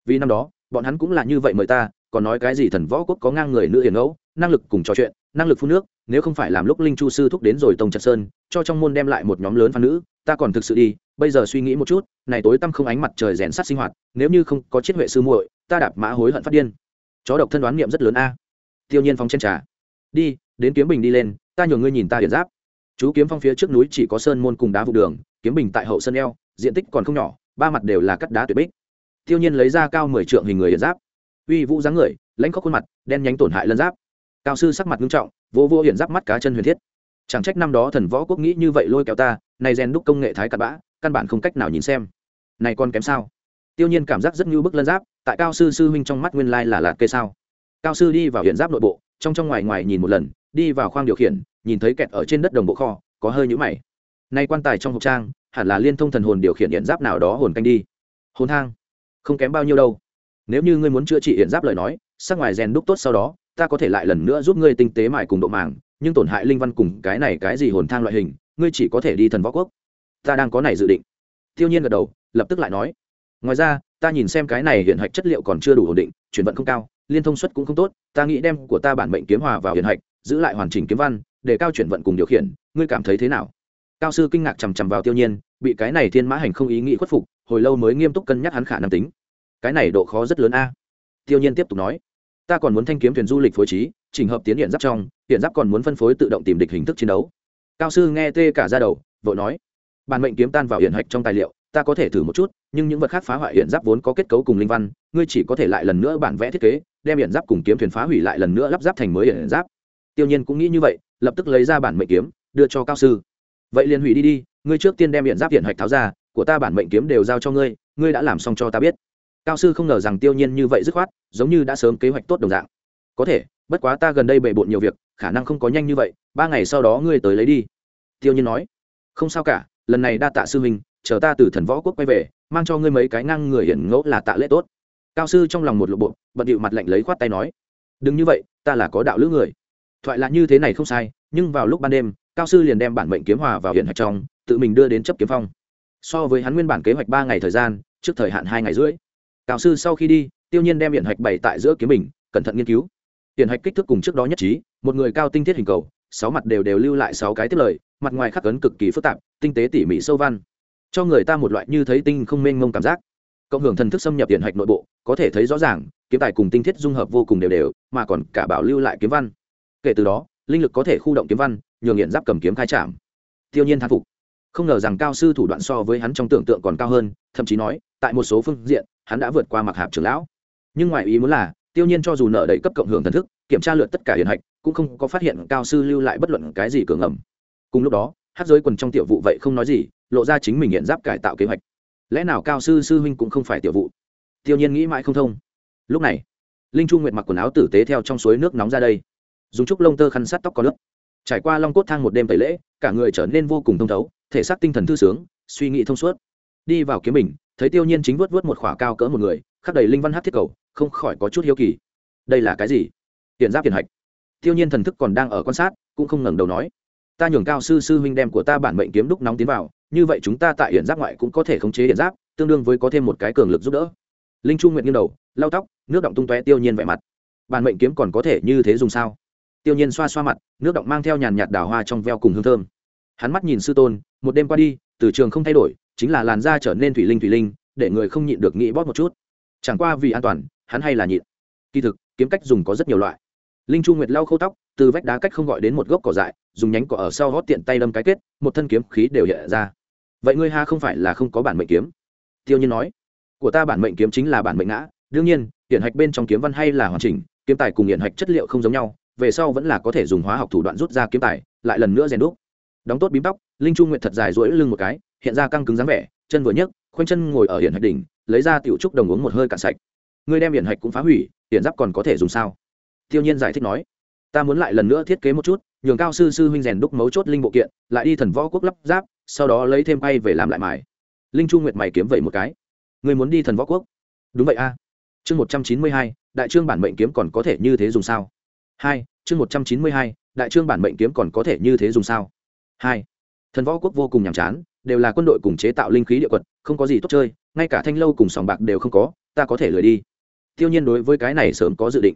Vì năm đó, bọn hắn cũng là như vậy mời ta, còn nói cái gì thần võ quốc có ngang người nữ hiền ngẫu, năng lực cùng trò chuyện, năng lực phun nước, nếu không phải làm lúc linh chu sư thúc đến rồi tông trật sơn, cho trong môn đem lại một nhóm lớn phan nữ, ta còn thực sự đi bây giờ suy nghĩ một chút, này tối tăm không ánh mặt trời rèn sắt sinh hoạt, nếu như không có chiết huệ sư muội, ta đạp mã hối hận phát điên. Chó độc thân đoán niệm rất lớn a. Tiêu nhiên phong trên trà. Đi, đến kiếm bình đi lên, ta nhường ngươi nhìn ta điện giáp. Chú kiếm phong phía trước núi chỉ có sơn môn cùng đá vụ đường, kiếm bình tại hậu sân eo, diện tích còn không nhỏ, ba mặt đều là cắt đá tuyệt bích. Tiêu nhiên lấy ra cao mười trượng hình người điện giáp. Uy vũ dáng người, lãnh khóc khuôn mặt, đen nhánh tổn hại lân giáp. Cao sư sắc mặt nghiêm trọng, vô vô hiện giáp mắt cá chân huyền thiết. Chẳng trách năm đó thần võ quốc nghĩ như vậy lôi kéo ta, này rèn đúc công nghệ thái cặn bã căn bản không cách nào nhìn xem. Này còn kém sao? Tiêu nhiên cảm giác rất như bức lân giáp, tại cao sư sư huynh trong mắt nguyên lai là lạt kê sao? Cao sư đi vào hiện giáp nội bộ, trong trong ngoài ngoài nhìn một lần, đi vào khoang điều khiển, nhìn thấy kẹt ở trên đất đồng bộ kho, có hơi nhũ mày. Nay quan tài trong hộp trang, hẳn là liên thông thần hồn điều khiển hiện giáp nào đó hồn canh đi. Hồn thang không kém bao nhiêu đâu. Nếu như ngươi muốn chữa trị hiện giáp lời nói, sắc ngoài rèn đúc tốt sau đó, ta có thể lại lần nữa giúp ngươi tinh tế mại cùng độ màng, nhưng tổn hại linh văn cùng cái này cái gì hồn thang loại hình, ngươi chỉ có thể đi thần võ quốc ta đang có này dự định. Tiêu nhiên gật đầu, lập tức lại nói, ngoài ra, ta nhìn xem cái này hiện hạch chất liệu còn chưa đủ ổn định, chuyển vận không cao, liên thông suất cũng không tốt, ta nghĩ đem của ta bản mệnh kiếm hòa vào hiện hạch, giữ lại hoàn chỉnh kiếm văn, để cao chuyển vận cùng điều khiển, ngươi cảm thấy thế nào? Cao sư kinh ngạc chằm chằm vào tiêu nhiên, bị cái này thiên mã hành không ý nghĩ khuất phục, hồi lâu mới nghiêm túc cân nhắc hắn khả năng tính. Cái này độ khó rất lớn a. Tiêu nhiên tiếp tục nói, ta còn muốn thanh kiếm thuyền du lịch phối trí, chỉnh hợp tiến hiện giáp trong hiện giáp còn muốn phân phối tự động tìm địch hình thức chiến đấu. Cao sư nghe tê cả ra đầu, vội nói bản mệnh kiếm tan vào hiện hạch trong tài liệu, ta có thể thử một chút, nhưng những vật khác phá hoại hiện giáp vốn có kết cấu cùng linh văn, ngươi chỉ có thể lại lần nữa bản vẽ thiết kế, đem hiện giáp cùng kiếm thuyền phá hủy lại lần nữa lắp ráp thành mới hiện giáp. Tiêu nhiên cũng nghĩ như vậy, lập tức lấy ra bản mệnh kiếm, đưa cho cao sư. Vậy liền hủy đi đi, ngươi trước tiên đem hiện giáp hiện hạch tháo ra, của ta bản mệnh kiếm đều giao cho ngươi ngươi đã làm xong cho ta biết. Cao sư không ngờ rằng tiêu nhiên như vậy dứt khoát, giống như đã sớm kế hoạch tốt đồng dạng. Có thể, bất quá ta gần đây bề bộn nhiều việc, khả năng không có nhanh như vậy, ba ngày sau đó ngươi tới lấy đi. Tiêu nhiên nói. Không sao cả lần này đa tạ sư huynh, chờ ta từ thần võ quốc quay về, mang cho ngươi mấy cái ngang người hiển ngẫu là tạ lễ tốt. Cao sư trong lòng một lộ bộ, bận điệu mặt lạnh lấy khoát tay nói, đừng như vậy, ta là có đạo lữ người. Thoại là như thế này không sai, nhưng vào lúc ban đêm, cao sư liền đem bản mệnh kiếm hòa vào hiện hạch trong, tự mình đưa đến chấp kiếm phong. So với hắn nguyên bản kế hoạch ba ngày thời gian, trước thời hạn hai ngày rưỡi, cao sư sau khi đi, tiêu nhiên đem hiện hạch bày tại giữa kiếm mình, cẩn thận nghiên cứu. Hiện hạch kích thước cùng trước đó nhất trí, một người cao tinh thiết hình cầu sáu mặt đều đều lưu lại sáu cái tiết lời, mặt ngoài khắc cấn cực kỳ phức tạp, tinh tế tỉ mỉ sâu văn. Cho người ta một loại như thấy tinh không mênh mông cảm giác. Cộng hưởng thần thức xâm nhập tiền hạch nội bộ, có thể thấy rõ ràng, kiếm tài cùng tinh thiết dung hợp vô cùng đều đều, mà còn cả bảo lưu lại kiếm văn. Kể từ đó, linh lực có thể khu động kiếm văn, nhường hiện giáp cầm kiếm khai trạm. Tiêu nhiên thán phục. Không ngờ rằng cao sư thủ đoạn so với hắn trong tưởng tượng còn cao hơn, thậm chí nói, tại một số phương diện, hắn đã vượt qua mặc hạp trưởng lão. Nhưng ngoài ý muốn là tiêu nhiên cho dù nợ đầy cấp cộng hưởng thần thức, kiểm tra lượt tất cả hiện hạch, cũng không có phát hiện cao sư lưu lại bất luận cái gì cường ẩm. Cùng lúc đó, hát giới quần trong tiểu vụ vậy không nói gì, lộ ra chính mình hiện giáp cải tạo kế hoạch. Lẽ nào cao sư sư huynh cũng không phải tiểu vụ? Tiêu nhiên nghĩ mãi không thông. Lúc này, linh chu nguyệt mặc quần áo tử tế theo trong suối nước nóng ra đây. Dùng chút lông tơ khăn sát tóc có nước trải qua long cốt thang một đêm tẩy lễ, cả người trở nên vô cùng thông thấu, thể xác tinh thần thư sướng, suy nghĩ thông suốt. Đi vào kiếm mình thấy tiêu nhiên chính vớt vớt một khỏa cao cỡ một người, khắc đầy linh văn hát thiết cầu, không khỏi có chút hiếu kỳ. Đây là cái gì? Tiền giáp tiền hạch. Tiêu nhiên thần thức còn đang ở quan sát, cũng không ngẩng đầu nói. Ta nhường cao sư sư huynh đem của ta bản mệnh kiếm đúc nóng tiến vào, như vậy chúng ta tại hiện giáp ngoại cũng có thể khống chế hiện giáp, tương đương với có thêm một cái cường lực giúp đỡ. Linh trung nguyện nghiêng đầu, lau tóc, nước động tung tóe tiêu nhiên vẻ mặt. Bản mệnh kiếm còn có thể như thế dùng sao? Tiêu nhiên xoa xoa mặt, nước động mang theo nhàn nhạt đào hoa trong veo cùng hương thơm. Hắn mắt nhìn sư tôn, một đêm qua đi, từ trường không thay đổi chính là làn da trở nên thủy linh thủy linh, để người không nhịn được nghĩ bóp một chút. Chẳng qua vì an toàn, hắn hay là nhịn. Kỳ thực, kiếm cách dùng có rất nhiều loại. Linh chu nguyệt lau khâu tóc, từ vách đá cách không gọi đến một gốc cỏ dại, dùng nhánh cỏ ở sau hót tiện tay đâm cái kết, một thân kiếm khí đều hiện ra. Vậy ngươi ha không phải là không có bản mệnh kiếm? Tiêu nhiên nói. Của ta bản mệnh kiếm chính là bản mệnh ngã. Đương nhiên hiện hạch bên trong kiếm văn hay là hoàn chỉnh, kiếm tài cùng hiện hạch chất liệu không giống nhau, về sau vẫn là có thể dùng hóa học thủ đoạn rút ra kiếm tài, lại lần nữa rèn đúc. Đóng tốt bím tóc linh chu nguyệt thật dài rỗi lưng một cái, hiện ra căng cứng dáng vẻ, chân vừa nhấc, khoanh chân ngồi ở hiển hạch đỉnh, lấy ra tiểu trúc đồng uống một hơi cạn sạch. Ngươi đem hiển hạch cũng phá hủy, hiển giáp còn có thể dùng sao? Tiêu nhiên giải thích nói, ta muốn lại lần nữa thiết kế một chút, nhường cao sư sư huynh rèn đúc mấu chốt linh bộ kiện, lại đi thần võ quốc lắp giáp sau đó lấy thêm bay về làm lại mài. Linh chu nguyệt mày kiếm vậy một cái. Ngươi muốn đi thần võ quốc? Đúng vậy a. Chương một trăm chín mươi hai, đại trương bản mệnh kiếm còn có thể như thế dùng sao? Hai, chương một trăm chín mươi hai, đại trương bản mệnh kiếm còn có thể như thế dùng sao? Hai thần võ quốc vô cùng nhàm chán, đều là quân đội cùng chế tạo linh khí địa quật, không có gì tốt chơi, ngay cả thanh lâu cùng sòng bạc đều không có, ta có thể lười đi. Tiêu nhiên đối với cái này sớm có dự định.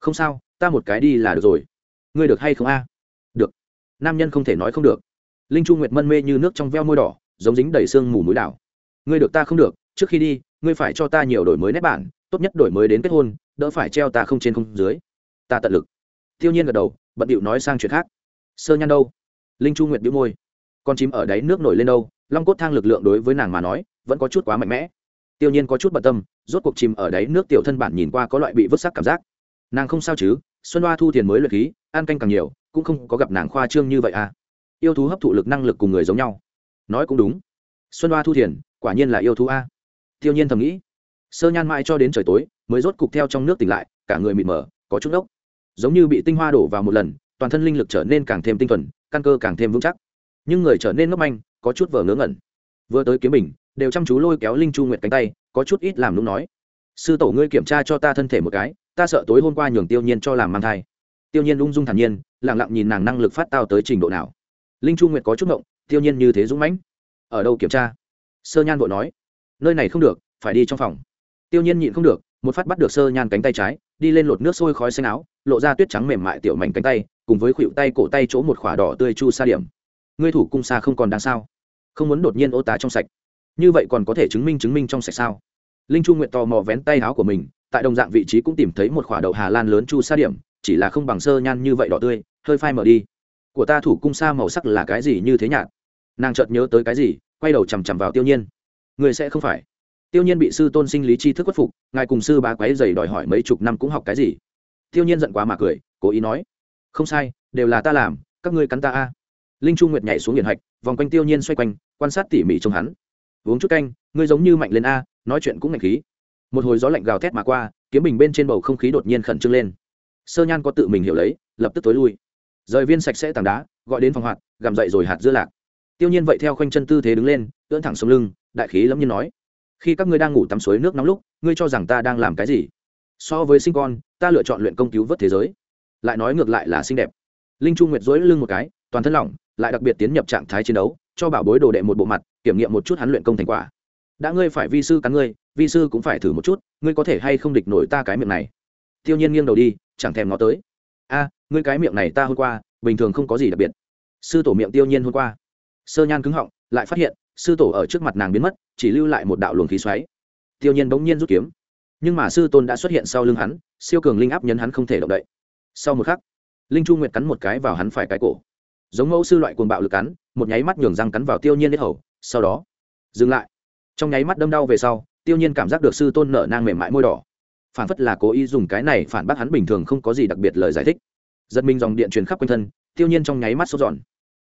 Không sao, ta một cái đi là được rồi. Ngươi được hay không a? Được. Nam nhân không thể nói không được. Linh chu nguyệt mân mê như nước trong veo môi đỏ, giống dính đầy sương mù mũi đảo. Ngươi được ta không được, trước khi đi, ngươi phải cho ta nhiều đổi mới nét bản, tốt nhất đổi mới đến kết hôn, đỡ phải treo ta không trên không dưới. Ta tận lực. Tiêu nhiên gật đầu, bận điệu nói sang chuyện khác. Sơ nhan đâu? Linh chu nguyệt bĩu môi con chim ở đáy nước nổi lên đâu, long cốt thang lực lượng đối với nàng mà nói, vẫn có chút quá mạnh mẽ. Tiêu nhiên có chút bận tâm, rốt cuộc chìm ở đáy nước tiểu thân bản nhìn qua có loại bị vứt sắc cảm giác. Nàng không sao chứ, xuân hoa thu tiền mới luyện khí, ăn canh càng nhiều, cũng không có gặp nàng khoa trương như vậy à. Yêu thú hấp thụ lực năng lực cùng người giống nhau. Nói cũng đúng. Xuân hoa thu thiền quả nhiên là yêu thú a. Tiêu nhiên thầm nghĩ. Sơ nhan mãi cho đến trời tối, mới rốt cục theo trong nước tỉnh lại, cả người mịt mờ, có chút ốc giống như bị tinh hoa đổ vào một lần, toàn thân linh lực trở nên càng thêm tinh thuần, căn cơ càng thêm vững chắc nhưng người trở nên ngốc manh, có chút vờ ngớ ngẩn. Vừa tới kiếm mình đều chăm chú lôi kéo linh chu nguyệt cánh tay, có chút ít làm lúc nói, sư tổ ngươi kiểm tra cho ta thân thể một cái, ta sợ tối hôm qua nhường tiêu nhiên cho làm mang thai. Tiêu nhiên ung dung thản nhiên, lặng lặng nhìn nàng năng lực phát tao tới trình độ nào. Linh chu nguyệt có chút ngộng, tiêu nhiên như thế dũng mãnh. Ở đâu kiểm tra? Sơ nhan vội nói, nơi này không được, phải đi trong phòng. Tiêu nhiên nhịn không được, một phát bắt được sơ nhan cánh tay trái, đi lên lột nước sôi khói xanh áo, lộ ra tuyết trắng mềm mại tiểu mảnh cánh tay, cùng với khuỷu tay cổ tay chỗ một khỏa đỏ tươi chu sa điểm ngươi thủ cung xa không còn đáng sao? Không muốn đột nhiên ô tá trong sạch. Như vậy còn có thể chứng minh chứng minh trong sạch sao? Linh chu nguyện tò mò vén tay áo của mình, tại đồng dạng vị trí cũng tìm thấy một khỏa đậu hà lan lớn chu sa điểm, chỉ là không bằng sơ nhan như vậy đỏ tươi, hơi phai mở đi. Của ta thủ cung sa màu sắc là cái gì như thế nhạt? Nàng chợt nhớ tới cái gì, quay đầu chằm chằm vào tiêu nhiên. Người sẽ không phải. Tiêu nhiên bị sư tôn sinh lý tri thức khuất phục, ngài cùng sư bá quái dày đòi hỏi mấy chục năm cũng học cái gì? Tiêu nhiên giận quá mà cười, cố ý nói, không sai, đều là ta làm, các ngươi cắn ta a linh chu nguyệt nhảy xuống hiển hạch, vòng quanh tiêu nhiên xoay quanh, quan sát tỉ mỉ trong hắn. Uống chút canh, ngươi giống như mạnh lên a, nói chuyện cũng ngạch khí. Một hồi gió lạnh gào thét mà qua, kiếm bình bên trên bầu không khí đột nhiên khẩn trương lên. Sơ nhan có tự mình hiểu lấy, lập tức tối lui. Rời viên sạch sẽ tảng đá, gọi đến phòng hoạt gầm dậy rồi hạt dưa lạc. Tiêu nhiên vậy theo khoanh chân tư thế đứng lên, ưỡn thẳng sống lưng, đại khí lẫm nhiên nói, khi các ngươi đang ngủ tắm suối nước nóng lúc, ngươi cho rằng ta đang làm cái gì? So với sinh con, ta lựa chọn luyện công cứu vớt thế giới. Lại nói ngược lại là xinh đẹp. Linh chu nguyệt dối lưng một cái, toàn thân lỏng lại đặc biệt tiến nhập trạng thái chiến đấu, cho bảo bối đồ đệ một bộ mặt, kiểm nghiệm một chút hắn luyện công thành quả. Đã ngươi phải vi sư cắn ngươi, vi sư cũng phải thử một chút, ngươi có thể hay không địch nổi ta cái miệng này? Tiêu nhiên nghiêng đầu đi, chẳng thèm nó tới. A, ngươi cái miệng này ta hôm qua, bình thường không có gì đặc biệt. Sư tổ miệng tiêu nhiên hôm qua. Sơ nhan cứng họng, lại phát hiện, sư tổ ở trước mặt nàng biến mất, chỉ lưu lại một đạo luồng khí xoáy. Tiêu nhiên bỗng nhiên rút kiếm. Nhưng mà sư tôn đã xuất hiện sau lưng hắn, siêu cường linh áp nhấn hắn không thể động đậy. Sau một khắc, linh chu nguyệt cắn một cái vào hắn phải cái cổ giống mẫu sư loại cuồng bạo lực cắn, một nháy mắt nhường răng cắn vào tiêu nhiên hết hầu, sau đó, dừng lại. Trong nháy mắt đâm đau về sau, tiêu nhiên cảm giác được sư tôn nở nang mềm mại môi đỏ. Phản phất là cố ý dùng cái này phản bác hắn bình thường không có gì đặc biệt lời giải thích. Giật mình dòng điện truyền khắp quanh thân, tiêu nhiên trong nháy mắt sốt giòn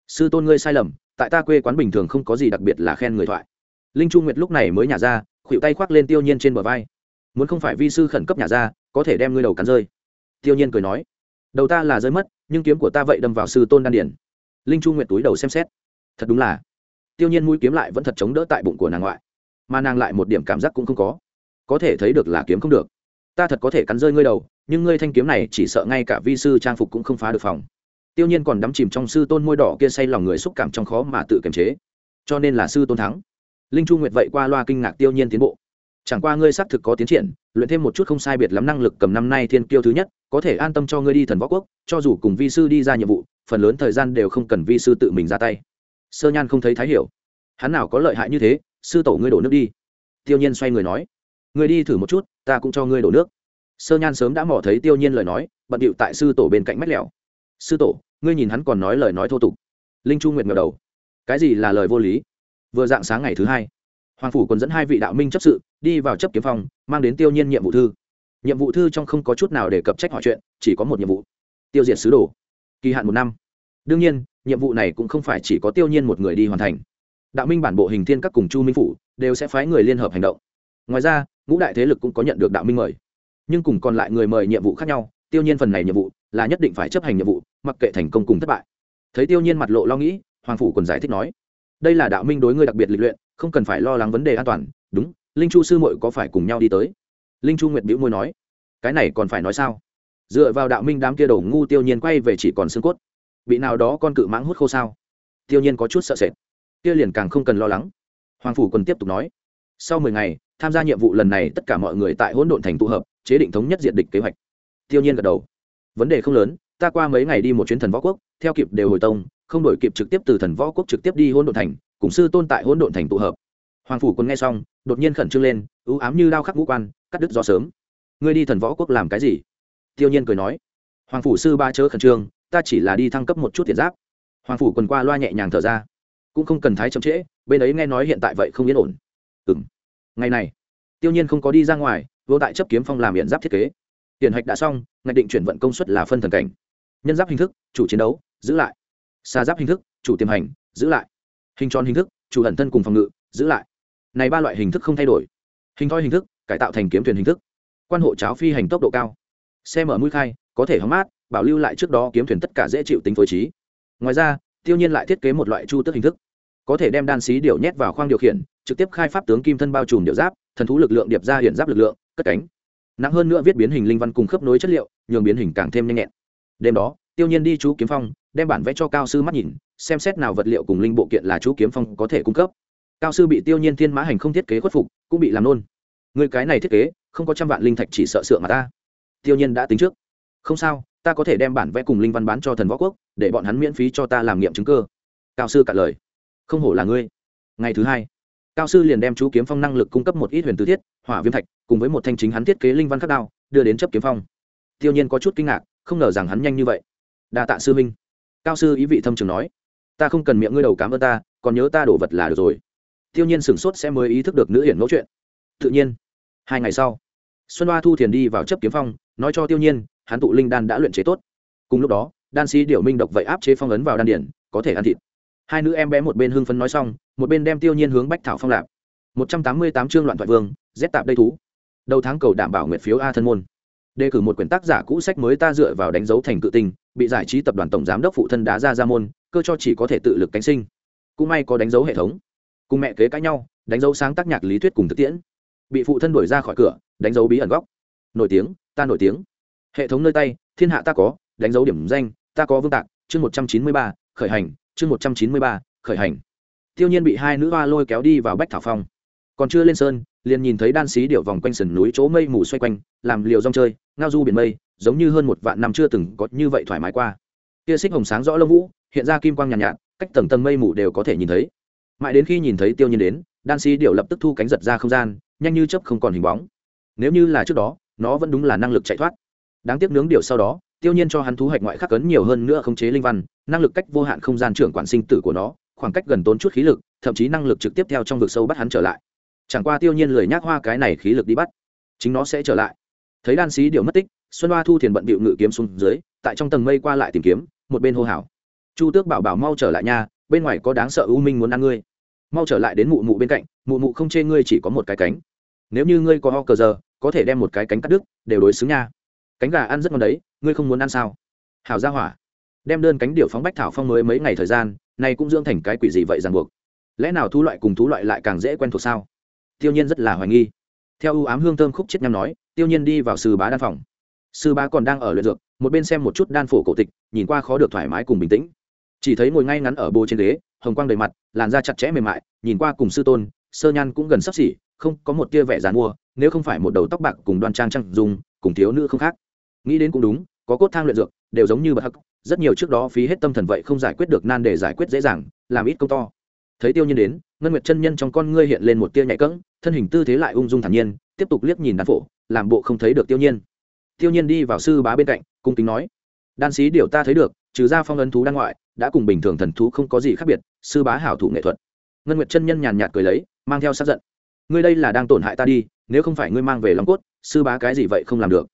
sư tôn ngươi sai lầm, tại ta quê quán bình thường không có gì đặc biệt là khen người thoại. Linh trung nguyệt lúc này mới nhả ra khuỵu tay khoác lên tiêu nhiên trên bờ vai. Muốn không phải vi sư khẩn cấp nhả ra, có thể đem ngươi đầu cắn rơi. Tiêu nhiên cười nói, đầu ta là rơi mất, nhưng kiếm của ta vậy đâm vào sư tôn đan điển linh trung nguyệt túi đầu xem xét. Thật đúng là. Tiêu nhiên mũi kiếm lại vẫn thật chống đỡ tại bụng của nàng ngoại. Mà nàng lại một điểm cảm giác cũng không có. Có thể thấy được là kiếm không được. Ta thật có thể cắn rơi ngươi đầu, nhưng ngươi thanh kiếm này chỉ sợ ngay cả vi sư trang phục cũng không phá được phòng. Tiêu nhiên còn đắm chìm trong sư tôn môi đỏ kia say lòng người xúc cảm trong khó mà tự kiềm chế. Cho nên là sư tôn thắng. Linh chu nguyệt vậy qua loa kinh ngạc tiêu nhiên tiến bộ. Chẳng qua ngươi xác thực có tiến triển, luyện thêm một chút không sai biệt lắm năng lực cầm năm nay thiên kiêu thứ nhất, có thể an tâm cho ngươi đi thần võ quốc, cho dù cùng vi sư đi ra nhiệm vụ phần lớn thời gian đều không cần vi sư tự mình ra tay. Sơ nhan không thấy thái hiểu. Hắn nào có lợi hại như thế, sư tổ ngươi đổ nước đi. Tiêu nhiên xoay người nói, ngươi đi thử một chút, ta cũng cho ngươi đổ nước. Sơ nhan sớm đã mò thấy tiêu nhiên lời nói, bận điệu tại sư tổ bên cạnh mách lẻo. Sư tổ, ngươi nhìn hắn còn nói lời nói thô tục. Linh chu nguyệt ngờ đầu. Cái gì là lời vô lý? Vừa dạng sáng ngày thứ hai, hoàng phủ còn dẫn hai vị đạo minh chấp sự đi vào chấp kiếm phòng, mang đến tiêu nhiên nhiệm vụ thư. Nhiệm vụ thư trong không có chút nào để cập trách hỏi chuyện, chỉ có một nhiệm vụ. Tiêu diệt sứ đồ kỳ hạn một năm. Đương nhiên, nhiệm vụ này cũng không phải chỉ có tiêu nhiên một người đi hoàn thành. Đạo minh bản bộ hình thiên các cùng chu minh phủ đều sẽ phái người liên hợp hành động. Ngoài ra, ngũ đại thế lực cũng có nhận được đạo minh mời. Nhưng cùng còn lại người mời nhiệm vụ khác nhau, tiêu nhiên phần này nhiệm vụ là nhất định phải chấp hành nhiệm vụ, mặc kệ thành công cùng thất bại. Thấy tiêu nhiên mặt lộ lo nghĩ, hoàng phủ còn giải thích nói, đây là đạo minh đối ngươi đặc biệt lịch luyện, không cần phải lo lắng vấn đề an toàn. Đúng, linh chu sư muội có phải cùng nhau đi tới? Linh chu nguyệt bĩu môi nói, cái này còn phải nói sao? Dựa vào đạo minh đám kia đổ ngu tiêu nhiên quay về chỉ còn xương cốt. Bị nào đó con cự mãng hút khô sao? Tiêu nhiên có chút sợ sệt. Kia liền càng không cần lo lắng. Hoàng phủ quân tiếp tục nói, sau mười ngày, tham gia nhiệm vụ lần này tất cả mọi người tại hỗn độn thành tụ hợp, chế định thống nhất diện địch kế hoạch. Tiêu nhiên gật đầu, vấn đề không lớn, ta qua mấy ngày đi một chuyến thần võ quốc, theo kịp đều hồi tông, không đổi kịp trực tiếp từ thần võ quốc trực tiếp đi hỗn độn thành, cùng sư tôn tại hỗn độn thành tụ hợp. Hoàng phủ quân nghe xong, đột nhiên khẩn trương lên, ưu ám như đao khắc ngũ quan, cắt đứt gió sớm. Ngươi đi thần võ quốc làm cái gì? Tiêu nhiên cười nói, hoàng phủ sư ba chớ khẩn trương, ta chỉ là đi thăng cấp một chút tiền giáp. Hoàng phủ quần qua loa nhẹ nhàng thở ra, cũng không cần thái chậm trễ, bên ấy nghe nói hiện tại vậy không yên ổn. Ừng ngày này, tiêu nhiên không có đi ra ngoài, vô tại chấp kiếm phong làm hiện giáp thiết kế. Tiền hạch đã xong, ngạch định chuyển vận công suất là phân thần cảnh. Nhân giáp hình thức, chủ chiến đấu, giữ lại. Xa giáp hình thức, chủ tiềm hành, giữ lại. Hình tròn hình thức, chủ ẩn thân cùng phòng ngự, giữ lại. Này ba loại hình thức không thay đổi. Hình thoi hình thức, cải tạo thành kiếm thuyền hình thức. Quan hộ cháo phi hành tốc độ cao xe mở mũi khai, có thể hóng mát, bảo lưu lại trước đó kiếm thuyền tất cả dễ chịu tính phối trí. Ngoài ra, tiêu nhiên lại thiết kế một loại chu tức hình thức. Có thể đem đan xí điệu nhét vào khoang điều khiển, trực tiếp khai pháp tướng kim thân bao trùm điệu giáp, thần thú lực lượng điệp ra hiện giáp lực lượng, cất cánh. Nặng hơn nữa viết biến hình linh văn cùng khớp nối chất liệu, nhường biến hình càng thêm nhanh nhẹn. Đêm đó, tiêu nhiên đi chú kiếm phong, đem bản vẽ cho cao sư mắt nhìn, xem xét nào vật liệu cùng linh bộ kiện là chú kiếm phong có thể cung cấp. Cao sư bị tiêu nhiên thiên mã hành không thiết kế khuất phục, cũng bị làm nôn. Người cái này thiết kế, không có trăm vạn linh thạch chỉ sợ sượng mà ta tiêu nhiên đã tính trước. Không sao, ta có thể đem bản vẽ cùng linh văn bán cho thần võ quốc, để bọn hắn miễn phí cho ta làm nghiệm chứng cơ. Cao sư cả lời. Không hổ là ngươi. Ngày thứ hai, cao sư liền đem chú kiếm phong năng lực cung cấp một ít huyền tư thiết, hỏa viêm thạch, cùng với một thanh chính hắn thiết kế linh văn khắc đao, đưa đến chấp kiếm phong. Tiêu nhiên có chút kinh ngạc, không ngờ rằng hắn nhanh như vậy. Đa tạ sư minh cao sư ý vị thâm trường nói. Ta không cần miệng ngươi đầu cám ơn ta, còn nhớ ta đổ vật là được rồi. Tiêu nhiên sửng sốt sẽ mới ý thức được nữ hiển mẫu chuyện. Tự nhiên, hai ngày sau, xuân hoa thu thiền đi vào chấp kiếm phong nói cho tiêu nhiên, hắn tụ linh đan đã luyện chế tốt. Cùng lúc đó, đan sĩ điệu minh độc vậy áp chế phong ấn vào đan điển, có thể ăn thịt. Hai nữ em bé một bên hưng phấn nói xong, một bên đem tiêu nhiên hướng bách thảo phong lạp. Một trăm tám mươi tám chương loạn thoại vương rét tạp đây thú. Đầu tháng cầu đảm bảo nguyện phiếu a thân môn. Đề cử một quyển tác giả cũ sách mới ta dựa vào đánh dấu thành cự tình bị giải trí tập đoàn tổng giám đốc phụ thân đá ra ra môn, cơ cho chỉ có thể tự lực cánh sinh. Cũng may có đánh dấu hệ thống. Cùng mẹ kế cãi nhau, đánh dấu sáng tác nhạc lý thuyết cùng thực tiễn. Bị phụ thân đuổi ra khỏi cửa, đánh dấu bí ẩn góc. Nổi tiếng ta nổi tiếng. Hệ thống nơi tay thiên hạ ta có đánh dấu điểm danh ta có vương tạc chương một trăm chín mươi ba khởi hành chương một trăm chín mươi ba khởi hành. Tiêu nhiên bị hai nữ hoa lôi kéo đi vào bách thảo phong. Còn chưa lên sơn liền nhìn thấy đan xí điệu vòng quanh sườn núi chỗ mây mù xoay quanh làm liều rong chơi ngao du biển mây giống như hơn một vạn năm chưa từng có như vậy thoải mái qua. Kia xích hồng sáng rõ lông vũ hiện ra kim quang nhàn nhạt, nhạt cách tầng tầng mây mù đều có thể nhìn thấy. Mãi đến khi nhìn thấy tiêu nhiên đến đan xí điệu lập tức thu cánh giật ra không gian nhanh như chớp không còn hình bóng. Nếu như là trước đó nó vẫn đúng là năng lực chạy thoát. Đáng tiếc nướng điều sau đó, tiêu nhiên cho hắn thú hạch ngoại khắc cấn nhiều hơn nữa không chế linh văn, năng lực cách vô hạn không gian trưởng quản sinh tử của nó, khoảng cách gần tốn chút khí lực, thậm chí năng lực trực tiếp theo trong vực sâu bắt hắn trở lại. Chẳng qua tiêu nhiên lười nhác hoa cái này khí lực đi bắt, chính nó sẽ trở lại. Thấy đan xí điệu mất tích, xuân hoa thu thiền bận bịu ngự kiếm xuống dưới, tại trong tầng mây qua lại tìm kiếm, một bên hô hào. Chu tước bảo bảo mau trở lại nha, bên ngoài có đáng sợ u minh muốn ăn ngươi. Mau trở lại đến mụ mụ bên cạnh, mụ mụ không chê ngươi chỉ có một cái cánh. Nếu như ngươi có ho cờ giờ có thể đem một cái cánh cắt đứt, đều đối xứng nha. Cánh gà ăn rất ngon đấy, ngươi không muốn ăn sao? Hào ra hỏa. Đem đơn cánh điệu phóng bách thảo phong mới mấy ngày thời gian, nay cũng dưỡng thành cái quỷ gì vậy ràng buộc? Lẽ nào thú loại cùng thú loại lại càng dễ quen thuộc sao? Tiêu nhiên rất là hoài nghi. Theo ưu ám hương thơm khúc chết nhằm nói, tiêu nhiên đi vào sư bá đan phòng. Sư bá còn đang ở luyện dược, một bên xem một chút đan phổ cổ tịch, nhìn qua khó được thoải mái cùng bình tĩnh. Chỉ thấy ngồi ngay ngắn ở bô trên ghế, hồng quang đầy mặt, làn da chặt chẽ mềm mại, nhìn qua cùng sư tôn, sơ nhan cũng gần sắp xỉ không có một tia vẻ dàn mua, nếu không phải một đầu tóc bạc cùng đoan trang trang dùng cùng thiếu nữ không khác. Nghĩ đến cũng đúng, có cốt thang luyện dược, đều giống như bậc hắc, rất nhiều trước đó phí hết tâm thần vậy không giải quyết được nan để giải quyết dễ dàng, làm ít công to. Thấy tiêu nhiên đến, ngân nguyệt chân nhân trong con ngươi hiện lên một tia nhạy cẫng thân hình tư thế lại ung dung thản nhiên, tiếp tục liếc nhìn đan phổ, làm bộ không thấy được tiêu nhiên. Tiêu nhiên đi vào sư bá bên cạnh, cung kính nói, đan sĩ điều ta thấy được, trừ ra phong ấn thú đan ngoại, đã cùng bình thường thần thú không có gì khác biệt, sư bá hảo thủ nghệ thuật. Ngân nguyệt chân nhân nhàn nhạt cười lấy, mang theo sát giận ngươi đây là đang tổn hại ta đi, nếu không phải ngươi mang về lòng cốt, sư bá cái gì vậy không làm được?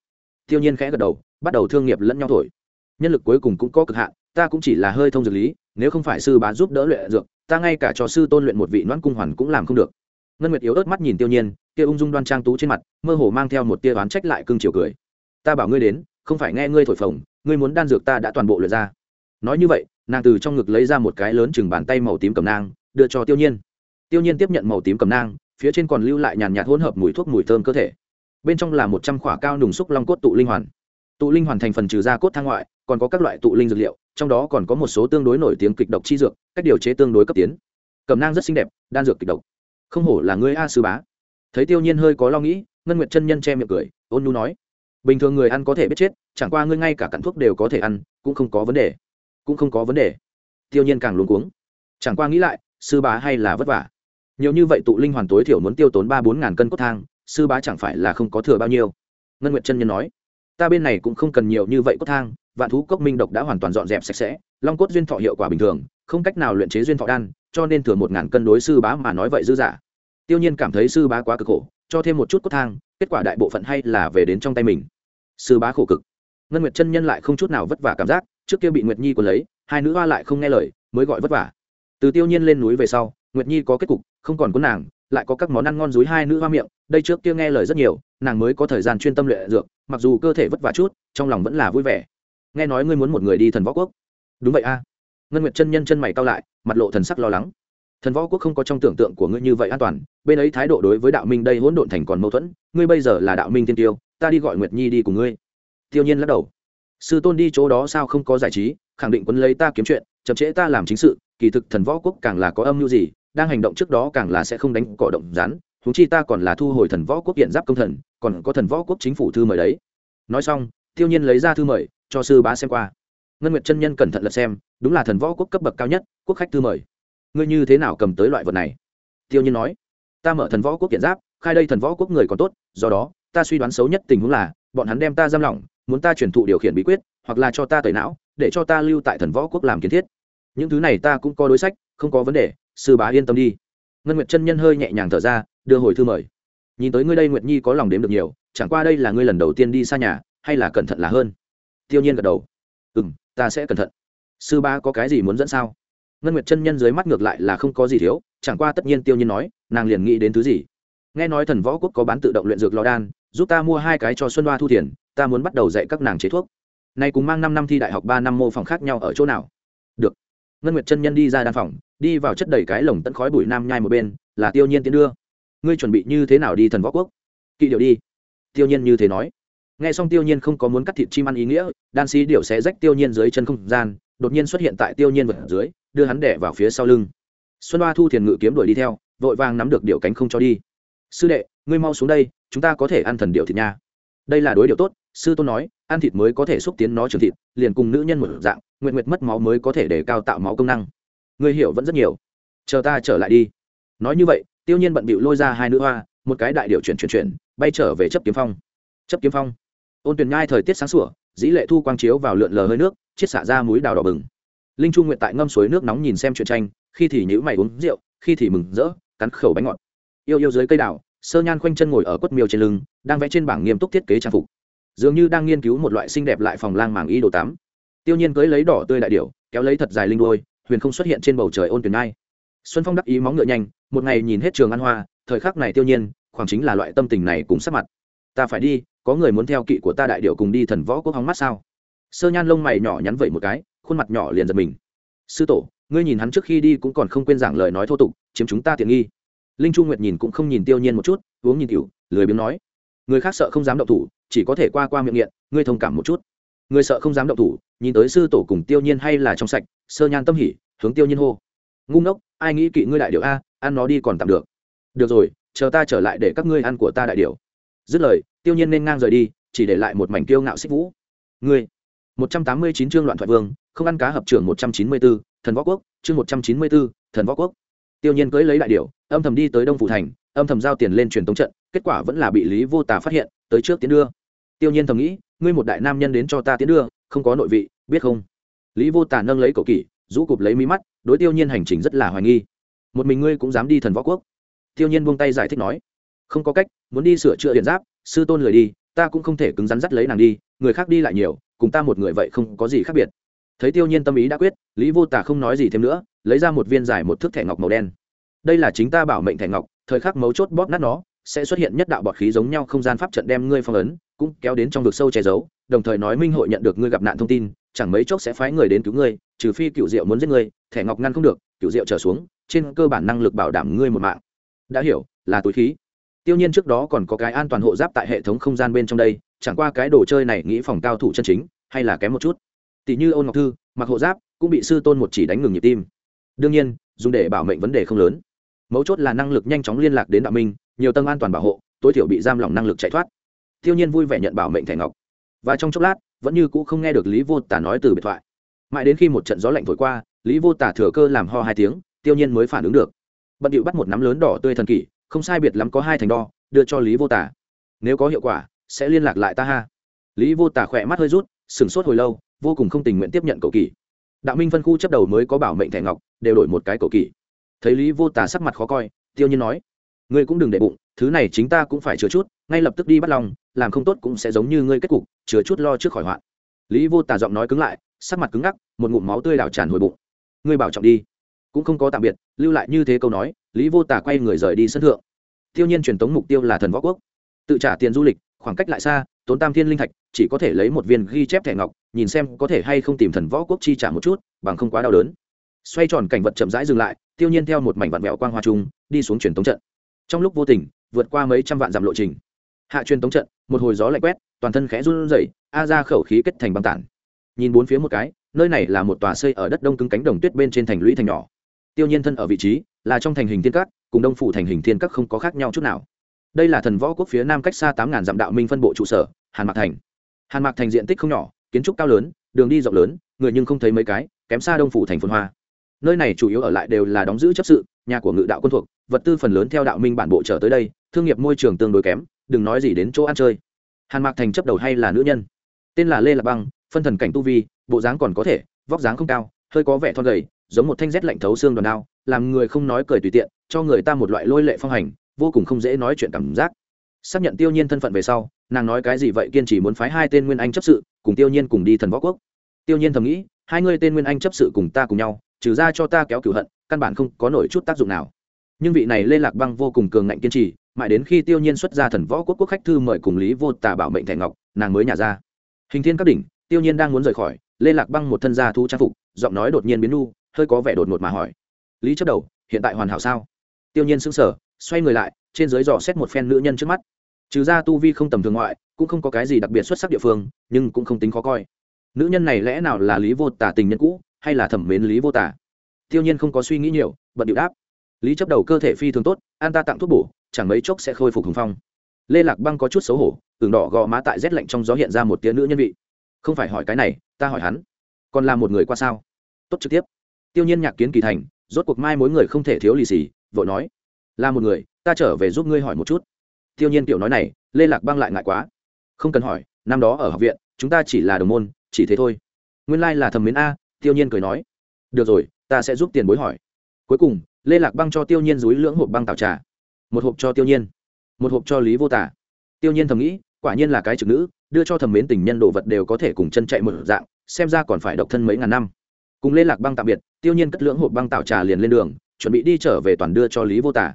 Tiêu nhiên khẽ gật đầu, bắt đầu thương nghiệp lẫn nhau thổi. Nhân lực cuối cùng cũng có cực hạn, ta cũng chỉ là hơi thông dược lý, nếu không phải sư bá giúp đỡ luyện dược, ta ngay cả cho sư tôn luyện một vị noãn cung hoàn cũng làm không được. Ngân nguyệt yếu ớt mắt nhìn tiêu nhiên, kia ung dung đoan trang tú trên mặt, mơ hồ mang theo một tia oán trách lại cưng chiều cười. Ta bảo ngươi đến, không phải nghe ngươi thổi phồng, ngươi muốn đan dược ta đã toàn bộ luyện ra. Nói như vậy, nàng từ trong ngực lấy ra một cái lớn chừng bàn tay màu tím cầm nang, đưa cho tiêu nhiên. Tiêu nhiên tiếp nhận màu tím cầm nang phía trên còn lưu lại nhàn nhạt hỗn hợp mùi thuốc mùi thơm cơ thể. Bên trong là một trăm khỏa cao nùng xúc long cốt tụ linh hoàn. Tụ linh hoàn thành phần trừ ra cốt thang ngoại, còn có các loại tụ linh dược liệu, trong đó còn có một số tương đối nổi tiếng kịch độc chi dược, cách điều chế tương đối cấp tiến. Cầm nang rất xinh đẹp, đan dược kịch độc. Không hổ là người a sư bá. Thấy tiêu nhiên hơi có lo nghĩ, ngân nguyệt chân nhân che miệng cười, ôn nhu nói, bình thường người ăn có thể biết chết, chẳng qua ngươi ngay cả cặn thuốc đều có thể ăn, cũng không có vấn đề. Cũng không có vấn đề. Tiêu nhiên càng luống cuống. Chẳng qua nghĩ lại, sư bá hay là vất vả nhiều như vậy tụ linh hoàn tối thiểu muốn tiêu tốn ba bốn ngàn cân cốt thang, sư bá chẳng phải là không có thừa bao nhiêu. Ngân nguyệt chân nhân nói, ta bên này cũng không cần nhiều như vậy cốt thang, vạn thú cốc minh độc đã hoàn toàn dọn dẹp sạch sẽ, long cốt duyên thọ hiệu quả bình thường, không cách nào luyện chế duyên thọ đan, cho nên thừa một ngàn cân đối sư bá mà nói vậy dư giả. Tiêu nhiên cảm thấy sư bá quá cực khổ, cho thêm một chút cốt thang, kết quả đại bộ phận hay là về đến trong tay mình. Sư bá khổ cực. Ngân nguyệt chân nhân lại không chút nào vất vả cảm giác, trước kia bị nguyệt nhi của lấy, hai nữ hoa lại không nghe lời, mới gọi vất vả. Từ tiêu nhiên lên núi về sau, nguyệt nhi có kết cục không còn có nàng, lại có các món ăn ngon dúi hai nữ hoa miệng, đây trước kia nghe lời rất nhiều, nàng mới có thời gian chuyên tâm luyện dược, mặc dù cơ thể vất vả chút, trong lòng vẫn là vui vẻ. Nghe nói ngươi muốn một người đi thần võ quốc. Đúng vậy a. Ngân nguyệt chân nhân chân mày cao lại, mặt lộ thần sắc lo lắng. Thần võ quốc không có trong tưởng tượng của ngươi như vậy an toàn, bên ấy thái độ đối với đạo minh đây hỗn độn thành còn mâu thuẫn, ngươi bây giờ là đạo minh tiên tiêu, ta đi gọi nguyệt nhi đi cùng ngươi. Tiêu nhiên lắc đầu. Sư tôn đi chỗ đó sao không có giải trí, khẳng định quân lấy ta kiếm chuyện, chậm trễ ta làm chính sự, kỳ thực thần võ quốc càng là có âm mưu gì đang hành động trước đó càng là sẽ không đánh cỏ động rán thú chi ta còn là thu hồi thần võ quốc hiện giáp công thần, còn có thần võ quốc chính phủ thư mời đấy. Nói xong, tiêu nhiên lấy ra thư mời, cho sư bá xem qua. Ngân nguyệt chân nhân cẩn thận lật xem, đúng là thần võ quốc cấp bậc cao nhất, quốc khách thư mời. Ngươi như thế nào cầm tới loại vật này? Tiêu nhiên nói, ta mở thần võ quốc kiện giáp, khai đây thần võ quốc người còn tốt, do đó, ta suy đoán xấu nhất tình huống là, bọn hắn đem ta giam lỏng, muốn ta truyền thụ điều khiển bí quyết, hoặc là cho ta tẩy não, để cho ta lưu tại thần võ quốc làm kiến thiết. Những thứ này ta cũng có đối sách, không có vấn đề sư bá yên tâm đi. Ngân nguyệt chân nhân hơi nhẹ nhàng thở ra, đưa hồi thư mời. Nhìn tới ngươi đây nguyệt nhi có lòng đếm được nhiều, chẳng qua đây là ngươi lần đầu tiên đi xa nhà, hay là cẩn thận là hơn? Tiêu nhiên gật đầu. Ừ m ta sẽ cẩn thận. Sư ba có cái gì muốn dẫn sao? Ngân nguyệt chân nhân dưới mắt ngược lại là không có gì thiếu, chẳng qua tất nhiên tiêu nhiên nói, nàng liền nghĩ đến thứ gì? Nghe nói thần võ quốc có bán tự động luyện dược lò đan, giúp ta mua hai cái cho xuân hoa thu tiền, ta muốn bắt đầu dạy các nàng chế thuốc. Nay cùng mang năm năm thi đại học ba năm mô phỏng khác nhau ở chỗ nào? Được ngân nguyệt chân nhân đi ra đan phòng, đi vào chất đầy cái lồng tận khói bụi nam nhai một bên, là tiêu nhiên tiến đưa. Ngươi chuẩn bị như thế nào đi thần võ quốc? Kỵ điệu đi. Tiêu nhiên như thế nói. Nghe xong tiêu nhiên không có muốn cắt thịt chim ăn ý nghĩa, đan sĩ điệu sẽ rách tiêu nhiên dưới chân không gian, đột nhiên xuất hiện tại tiêu nhiên vật dưới, đưa hắn đẻ vào phía sau lưng. Xuân hoa thu thiền ngự kiếm đuổi đi theo, vội vàng nắm được điệu cánh không cho đi. Sư đệ, ngươi mau xuống đây, chúng ta có thể ăn thần điệu thịt nha. Đây là đối điệu tốt, sư tôn nói, ăn thịt mới có thể xúc tiến nó trường thịt, liền cùng nữ nhân một dạng nguyện nguyện mất máu mới có thể để cao tạo máu công năng. Ngươi hiểu vẫn rất nhiều. Chờ ta trở lại đi. Nói như vậy, tiêu nhiên bận bịu lôi ra hai nữ hoa, một cái đại điệu chuyển chuyển chuyển, bay trở về chấp kiếm phong. Chấp kiếm phong. Ôn tuyển nhai thời tiết sáng sủa, dĩ lệ thu quang chiếu vào lượn lờ hơi nước, chiết xả ra múi đào đỏ bừng. Linh chu nguyện tại ngâm suối nước nóng nhìn xem chuyện tranh, khi thì nhữ mày uống rượu, khi thì mừng rỡ, cắn khẩu bánh ngọt. Yêu yêu dưới cây đào, sơ nhan khoanh chân ngồi ở quất miêu trên lưng, đang vẽ trên bảng nghiêm túc thiết kế trang phục. Dường như đang nghiên cứu một loại xinh đẹp lại phòng lang màng y đồ tắm tiêu nhiên cưới lấy đỏ tươi đại điệu kéo lấy thật dài linh đôi huyền không xuất hiện trên bầu trời ôn tuyển nhai xuân phong đắc ý móng ngựa nhanh, một ngày nhìn hết trường ăn hoa, thời khắc này tiêu nhiên, khoảng chính là loại tâm tình này cũng sắp mặt. Ta phải đi, có người muốn theo kỵ của ta đại điệu cùng đi thần võ quốc hóng mắt sao? Sơ nhan lông mày nhỏ nhắn vậy một cái, khuôn mặt nhỏ liền giật mình. Sư tổ, ngươi nhìn hắn trước khi đi cũng còn không quên giảng lời nói thô tục, chiếm chúng ta tiện nghi. Linh chu nguyệt nhìn cũng không nhìn tiêu nhiên một chút, uống nhìn tiểu, lười biếng nói. Người khác sợ không dám động thủ, chỉ có thể qua qua miệng nghiện, ngươi thông cảm một chút người sợ không dám động thủ nhìn tới sư tổ cùng tiêu nhiên hay là trong sạch sơ nhan tâm hỉ hướng tiêu nhiên hô. Ngu ngốc ai nghĩ kỵ ngươi đại điệu a ăn nó đi còn tạm được. Được rồi chờ ta trở lại để các ngươi ăn của ta đại điệu dứt lời tiêu nhiên nên ngang rời đi chỉ để lại một mảnh tiêu ngạo xích vũ. Ngươi một trăm tám mươi chín chương loạn thoại vương không ăn cá hợp trưởng một trăm chín mươi 194, thần võ quốc chương một trăm chín mươi 194, thần võ quốc. Tiêu nhiên cưỡi lấy đại điệu âm thầm đi tới đông phủ thành âm thầm giao tiền lên truyền tống trận kết quả vẫn là bị lý vô tà phát hiện tới trước tiến đưa. Tiêu nhiên thầm nghĩ ngươi một đại nam nhân đến cho ta tiến đưa, không có nội vị, biết không? Lý vô tả nâng lấy cậu kỷ, rũ cụp lấy mí mắt, đối tiêu nhiên hành trình rất là hoài nghi. Một mình ngươi cũng dám đi thần võ quốc. Tiêu nhiên buông tay giải thích nói, không có cách, muốn đi sửa chữa điện giáp, sư tôn lười đi, ta cũng không thể cứng rắn dắt lấy nàng đi, người khác đi lại nhiều, cùng ta một người vậy không có gì khác biệt. Thấy tiêu nhiên tâm ý đã quyết, lý vô tả không nói gì thêm nữa, lấy ra một viên dài một thước thẻ ngọc màu đen. Đây là chính ta bảo mệnh thẻ ngọc, thời khắc mấu chốt bóp nát nó, sẽ xuất hiện nhất đạo bọt khí giống nhau không gian pháp trận đem ngươi phong ấn cũng kéo đến trong vực sâu che giấu, đồng thời nói minh hội nhận được ngươi gặp nạn thông tin, chẳng mấy chốc sẽ phái người đến cứu ngươi, trừ phi cựu diệu muốn giết ngươi, thẻ ngọc ngăn không được cựu diệu trở xuống, trên cơ bản năng lực bảo đảm ngươi một mạng. Đã hiểu, là túi khí. Tiêu nhiên trước đó còn có cái an toàn hộ giáp tại hệ thống không gian bên trong đây, chẳng qua cái đồ chơi này nghĩ phòng cao thủ chân chính, hay là kém một chút. Tỷ như ôn ngọc thư, mặc hộ giáp, cũng bị sư tôn một chỉ đánh ngừng nhịp tim. Đương nhiên, dùng để bảo mệnh vấn đề không lớn. Mấu chốt là năng lực nhanh chóng liên lạc đến đạo minh, nhiều tầng an toàn bảo hộ, tối thiểu bị giam lỏng năng lực chạy thoát tiêu nhiên vui vẻ nhận bảo mệnh thẻ ngọc. Và trong chốc lát, vẫn như cũ không nghe được lý vô tả nói từ biệt thoại. Mãi đến khi một trận gió lạnh thổi qua, lý vô tả thừa cơ làm ho hai tiếng, tiêu nhiên mới phản ứng được. Bận điệu bắt một nắm lớn đỏ tươi thần kỷ, không sai biệt lắm có hai thành đo, đưa cho lý vô tả. Nếu có hiệu quả, sẽ liên lạc lại ta ha. Lý vô tả khỏe mắt hơi rút, sửng sốt hồi lâu, vô cùng không tình nguyện tiếp nhận cậu kỳ đạo minh phân khu chấp đầu mới có bảo mệnh thẻ ngọc, đều đổi một cái cậu kỳ thấy lý vô tả sắc mặt khó coi, tiêu nhiên nói, ngươi cũng đừng để bụng, thứ này chính ta cũng phải chứa chút, ngay lập tức đi bắt lòng làm không tốt cũng sẽ giống như ngươi kết cục, chứa chút lo trước khỏi hoạn. Lý vô tả giọng nói cứng lại, sắc mặt cứng ngắc, một ngụm máu tươi đảo tràn hồi bụng. Ngươi bảo trọng đi. Cũng không có tạm biệt, lưu lại như thế câu nói, lý vô tả quay người rời đi sân thượng. Tiêu nhiên truyền tống mục tiêu là thần võ quốc. Tự trả tiền du lịch, khoảng cách lại xa, tốn tam thiên linh thạch, chỉ có thể lấy một viên ghi chép thẻ ngọc, nhìn xem có thể hay không tìm thần võ quốc chi trả một chút, bằng không quá đau đớn. Xoay tròn cảnh vật chậm rãi dừng lại tiêu nhiên theo một mảnh vạn vẹo quang hoa trung, đi xuống truyền tống trận. Trong lúc vô tình, vượt qua mấy trăm vạn dặm lộ trình hạ truyền tống trận, một hồi gió lạnh quét, toàn thân khẽ run rẩy, a ra khẩu khí kết thành băng tản. Nhìn bốn phía một cái, nơi này là một tòa xây ở đất đông cứng cánh đồng tuyết bên trên thành lũy thành nhỏ. Tiêu nhiên thân ở vị trí, là trong thành hình thiên các cùng đông phủ thành hình thiên các không có khác nhau chút nào. Đây là thần võ quốc phía nam cách xa tám ngàn dặm đạo minh phân bộ trụ sở, hàn mạc thành. Hàn mạc thành diện tích không nhỏ, kiến trúc cao lớn, đường đi rộng lớn, người nhưng không thấy mấy cái, kém xa đông phủ thành phồn hoa. Nơi này chủ yếu ở lại đều là đóng giữ chấp sự, nhà của ngự đạo quân thuộc, vật tư phần lớn theo đạo minh bản bộ trở tới đây, thương nghiệp môi trường tương đối kém đừng nói gì đến chỗ ăn chơi. Hàn mạc thành chấp đầu hay là nữ nhân? Tên là lê lạc băng, phân thần cảnh tu vi, bộ dáng còn có thể, vóc dáng không cao, hơi có vẻ thon gầy, giống một thanh rét lạnh thấu xương đòn đao, làm người không nói cười tùy tiện, cho người ta một loại lôi lệ phong hành, vô cùng không dễ nói chuyện cảm giác. Xác nhận tiêu nhiên thân phận về sau, nàng nói cái gì vậy kiên trì muốn phái hai tên nguyên anh chấp sự, cùng tiêu nhiên cùng đi thần võ quốc. Tiêu nhiên thầm nghĩ, hai người tên nguyên anh chấp sự cùng ta cùng nhau, trừ ra cho ta kéo cửu hận, căn bản không có nổi chút tác dụng nào. Nhưng vị này lê lạc băng vô cùng cường ngạnh kiên trì mãi đến khi tiêu nhiên xuất ra thần võ quốc quốc khách thư mời cùng lý vô tà bảo mệnh thẻ ngọc, nàng mới nhả ra. Hình thiên các đỉnh, tiêu nhiên đang muốn rời khỏi, lê lạc băng một thân gia thu trang phục, giọng nói đột nhiên biến nu, hơi có vẻ đột ngột mà hỏi. Lý chấp đầu, hiện tại hoàn hảo sao? Tiêu nhiên sững sờ, xoay người lại, trên dưới dò xét một phen nữ nhân trước mắt. Trừ ra tu vi không tầm thường ngoại, cũng không có cái gì đặc biệt xuất sắc địa phương, nhưng cũng không tính khó coi. Nữ nhân này lẽ nào là lý vô tả tình nhân cũ, hay là thẩm mến lý vô tả tiêu nhiên không có suy nghĩ nhiều, bận điệu đáp. Lý chấp đầu cơ thể phi thường tốt, an ta tặng thuốc bổ chẳng mấy chốc sẽ khôi phục hùng phong. Lê lạc băng có chút xấu hổ tưởng đỏ gò má tại rét lạnh trong gió hiện ra một tiếng nữ nhân vị. Không phải hỏi cái này, ta hỏi hắn. Còn là một người qua sao? Tốt trực tiếp. Tiêu nhiên nhạc kiến kỳ thành, rốt cuộc mai mối người không thể thiếu lì xì, vội nói. Là một người, ta trở về giúp ngươi hỏi một chút. Tiêu nhiên tiểu nói này, lê lạc băng lại ngại quá. Không cần hỏi, năm đó ở học viện, chúng ta chỉ là đồng môn, chỉ thế thôi. Nguyên lai là thầm mến a, tiêu nhiên cười nói. Được rồi, ta sẽ giúp tiền bối hỏi. Cuối cùng, lê lạc băng cho tiêu nhiên dúi lưỡng hộp băng tạo trà một hộp cho tiêu nhiên, một hộp cho lý vô tả. Tiêu nhiên thầm nghĩ, quả nhiên là cái trực nữ, đưa cho thầm mến tình nhân đồ vật đều có thể cùng chân chạy một dạng, xem ra còn phải độc thân mấy ngàn năm. Cùng lê lạc băng tạm biệt, tiêu nhiên cất lưỡng hộp băng tạo trà liền lên đường, chuẩn bị đi trở về toàn đưa cho lý vô tả.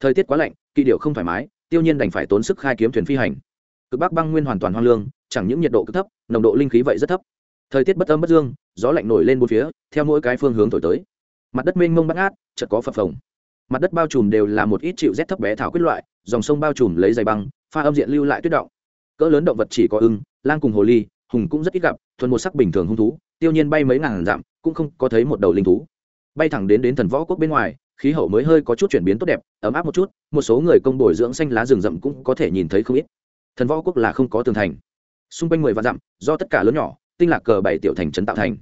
Thời tiết quá lạnh kỵ điệu không thoải mái, tiêu nhiên đành phải tốn sức khai kiếm thuyền phi hành. Cực bắc băng nguyên hoàn toàn hoang lương, chẳng những nhiệt độ cực thấp, nồng độ linh khí vậy rất thấp. Thời tiết bất âm bất dương, gió lạnh nổi lên bốn phía, theo mỗi cái phương hướng thổi tới. Mặt đất mênh mông bắt ngát, chợt có phập phồng mặt đất bao trùm đều là một ít chịu rét thấp bé thảo quyết loại, dòng sông bao trùm lấy dày băng, pha âm diện lưu lại tuyết động. Cỡ lớn động vật chỉ có ưng, lang cùng hồ ly, hùng cũng rất ít gặp, thuần một sắc bình thường hung thú, tiêu nhiên bay mấy ngàn dặm, cũng không có thấy một đầu linh thú. Bay thẳng đến đến thần võ quốc bên ngoài, khí hậu mới hơi có chút chuyển biến tốt đẹp, ấm áp một chút, một số người công bồi dưỡng xanh lá rừng rậm cũng có thể nhìn thấy không ít. Thần võ quốc là không có tường thành. Xung quanh mười vạn dặm, do tất cả lớn nhỏ, tinh lạc cờ bảy tiểu thành trấn tạo thành.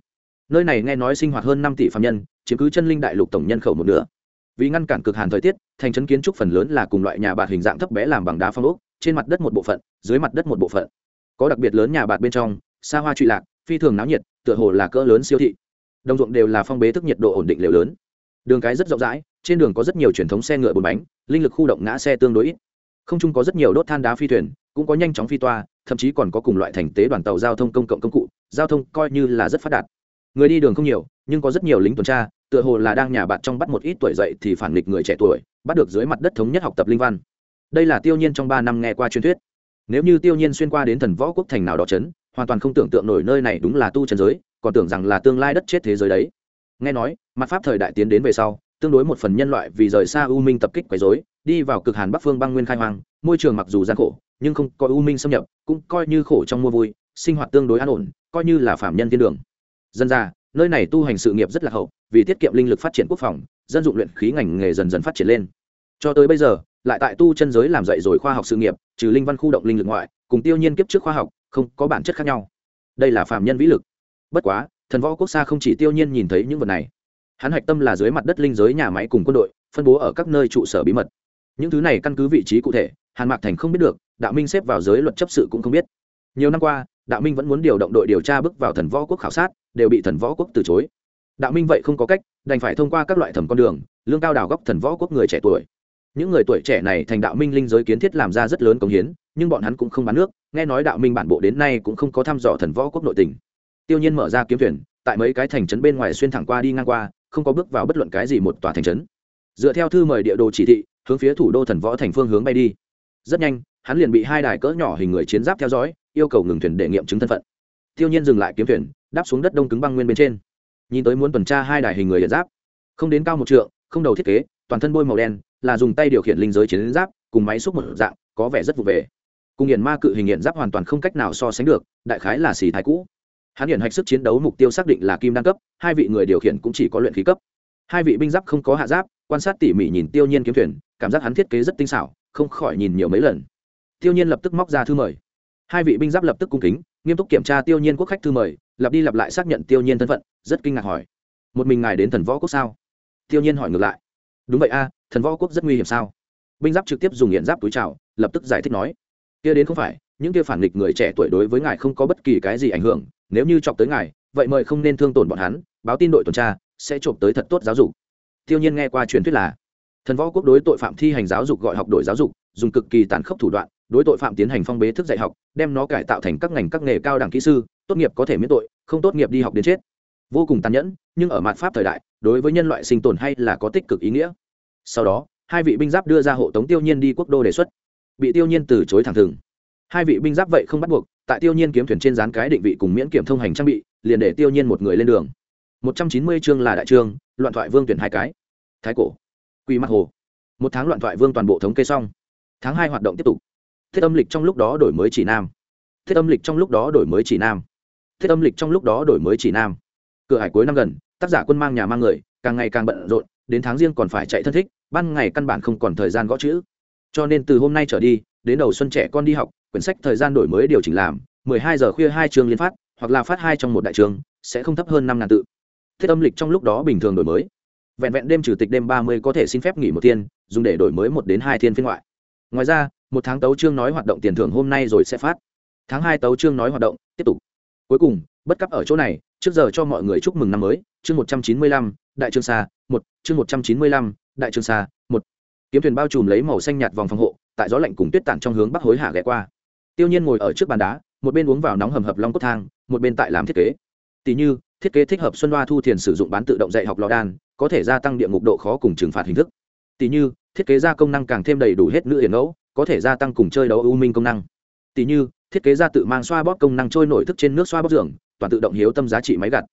Nơi này nghe nói sinh hoạt hơn năm tỷ phạm nhân, chiếm cứ chân linh đại lục tổng nhân khẩu một nửa vì ngăn cản cực hàn thời tiết, thành trấn kiến trúc phần lớn là cùng loại nhà bạt hình dạng thấp bé làm bằng đá phong ốc, trên mặt đất một bộ phận, dưới mặt đất một bộ phận. Có đặc biệt lớn nhà bạt bên trong, xa hoa trụy lạc, phi thường náo nhiệt, tựa hồ là cỡ lớn siêu thị. Đồng ruộng đều là phong bế thức nhiệt độ ổn định liều lớn. Đường cái rất rộng rãi, trên đường có rất nhiều truyền thống xe ngựa bùn bánh, linh lực khu động ngã xe tương đối ít. Không chung có rất nhiều đốt than đá phi thuyền, cũng có nhanh chóng phi toa, thậm chí còn có cùng loại thành tế đoàn tàu giao thông công cộng công cụ, giao thông coi như là rất phát đạt người đi đường không nhiều, nhưng có rất nhiều lính tuần tra, tựa hồ là đang nhà bạn trong bắt một ít tuổi dậy thì phản nghịch người trẻ tuổi, bắt được dưới mặt đất thống nhất học tập linh văn. Đây là tiêu nhiên trong ba năm nghe qua truyền thuyết. Nếu như tiêu nhiên xuyên qua đến thần võ quốc thành nào đó chấn, hoàn toàn không tưởng tượng nổi nơi này đúng là tu chân giới, còn tưởng rằng là tương lai đất chết thế giới đấy. Nghe nói, mặt pháp thời đại tiến đến về sau, tương đối một phần nhân loại vì rời xa u minh tập kích quấy rối, đi vào cực hàn bắc phương băng nguyên khai hoang, môi trường mặc dù gian khổ, nhưng không có u minh xâm nhập, cũng coi như khổ trong mua vui, sinh hoạt tương đối an ổn, coi như là phạm nhân thiên đường dân ra, nơi này tu hành sự nghiệp rất là hậu, vì tiết kiệm linh lực phát triển quốc phòng, dân dụng luyện khí ngành nghề dần dần phát triển lên. Cho tới bây giờ, lại tại tu chân giới làm dạy rồi khoa học sự nghiệp, trừ linh văn khu động linh lực ngoại, cùng tiêu nhiên kiếp trước khoa học, không có bản chất khác nhau. Đây là phạm nhân vĩ lực. Bất quá, thần võ quốc xa không chỉ tiêu nhiên nhìn thấy những vật này. Hắn hạch tâm là dưới mặt đất linh giới nhà máy cùng quân đội, phân bố ở các nơi trụ sở bí mật. Những thứ này căn cứ vị trí cụ thể, hàn mạc thành không biết được, đạo minh xếp vào giới luật chấp sự cũng không biết. Nhiều năm qua, đạo minh vẫn muốn điều động đội điều tra bước vào thần võ quốc khảo sát đều bị thần võ quốc từ chối. Đạo minh vậy không có cách, đành phải thông qua các loại thẩm con đường, lương cao đào góc thần võ quốc người trẻ tuổi. Những người tuổi trẻ này thành đạo minh linh giới kiến thiết làm ra rất lớn công hiến, nhưng bọn hắn cũng không bán nước, nghe nói đạo minh bản bộ đến nay cũng không có thăm dò thần võ quốc nội tình. Tiêu nhiên mở ra kiếm thuyền, tại mấy cái thành trấn bên ngoài xuyên thẳng qua đi ngang qua, không có bước vào bất luận cái gì một tòa thành trấn. Dựa theo thư mời địa đồ chỉ thị, hướng phía thủ đô thần võ thành phương hướng bay đi. Rất nhanh, hắn liền bị hai đài cỡ nhỏ hình người chiến giáp theo dõi, yêu cầu ngừng thuyền để nghiệm chứng thân phận. Tiêu nhiên dừng lại kiếm thuyền đáp xuống đất đông cứng băng nguyên bên trên. Nhìn tới muốn tuần tra hai đài hình người hiện giáp. Không đến cao một trượng, không đầu thiết kế, toàn thân bôi màu đen, là dùng tay điều khiển linh giới chiến giáp, cùng máy xúc một dạng, có vẻ rất vụ về. Cùng hiển ma cự hình hiện giáp hoàn toàn không cách nào so sánh được, đại khái là xì thái cũ. Hắn hiển hạch sức chiến đấu mục tiêu xác định là kim đăng cấp, hai vị người điều khiển cũng chỉ có luyện khí cấp. Hai vị binh giáp không có hạ giáp, quan sát tỉ mỉ nhìn tiêu nhiên kiếm thuyền, cảm giác hắn thiết kế rất tinh xảo, không khỏi nhìn nhiều mấy lần. Tiêu nhiên lập tức móc ra thư mời. Hai vị binh giáp lập tức cung kính, nghiêm túc kiểm tra tiêu nhiên quốc khách thư mời lặp đi lặp lại xác nhận tiêu nhiên thân phận, rất kinh ngạc hỏi, một mình ngài đến thần võ quốc sao? Tiêu nhiên hỏi ngược lại, đúng vậy a, thần võ quốc rất nguy hiểm sao? Binh giáp trực tiếp dùng hiện giáp túi trào lập tức giải thích nói, kia đến không phải, những kia phản nghịch người trẻ tuổi đối với ngài không có bất kỳ cái gì ảnh hưởng, nếu như chọc tới ngài, vậy mời không nên thương tổn bọn hắn, báo tin đội tuần tra, sẽ trộm tới thật tốt giáo dục. Tiêu nhiên nghe qua truyền thuyết là, thần võ quốc đối tội phạm thi hành giáo dục gọi học đổi giáo dục, dùng cực kỳ tàn khốc thủ đoạn đối tội phạm tiến hành phong bế thức dạy học, đem nó cải tạo thành các ngành các nghề cao đẳng kỹ sư, tốt nghiệp có thể miễn tội, không tốt nghiệp đi học đến chết. Vô cùng tàn nhẫn, nhưng ở mặt pháp thời đại, đối với nhân loại sinh tồn hay là có tích cực ý nghĩa. Sau đó, hai vị binh giáp đưa ra hộ tống tiêu nhiên đi quốc đô đề xuất. Bị tiêu nhiên từ chối thẳng thừng. Hai vị binh giáp vậy không bắt buộc, tại tiêu nhiên kiếm thuyền trên dán cái định vị cùng miễn kiểm thông hành trang bị, liền để tiêu nhiên một người lên đường. Một trăm chín mươi chương là đại chương loạn thoại vương tuyển hai cái. Thái cổ. Quỳ mặt hồ. Một tháng loạn thoại vương toàn bộ thống kê xong. Tháng hai hoạt động tiếp tục thiết âm lịch trong lúc đó đổi mới chỉ nam. Thiết âm lịch trong lúc đó đổi mới chỉ nam. Thiết âm lịch trong lúc đó đổi mới chỉ nam. Cửa hải cuối năm gần, tác giả quân mang nhà mang người, càng ngày càng bận rộn, đến tháng riêng còn phải chạy thân thích, ban ngày căn bản không còn thời gian gõ chữ. Cho nên từ hôm nay trở đi, đến đầu xuân trẻ con đi học, quyển sách thời gian đổi mới điều chỉnh làm 12 giờ khuya hai chương liên phát, hoặc là phát hai trong một đại trường, sẽ không thấp hơn năm ngàn tự. Thiết âm lịch trong lúc đó bình thường đổi mới. Vẹn vẹn đêm trừ tịch đêm ba mươi có thể xin phép nghỉ một thiên, dùng để đổi mới một đến hai thiên phiên ngoại ngoài ra, một tháng tấu chương nói hoạt động tiền thưởng hôm nay rồi sẽ phát. Tháng hai tấu chương nói hoạt động, tiếp tục. Cuối cùng, bất cấp ở chỗ này, trước giờ cho mọi người chúc mừng năm mới, chương một trăm chín mươi lăm, đại trương xa một, chương một trăm chín mươi lăm, đại trương xa một. Kiếm thuyền bao trùm lấy màu xanh nhạt vòng phòng hộ, tại gió lạnh cùng tuyết tản trong hướng bắc hối hả ghé qua. Tiêu nhiên ngồi ở trước bàn đá, một bên uống vào nóng hầm hập long cốt thang, một bên tại làm thiết kế. Tỷ như, thiết kế thích hợp xuân hoa thu thiền sử dụng bán tự động dạy học lò đan, có thể gia tăng địa ngục độ khó cùng trừng phạt hình thức. Tỷ như thiết kế ra công năng càng thêm đầy đủ hết nữ hiển ngẫu, có thể gia tăng cùng chơi đấu ưu minh công năng. Tỷ như, thiết kế ra tự mang xoa bóp công năng trôi nổi thức trên nước xoa bóp giường, toàn tự động hiếu tâm giá trị máy gặt.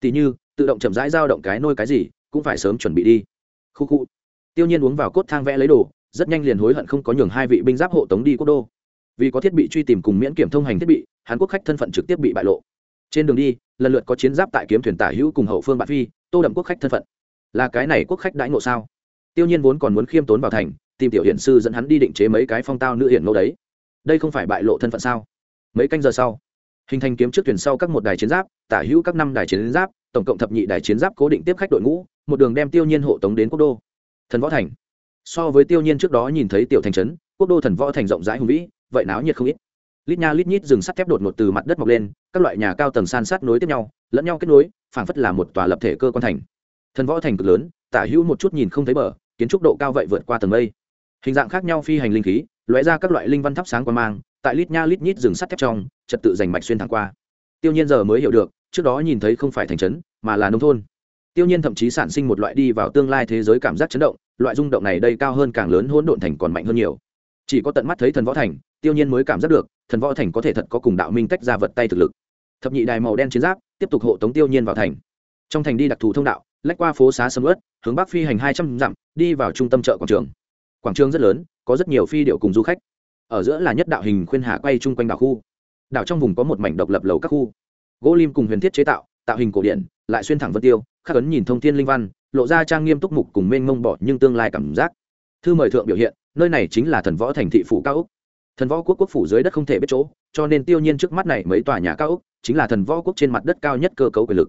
Tỷ như, tự động chậm rãi dao động cái nôi cái gì, cũng phải sớm chuẩn bị đi. Khu khu. Tiêu nhiên uống vào cốt thang vẽ lấy đồ, rất nhanh liền hối hận không có nhường hai vị binh giáp hộ tống đi quốc đô. Vì có thiết bị truy tìm cùng miễn kiểm thông hành thiết bị, hàn quốc khách thân phận trực tiếp bị bại lộ. Trên đường đi, lần lượt có chiến giáp tại kiếm thuyền tả hữu cùng hậu phương bạn phi, tô đậm quốc khách thân phận. Là cái này quốc khách đãi ngộ sao? Tiêu nhiên vốn còn muốn khiêm tốn vào thành, tìm tiểu hiển sư dẫn hắn đi định chế mấy cái phong tao nữ hiển ngẫu đấy. Đây không phải bại lộ thân phận sao? Mấy canh giờ sau, hình thành kiếm trước thuyền sau các một đài chiến giáp, tả hữu các năm đài chiến giáp, tổng cộng thập nhị đài chiến giáp cố định tiếp khách đội ngũ, một đường đem tiêu nhiên hộ tống đến quốc đô. Thần võ thành. So với tiêu nhiên trước đó nhìn thấy tiểu thành trấn, quốc đô thần võ thành rộng rãi hùng vĩ, vậy náo nhiệt không ít. Lít nha lít nhít rừng sắt thép đột ngột từ mặt đất mọc lên, các loại nhà cao tầng san sát nối tiếp nhau, lẫn nhau kết nối, phảng phất là một tòa lập thể cơ quan thành. Thần võ thành cực lớn, tả hữu một chút nhìn không thấy bờ kiến trúc độ cao vậy vượt qua tầng mây. Hình dạng khác nhau phi hành linh khí, lóe ra các loại linh văn thắp sáng quan mang, tại lít nha lít nhít rừng sắt thép trong, trật tự giành mạch xuyên thẳng qua. Tiêu nhiên giờ mới hiểu được, trước đó nhìn thấy không phải thành trấn, mà là nông thôn. Tiêu nhiên thậm chí sản sinh một loại đi vào tương lai thế giới cảm giác chấn động, loại rung động này đây cao hơn càng lớn hỗn độn thành còn mạnh hơn nhiều. Chỉ có tận mắt thấy thần võ thành, tiêu nhiên mới cảm giác được, thần võ thành có thể thật có cùng đạo minh tách ra vật tay thực lực. Thập nhị đài màu đen chiến giáp, tiếp tục hộ tống tiêu nhiên vào thành. Trong thành đi đặc thù thông đạo lách qua phố xá sầm ớt hướng bắc phi hành hai trăm dặm, đi vào trung tâm chợ quảng trường. Quảng trường rất lớn, có rất nhiều phi điệu cùng du khách. Ở giữa là nhất đạo hình khuyên hà quay chung quanh đảo khu. Đảo trong vùng có một mảnh độc lập lầu các khu. Gỗ lim cùng huyền thiết chế tạo tạo hình cổ điển, lại xuyên thẳng vân tiêu, khắc ấn nhìn thông thiên linh văn, lộ ra trang nghiêm túc mục cùng mênh mông bỏ nhưng tương lai cảm giác. Thư mời thượng biểu hiện, nơi này chính là thần võ thành thị phủ cao úc thần võ quốc quốc phủ dưới đất không thể biết chỗ, cho nên tiêu nhiên trước mắt này mấy tòa nhà cao úc chính là thần võ quốc trên mặt đất cao nhất cơ cấu quyền lực.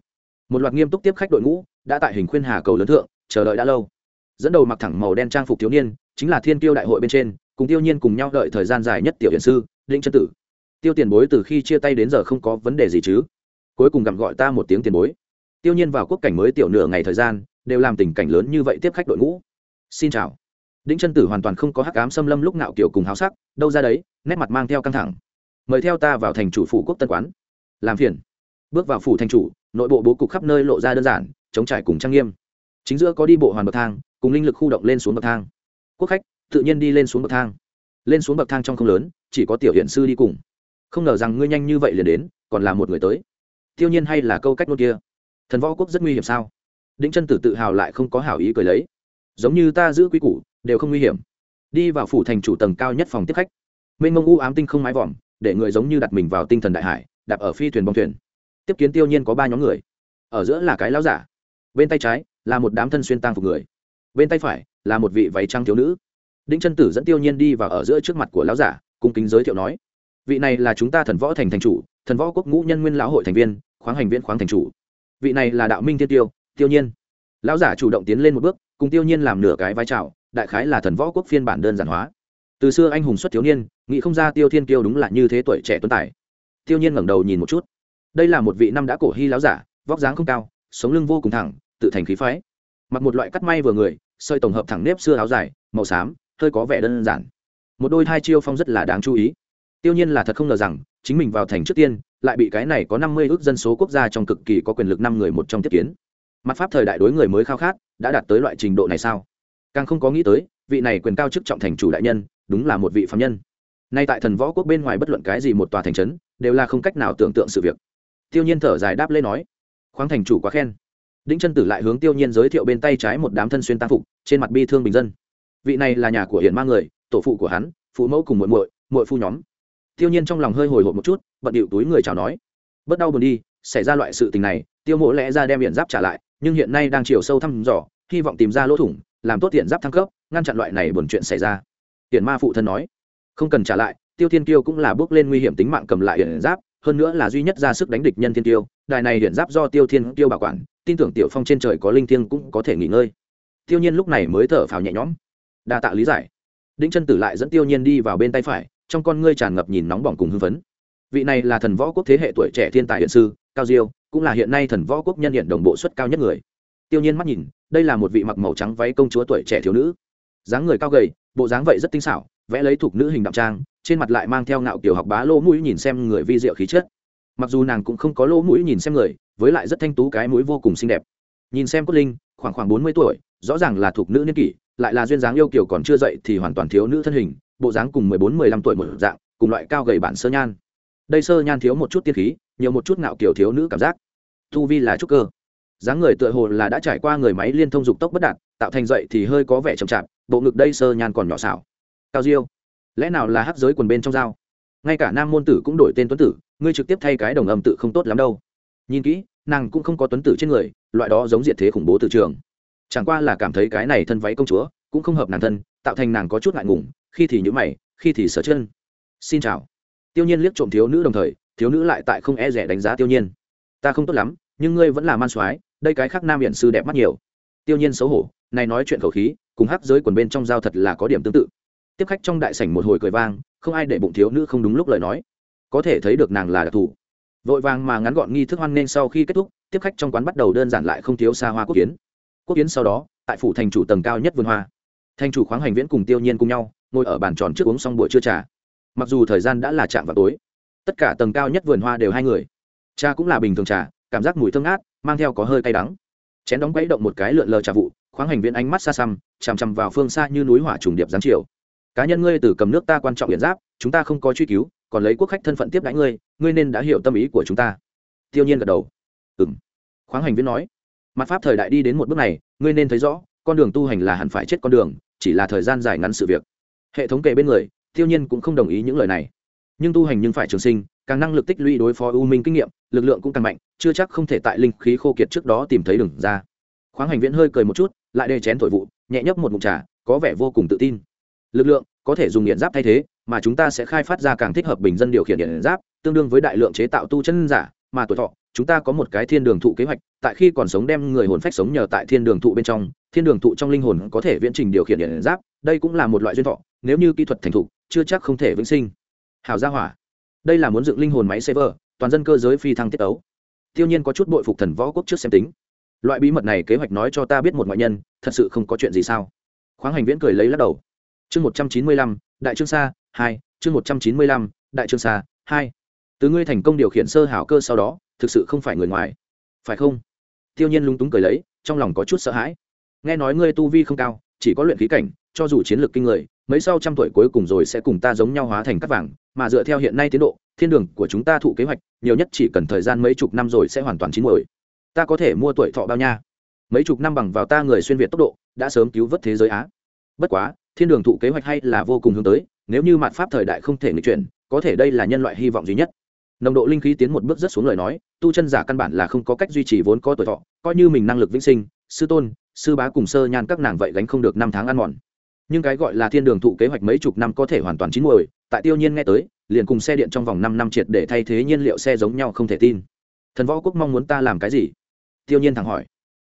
Một loạt nghiêm túc tiếp khách đội ngũ đã tại hình khuyên hà cầu lớn thượng, chờ đợi đã lâu. Dẫn đầu mặc thẳng màu đen trang phục thiếu niên, chính là thiên tiêu đại hội bên trên, cùng tiêu nhiên cùng nhau đợi thời gian dài nhất tiểu hiển sư định chân tử. Tiêu tiền bối từ khi chia tay đến giờ không có vấn đề gì chứ? Cuối cùng gặp gọi ta một tiếng tiền bối. Tiêu nhiên vào quốc cảnh mới tiểu nửa ngày thời gian, đều làm tình cảnh lớn như vậy tiếp khách đội ngũ. Xin chào. Đĩnh chân tử hoàn toàn không có hắc ám xâm lâm lúc nào kiểu cùng háo sắc, đâu ra đấy, nét mặt mang theo căng thẳng. Mời theo ta vào thành chủ phủ quốc tân quán. Làm phiền. Bước vào phủ thành chủ, nội bộ bố cục khắp nơi lộ ra đơn giản chống trải cùng trang nghiêm. Chính giữa có đi bộ hoàn bậc thang, cùng linh lực khu động lên xuống bậc thang. Quốc khách, tự nhiên đi lên xuống bậc thang. Lên xuống bậc thang trong không lớn, chỉ có tiểu hiện sư đi cùng. Không ngờ rằng ngươi nhanh như vậy liền đến, còn là một người tới. Tiêu nhiên hay là câu cách nôn kia? Thần võ quốc rất nguy hiểm sao? Đĩnh chân tử tự hào lại không có hảo ý cười lấy. Giống như ta giữ quy củ, đều không nguy hiểm. Đi vào phủ thành chủ tầng cao nhất phòng tiếp khách. Mênh mông u ám tinh không mái vòm, để người giống như đặt mình vào tinh thần đại hải, đạp ở phi thuyền bóng thuyền. Tiếp kiến tiêu nhiên có ba nhóm người. Ở giữa là cái lão giả bên tay trái là một đám thân xuyên tang phục người, bên tay phải là một vị váy trăng thiếu nữ. Đinh chân tử dẫn tiêu nhiên đi và ở giữa trước mặt của lão giả, cung kính giới thiệu nói, vị này là chúng ta thần võ thành thành chủ, thần võ quốc ngũ nhân nguyên lão hội thành viên, khoáng hành viên khoáng thành chủ. Vị này là đạo minh thiên tiêu tiêu nhiên. Lão giả chủ động tiến lên một bước, cùng tiêu nhiên làm nửa cái vai trào đại khái là thần võ quốc phiên bản đơn giản hóa. Từ xưa anh hùng xuất thiếu niên, nghĩ không ra tiêu thiên kiêu đúng là như thế tuổi trẻ tuấn tài. Tiêu nhiên ngẩng đầu nhìn một chút. Đây là một vị năm đã cổ hy lão giả, vóc dáng không cao, sống lưng vô cùng thẳng tự thành khí phái. Mặc một loại cắt may vừa người, sợi tổng hợp thẳng nếp xưa áo dài, màu xám, hơi có vẻ đơn giản. Một đôi hai chiêu phong rất là đáng chú ý. Tiêu nhiên là thật không ngờ rằng, chính mình vào thành trước tiên, lại bị cái này có năm mươi ước dân số quốc gia trong cực kỳ có quyền lực năm người một trong tiếp kiến. Mặt pháp thời đại đối người mới khao khát, đã đạt tới loại trình độ này sao? Càng không có nghĩ tới, vị này quyền cao chức trọng thành chủ đại nhân, đúng là một vị phạm nhân. Nay tại thần võ quốc bên ngoài bất luận cái gì một tòa thành trấn, đều là không cách nào tưởng tượng sự việc. Tiêu nhiên thở dài đáp lê nói, khoáng thành chủ quá khen đĩnh chân tử lại hướng tiêu nhiên giới thiệu bên tay trái một đám thân xuyên tam phục, trên mặt bi thương bình dân. Vị này là nhà của hiển mang người, tổ phụ của hắn, phụ mẫu cùng muội muội muội phu nhóm. Tiêu nhiên trong lòng hơi hồi hộp một chút, bận điệu túi người chào nói. Bất đau buồn đi, xảy ra loại sự tình này, tiêu mộ lẽ ra đem hiện giáp trả lại, nhưng hiện nay đang chiều sâu thăm dò, hy vọng tìm ra lỗ thủng, làm tốt hiện giáp thăng cấp, ngăn chặn loại này buồn chuyện xảy ra. Hiện ma phụ thân nói. Không cần trả lại, tiêu thiên kiêu cũng là bước lên nguy hiểm tính mạng cầm lại hiện giáp hơn nữa là duy nhất ra sức đánh địch nhân thiên tiêu, đài này hiện giáp do tiêu thiên tiêu bảo quản, tin tưởng tiểu phong trên trời có linh thiêng cũng có thể nghỉ ngơi. Tiêu nhiên lúc này mới thở phào nhẹ nhõm. Đa tạ lý giải. Đĩnh chân tử lại dẫn tiêu nhiên đi vào bên tay phải, trong con ngươi tràn ngập nhìn nóng bỏng cùng hưng phấn. Vị này là thần võ quốc thế hệ tuổi trẻ thiên tài hiện sư, cao diêu, cũng là hiện nay thần võ quốc nhân hiện đồng bộ suất cao nhất người. Tiêu nhiên mắt nhìn, đây là một vị mặc màu trắng váy công chúa tuổi trẻ thiếu nữ. Dáng người cao gầy, bộ dáng vậy rất tinh xảo vẽ lấy thuộc nữ hình đậm trang, trên mặt lại mang theo ngạo kiểu học bá lỗ mũi nhìn xem người vi diệu khí chất. Mặc dù nàng cũng không có lỗ mũi nhìn xem người, với lại rất thanh tú cái mũi vô cùng xinh đẹp. Nhìn xem cốt linh, khoảng khoảng bốn mươi tuổi, rõ ràng là thuộc nữ niên kỷ, lại là duyên dáng yêu kiểu còn chưa dậy thì hoàn toàn thiếu nữ thân hình, bộ dáng cùng mười bốn, mười lăm tuổi một dạng, cùng loại cao gầy bản sơ nhan. Đây sơ nhan thiếu một chút tiên khí, nhiều một chút ngạo kiểu thiếu nữ cảm giác. Tu vi là trúc cơ. Dáng người tựa hồ là đã trải qua người máy liên thông dục tốc bất đạt, tạo thành dậy thì hơi có vẻ chậm chạp, bộ ngực đây sơ nhan còn nhỏ xảo cao diêu, lẽ nào là hắc giới quần bên trong dao ngay cả nam môn tử cũng đổi tên tuấn tử, ngươi trực tiếp thay cái đồng âm tự không tốt lắm đâu. Nhìn kỹ, nàng cũng không có tuấn tử trên người, loại đó giống diệt thế khủng bố từ trường. Chẳng qua là cảm thấy cái này thân váy công chúa, cũng không hợp nàng thân, tạo thành nàng có chút ngại ngùng, khi thì nhữ mày, khi thì sở chân. Xin chào. Tiêu nhiên liếc trộm thiếu nữ đồng thời, thiếu nữ lại tại không e rẻ đánh giá tiêu nhiên. Ta không tốt lắm, nhưng ngươi vẫn là man soái, đây cái khác nam viện sư đẹp mắt nhiều. Tiêu nhiên xấu hổ, này nói chuyện khẩu khí, cùng hắc giới quần bên trong giao thật là có điểm tương tự tiếp khách trong đại sảnh một hồi cười vang, không ai để bụng thiếu nữ không đúng lúc lời nói. Có thể thấy được nàng là đặc thù. Vội vàng mà ngắn gọn nghi thức hoan nên sau khi kết thúc, tiếp khách trong quán bắt đầu đơn giản lại không thiếu xa hoa quốc kiến. Quốc kiến sau đó, tại phủ thành chủ tầng cao nhất vườn hoa. Thành chủ khoáng hành viễn cùng tiêu nhiên cùng nhau, ngồi ở bàn tròn trước uống xong buổi trưa trà. Mặc dù thời gian đã là chạm vào tối, tất cả tầng cao nhất vườn hoa đều hai người. Trà cũng là bình thường trà, cảm giác mùi thơm ngát, mang theo có hơi cay đắng. Chén đóng quấy động một cái lượn lờ trà vụ, khoáng hành viễn ánh mắt xa xăm, chằm chằm vào phương xa như núi hỏa trùng điệp giáng chiều cá nhân ngươi từ cầm nước ta quan trọng hiện giáp, chúng ta không có truy cứu, còn lấy quốc khách thân phận tiếp đãi ngươi ngươi nên đã hiểu tâm ý của chúng ta. Tiêu nhiên gật đầu. Ừm. Khoáng hành viễn nói. Mặt pháp thời đại đi đến một bước này, ngươi nên thấy rõ, con đường tu hành là hẳn phải chết con đường, chỉ là thời gian dài ngắn sự việc. Hệ thống kệ bên người, tiêu nhiên cũng không đồng ý những lời này. Nhưng tu hành nhưng phải trường sinh, càng năng lực tích lũy đối phó u minh kinh nghiệm, lực lượng cũng càng mạnh, chưa chắc không thể tại linh khí khô kiệt trước đó tìm thấy đường ra. Khoáng hành viễn hơi cười một chút, lại đề chén thổi vụ, nhẹ nhấp một mụn trà, có vẻ vô cùng tự tin lực lượng có thể dùng điện giáp thay thế, mà chúng ta sẽ khai phát ra càng thích hợp bình dân điều khiển điện giáp, tương đương với đại lượng chế tạo tu chân giả, mà tuổi thọ, chúng ta có một cái thiên đường thụ kế hoạch, tại khi còn sống đem người hồn phách sống nhờ tại thiên đường thụ bên trong, thiên đường thụ trong linh hồn có thể viễn trình điều khiển điện giáp, đây cũng là một loại duyên thọ, nếu như kỹ thuật thành thụ chưa chắc không thể vĩnh sinh. Hào gia hỏa, đây là muốn dựng linh hồn máy server toàn dân cơ giới phi thăng tiết ấu tiêu nhiên có chút bội phục thần võ quốc trước xem tính. Loại bí mật này kế hoạch nói cho ta biết một ngoại nhân, thật sự không có chuyện gì sao? Khoáng hành viễn cười lấy lắc đầu chương một trăm chín mươi lăm, đại trương sa, hai, chương một trăm chín mươi lăm, đại trương sa, hai. Từ ngươi thành công điều khiển sơ hảo cơ sau đó, thực sự không phải người ngoài. Phải không? Tiêu nhiên lung túng cười lấy, trong lòng có chút sợ hãi. Nghe nói ngươi tu vi không cao, chỉ có luyện khí cảnh, cho dù chiến lược kinh người, mấy sau trăm tuổi cuối cùng rồi sẽ cùng ta giống nhau hóa thành cắt vàng, mà dựa theo hiện nay tiến độ, thiên đường của chúng ta thụ kế hoạch, nhiều nhất chỉ cần thời gian mấy chục năm rồi sẽ hoàn toàn chín muồi. Ta có thể mua tuổi thọ bao nha. Mấy chục năm bằng vào ta người xuyên việt tốc độ, đã sớm cứu vớt thế giới á. Bất quá thiên đường thụ kế hoạch hay là vô cùng hướng tới, nếu như mạt pháp thời đại không thể nghịch chuyển, có thể đây là nhân loại hy vọng duy nhất. Nồng độ linh khí tiến một bước rất xuống lời nói, tu chân giả căn bản là không có cách duy trì vốn có tuổi thọ, coi như mình năng lực vĩnh sinh, sư tôn, sư bá cùng sơ nhan các nàng vậy gánh không được năm tháng ăn mòn. Nhưng cái gọi là thiên đường thụ kế hoạch mấy chục năm có thể hoàn toàn chín muồi, tại tiêu nhiên nghe tới, liền cùng xe điện trong vòng năm năm triệt để thay thế nhiên liệu xe giống nhau không thể tin. Thần võ quốc mong muốn ta làm cái gì? Tiêu nhiên thẳng hỏi.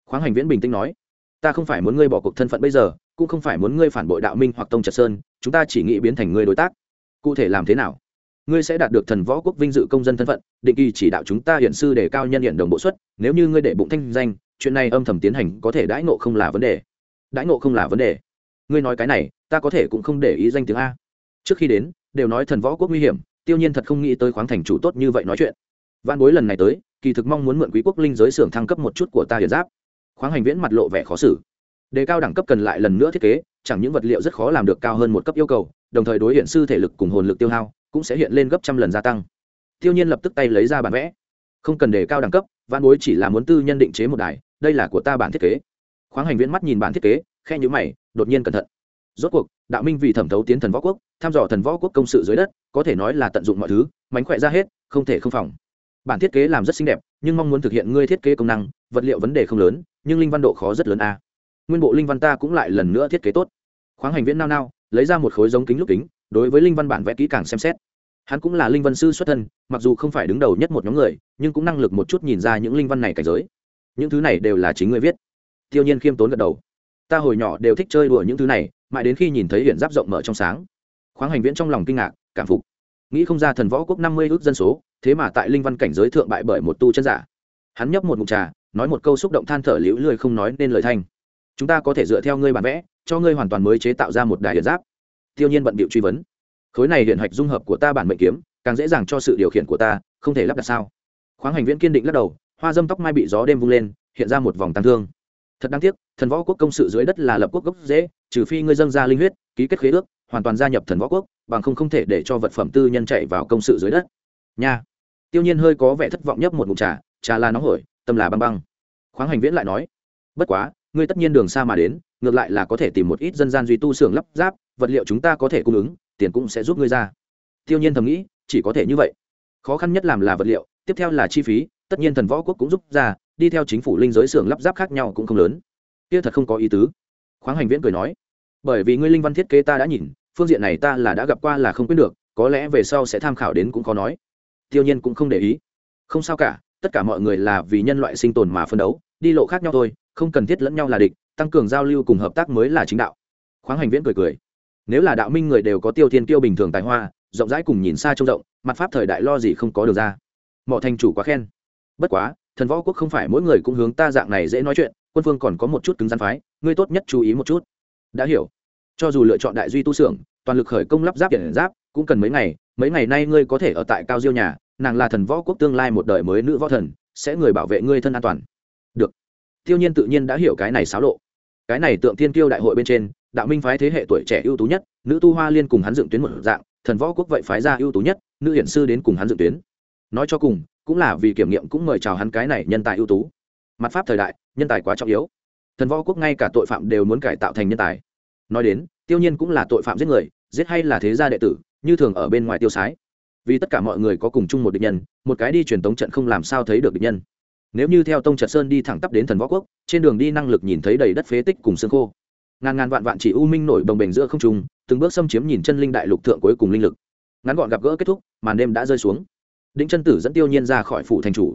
Khoáng hành viễn bình tĩnh nói ta không phải muốn ngươi bỏ cuộc thân phận bây giờ, cũng không phải muốn ngươi phản bội đạo minh hoặc tông trật sơn, chúng ta chỉ nghĩ biến thành ngươi đối tác. Cụ thể làm thế nào? Ngươi sẽ đạt được thần võ quốc vinh dự công dân thân phận, định kỳ chỉ đạo chúng ta hiện sư để cao nhân hiện đồng bộ suất nếu như ngươi để bụng thanh danh, chuyện này âm thầm tiến hành có thể đãi ngộ không là vấn đề. Đãi ngộ không là vấn đề. Ngươi nói cái này, ta có thể cũng không để ý danh tiếng a. Trước khi đến, đều nói thần võ quốc nguy hiểm, tiêu nhiên thật không nghĩ tới khoáng thành chủ tốt như vậy nói chuyện. Văn bối lần này tới, kỳ thực mong muốn mượn quý quốc linh giới xưởng thăng cấp một chút của ta hiện giáp khoáng hành viễn mặt lộ vẻ khó xử. Đề cao đẳng cấp cần lại lần nữa thiết kế, chẳng những vật liệu rất khó làm được cao hơn một cấp yêu cầu, đồng thời đối hiện sư thể lực cùng hồn lực tiêu hao cũng sẽ hiện lên gấp trăm lần gia tăng. Tiêu nhiên lập tức tay lấy ra bản vẽ. Không cần đề cao đẳng cấp văn bối chỉ là muốn tư nhân định chế một đài, đây là của ta bản thiết kế. Khoáng hành viễn mắt nhìn bản thiết kế, khe nhữ mày, đột nhiên cẩn thận. Rốt cuộc, đạo minh vì thẩm thấu tiến thần võ quốc thăm dò thần võ quốc công sự dưới đất, có thể nói là tận dụng mọi thứ, mánh khỏe ra hết, không thể không phòng. Bản thiết kế làm rất xinh đẹp, nhưng mong muốn thực hiện ngươi thiết kế công năng vật liệu vấn đề không lớn, nhưng linh văn độ khó rất lớn a. Nguyên bộ linh văn ta cũng lại lần nữa thiết kế tốt. Khoáng hành viễn nao nao, lấy ra một khối giống kính lúc kính, đối với linh văn bản vẽ kỹ càng xem xét. Hắn cũng là linh văn sư xuất thân, mặc dù không phải đứng đầu nhất một nhóm người, nhưng cũng năng lực một chút nhìn ra những linh văn này cảnh giới. Những thứ này đều là chính người viết. Tiêu nhiên khiêm tốn gật đầu. Ta hồi nhỏ đều thích chơi đùa những thứ này, mãi đến khi nhìn thấy hiện giáp rộng mở trong sáng. Khoáng hành viễn trong lòng kinh ngạc, cảm phục. Nghĩ không ra thần võ quốc năm mươi ước dân số, thế mà tại linh văn cảnh giới thượng bại bởi một tu chân giả. Hắn nhấp một mục trà nói một câu xúc động than thở liễu lười không nói nên lời thanh. Chúng ta có thể dựa theo ngươi bản vẽ, cho ngươi hoàn toàn mới chế tạo ra một đài điện giáp. Tiêu nhiên bận bịu truy vấn. Khối này hiện hạch dung hợp của ta bản mệnh kiếm, càng dễ dàng cho sự điều khiển của ta, không thể lắp đặt sao? Khoáng hành viễn kiên định lắc đầu, hoa dâm tóc mai bị gió đêm vung lên, hiện ra một vòng tăng thương. Thật đáng tiếc, thần võ quốc công sự dưới đất là lập quốc gốc dễ, trừ phi ngươi dâng ra linh huyết, ký kết khế ước, hoàn toàn gia nhập thần võ quốc, bằng không không thể để cho vật phẩm tư nhân chạy vào công sự dưới đất. Nha. Tiêu nhiên hơi có vẻ thất vọng nhấp một ngụm trà trà là nóng hổi tâm là băng băng. Khoáng hành viễn lại nói, bất quá, ngươi tất nhiên đường xa mà đến, ngược lại là có thể tìm một ít dân gian duy tu xưởng lắp ráp, vật liệu chúng ta có thể cung ứng, tiền cũng sẽ giúp ngươi ra. Tiêu nhiên thầm nghĩ, chỉ có thể như vậy. Khó khăn nhất làm là vật liệu, tiếp theo là chi phí, tất nhiên thần võ quốc cũng giúp ra, đi theo chính phủ linh giới xưởng lắp ráp khác nhau cũng không lớn. Kia thật không có ý tứ. Khoáng hành viễn cười nói, bởi vì ngươi linh văn thiết kế ta đã nhìn, phương diện này ta là đã gặp qua là không quyết được, có lẽ về sau sẽ tham khảo đến cũng khó nói. Tiêu nhiên cũng không để ý. Không sao cả tất cả mọi người là vì nhân loại sinh tồn mà phân đấu, đi lộ khác nhau thôi, không cần thiết lẫn nhau là địch, tăng cường giao lưu cùng hợp tác mới là chính đạo. Khoáng hành viễn cười cười. Nếu là đạo minh người đều có tiêu thiên tiêu bình thường tài hoa, rộng rãi cùng nhìn xa trông rộng, mặt pháp thời đại lo gì không có được ra. Mọi thành chủ quá khen. Bất quá, thần võ quốc không phải mỗi người cũng hướng ta dạng này dễ nói chuyện, quân phương còn có một chút cứng rắn phái, ngươi tốt nhất chú ý một chút. Đã hiểu. Cho dù lựa chọn đại duy tu xưởng, toàn lực khởi công lắp ráp điện giáp, cũng cần mấy ngày mấy ngày nay ngươi có thể ở tại cao diêu nhà nàng là thần võ quốc tương lai một đời mới nữ võ thần, sẽ người bảo vệ ngươi thân an toàn. Được. Tiêu nhiên tự nhiên đã hiểu cái này xáo lộ. Cái này tượng thiên tiêu đại hội bên trên, đạo minh phái thế hệ tuổi trẻ ưu tú nhất, nữ tu hoa liên cùng hắn dựng tuyến một dạng, thần võ quốc vậy phái ra ưu tú nhất, nữ hiển sư đến cùng hắn dựng tuyến. Nói cho cùng, cũng là vì kiểm nghiệm cũng mời chào hắn cái này nhân tài ưu tú. Mặt pháp thời đại, nhân tài quá trọng yếu. Thần võ quốc ngay cả tội phạm đều muốn cải tạo thành nhân tài. Nói đến tiêu nhiên cũng là tội phạm giết người, giết hay là thế gia đệ tử, như thường ở bên ngoài tiêu sái vì tất cả mọi người có cùng chung một địch nhân, một cái đi truyền tống trận không làm sao thấy được địch nhân. Nếu như theo tông trật sơn đi thẳng tắp đến thần võ quốc, trên đường đi năng lực nhìn thấy đầy đất phế tích cùng xương khô. Ngàn ngàn vạn vạn chỉ u minh nổi bồng bềnh giữa không trung, từng bước xâm chiếm nhìn chân linh đại lục thượng cuối cùng linh lực. Ngắn gọn gặp gỡ kết thúc, màn đêm đã rơi xuống. Đĩnh chân tử dẫn tiêu nhiên ra khỏi phủ thành chủ.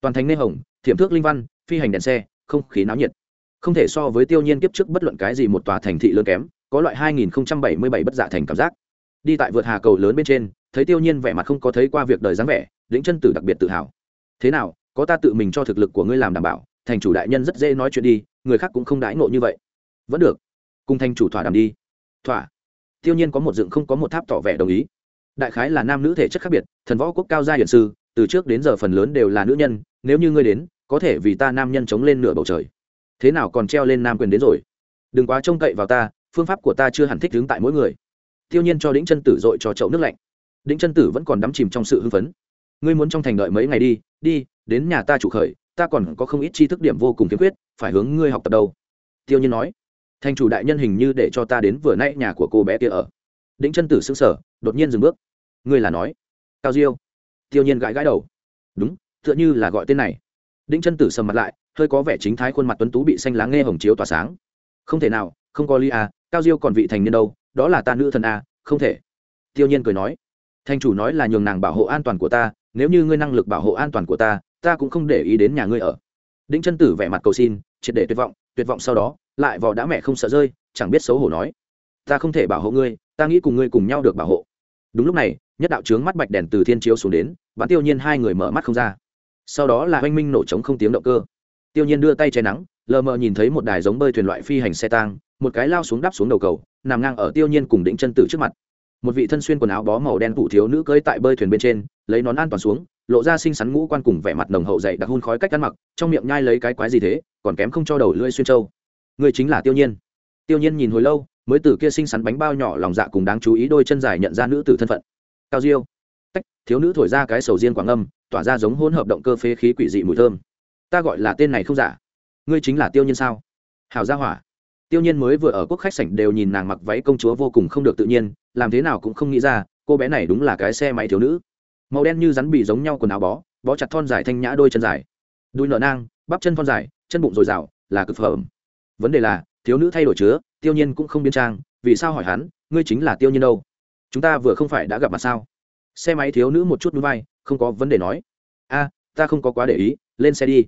Toàn thành nê hồng, thiểm thước linh văn, phi hành đèn xe, không khí náo nhiệt. Không thể so với tiêu nhiên kiếp trước bất luận cái gì một tòa thành thị lớn kém, có loại 2077 bất dạ thành cảm giác. Đi tại vượt hà cầu lớn bên trên thấy tiêu nhiên vẻ mặt không có thấy qua việc đời dáng vẻ, lĩnh chân tử đặc biệt tự hào. Thế nào, có ta tự mình cho thực lực của ngươi làm đảm bảo, thành chủ đại nhân rất dễ nói chuyện đi, người khác cũng không đãi ngộ như vậy. Vẫn được. Cùng thành chủ thỏa đàm đi. Thỏa. Tiêu nhiên có một dựng không có một tháp tỏ vẻ đồng ý. Đại khái là nam nữ thể chất khác biệt, thần võ quốc cao gia hiển sư, từ trước đến giờ phần lớn đều là nữ nhân, nếu như ngươi đến, có thể vì ta nam nhân chống lên nửa bầu trời. Thế nào còn treo lên nam quyền đến rồi? Đừng quá trông cậy vào ta, phương pháp của ta chưa hẳn thích đứng tại mỗi người. Tiêu nhiên cho đĩnh chân tử dội cho chậu nước lạnh đĩnh chân tử vẫn còn đắm chìm trong sự hưng phấn. Ngươi muốn trong thành đợi mấy ngày đi đi, đến nhà ta chủ khởi, ta còn có không ít tri thức điểm vô cùng khiếm khuyết, phải hướng ngươi học tập đâu. Tiêu nhiên nói. Thành chủ đại nhân hình như để cho ta đến vừa nãy nhà của cô bé kia ở. Đĩnh chân tử xứng sở đột nhiên dừng bước. Ngươi là nói? Cao diêu. Tiêu nhiên gãi gãi đầu. Đúng, tựa như là gọi tên này. Đĩnh chân tử sầm mặt lại, hơi có vẻ chính thái khuôn mặt tuấn tú bị xanh lá nghe hồng chiếu tỏa sáng. Không thể nào, không có ly à cao diêu còn vị thành niên đâu, đó là ta nữ thần à không thể. Tiêu nhiên cười nói thành chủ nói là nhường nàng bảo hộ an toàn của ta, nếu như ngươi năng lực bảo hộ an toàn của ta ta cũng không để ý đến nhà ngươi ở. Đĩnh chân tử vẻ mặt cầu xin, triệt để tuyệt vọng tuyệt vọng sau đó, lại vò đã mẹ không sợ rơi, chẳng biết xấu hổ nói. Ta không thể bảo hộ ngươi, ta nghĩ cùng ngươi cùng nhau được bảo hộ. Đúng lúc này, nhất đạo trướng mắt bạch đèn từ thiên chiếu xuống đến bắn tiêu nhiên hai người mở mắt không ra. Sau đó là oanh minh nổ trống không tiếng động cơ. Tiêu nhiên đưa tay che nắng, lờ mờ nhìn thấy một đài giống bơi thuyền loại phi hành xe tang, một cái lao xuống đắp xuống đầu cầu, nằm ngang ở tiêu nhiên cùng đỉnh chân tử trước mặt một vị thân xuyên quần áo bó màu đen phụ thiếu nữ cưỡi tại bơi thuyền bên trên, lấy nón an toàn xuống, lộ ra xinh xắn ngũ quan cùng vẻ mặt nồng hậu dậy đặc hun khói cách ăn mặc, trong miệng nhai lấy cái quái gì thế, còn kém không cho đầu lưỡi xuyên trâu. Người chính là tiêu nhiên. Tiêu nhiên nhìn hồi lâu, mới từ kia xinh xắn bánh bao nhỏ lòng dạ cùng đáng chú ý đôi chân dài nhận ra nữ tử thân phận. Cao diêu. Tách, thiếu nữ thổi ra cái sầu riêng quảng âm, tỏa ra giống hỗn hợp động cơ phế khí quỷ dị mùi thơm. Ta gọi là tên này không giả. Ngươi chính là tiêu nhiên sao? Hào gia hỏa. Tiêu nhiên mới vừa ở quốc khách sảnh đều nhìn nàng mặc váy công chúa vô cùng không được tự nhiên làm thế nào cũng không nghĩ ra, cô bé này đúng là cái xe máy thiếu nữ. Màu đen như rắn bị giống nhau quần áo bó bó chặt thon dài thanh nhã đôi chân dài. Đuôi nợ nang, bắp chân thon dài, chân bụng dồi dào, là cực phẩm. Vấn đề là, thiếu nữ thay đổi chứa, tiêu nhiên cũng không biên trang, vì sao hỏi hắn, ngươi chính là tiêu nhiên đâu? Chúng ta vừa không phải đã gặp mặt sao? Xe máy thiếu nữ một chút núi vai, không có vấn đề nói. A, ta không có quá để ý, lên xe đi.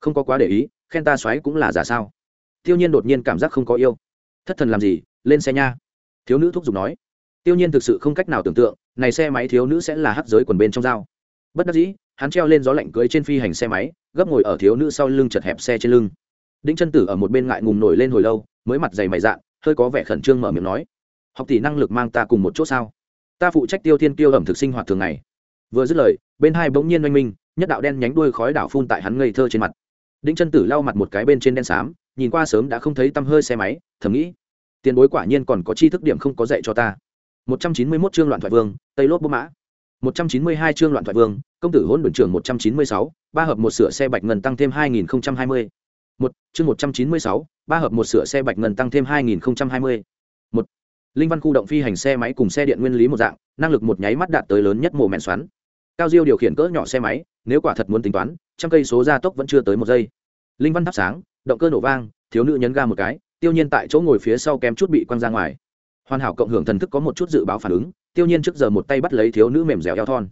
Không có quá để ý, khen ta xoáy cũng là giả sao? Tiêu nhiên đột nhiên cảm giác không có yêu. Thất thần làm gì, lên xe nha. Thiếu nữ thúc giục nói tiêu nhiên thực sự không cách nào tưởng tượng, này xe máy thiếu nữ sẽ là hắc giới quần bên trong dao. Bất đắc dĩ, hắn treo lên gió lạnh cưới trên phi hành xe máy, gấp ngồi ở thiếu nữ sau lưng chật hẹp xe trên lưng. Đĩnh chân tử ở một bên ngại ngùng nổi lên hồi lâu, mới mặt dày mày dạn, hơi có vẻ khẩn trương mở miệng nói, học tỷ năng lực mang ta cùng một chỗ sao? Ta phụ trách tiêu thiên tiêu ẩm thực sinh hoạt thường ngày. Vừa dứt lời, bên hai bỗng nhiên oanh minh, nhất đạo đen nhánh đuôi khói đảo phun tại hắn ngây thơ trên mặt. Đĩnh chân tử lau mặt một cái bên trên đen xám, nhìn qua sớm đã không thấy tăm hơi xe máy, thầm nghĩ, tiền bối quả nhiên còn có chi thức điểm không có dạy cho ta. 191 chương loạn thoại vương tây lốt bố mã 192 chương loạn thoại vương công tử hỗn đồn trưởng 196, ba hợp một sửa xe bạch ngân tăng thêm 2020. 1 chương 196, ba hợp một sửa xe bạch ngân tăng thêm 2020. 1 linh văn khu động phi hành xe máy cùng xe điện nguyên lý một dạng năng lực một nháy mắt đạt tới lớn nhất mồ mẹn xoắn cao diêu điều khiển cỡ nhỏ xe máy nếu quả thật muốn tính toán trăm cây số gia tốc vẫn chưa tới một giây linh văn thắp sáng động cơ nổ vang thiếu nữ nhấn ga một cái tiêu nhiên tại chỗ ngồi phía sau kém chút bị quăng ra ngoài hoàn hảo cộng hưởng thần thức có một chút dự báo phản ứng, tiêu nhiên trước giờ một tay bắt lấy thiếu nữ mềm dẻo eo thon.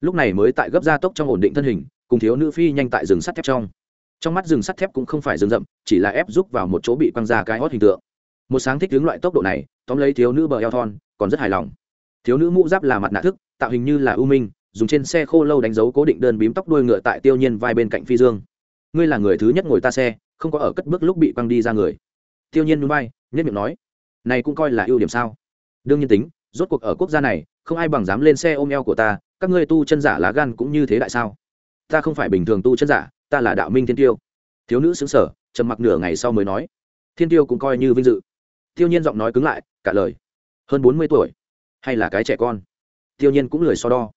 Lúc này mới tại gấp gia tốc trong ổn định thân hình, cùng thiếu nữ phi nhanh tại rừng sắt thép trong. Trong mắt rừng sắt thép cũng không phải rừng rậm, chỉ là ép giúp vào một chỗ bị quăng ra cái hót hình tượng. Một sáng thích hướng loại tốc độ này, tóm lấy thiếu nữ bờ eo thon, còn rất hài lòng. Thiếu nữ mũ giáp là mặt nạ thức, tạo hình như là ưu minh, dùng trên xe khô lâu đánh dấu cố định đơn bím tóc đuôi ngựa tại tiêu nhiên vai bên cạnh phi dương. Ngươi là người thứ nhất ngồi ta xe, không có ở cất bước lúc bị quăng đi ra người. Tiêu nhiên núi bay nhất miệng nói này cũng coi là ưu điểm sao? Đương nhiên tính, rốt cuộc ở quốc gia này, không ai bằng dám lên xe ôm eo của ta, các ngươi tu chân giả lá gan cũng như thế đại sao? Ta không phải bình thường tu chân giả, ta là đạo minh thiên tiêu. Thiếu nữ xứng sở trầm mặc nửa ngày sau mới nói. Thiên tiêu cũng coi như vinh dự. Tiêu nhiên giọng nói cứng lại, cả lời. Hơn bốn mươi tuổi. Hay là cái trẻ con? Tiêu nhiên cũng lười so đo.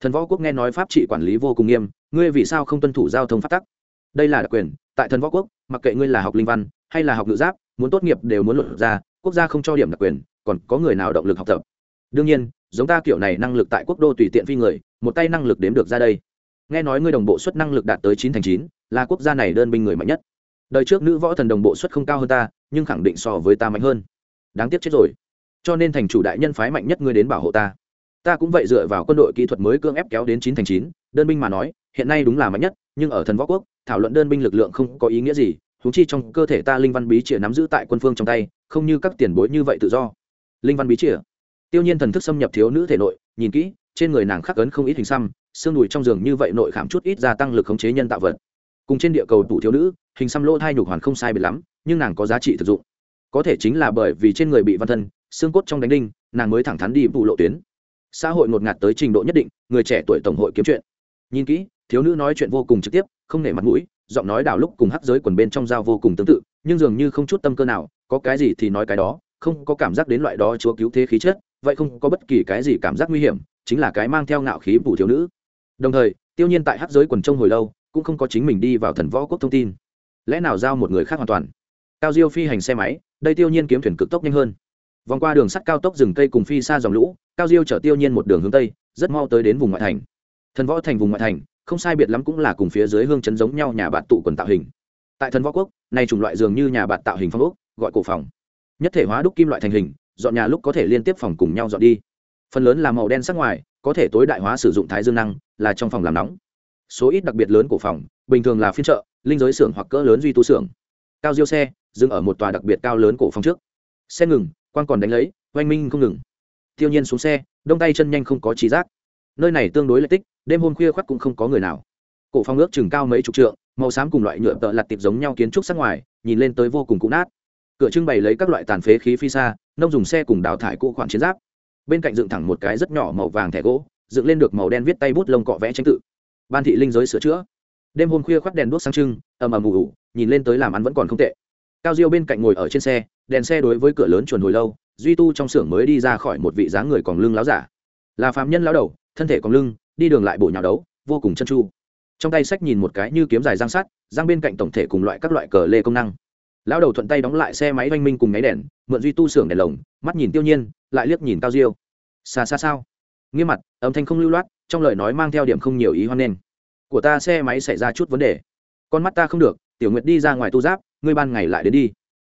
Thần võ quốc nghe nói pháp trị quản lý vô cùng nghiêm, ngươi vì sao không tuân thủ giao thông pháp tắc? Đây là đặc quyền, tại thần võ quốc, mặc kệ ngươi là học linh văn, hay là học ngữ giáp, muốn tốt nghiệp đều muốn luận ra quốc gia không cho điểm đặc quyền, còn có người nào động lực học tập? Đương nhiên, giống ta kiểu này năng lực tại quốc đô tùy tiện phi người, một tay năng lực đếm được ra đây. Nghe nói ngươi đồng bộ suất năng lực đạt tới chín thành chín, là quốc gia này đơn binh người mạnh nhất. Đời trước nữ võ thần đồng bộ suất không cao hơn ta, nhưng khẳng định so với ta mạnh hơn. Đáng tiếc chết rồi. Cho nên thành chủ đại nhân phái mạnh nhất ngươi đến bảo hộ ta. Ta cũng vậy dựa vào quân đội kỹ thuật mới cưỡng ép kéo đến chín thành chín, đơn binh mà nói, hiện nay đúng là mạnh nhất, nhưng ở thần võ quốc, thảo luận đơn binh lực lượng không có ý nghĩa gì thú chi trong cơ thể ta linh văn bí chìa nắm giữ tại quân phương trong tay không như các tiền bối như vậy tự do. Linh văn bí chìa. Tiêu nhiên thần thức xâm nhập thiếu nữ thể nội, nhìn kỹ, trên người nàng khắc ấn không ít hình xăm, xương đùi trong giường như vậy nội khảm chút ít gia tăng lực khống chế nhân tạo vật. Cùng trên địa cầu tủ thiếu nữ, hình xăm lỗ thai nhục hoàn không sai biệt lắm, nhưng nàng có giá trị thực dụng. Có thể chính là bởi vì trên người bị văn thân, xương cốt trong đánh đinh, nàng mới thẳng thắn đi vụ lộ tuyến. Xã hội ngột ngạt tới trình độ nhất định, người trẻ tuổi tổng hội kiếm chuyện. Nhìn kỹ, thiếu nữ nói chuyện vô cùng trực tiếp, không nể mặt mũi, giọng nói đào lúc cùng hắc giới quần bên trong dao vô cùng tương tự, nhưng dường như không chút tâm cơ nào có cái gì thì nói cái đó, không có cảm giác đến loại đó chúa cứu thế khí chất, vậy không có bất kỳ cái gì cảm giác nguy hiểm, chính là cái mang theo ngạo khí vụ thiếu nữ. Đồng thời, tiêu nhiên tại hắc giới quần trông hồi lâu, cũng không có chính mình đi vào thần võ quốc thông tin. Lẽ nào giao một người khác hoàn toàn? Cao diêu phi hành xe máy, đây tiêu nhiên kiếm thuyền cực tốc nhanh hơn. Vòng qua đường sắt cao tốc rừng cây cùng phi xa dòng lũ, cao diêu chở tiêu nhiên một đường hướng tây, rất mau tới đến vùng ngoại thành. Thần võ thành vùng ngoại thành, không sai biệt lắm cũng là cùng phía dưới hương chấn giống nhau nhà bạn tụ quần tạo hình. Tại thần võ quốc này chủng loại dường như nhà bạn tạo hình phong ốc gọi cổ phòng. Nhất thể hóa đúc kim loại thành hình, dọn nhà lúc có thể liên tiếp phòng cùng nhau dọn đi. Phần lớn là màu đen sắc ngoài, có thể tối đại hóa sử dụng thái dương năng, là trong phòng làm nóng. Số ít đặc biệt lớn của phòng, bình thường là phiên chợ, linh giới xưởng hoặc cỡ lớn duy tu xưởng. Cao diêu xe, dừng ở một tòa đặc biệt cao lớn cổ phòng trước. Xe ngừng quan còn đánh lấy, oanh minh không ngừng. Tiêu nhiên xuống xe, đông tay chân nhanh không có trí giác. Nơi này tương đối lợi tích, đêm hôm khuya khoắt cũng không có người nào. Cổ phong ước chừng cao mấy chục trượng, màu xám cùng loại nhựa tợ lặt tiệp giống nhau kiến trúc sắc ngoài, nhìn lên tới vô cùng cũ nát cửa trưng bày lấy các loại tàn phế khí phi xa, nông dùng xe cùng đào thải cũ khoản chiến giáp. Bên cạnh dựng thẳng một cái rất nhỏ màu vàng thẻ gỗ, dựng lên được màu đen viết tay bút lông cọ vẽ tranh tự. Ban thị linh giới sửa chữa. Đêm hôm khuya khoác đèn đuốc sáng trưng, ầm ầm ù ù, nhìn lên tới làm ăn vẫn còn không tệ. Cao diêu bên cạnh ngồi ở trên xe, đèn xe đối với cửa lớn chuồn hồi lâu, duy tu trong xưởng mới đi ra khỏi một vị dáng người còn lưng láo giả. Là phạm nhân láo đầu, thân thể còn lưng, đi đường lại bổ nhào đấu, vô cùng chân chu trong tay sách nhìn một cái như kiếm dài giang sắt, giang bên cạnh tổng thể cùng loại các loại cờ lê công năng lão đầu thuận tay đóng lại xe máy oanh minh cùng nháy đèn, mượn duy tu xưởng đèn lồng, mắt nhìn tiêu nhiên, lại liếc nhìn cao diêu. Xa xa sao? Nghiêm mặt, âm thanh không lưu loát, trong lời nói mang theo điểm không nhiều ý hoan nghênh. Của ta xe máy xảy ra chút vấn đề. Con mắt ta không được, tiểu nguyệt đi ra ngoài tu giáp, ngươi ban ngày lại đến đi.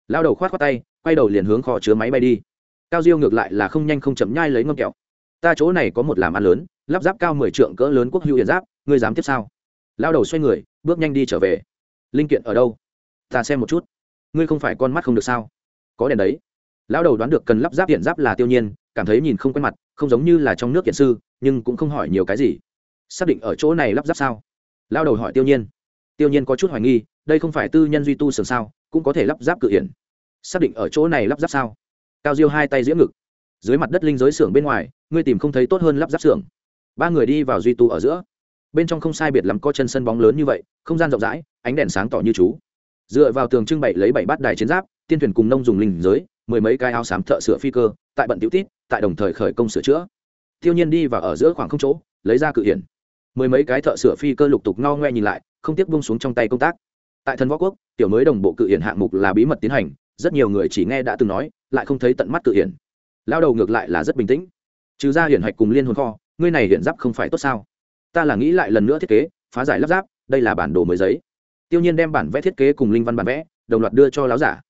Lao đầu khoát khoát tay, quay đầu liền hướng kho chứa máy bay đi. Cao diêu ngược lại là không nhanh không chậm nhai lấy ngâm kẹo. Ta chỗ này có một làm ăn lớn, lắp ráp cao mười trượng cỡ lớn quốc hữu hiện giáp, ngươi dám tiếp sao? Lao đầu xoay người, bước nhanh đi trở về. Linh kiện ở đâu? Ta xem một chút ngươi không phải con mắt không được sao? Có đèn đấy. Lão đầu đoán được cần lắp ráp hiện giáp là tiêu nhiên, cảm thấy nhìn không quen mặt, không giống như là trong nước kiện sư, nhưng cũng không hỏi nhiều cái gì. Xác định ở chỗ này lắp ráp sao? Lão đầu hỏi tiêu nhiên. Tiêu nhiên có chút hoài nghi, đây không phải tư nhân duy tu sưởng sao, cũng có thể lắp ráp cự hiển. Xác định ở chỗ này lắp ráp sao? Cao diêu hai tay diễm ngực. Dưới mặt đất linh giới xưởng bên ngoài, ngươi tìm không thấy tốt hơn lắp ráp xưởng. Ba người đi vào duy tu ở giữa. Bên trong không sai biệt lắm có chân sân bóng lớn như vậy, không gian rộng rãi, ánh đèn sáng tỏ như chú dựa vào tường trưng bày lấy bảy bát đài chiến giáp, tiên thuyền cùng nông dùng linh giới, mười mấy cái áo xám thợ sửa phi cơ, tại bận tiểu tít tại đồng thời khởi công sửa chữa. Tiêu nhiên đi vào ở giữa khoảng không chỗ, lấy ra cự hiển. Mười mấy cái thợ sửa phi cơ lục tục ngao ngoe nhìn lại, không tiếc bung xuống trong tay công tác. Tại thần võ quốc, tiểu mới đồng bộ cự hiển hạng mục là bí mật tiến hành, rất nhiều người chỉ nghe đã từng nói, lại không thấy tận mắt cự hiển. Lao đầu ngược lại là rất bình tĩnh. Trừ ra hiển hạch cùng liên hồn kho, ngươi này hiển giáp không phải tốt sao? Ta là nghĩ lại lần nữa thiết kế, phá giải lắp giáp đây là bản đồ mới giấy tiêu nhiên đem bản vẽ thiết kế cùng linh văn bản vẽ, đồng loạt đưa cho lão giả.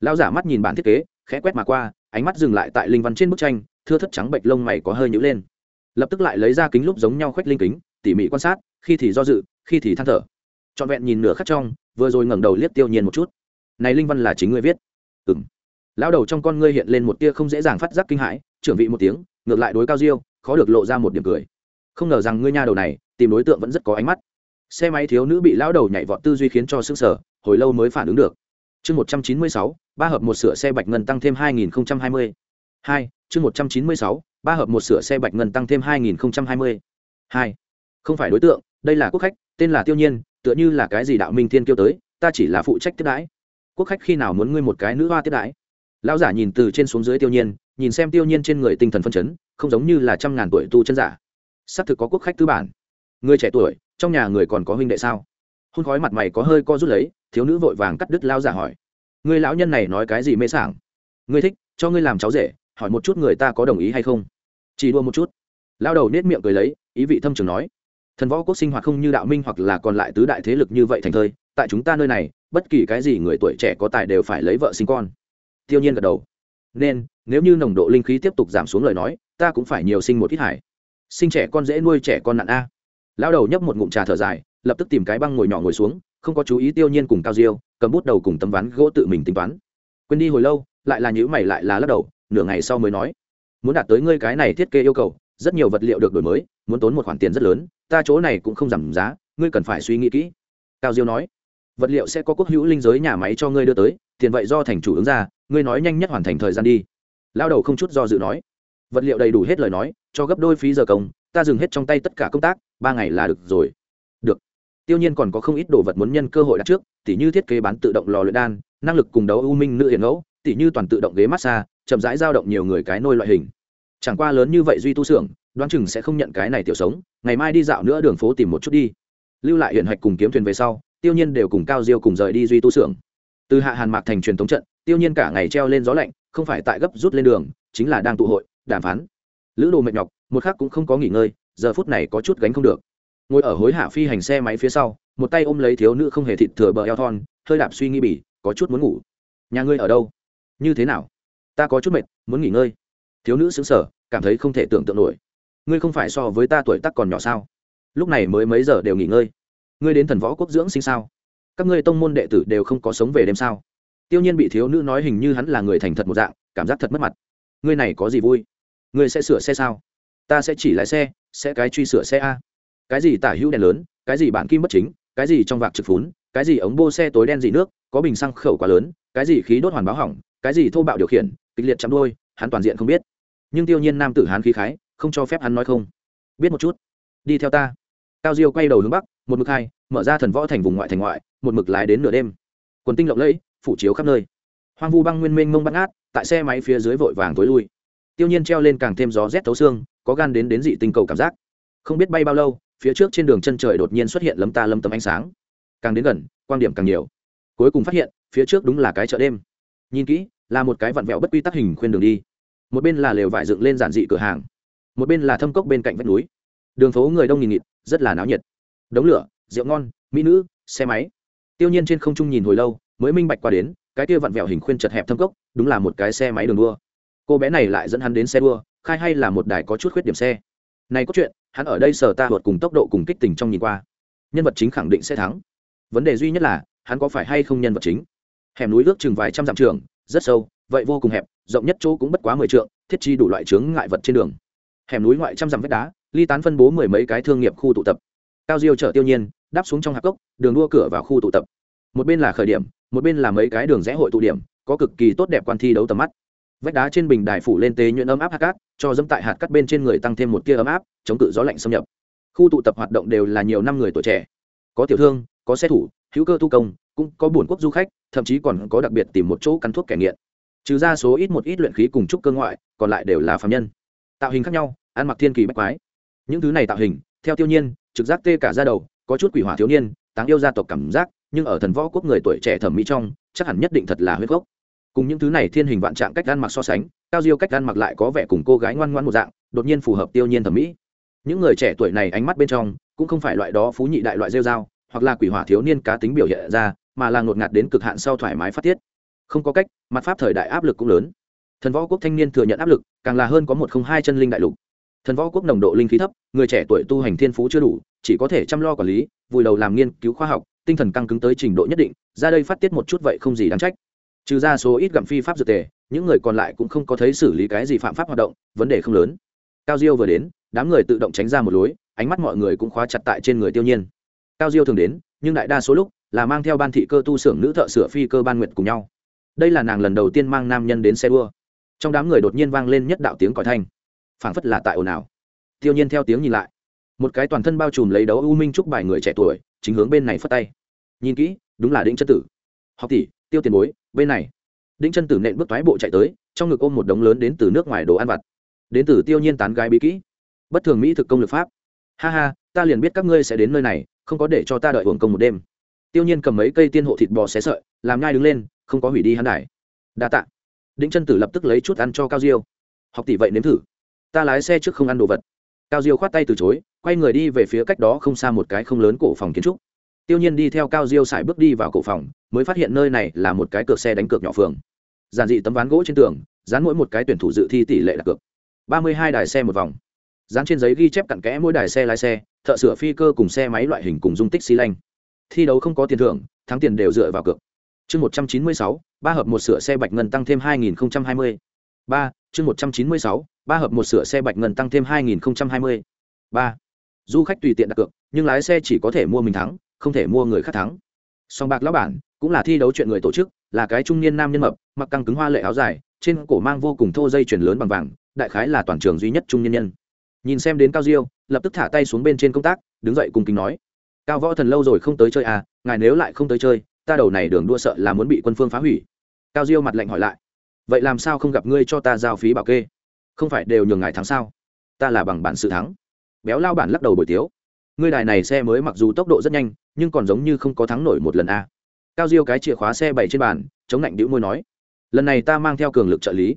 Lão giả mắt nhìn bản thiết kế, khẽ quét mà qua, ánh mắt dừng lại tại linh văn trên bức tranh, thưa thất trắng bệnh lông mày có hơi nhữ lên. Lập tức lại lấy ra kính lúc giống nhau khoách linh kính, tỉ mỉ quan sát, khi thì do dự, khi thì than thở. Trọn vẹn nhìn nửa khắc trong, vừa rồi ngẩng đầu liếc tiêu nhiên một chút. Này linh văn là chính ngươi viết. Ừm. Lão đầu trong con ngươi hiện lên một tia không dễ dàng phát giác kinh hãi, trưởng vị một tiếng, ngược lại đối cao diêu, khó được lộ ra một điểm cười. Không ngờ rằng ngươi nha đầu này, tìm đối tượng vẫn rất có ánh mắt xe máy thiếu nữ bị lão đầu nhảy vọt tư duy khiến cho sức sở hồi lâu mới phản ứng được. Chương một trăm chín mươi sáu, ba hợp một sửa xe bạch ngân tăng thêm hai nghìn hai mươi. Hai, chương một trăm chín mươi sáu, ba hợp một sửa xe bạch ngân tăng thêm hai nghìn hai mươi. Hai, không phải đối tượng, đây là quốc khách, tên là tiêu nhiên, tựa như là cái gì đạo minh thiên kêu tới, ta chỉ là phụ trách tiếp đãi. Quốc khách khi nào muốn ngươi một cái nữ hoa tiếp đãi? Lão giả nhìn từ trên xuống dưới tiêu nhiên, nhìn xem tiêu nhiên trên người tinh thần phân chấn, không giống như là trăm ngàn tuổi tu chân giả. Xác thực có quốc khách tư bản. Người trẻ tuổi trong nhà người còn có huynh đệ sao? Hôn khói mặt mày có hơi co rút lấy, thiếu nữ vội vàng cắt đứt lao giả hỏi. Người lão nhân này nói cái gì mê sảng? Ngươi thích, cho ngươi làm cháu rể, hỏi một chút người ta có đồng ý hay không? Chỉ đua một chút. Lao đầu nết miệng cười lấy, ý vị thâm trường nói. Thần võ quốc sinh hoạt không như đạo minh hoặc là còn lại tứ đại thế lực như vậy thành thơi, tại chúng ta nơi này, bất kỳ cái gì người tuổi trẻ có tài đều phải lấy vợ sinh con. Tiêu nhiên gật đầu. Nên, nếu như nồng độ linh khí tiếp tục giảm xuống lời nói, ta cũng phải nhiều sinh một ít hải. Sinh trẻ con dễ nuôi trẻ con nặng a lao đầu nhấp một ngụm trà thở dài, lập tức tìm cái băng ngồi nhỏ ngồi xuống, không có chú ý tiêu nhiên cùng cao diêu, cầm bút đầu cùng tấm ván gỗ tự mình tính toán. Quên đi hồi lâu, lại là nhữ mày lại là lắc đầu, nửa ngày sau mới nói, muốn đạt tới ngươi cái này thiết kế yêu cầu, rất nhiều vật liệu được đổi mới, muốn tốn một khoản tiền rất lớn, ta chỗ này cũng không giảm giá, ngươi cần phải suy nghĩ kỹ. Cao diêu nói, vật liệu sẽ có quốc hữu linh giới nhà máy cho ngươi đưa tới, tiền vậy do thành chủ ứng ra, ngươi nói nhanh nhất hoàn thành thời gian đi. Lao đầu không chút do dự nói, vật liệu đầy đủ hết lời nói, cho gấp đôi phí giờ công ta dừng hết trong tay tất cả công tác, ba ngày là được rồi. Được. Tiêu nhiên còn có không ít đồ vật muốn nhân cơ hội đặt trước, tỉ như thiết kế bán tự động lò luyện đan, năng lực cùng đấu ưu minh nữ hiển ngẫu, tỉ như toàn tự động ghế massage, chậm rãi giao động nhiều người cái nôi loại hình. Chẳng qua lớn như vậy duy tu xưởng, đoán chừng sẽ không nhận cái này tiểu sống, ngày mai đi dạo nữa đường phố tìm một chút đi. Lưu lại hiện hạch cùng kiếm thuyền về sau, tiêu nhiên đều cùng cao diêu cùng rời đi duy tu xưởng. Từ hạ hàn mạc thành truyền thống trận, tiêu nhiên cả ngày treo lên gió lạnh, không phải tại gấp rút lên đường, chính là đang tụ hội, đàm phán. Lữ đồ mệt nhọc một khác cũng không có nghỉ ngơi, giờ phút này có chút gánh không được. Ngồi ở hối hạ phi hành xe máy phía sau, một tay ôm lấy thiếu nữ không hề thịt thừa bờ eo thon, hơi đạp suy nghĩ bỉ, có chút muốn ngủ. Nhà ngươi ở đâu? Như thế nào? Ta có chút mệt, muốn nghỉ ngơi. Thiếu nữ xứng sở cảm thấy không thể tưởng tượng nổi. Ngươi không phải so với ta tuổi tác còn nhỏ sao? Lúc này mới mấy giờ đều nghỉ ngơi? Ngươi đến thần võ quốc dưỡng sinh sao? Các ngươi tông môn đệ tử đều không có sống về đêm sao? Tiêu nhiên bị thiếu nữ nói hình như hắn là người thành thật một dạng, cảm giác thật mất mặt. Ngươi này có gì vui? Ngươi sẽ sửa xe sao? Ta sẽ chỉ lái xe, sẽ cái truy sửa xe a. Cái gì tả hữu đèn lớn, cái gì bản kim bất chính, cái gì trong vạc trực phún, cái gì ống bô xe tối đen dị nước, có bình xăng khẩu quá lớn, cái gì khí đốt hoàn báo hỏng, cái gì thô bạo điều khiển, kịch liệt chạm đôi, hắn toàn diện không biết. Nhưng tiêu nhiên nam tử hán khí khái, không cho phép hắn nói không. Biết một chút. Đi theo ta. Cao diêu quay đầu hướng bắc, một mực hai, mở ra thần võ thành vùng ngoại thành ngoại, một mực lái đến nửa đêm. Quần tinh lộng lẫy, phủ chiếu khắp nơi. Hoang vu băng nguyên mênh mông bắt ngát, tại xe máy phía dưới vội vàng tối lui. Tiêu nhiên treo lên càng thêm gió rét thấu xương có gan đến đến dị tinh cầu cảm giác. Không biết bay bao lâu, phía trước trên đường chân trời đột nhiên xuất hiện lấm ta lấm tấm ánh sáng. Càng đến gần quan điểm càng nhiều. Cuối cùng phát hiện, phía trước đúng là cái chợ đêm. Nhìn kỹ, là một cái vặn vẹo bất quy tắc hình khuyên đường đi. Một bên là lều vải dựng lên giản dị cửa hàng. Một bên là thâm cốc bên cạnh vách núi. Đường phố người đông nghìn nghịt, rất là náo nhiệt. Đống lửa, rượu ngon, mỹ nữ, xe máy. Tiêu nhiên trên không trung nhìn hồi lâu, mới minh bạch qua đến, cái kia vặn vẹo hình khuyên chật hẹp thâm cốc, đúng là một cái xe máy đường đua. Cô bé này lại dẫn hắn đến xe đua khai hay là một đài có chút khuyết điểm xe. Này có chuyện, hắn ở đây sở ta vượt cùng tốc độ cùng kích tình trong nhìn qua. Nhân vật chính khẳng định sẽ thắng. Vấn đề duy nhất là, hắn có phải hay không nhân vật chính? Hẻm núi ước chừng vài trăm dặm trường, rất sâu, vậy vô cùng hẹp, rộng nhất chỗ cũng bất quá mười trượng, thiết chi đủ loại chướng ngại vật trên đường. Hẻm núi ngoại trăm dặm vách đá, ly tán phân bố mười mấy cái thương nghiệp khu tụ tập. Cao diêu chở tiêu nhiên, đáp xuống trong hạp cốc, đường đua cửa vào khu tụ tập. Một bên là khởi điểm, một bên là mấy cái đường rẽ hội tụ điểm, có cực kỳ tốt đẹp quan thi đấu tầm mắt vách đá trên bình đài phủ lên tế nhuyễn ấm áp hạt cát, cho dẫm tại hạt cát bên trên người tăng thêm một tia ấm áp, chống cự gió lạnh xâm nhập. Khu tụ tập hoạt động đều là nhiều năm người tuổi trẻ. Có tiểu thương, có xe thủ, hữu cơ tu công, cũng có buồn quốc du khách, thậm chí còn có đặc biệt tìm một chỗ cắn thuốc kẻ nghiện. Trừ ra số ít một ít luyện khí cùng trúc cơ ngoại, còn lại đều là phạm nhân. Tạo hình khác nhau, ăn mặc thiên kỳ bách quái. Những thứ này tạo hình, theo tiêu nhiên, trực giác tê cả ra đầu, có chút quỷ hỏa thiếu niên, táng yêu gia tộc cảm giác, nhưng ở thần võ quốc người tuổi trẻ thẩm mỹ trong, chắc hẳn nhất định thật là huyết gốc cùng những thứ này thiên hình vạn trạng cách ăn mặc so sánh, cao diêu cách ăn mặc lại có vẻ cùng cô gái ngoan ngoan một dạng, đột nhiên phù hợp tiêu nhiên thẩm mỹ. Những người trẻ tuổi này ánh mắt bên trong, cũng không phải loại đó phú nhị đại loại rêu dao hoặc là quỷ hỏa thiếu niên cá tính biểu hiện ra, mà là ngột ngạt đến cực hạn sau thoải mái phát tiết. Không có cách, mặt pháp thời đại áp lực cũng lớn. Thần võ quốc thanh niên thừa nhận áp lực, càng là hơn có một không hai chân linh đại lục. Thần võ quốc nồng độ linh khí thấp, người trẻ tuổi tu hành thiên phú chưa đủ, chỉ có thể chăm lo quản lý, vùi đầu làm nghiên cứu khoa học, tinh thần căng cứng tới trình độ nhất định, ra đây phát tiết một chút vậy không gì đáng trách trừ ra số ít gặm phi pháp dược tề, những người còn lại cũng không có thấy xử lý cái gì phạm pháp hoạt động, vấn đề không lớn. Cao diêu vừa đến, đám người tự động tránh ra một lối, ánh mắt mọi người cũng khóa chặt tại trên người tiêu nhiên. Cao diêu thường đến, nhưng đại đa số lúc là mang theo ban thị cơ tu xưởng nữ thợ sửa phi cơ ban nguyệt cùng nhau. Đây là nàng lần đầu tiên mang nam nhân đến xe đua. Trong đám người đột nhiên vang lên nhất đạo tiếng còi thanh. Phảng phất là tại ồn ào. Tiêu nhiên theo tiếng nhìn lại. Một cái toàn thân bao trùm lấy đấu u minh chúc bài người trẻ tuổi, chính hướng bên này phất tay. Nhìn kỹ, đúng là đĩnh chân tử. Học tỷ, tiêu tiền bối bên này. Đinh chân tử nện bước thoái bộ chạy tới, trong ngực ôm một đống lớn đến từ nước ngoài đồ ăn vặt. Đến từ tiêu nhiên tán gái bí kỹ. Bất thường mỹ thực công lực pháp. Ha ha, ta liền biết các ngươi sẽ đến nơi này, không có để cho ta đợi hưởng công một đêm. Tiêu nhiên cầm mấy cây tiên hộ thịt bò xé sợi, làm ngai đứng lên, không có hủy đi hắn đài. Đa tạ. Đĩnh chân tử lập tức lấy chút ăn cho cao diêu. Học tỷ vậy nếm thử. Ta lái xe trước không ăn đồ vật. Cao diêu khoát tay từ chối, quay người đi về phía cách đó không xa một cái không lớn cổ phòng kiến trúc tiêu nhiên đi theo cao diêu sải bước đi vào cổ phòng, mới phát hiện nơi này là một cái cược xe đánh cược nhỏ phường. Giản dị tấm ván gỗ trên tường, dán mỗi một cái tuyển thủ dự thi tỷ lệ đặt cược. Ba mươi hai đài xe một vòng. Dán trên giấy ghi chép cặn kẽ mỗi đài xe lái xe, thợ sửa phi cơ cùng xe máy loại hình cùng dung tích xi lanh. Thi đấu không có tiền thưởng, thắng tiền đều dựa vào cược. Chương một trăm chín mươi sáu, ba hợp một sửa xe bạch ngân tăng thêm hai nghìn hai mươi. Ba, chương một trăm chín mươi sáu, ba hợp một sửa xe bạch ngân tăng thêm hai nghìn hai mươi. Ba. Du khách tùy tiện đặt cược, nhưng lái xe chỉ có thể mua mình thắng không thể mua người khác thắng. Song bạc lão bản cũng là thi đấu chuyện người tổ chức, là cái trung niên nam nhân mập, mặc căng cứng hoa lệ áo dài, trên cổ mang vô cùng thô dây chuyền lớn bằng vàng, đại khái là toàn trường duy nhất trung nhân nhân. Nhìn xem đến cao diêu, lập tức thả tay xuống bên trên công tác, đứng dậy cùng kính nói, cao võ thần lâu rồi không tới chơi à ngài nếu lại không tới chơi, ta đầu này đường đua sợ là muốn bị quân phương phá hủy. Cao diêu mặt lạnh hỏi lại, vậy làm sao không gặp ngươi cho ta giao phí bảo kê? Không phải đều nhường ngài thắng sao? Ta là bằng bản sự thắng. Béo lao bản lắc đầu bồi tiếu ngươi đài này xe mới mặc dù tốc độ rất nhanh, nhưng còn giống như không có thắng nổi một lần a. Cao diêu cái chìa khóa xe bày trên bàn, chống lạnh đĩu môi nói, lần này ta mang theo cường lực trợ lý.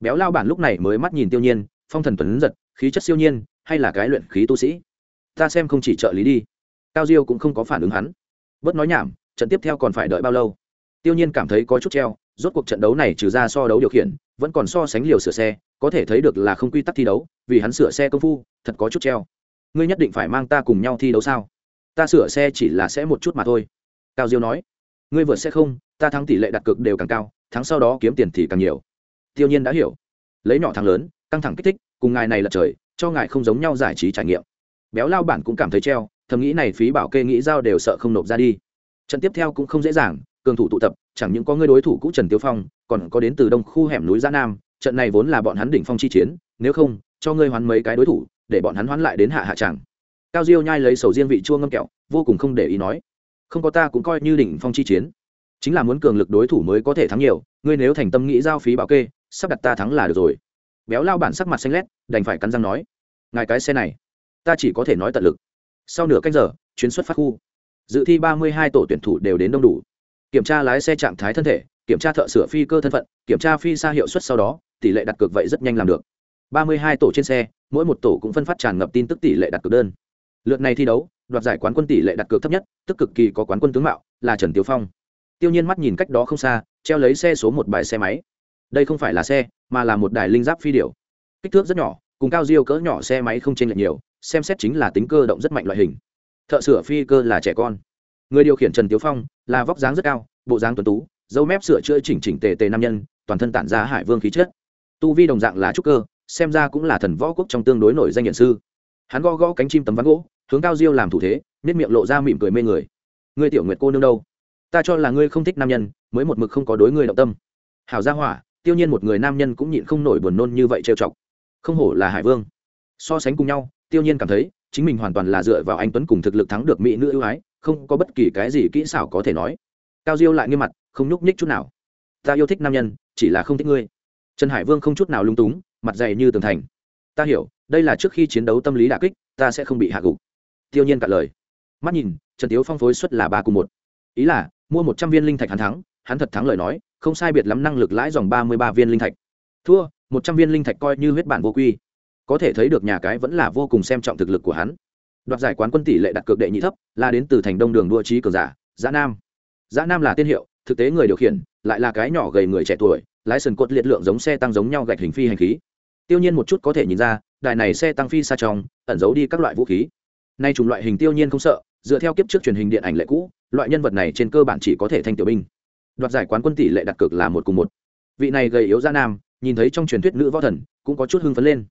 Béo lao bản lúc này mới mắt nhìn tiêu nhiên, phong thần tuấn giật, khí chất siêu nhiên, hay là cái luyện khí tu sĩ? Ta xem không chỉ trợ lý đi. Cao diêu cũng không có phản ứng hắn. Bớt nói nhảm, trận tiếp theo còn phải đợi bao lâu? Tiêu nhiên cảm thấy có chút treo, rốt cuộc trận đấu này trừ ra so đấu điều khiển, vẫn còn so sánh liều sửa xe, có thể thấy được là không quy tắc thi đấu, vì hắn sửa xe công phu, thật có chút treo ngươi nhất định phải mang ta cùng nhau thi đấu sao? Ta sửa xe chỉ là sẽ một chút mà thôi. Cao diêu nói. Ngươi vượt xe không, ta thắng tỷ lệ đặt cược đều càng cao, thắng sau đó kiếm tiền thì càng nhiều. Tiêu nhiên đã hiểu. Lấy nhỏ thắng lớn, căng thẳng kích thích, cùng ngài này là trời, cho ngài không giống nhau giải trí trải nghiệm. Béo lao bản cũng cảm thấy treo, thầm nghĩ này phí bảo kê nghĩ giao đều sợ không nộp ra đi. Trận tiếp theo cũng không dễ dàng, cường thủ tụ tập, chẳng những có người đối thủ cũ trần tiêu phong, còn có đến từ đông khu hẻm núi giã nam, trận này vốn là bọn hắn đỉnh phong chi chiến, nếu không, cho ngươi hoán mấy cái đối thủ để bọn hắn hoán lại đến hạ hạ tràng. Cao diêu nhai lấy sầu riêng vị chua ngâm kẹo, vô cùng không để ý nói, không có ta cũng coi như đỉnh phong chi chiến. Chính là muốn cường lực đối thủ mới có thể thắng nhiều, ngươi nếu thành tâm nghĩ giao phí bảo kê, sắp đặt ta thắng là được rồi. Béo lao bản sắc mặt xanh lét, đành phải cắn răng nói, ngài cái xe này, ta chỉ có thể nói tận lực. Sau nửa canh giờ, chuyến xuất phát khu, dự thi ba mươi hai tổ tuyển thủ đều đến đông đủ. Kiểm tra lái xe trạng thái thân thể, kiểm tra thợ sửa phi cơ thân phận, kiểm tra phi xa hiệu suất sau đó, tỷ lệ đặt cược vậy rất nhanh làm được ba mươi hai tổ trên xe, mỗi một tổ cũng phân phát tràn ngập tin tức tỷ lệ đặt cược đơn. Lượt này thi đấu, đoạt giải quán quân tỷ lệ đặt cược thấp nhất, tức cực kỳ có quán quân tướng mạo, là trần tiếu phong. Tiêu nhiên mắt nhìn cách đó không xa, treo lấy xe số một bài xe máy. Đây không phải là xe, mà là một đài linh giáp phi điểu. Kích thước rất nhỏ, cùng cao diêu cỡ nhỏ xe máy không chênh lệch nhiều, xem xét chính là tính cơ động rất mạnh loại hình. Thợ sửa phi cơ là trẻ con. Người điều khiển trần tiếu phong, là vóc dáng rất cao, bộ dáng tuấn tú, dâu mép sửa chữa chỉnh chỉnh tề tề nam nhân, toàn thân tản ra hải vương khí chất. Tu vi đồng dạng là trúc cơ xem ra cũng là thần võ quốc trong tương đối nổi danh hiện sư. Hắn gõ gõ cánh chim tấm ván gỗ, hướng cao diêu làm thủ thế nết miệng lộ ra mỉm cười mê người. Ngươi tiểu nguyệt cô nương đâu? Ta cho là ngươi không thích nam nhân, mới một mực không có đối ngươi động tâm. Hảo gia hỏa, tiêu nhiên một người nam nhân cũng nhịn không nổi buồn nôn như vậy trêu chọc. Không hổ là hải vương. So sánh cùng nhau, tiêu nhiên cảm thấy, chính mình hoàn toàn là dựa vào anh tuấn cùng thực lực thắng được mỹ nữ ưu ái, không có bất kỳ cái gì kỹ xảo có thể nói. Cao diêu lại nghiêm mặt, không nhúc nhích chút nào. Ta yêu thích nam nhân, chỉ là không thích ngươi. Trần hải vương không chút nào lung túng mặt dày như tường thành. Ta hiểu, đây là trước khi chiến đấu tâm lý đà kích, ta sẽ không bị hạ gục. Tiêu nhiên cạn lời. Mắt nhìn, trần tiếu phong phối suất là ba cùng một. Ý là, mua một trăm viên linh thạch hắn thắng, hắn thật thắng lời nói, không sai biệt lắm năng lực lãi dòng ba mươi ba viên linh thạch. Thua, một trăm viên linh thạch coi như huyết bản vô quy. Có thể thấy được nhà cái vẫn là vô cùng xem trọng thực lực của hắn. Đoạt giải quán quân tỷ lệ đặt cược đệ nhị thấp, là đến từ thành đông đường đua trí cờ giả, giã nam. Giã nam là tiên hiệu, thực tế người điều khiển, lại là cái nhỏ gầy người trẻ tuổi, lái sườn cốt liệt lượng giống xe tăng giống nhau gạch hình phi hành khí tiêu nhiên một chút có thể nhìn ra, đài này xe tăng phi xa trong ẩn giấu đi các loại vũ khí. Nay chủng loại hình tiêu nhiên không sợ, dựa theo kiếp trước truyền hình điện ảnh lệ cũ, loại nhân vật này trên cơ bản chỉ có thể thanh tiểu binh. Đoạt giải quán quân tỷ lệ đặt cược là một cùng một. Vị này gầy yếu ra nam, nhìn thấy trong truyền thuyết nữ võ thần, cũng có chút hưng phấn lên.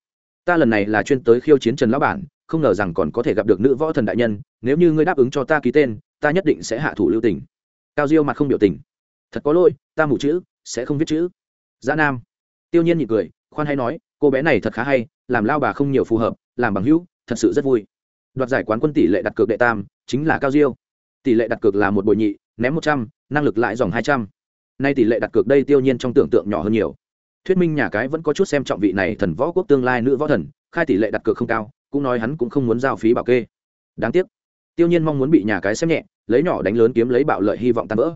Ta lần này là chuyên tới khiêu chiến trần lão bản, không ngờ rằng còn có thể gặp được nữ võ thần đại nhân, nếu như ngươi đáp ứng cho ta ký tên, ta nhất định sẽ hạ thủ lưu tình. Cao diêu mặt không biểu tình. Thật có lỗi, ta mù chữ, sẽ không viết chữ. Dã nam. Tiêu nhiên nhị cười, khoan hay nói cô bé này thật khá hay, làm lao bà không nhiều phù hợp, làm bằng hữu, thật sự rất vui. Đoạt giải quán quân tỷ lệ đặt cược đệ tam, chính là cao diêu. Tỷ lệ đặt cược là một bội nhị, ném một trăm, năng lực lại dòng hai trăm. Nay tỷ lệ đặt cược đây tiêu nhiên trong tưởng tượng nhỏ hơn nhiều. Thuyết minh nhà cái vẫn có chút xem trọng vị này thần võ quốc tương lai nữ võ thần, khai tỷ lệ đặt cược không cao, cũng nói hắn cũng không muốn giao phí bảo kê. Đáng tiếc. Tiêu nhiên mong muốn bị nhà cái xem nhẹ, lấy nhỏ đánh lớn kiếm lấy bạo lợi hy vọng tan vỡ.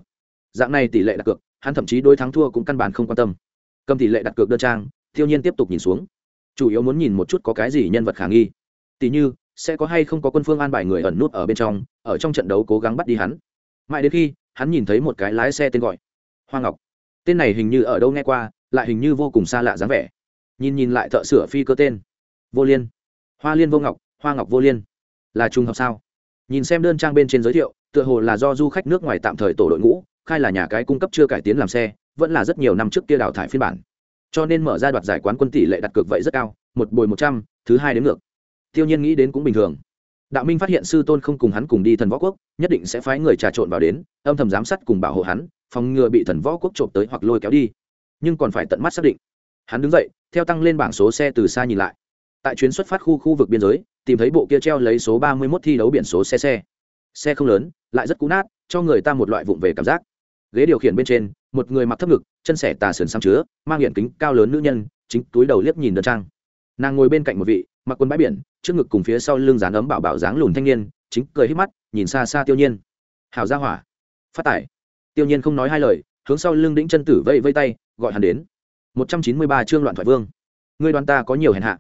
Dạng này tỷ lệ đặt cược, hắn thậm chí đối thắng thua cũng căn bản không quan tâm. Cầm tỷ lệ đặt cược đơn trang tiêu nhiên tiếp tục nhìn xuống. Chủ yếu muốn nhìn một chút có cái gì nhân vật khả nghi. Tỷ như, sẽ có hay không có quân phương an bài người ẩn nút ở bên trong, ở trong trận đấu cố gắng bắt đi hắn. Mãi đến khi, hắn nhìn thấy một cái lái xe tên gọi, hoa ngọc. Tên này hình như ở đâu nghe qua, lại hình như vô cùng xa lạ dáng vẻ. Nhìn nhìn lại thợ sửa phi cơ tên. Vô liên. Hoa liên vô ngọc, hoa ngọc vô liên. Là trùng hợp sao? Nhìn xem đơn trang bên trên giới thiệu, tựa hồ là do du khách nước ngoài tạm thời tổ đội ngũ, khai là nhà cái cung cấp chưa cải tiến làm xe, vẫn là rất nhiều năm trước kia đào thải phiên bản cho nên mở ra đoạt giải quán quân tỷ lệ đặt cược vậy rất cao, một bồi một trăm, thứ hai đến ngược. Tiêu nhiên nghĩ đến cũng bình thường. Đạo minh phát hiện sư tôn không cùng hắn cùng đi thần võ quốc, nhất định sẽ phái người trà trộn vào đến, âm thầm giám sát cùng bảo hộ hắn, phòng ngừa bị thần võ quốc trộm tới hoặc lôi kéo đi. Nhưng còn phải tận mắt xác định. Hắn đứng dậy, theo tăng lên bảng số xe từ xa nhìn lại. Tại chuyến xuất phát khu khu vực biên giới, tìm thấy bộ kia treo lấy số ba mươi 31 thi đấu biển số xe xe. Xe không lớn, lại rất cũ nát, cho người ta một loại vụng về cảm giác. Ghế điều khiển bên trên một người mặc thấp ngực, chân sẻ tà sườn xăm chứa, mang hiện kính cao lớn nữ nhân, chính túi đầu liếc nhìn đơn trang. Nàng ngồi bên cạnh một vị, mặc quần bãi biển, trước ngực cùng phía sau lưng dán ấm bảo bảo dáng lùn thanh niên, chính cười hít mắt, nhìn xa xa tiêu nhiên. Hào ra hỏa. Phát tải tiêu nhiên không nói hai lời, hướng sau lưng đĩnh chân tử vây vây tay, gọi hắn đến. Một trăm chín mươi ba chương loạn thoại vương. Ngươi đoàn ta có nhiều hèn hạ?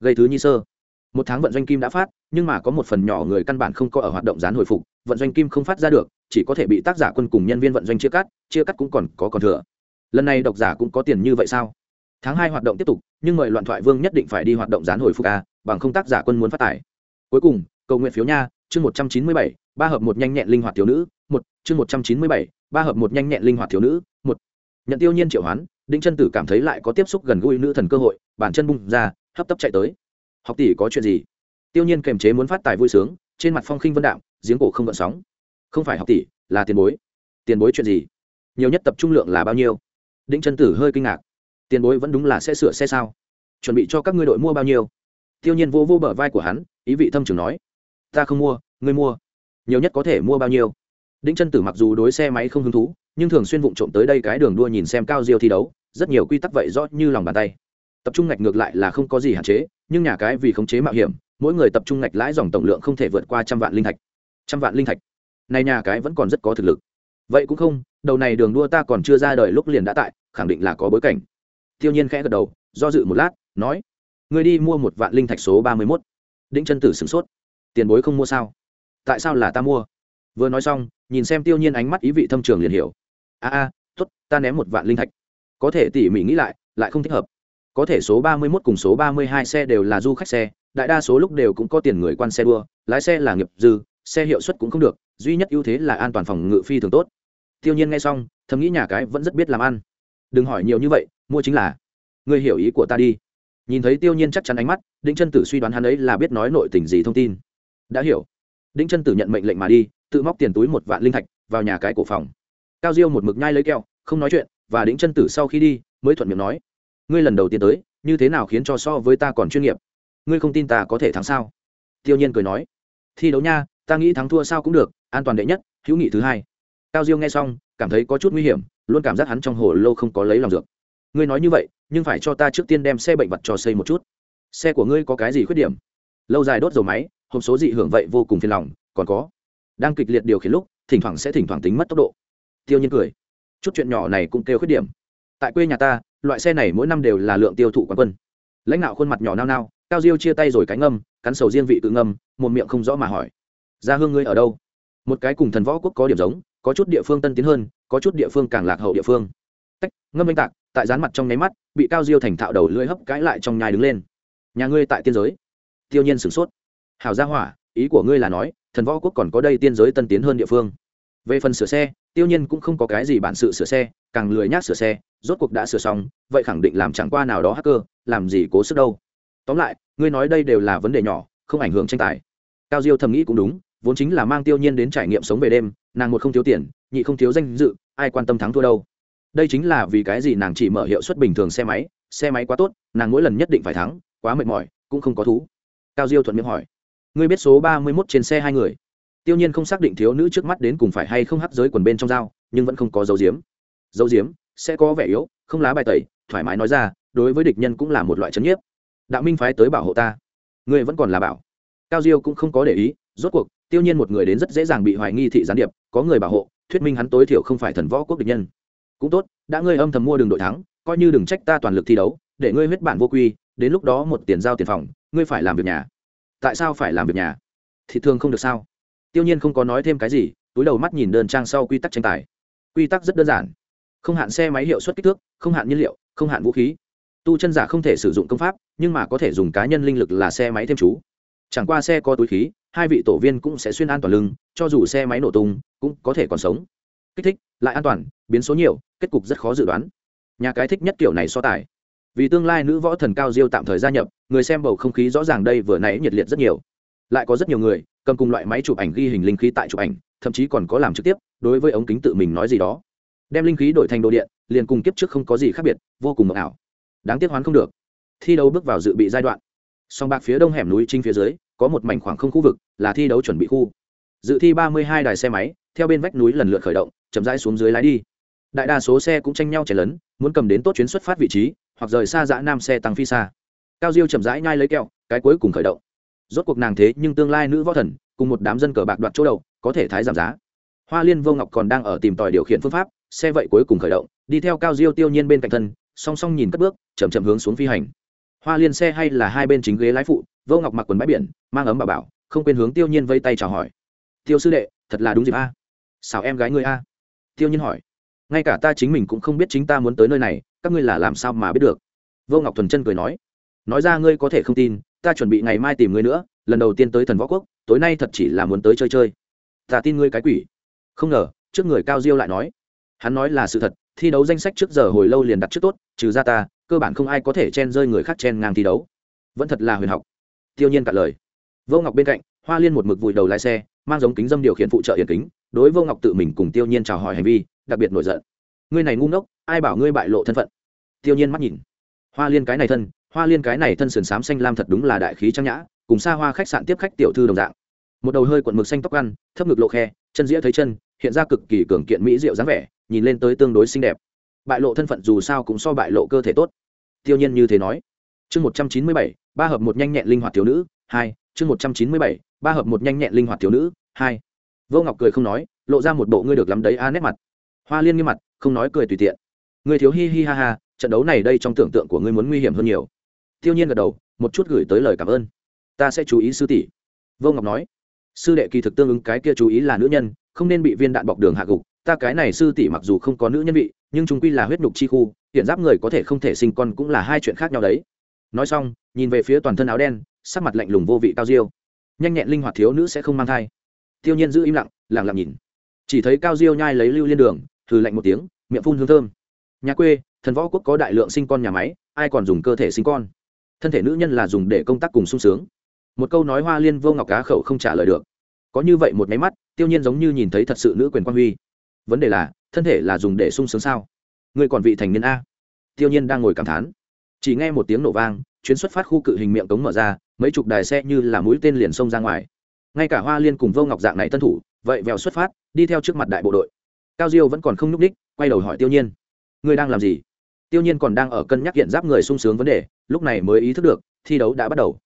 Gây thứ nhi sơ một tháng vận doanh kim đã phát, nhưng mà có một phần nhỏ người căn bản không có ở hoạt động gián hồi phục, vận doanh kim không phát ra được, chỉ có thể bị tác giả quân cùng nhân viên vận doanh chia cắt chia cắt cũng còn có còn thừa. Lần này độc giả cũng có tiền như vậy sao? Tháng hai hoạt động tiếp tục, nhưng mời loạn thoại vương nhất định phải đi hoạt động gián hồi phục a, bằng không tác giả quân muốn phát tải. Cuối cùng, cầu nguyện phiếu nha, chương một trăm chín mươi bảy, ba hợp một nhanh nhẹn linh hoạt thiếu nữ, một, chương một trăm chín mươi bảy, ba hợp một nhanh nhẹn linh hoạt thiếu nữ, một. Nhận tiêu nhiên triệu hoán, đinh chân tử cảm thấy lại có tiếp xúc gần gũi nữ thần cơ hội bản chân bung ra, hấp tấp chạy tới học tỷ có chuyện gì? Tiêu nhiên kềm chế muốn phát tài vui sướng, trên mặt phong khinh vân đạm, giếng cổ không gợn sóng. Không phải học tỷ, là tiền bối. Tiền bối chuyện gì? Nhiều nhất tập trung lượng là bao nhiêu? Đinh chân tử hơi kinh ngạc. Tiền bối vẫn đúng là sẽ sửa xe sao? Chuẩn bị cho các ngươi đội mua bao nhiêu? Tiêu nhiên vô vô bờ vai của hắn, ý vị thâm trường nói. Ta không mua, ngươi mua. Nhiều nhất có thể mua bao nhiêu? Đinh chân tử mặc dù đối xe máy không hứng thú, nhưng thường xuyên vụng trộm tới đây cái đường đua nhìn xem cao diêu thi đấu, rất nhiều quy tắc vậy rõ như lòng bàn tay tập trung ngạch ngược lại là không có gì hạn chế, nhưng nhà cái vì khống chế mạo hiểm, mỗi người tập trung ngạch lãi dòng tổng lượng không thể vượt qua trăm vạn linh thạch. Trăm vạn linh thạch? Này nhà cái vẫn còn rất có thực lực. Vậy cũng không, đầu này đường đua ta còn chưa ra đời lúc liền đã tại, khẳng định là có bối cảnh. Tiêu nhiên khẽ gật đầu, do dự một lát, nói người đi mua một vạn linh thạch số ba mươi mốt. Đĩnh chân tử sửng sốt, tiền bối không mua sao? Tại sao là ta mua? Vừa nói xong, nhìn xem tiêu nhiên ánh mắt ý vị thâm trường liền hiểu. A a, tốt, ta ném một vạn linh thạch. Có thể tỉ mỉ nghĩ lại lại không thích hợp có thể số ba mươi 31 cùng số ba mươi hai xe đều là du khách xe, đại đa số lúc đều cũng có tiền người quan xe đua, lái xe là nghiệp dư, xe hiệu suất cũng không được, duy nhất ưu thế là an toàn phòng ngự phi thường tốt. Tiêu nhiên nghe xong, thầm nghĩ nhà cái vẫn rất biết làm ăn. Đừng hỏi nhiều như vậy, mua chính là. Ngươi hiểu ý của ta đi. Nhìn thấy tiêu nhiên chắc chắn ánh mắt, đinh chân tử suy đoán hắn ấy là biết nói nội tình gì thông tin. Đã hiểu. Đinh chân tử nhận mệnh lệnh mà đi, tự móc tiền túi một vạn linh thạch vào nhà cái cổ phòng. Cao diêu một mực nhai lấy keo không nói chuyện, và đĩnh chân tử sau khi đi, mới thuận miệng nói ngươi lần đầu tiên tới, như thế nào khiến cho so với ta còn chuyên nghiệp? Ngươi không tin ta có thể thắng sao? Tiêu nhiên cười nói. Thi đấu nha, ta nghĩ thắng thua sao cũng được, an toàn đệ nhất, hữu nghị thứ hai. Cao diêu nghe xong, cảm thấy có chút nguy hiểm, luôn cảm giác hắn trong hồ lô không có lấy lòng dược. Ngươi nói như vậy, nhưng phải cho ta trước tiên đem xe bệnh vật cho xây một chút. Xe của ngươi có cái gì khuyết điểm? Lâu dài đốt dầu máy, hộp số dị hưởng vậy vô cùng phiền lòng, còn có, đang kịch liệt điều khiển lúc, thỉnh thoảng sẽ thỉnh thoảng tính mất tốc độ. Tiêu nhiên cười. Chút chuyện nhỏ này cũng kêu khuyết điểm. Tại quê nhà ta loại xe này mỗi năm đều là lượng tiêu thụ quán quân. Lãnh đạo khuôn mặt nhỏ nao nao, cao diêu chia tay rồi cánh ngâm, cắn sầu riêng vị tự ngâm, một miệng không rõ mà hỏi. Ra hương ngươi ở đâu? Một cái cùng thần võ quốc có điểm giống, có chút địa phương tân tiến hơn, có chút địa phương càng lạc hậu địa phương. Tách, ngâm anh tạc, tại dán mặt trong nháy mắt, bị cao diêu thành thạo đầu lưỡi hấp cãi lại trong nhai đứng lên. Nhà ngươi tại tiên giới. Tiêu nhiên sửng sốt. Hảo gia hỏa, ý của ngươi là nói, thần võ quốc còn có đây tiên giới tân tiến hơn địa phương. Về phần sửa xe, tiêu nhiên cũng không có cái gì bản sự sửa xe, càng lười nhác sửa xe rốt cuộc đã sửa xong, vậy khẳng định làm chẳng qua nào đó hacker, làm gì cố sức đâu. Tóm lại, ngươi nói đây đều là vấn đề nhỏ, không ảnh hưởng tranh tài. Cao diêu thầm nghĩ cũng đúng, vốn chính là mang tiêu nhiên đến trải nghiệm sống về đêm, nàng một không thiếu tiền, nhị không thiếu danh dự, ai quan tâm thắng thua đâu. Đây chính là vì cái gì nàng chỉ mở hiệu suất bình thường xe máy xe máy quá tốt, nàng mỗi lần nhất định phải thắng, quá mệt mỏi, cũng không có thú. Cao diêu thuận miệng hỏi, ngươi biết số ba mươi mốt trên xe hai người? Tiêu nhiên không xác định thiếu nữ trước mắt đến cùng phải hay không hấp giới quần bên trong dao, nhưng vẫn không có dấu diếm. Dấu diếm? Sẽ có vẻ yếu, không lá bài tẩy, thoải mái nói ra, đối với địch nhân cũng là một loại chấn nhiếp. Đạo minh phái tới bảo hộ ta. Ngươi vẫn còn là bảo. Cao diêu cũng không có để ý, rốt cuộc, tiêu nhiên một người đến rất dễ dàng bị hoài nghi thị gián điệp, có người bảo hộ, thuyết minh hắn tối thiểu không phải thần võ quốc địch nhân. Cũng tốt, đã ngươi âm thầm mua đường đội thắng, coi như đừng trách ta toàn lực thi đấu, để ngươi huyết bản vô quy, đến lúc đó một tiền giao tiền phòng, ngươi phải làm việc nhà. Tại sao phải làm việc nhà? Thì thường không được sao? Tiêu nhiên không có nói thêm cái gì, túi đầu mắt nhìn đơn trang sau quy tắc tranh tài. Quy tắc rất đơn giản không hạn xe máy hiệu suất kích thước, không hạn nhiên liệu, không hạn vũ khí. Tu chân giả không thể sử dụng công pháp, nhưng mà có thể dùng cá nhân linh lực là xe máy thêm chú. Chẳng qua xe có túi khí, hai vị tổ viên cũng sẽ xuyên an toàn lưng, cho dù xe máy nổ tung, cũng có thể còn sống. Kích thích, lại an toàn, biến số nhiều, kết cục rất khó dự đoán. Nhà cái thích nhất kiểu này so tài. Vì tương lai nữ võ thần cao diêu tạm thời gia nhập, người xem bầu không khí rõ ràng đây vừa nãy nhiệt liệt rất nhiều. Lại có rất nhiều người, cầm cùng loại máy chụp ảnh ghi hình linh khí tại chụp ảnh, thậm chí còn có làm trực tiếp, đối với ống kính tự mình nói gì đó đem linh khí đổi thành đồ điện, liền cùng kiếp trước không có gì khác biệt, vô cùng mộng ảo. Đáng tiếc hoán không được. Thi đấu bước vào dự bị giai đoạn. Song bạc phía đông hẻm núi chính phía dưới, có một mảnh khoảng không khu vực, là thi đấu chuẩn bị khu. Dự thi ba mươi hai đài xe máy, theo bên vách núi lần lượt khởi động, chậm rãi xuống dưới lái đi. Đại đa số xe cũng tranh nhau chảy lớn muốn cầm đến tốt chuyến xuất phát vị trí, hoặc rời xa dã nam xe tăng phi xa. Cao diêu chậm rãi nhai lấy kẹo, cái cuối cùng khởi động. Rốt cuộc nàng thế nhưng tương lai nữ võ thần, cùng một đám dân cờ bạc đoạt chỗ đầu, có thể thái giảm giá hoa liên vô ngọc còn đang ở tìm tòi điều khiển phương pháp, xe vậy cuối cùng khởi động, đi theo cao diêu tiêu nhiên bên cạnh thân, song song nhìn cất bước, chậm chậm hướng xuống phi hành. Hoa liên xe hay là hai bên chính ghế lái phụ, vô ngọc mặc quần bãi biển, mang ấm bà bảo, không quên hướng tiêu nhiên vây tay chào hỏi. Tiêu sư đệ, thật là đúng dịp a. Xào em gái ngươi a. Tiêu nhiên hỏi. Ngay cả ta chính mình cũng không biết chính ta muốn tới nơi này, các ngươi là làm sao mà biết được? Vô ngọc thuần chân cười nói. Nói ra ngươi có thể không tin, ta chuẩn bị ngày mai tìm ngươi nữa, lần đầu tiên tới thần võ quốc, tối nay thật chỉ là muốn tới chơi chơi. Ta tin ngươi cái quỷ không ngờ, trước người cao diêu lại nói, hắn nói là sự thật, thi đấu danh sách trước giờ hồi lâu liền đặt trước tốt, trừ ra ta, cơ bản không ai có thể chen rơi người khác chen ngang thi đấu. Vẫn thật là huyền học. Tiêu nhiên cạn lời. Vô ngọc bên cạnh, hoa liên một mực vùi đầu lái xe, mang giống kính dâm điều khiển phụ trợ hiển kính, đối vô ngọc tự mình cùng tiêu nhiên chào hỏi hành vi, đặc biệt nổi giận. Ngươi này ngu ngốc, ai bảo ngươi bại lộ thân phận? Tiêu nhiên mắt nhìn. Hoa liên cái này thân, hoa liên cái này thân sườn xám xanh lam thật đúng là đại khí trang nhã, cùng xa hoa khách sạn tiếp khách tiểu thư đồng dạng. Một đầu hơi cuộn mực xanh tóc ăn, thấp ngực lộ khe, chân dĩa thấy chân hiện ra cực kỳ cường kiện mỹ diệu dáng vẻ, nhìn lên tới tương đối xinh đẹp. Bại lộ thân phận dù sao cũng so bại lộ cơ thể tốt. Tiêu nhiên như thế nói. Chương một trăm chín mươi bảy, ba hợp một nhanh nhẹn linh hoạt thiếu nữ, hai, chương một trăm chín mươi bảy, ba hợp một nhanh nhẹn linh hoạt thiếu nữ, hai. Vô ngọc cười không nói, lộ ra một bộ ngươi được lắm đấy a nét mặt. Hoa liên nghiêm mặt, không nói cười tùy tiện. Người thiếu hi hi ha ha, trận đấu này đây trong tưởng tượng của ngươi muốn nguy hiểm hơn nhiều. Tiêu nhiên gật đầu, một chút gửi tới lời cảm ơn. Ta sẽ chú ý sư tỷ. Vô ngọc nói. Sư đệ kỳ thực tương ứng cái kia chú ý là nữ nhân không nên bị viên đạn bọc đường hạ gục. Ta cái này sư tỷ mặc dù không có nữ nhân vị, nhưng chúng quy là huyết nhục chi khu, hiện giáp người có thể không thể sinh con cũng là hai chuyện khác nhau đấy. Nói xong, nhìn về phía toàn thân áo đen, sắc mặt lạnh lùng vô vị cao diêu. Nhanh nhẹn linh hoạt thiếu nữ sẽ không mang thai. Tiêu nhiên giữ im lặng lặng lặng nhìn. Chỉ thấy cao diêu nhai lấy lưu liên đường thử lạnh một tiếng, miệng phun hương thơm. Nhà quê, thần võ quốc có đại lượng sinh con nhà máy, ai còn dùng cơ thể sinh con? Thân thể nữ nhân là dùng để công tác cùng sung sướng. Một câu nói hoa liên vô ngọc cá khẩu không trả lời được có như vậy một máy mắt, tiêu nhiên giống như nhìn thấy thật sự nữ quyền quan huy. Vấn đề là, thân thể là dùng để sung sướng sao? Người còn vị thành niên a. Tiêu nhiên đang ngồi cảm thán. Chỉ nghe một tiếng nổ vang, chuyến xuất phát khu cự hình miệng cống mở ra, mấy chục đài xe như là mũi tên liền xông ra ngoài. Ngay cả hoa liên cùng vô ngọc dạng này tân thủ, vậy vèo xuất phát, đi theo trước mặt đại bộ đội. Cao diêu vẫn còn không nhúc ních quay đầu hỏi tiêu nhiên. Ngươi đang làm gì? Tiêu nhiên còn đang ở cân nhắc hiện giáp người sung sướng vấn đề, lúc này mới ý thức được, thi đấu đã bắt đầu.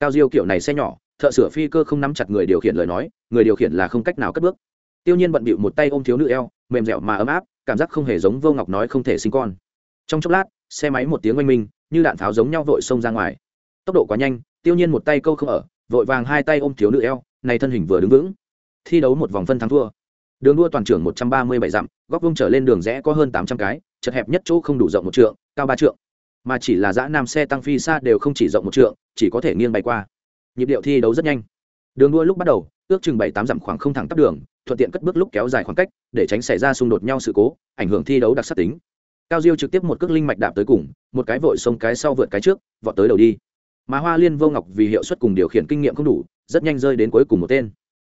Cao diêu kiểu này xe nhỏ thợ sửa phi cơ không nắm chặt người điều khiển lời nói, người điều khiển là không cách nào cất bước. Tiêu nhiên bận bịu một tay ôm thiếu nữ eo, mềm dẻo mà ấm áp, cảm giác không hề giống vô ngọc nói không thể sinh con. Trong chốc lát, xe máy một tiếng oanh minh, như đạn pháo giống nhau vội xông ra ngoài. Tốc độ quá nhanh, tiêu nhiên một tay câu không ở, vội vàng hai tay ôm thiếu nữ eo, này thân hình vừa đứng vững. Thi đấu một vòng phân thắng thua. Đường đua toàn trưởng một trăm ba mươi bảy dặm, góc vung trở lên đường rẽ có hơn tám trăm cái, chật hẹp nhất chỗ không đủ rộng một trượng, cao ba trượng. Mà chỉ là dã nam xe tăng phi xa đều không chỉ rộng một trượng, chỉ có thể nghiêng bay qua nhịp điệu thi đấu rất nhanh. Đường đua lúc bắt đầu, ước chừng bảy tám dặm khoảng không thẳng tắp đường, thuận tiện cất bước lúc kéo dài khoảng cách, để tránh xảy ra xung đột nhau sự cố, ảnh hưởng thi đấu đặc sắc tính. Cao diêu trực tiếp một cước linh mạch đạp tới cùng, một cái vội xông cái sau vượt cái trước, vọt tới đầu đi. Mà hoa liên vô ngọc vì hiệu suất cùng điều khiển kinh nghiệm không đủ, rất nhanh rơi đến cuối cùng một tên.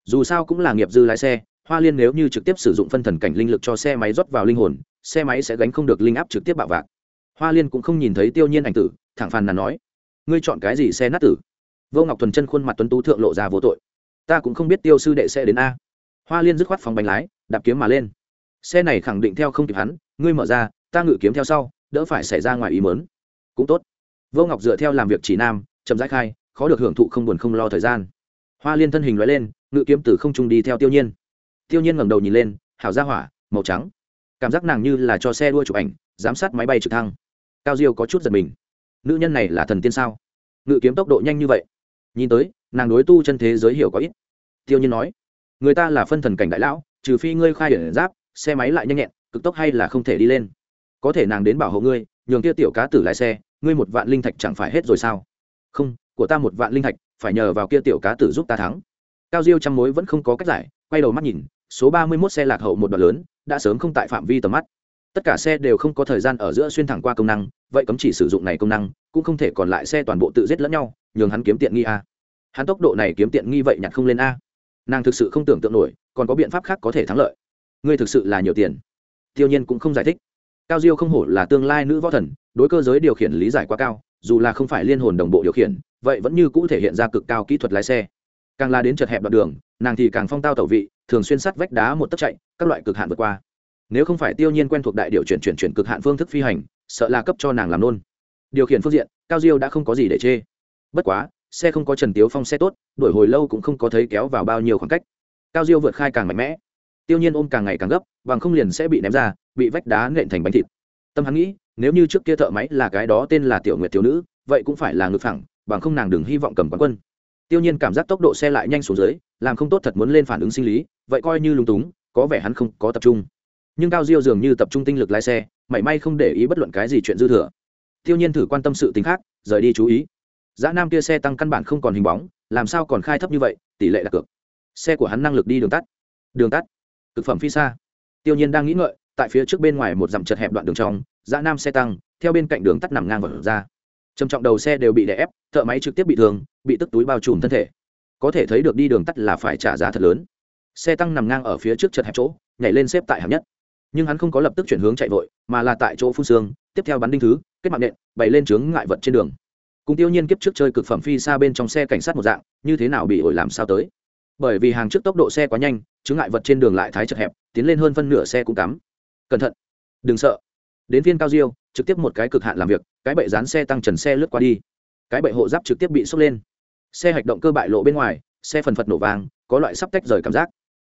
Dù sao cũng là nghiệp dư lái xe, hoa liên nếu như trực tiếp sử dụng phân thần cảnh linh lực cho xe máy rót vào linh hồn, xe máy sẽ gánh không được linh áp trực tiếp bạo vạc. Hoa liên cũng không nhìn thấy tiêu nhiên ảnh tử, thẳng phàn nàn nói, ngươi chọn cái gì xe nát tử? Vô ngọc thuần chân khuôn mặt tuấn tú thượng lộ ra vô tội. Ta cũng không biết tiêu sư đệ sẽ đến a. Hoa liên dứt khoát phòng bánh lái, đạp kiếm mà lên. Xe này khẳng định theo không kịp hắn, ngươi mở ra, ta ngự kiếm theo sau, đỡ phải xảy ra ngoài ý mớn cũng tốt. Vô ngọc dựa theo làm việc chỉ nam, chậm rãi khai, khó được hưởng thụ không buồn không lo thời gian. Hoa liên thân hình loại lên, ngự kiếm từ không trung đi theo tiêu nhiên. Tiêu nhiên ngẩng đầu nhìn lên, hảo ra hỏa, màu trắng. Cảm giác nàng như là cho xe đua chụp ảnh, giám sát máy bay trực thăng. Cao diêu có chút giật mình. Nữ nhân này là thần tiên sao? Ngự kiếm tốc độ nhanh như vậy nhìn tới, nàng đối tu chân thế giới hiểu có ít. Tiêu nhiên nói, người ta là phân thần cảnh đại lão, trừ phi ngươi khai hiển giáp, xe máy lại nhanh nhẹn, cực tốc hay là không thể đi lên. Có thể nàng đến bảo hộ ngươi, nhường kia tiểu cá tử lái xe, ngươi một vạn linh thạch chẳng phải hết rồi sao? Không, của ta một vạn linh thạch, phải nhờ vào kia tiểu cá tử giúp ta thắng. Cao diêu trăm mối vẫn không có cách giải, quay đầu mắt nhìn, số ba mươi 31 xe lạc hậu một đoạn lớn, đã sớm không tại phạm vi tầm mắt. Tất cả xe đều không có thời gian ở giữa xuyên thẳng qua công năng, vậy cấm chỉ sử dụng này công năng, cũng không thể còn lại xe toàn bộ tự giết lẫn nhau nhường hắn kiếm tiện nghi a. Hắn tốc độ này kiếm tiện nghi vậy nhặt không lên a. Nàng thực sự không tưởng tượng nổi, còn có biện pháp khác có thể thắng lợi. Ngươi thực sự là nhiều tiền. Tiêu nhiên cũng không giải thích. Cao diêu không hổ là tương lai nữ võ thần, đối cơ giới điều khiển lý giải quá cao, dù là không phải liên hồn đồng bộ điều khiển, vậy vẫn như cũ thể hiện ra cực cao kỹ thuật lái xe. Càng la đến chật hẹp đoạn đường, nàng thì càng phong tao tẩu vị, thường xuyên sắt vách đá một tấc chạy, các loại cực hạn vượt qua. Nếu không phải tiêu nhiên quen thuộc đại điều chuyển chuyển chuyển cực hạn phương thức phi hành, sợ là cấp cho nàng làm nôn. Điều khiển phương diện, cao diêu đã không có gì để chê bất quá, xe không có trần tiếu phong xe tốt, đổi hồi lâu cũng không có thấy kéo vào bao nhiêu khoảng cách. Cao diêu vượt khai càng mạnh mẽ. Tiêu nhiên ôm càng ngày càng gấp, bằng không liền sẽ bị ném ra, bị vách đá nện thành bánh thịt. Tâm hắn nghĩ, nếu như trước kia thợ máy là cái đó tên là tiểu nguyệt thiếu nữ, vậy cũng phải là ngực phẳng, bằng không nàng đừng hy vọng cầm quán quân. Tiêu nhiên cảm giác tốc độ xe lại nhanh xuống dưới, làm không tốt thật muốn lên phản ứng sinh lý, vậy coi như lúng túng, có vẻ hắn không có tập trung. Nhưng cao diêu dường như tập trung tinh lực lái xe, mảy may không để ý bất luận cái gì chuyện dư thừa. Tiêu nhiên thử quan tâm sự tính khác, rời đi chú ý. Dã nam kia xe tăng căn bản không còn hình bóng làm sao còn khai thấp như vậy tỷ lệ là cược. Xe của hắn năng lực đi đường tắt. Đường tắt? Thực phẩm phi xa. Tiêu nhiên đang nghĩ ngợi tại phía trước bên ngoài một dặm chật hẹp đoạn đường trong Dã nam xe tăng theo bên cạnh đường tắt nằm ngang vào ra. Trầm trọng đầu xe đều bị đè ép thợ máy trực tiếp bị thương bị tức túi bao trùm thân thể. Có thể thấy được đi đường tắt là phải trả giá thật lớn. Xe tăng nằm ngang ở phía trước chật hẹp chỗ nhảy lên xếp tại hạng nhất. Nhưng hắn không có lập tức chuyển hướng chạy vội mà là tại chỗ phun sương, tiếp theo bắn đinh thứ kết mạng nện bày lên chướng ngại vật trên đường cùng tiêu nhiên kiếp trước chơi cực phẩm phi xa bên trong xe cảnh sát một dạng, như thế nào bị ổi làm sao tới? Bởi vì hàng trước tốc độ xe quá nhanh chứng ngại vật trên đường lại thái chật hẹp, tiến lên hơn phân nửa xe cũng cắm. Cẩn thận! Đừng sợ! Đến viên cao diêu, trực tiếp một cái cực hạn làm việc, cái bệ dán xe tăng trần xe lướt qua đi. Cái bệ hộ giáp trực tiếp bị sốc lên. Xe hạch động cơ bại lộ bên ngoài, xe phần phật nổ vàng có loại sắp tách rời cảm giác.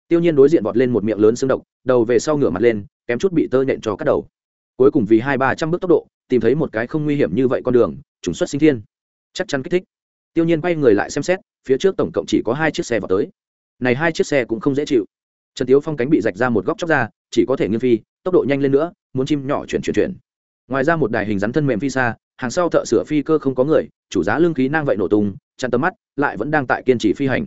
Tiêu nhiên đối diện vọt lên một miệng lớn xương độc, đầu về sau ngửa mặt lên, kém chút bị tơ nhện cho cắt đầu cuối cùng vì hai ba trăm bước tốc độ, tìm thấy một cái không nguy hiểm như vậy con đường, trùng xuất sinh thiên. Chắc chắn kích thích. Tiêu nhiên quay người lại xem xét, phía trước tổng cộng chỉ có hai chiếc xe vào tới. Này hai chiếc xe cũng không dễ chịu. Trần tiếu phong cánh bị rạch ra một góc chóc ra, chỉ có thể nghiêng phi, tốc độ nhanh lên nữa, muốn chim nhỏ chuyển chuyển chuyển. Ngoài ra một đài hình rắn thân mềm phi xa, hàng sau thợ sửa phi cơ không có người, chủ giá lương khí nang vậy nổ tung chăn tầm mắt, lại vẫn đang tại kiên trì phi hành.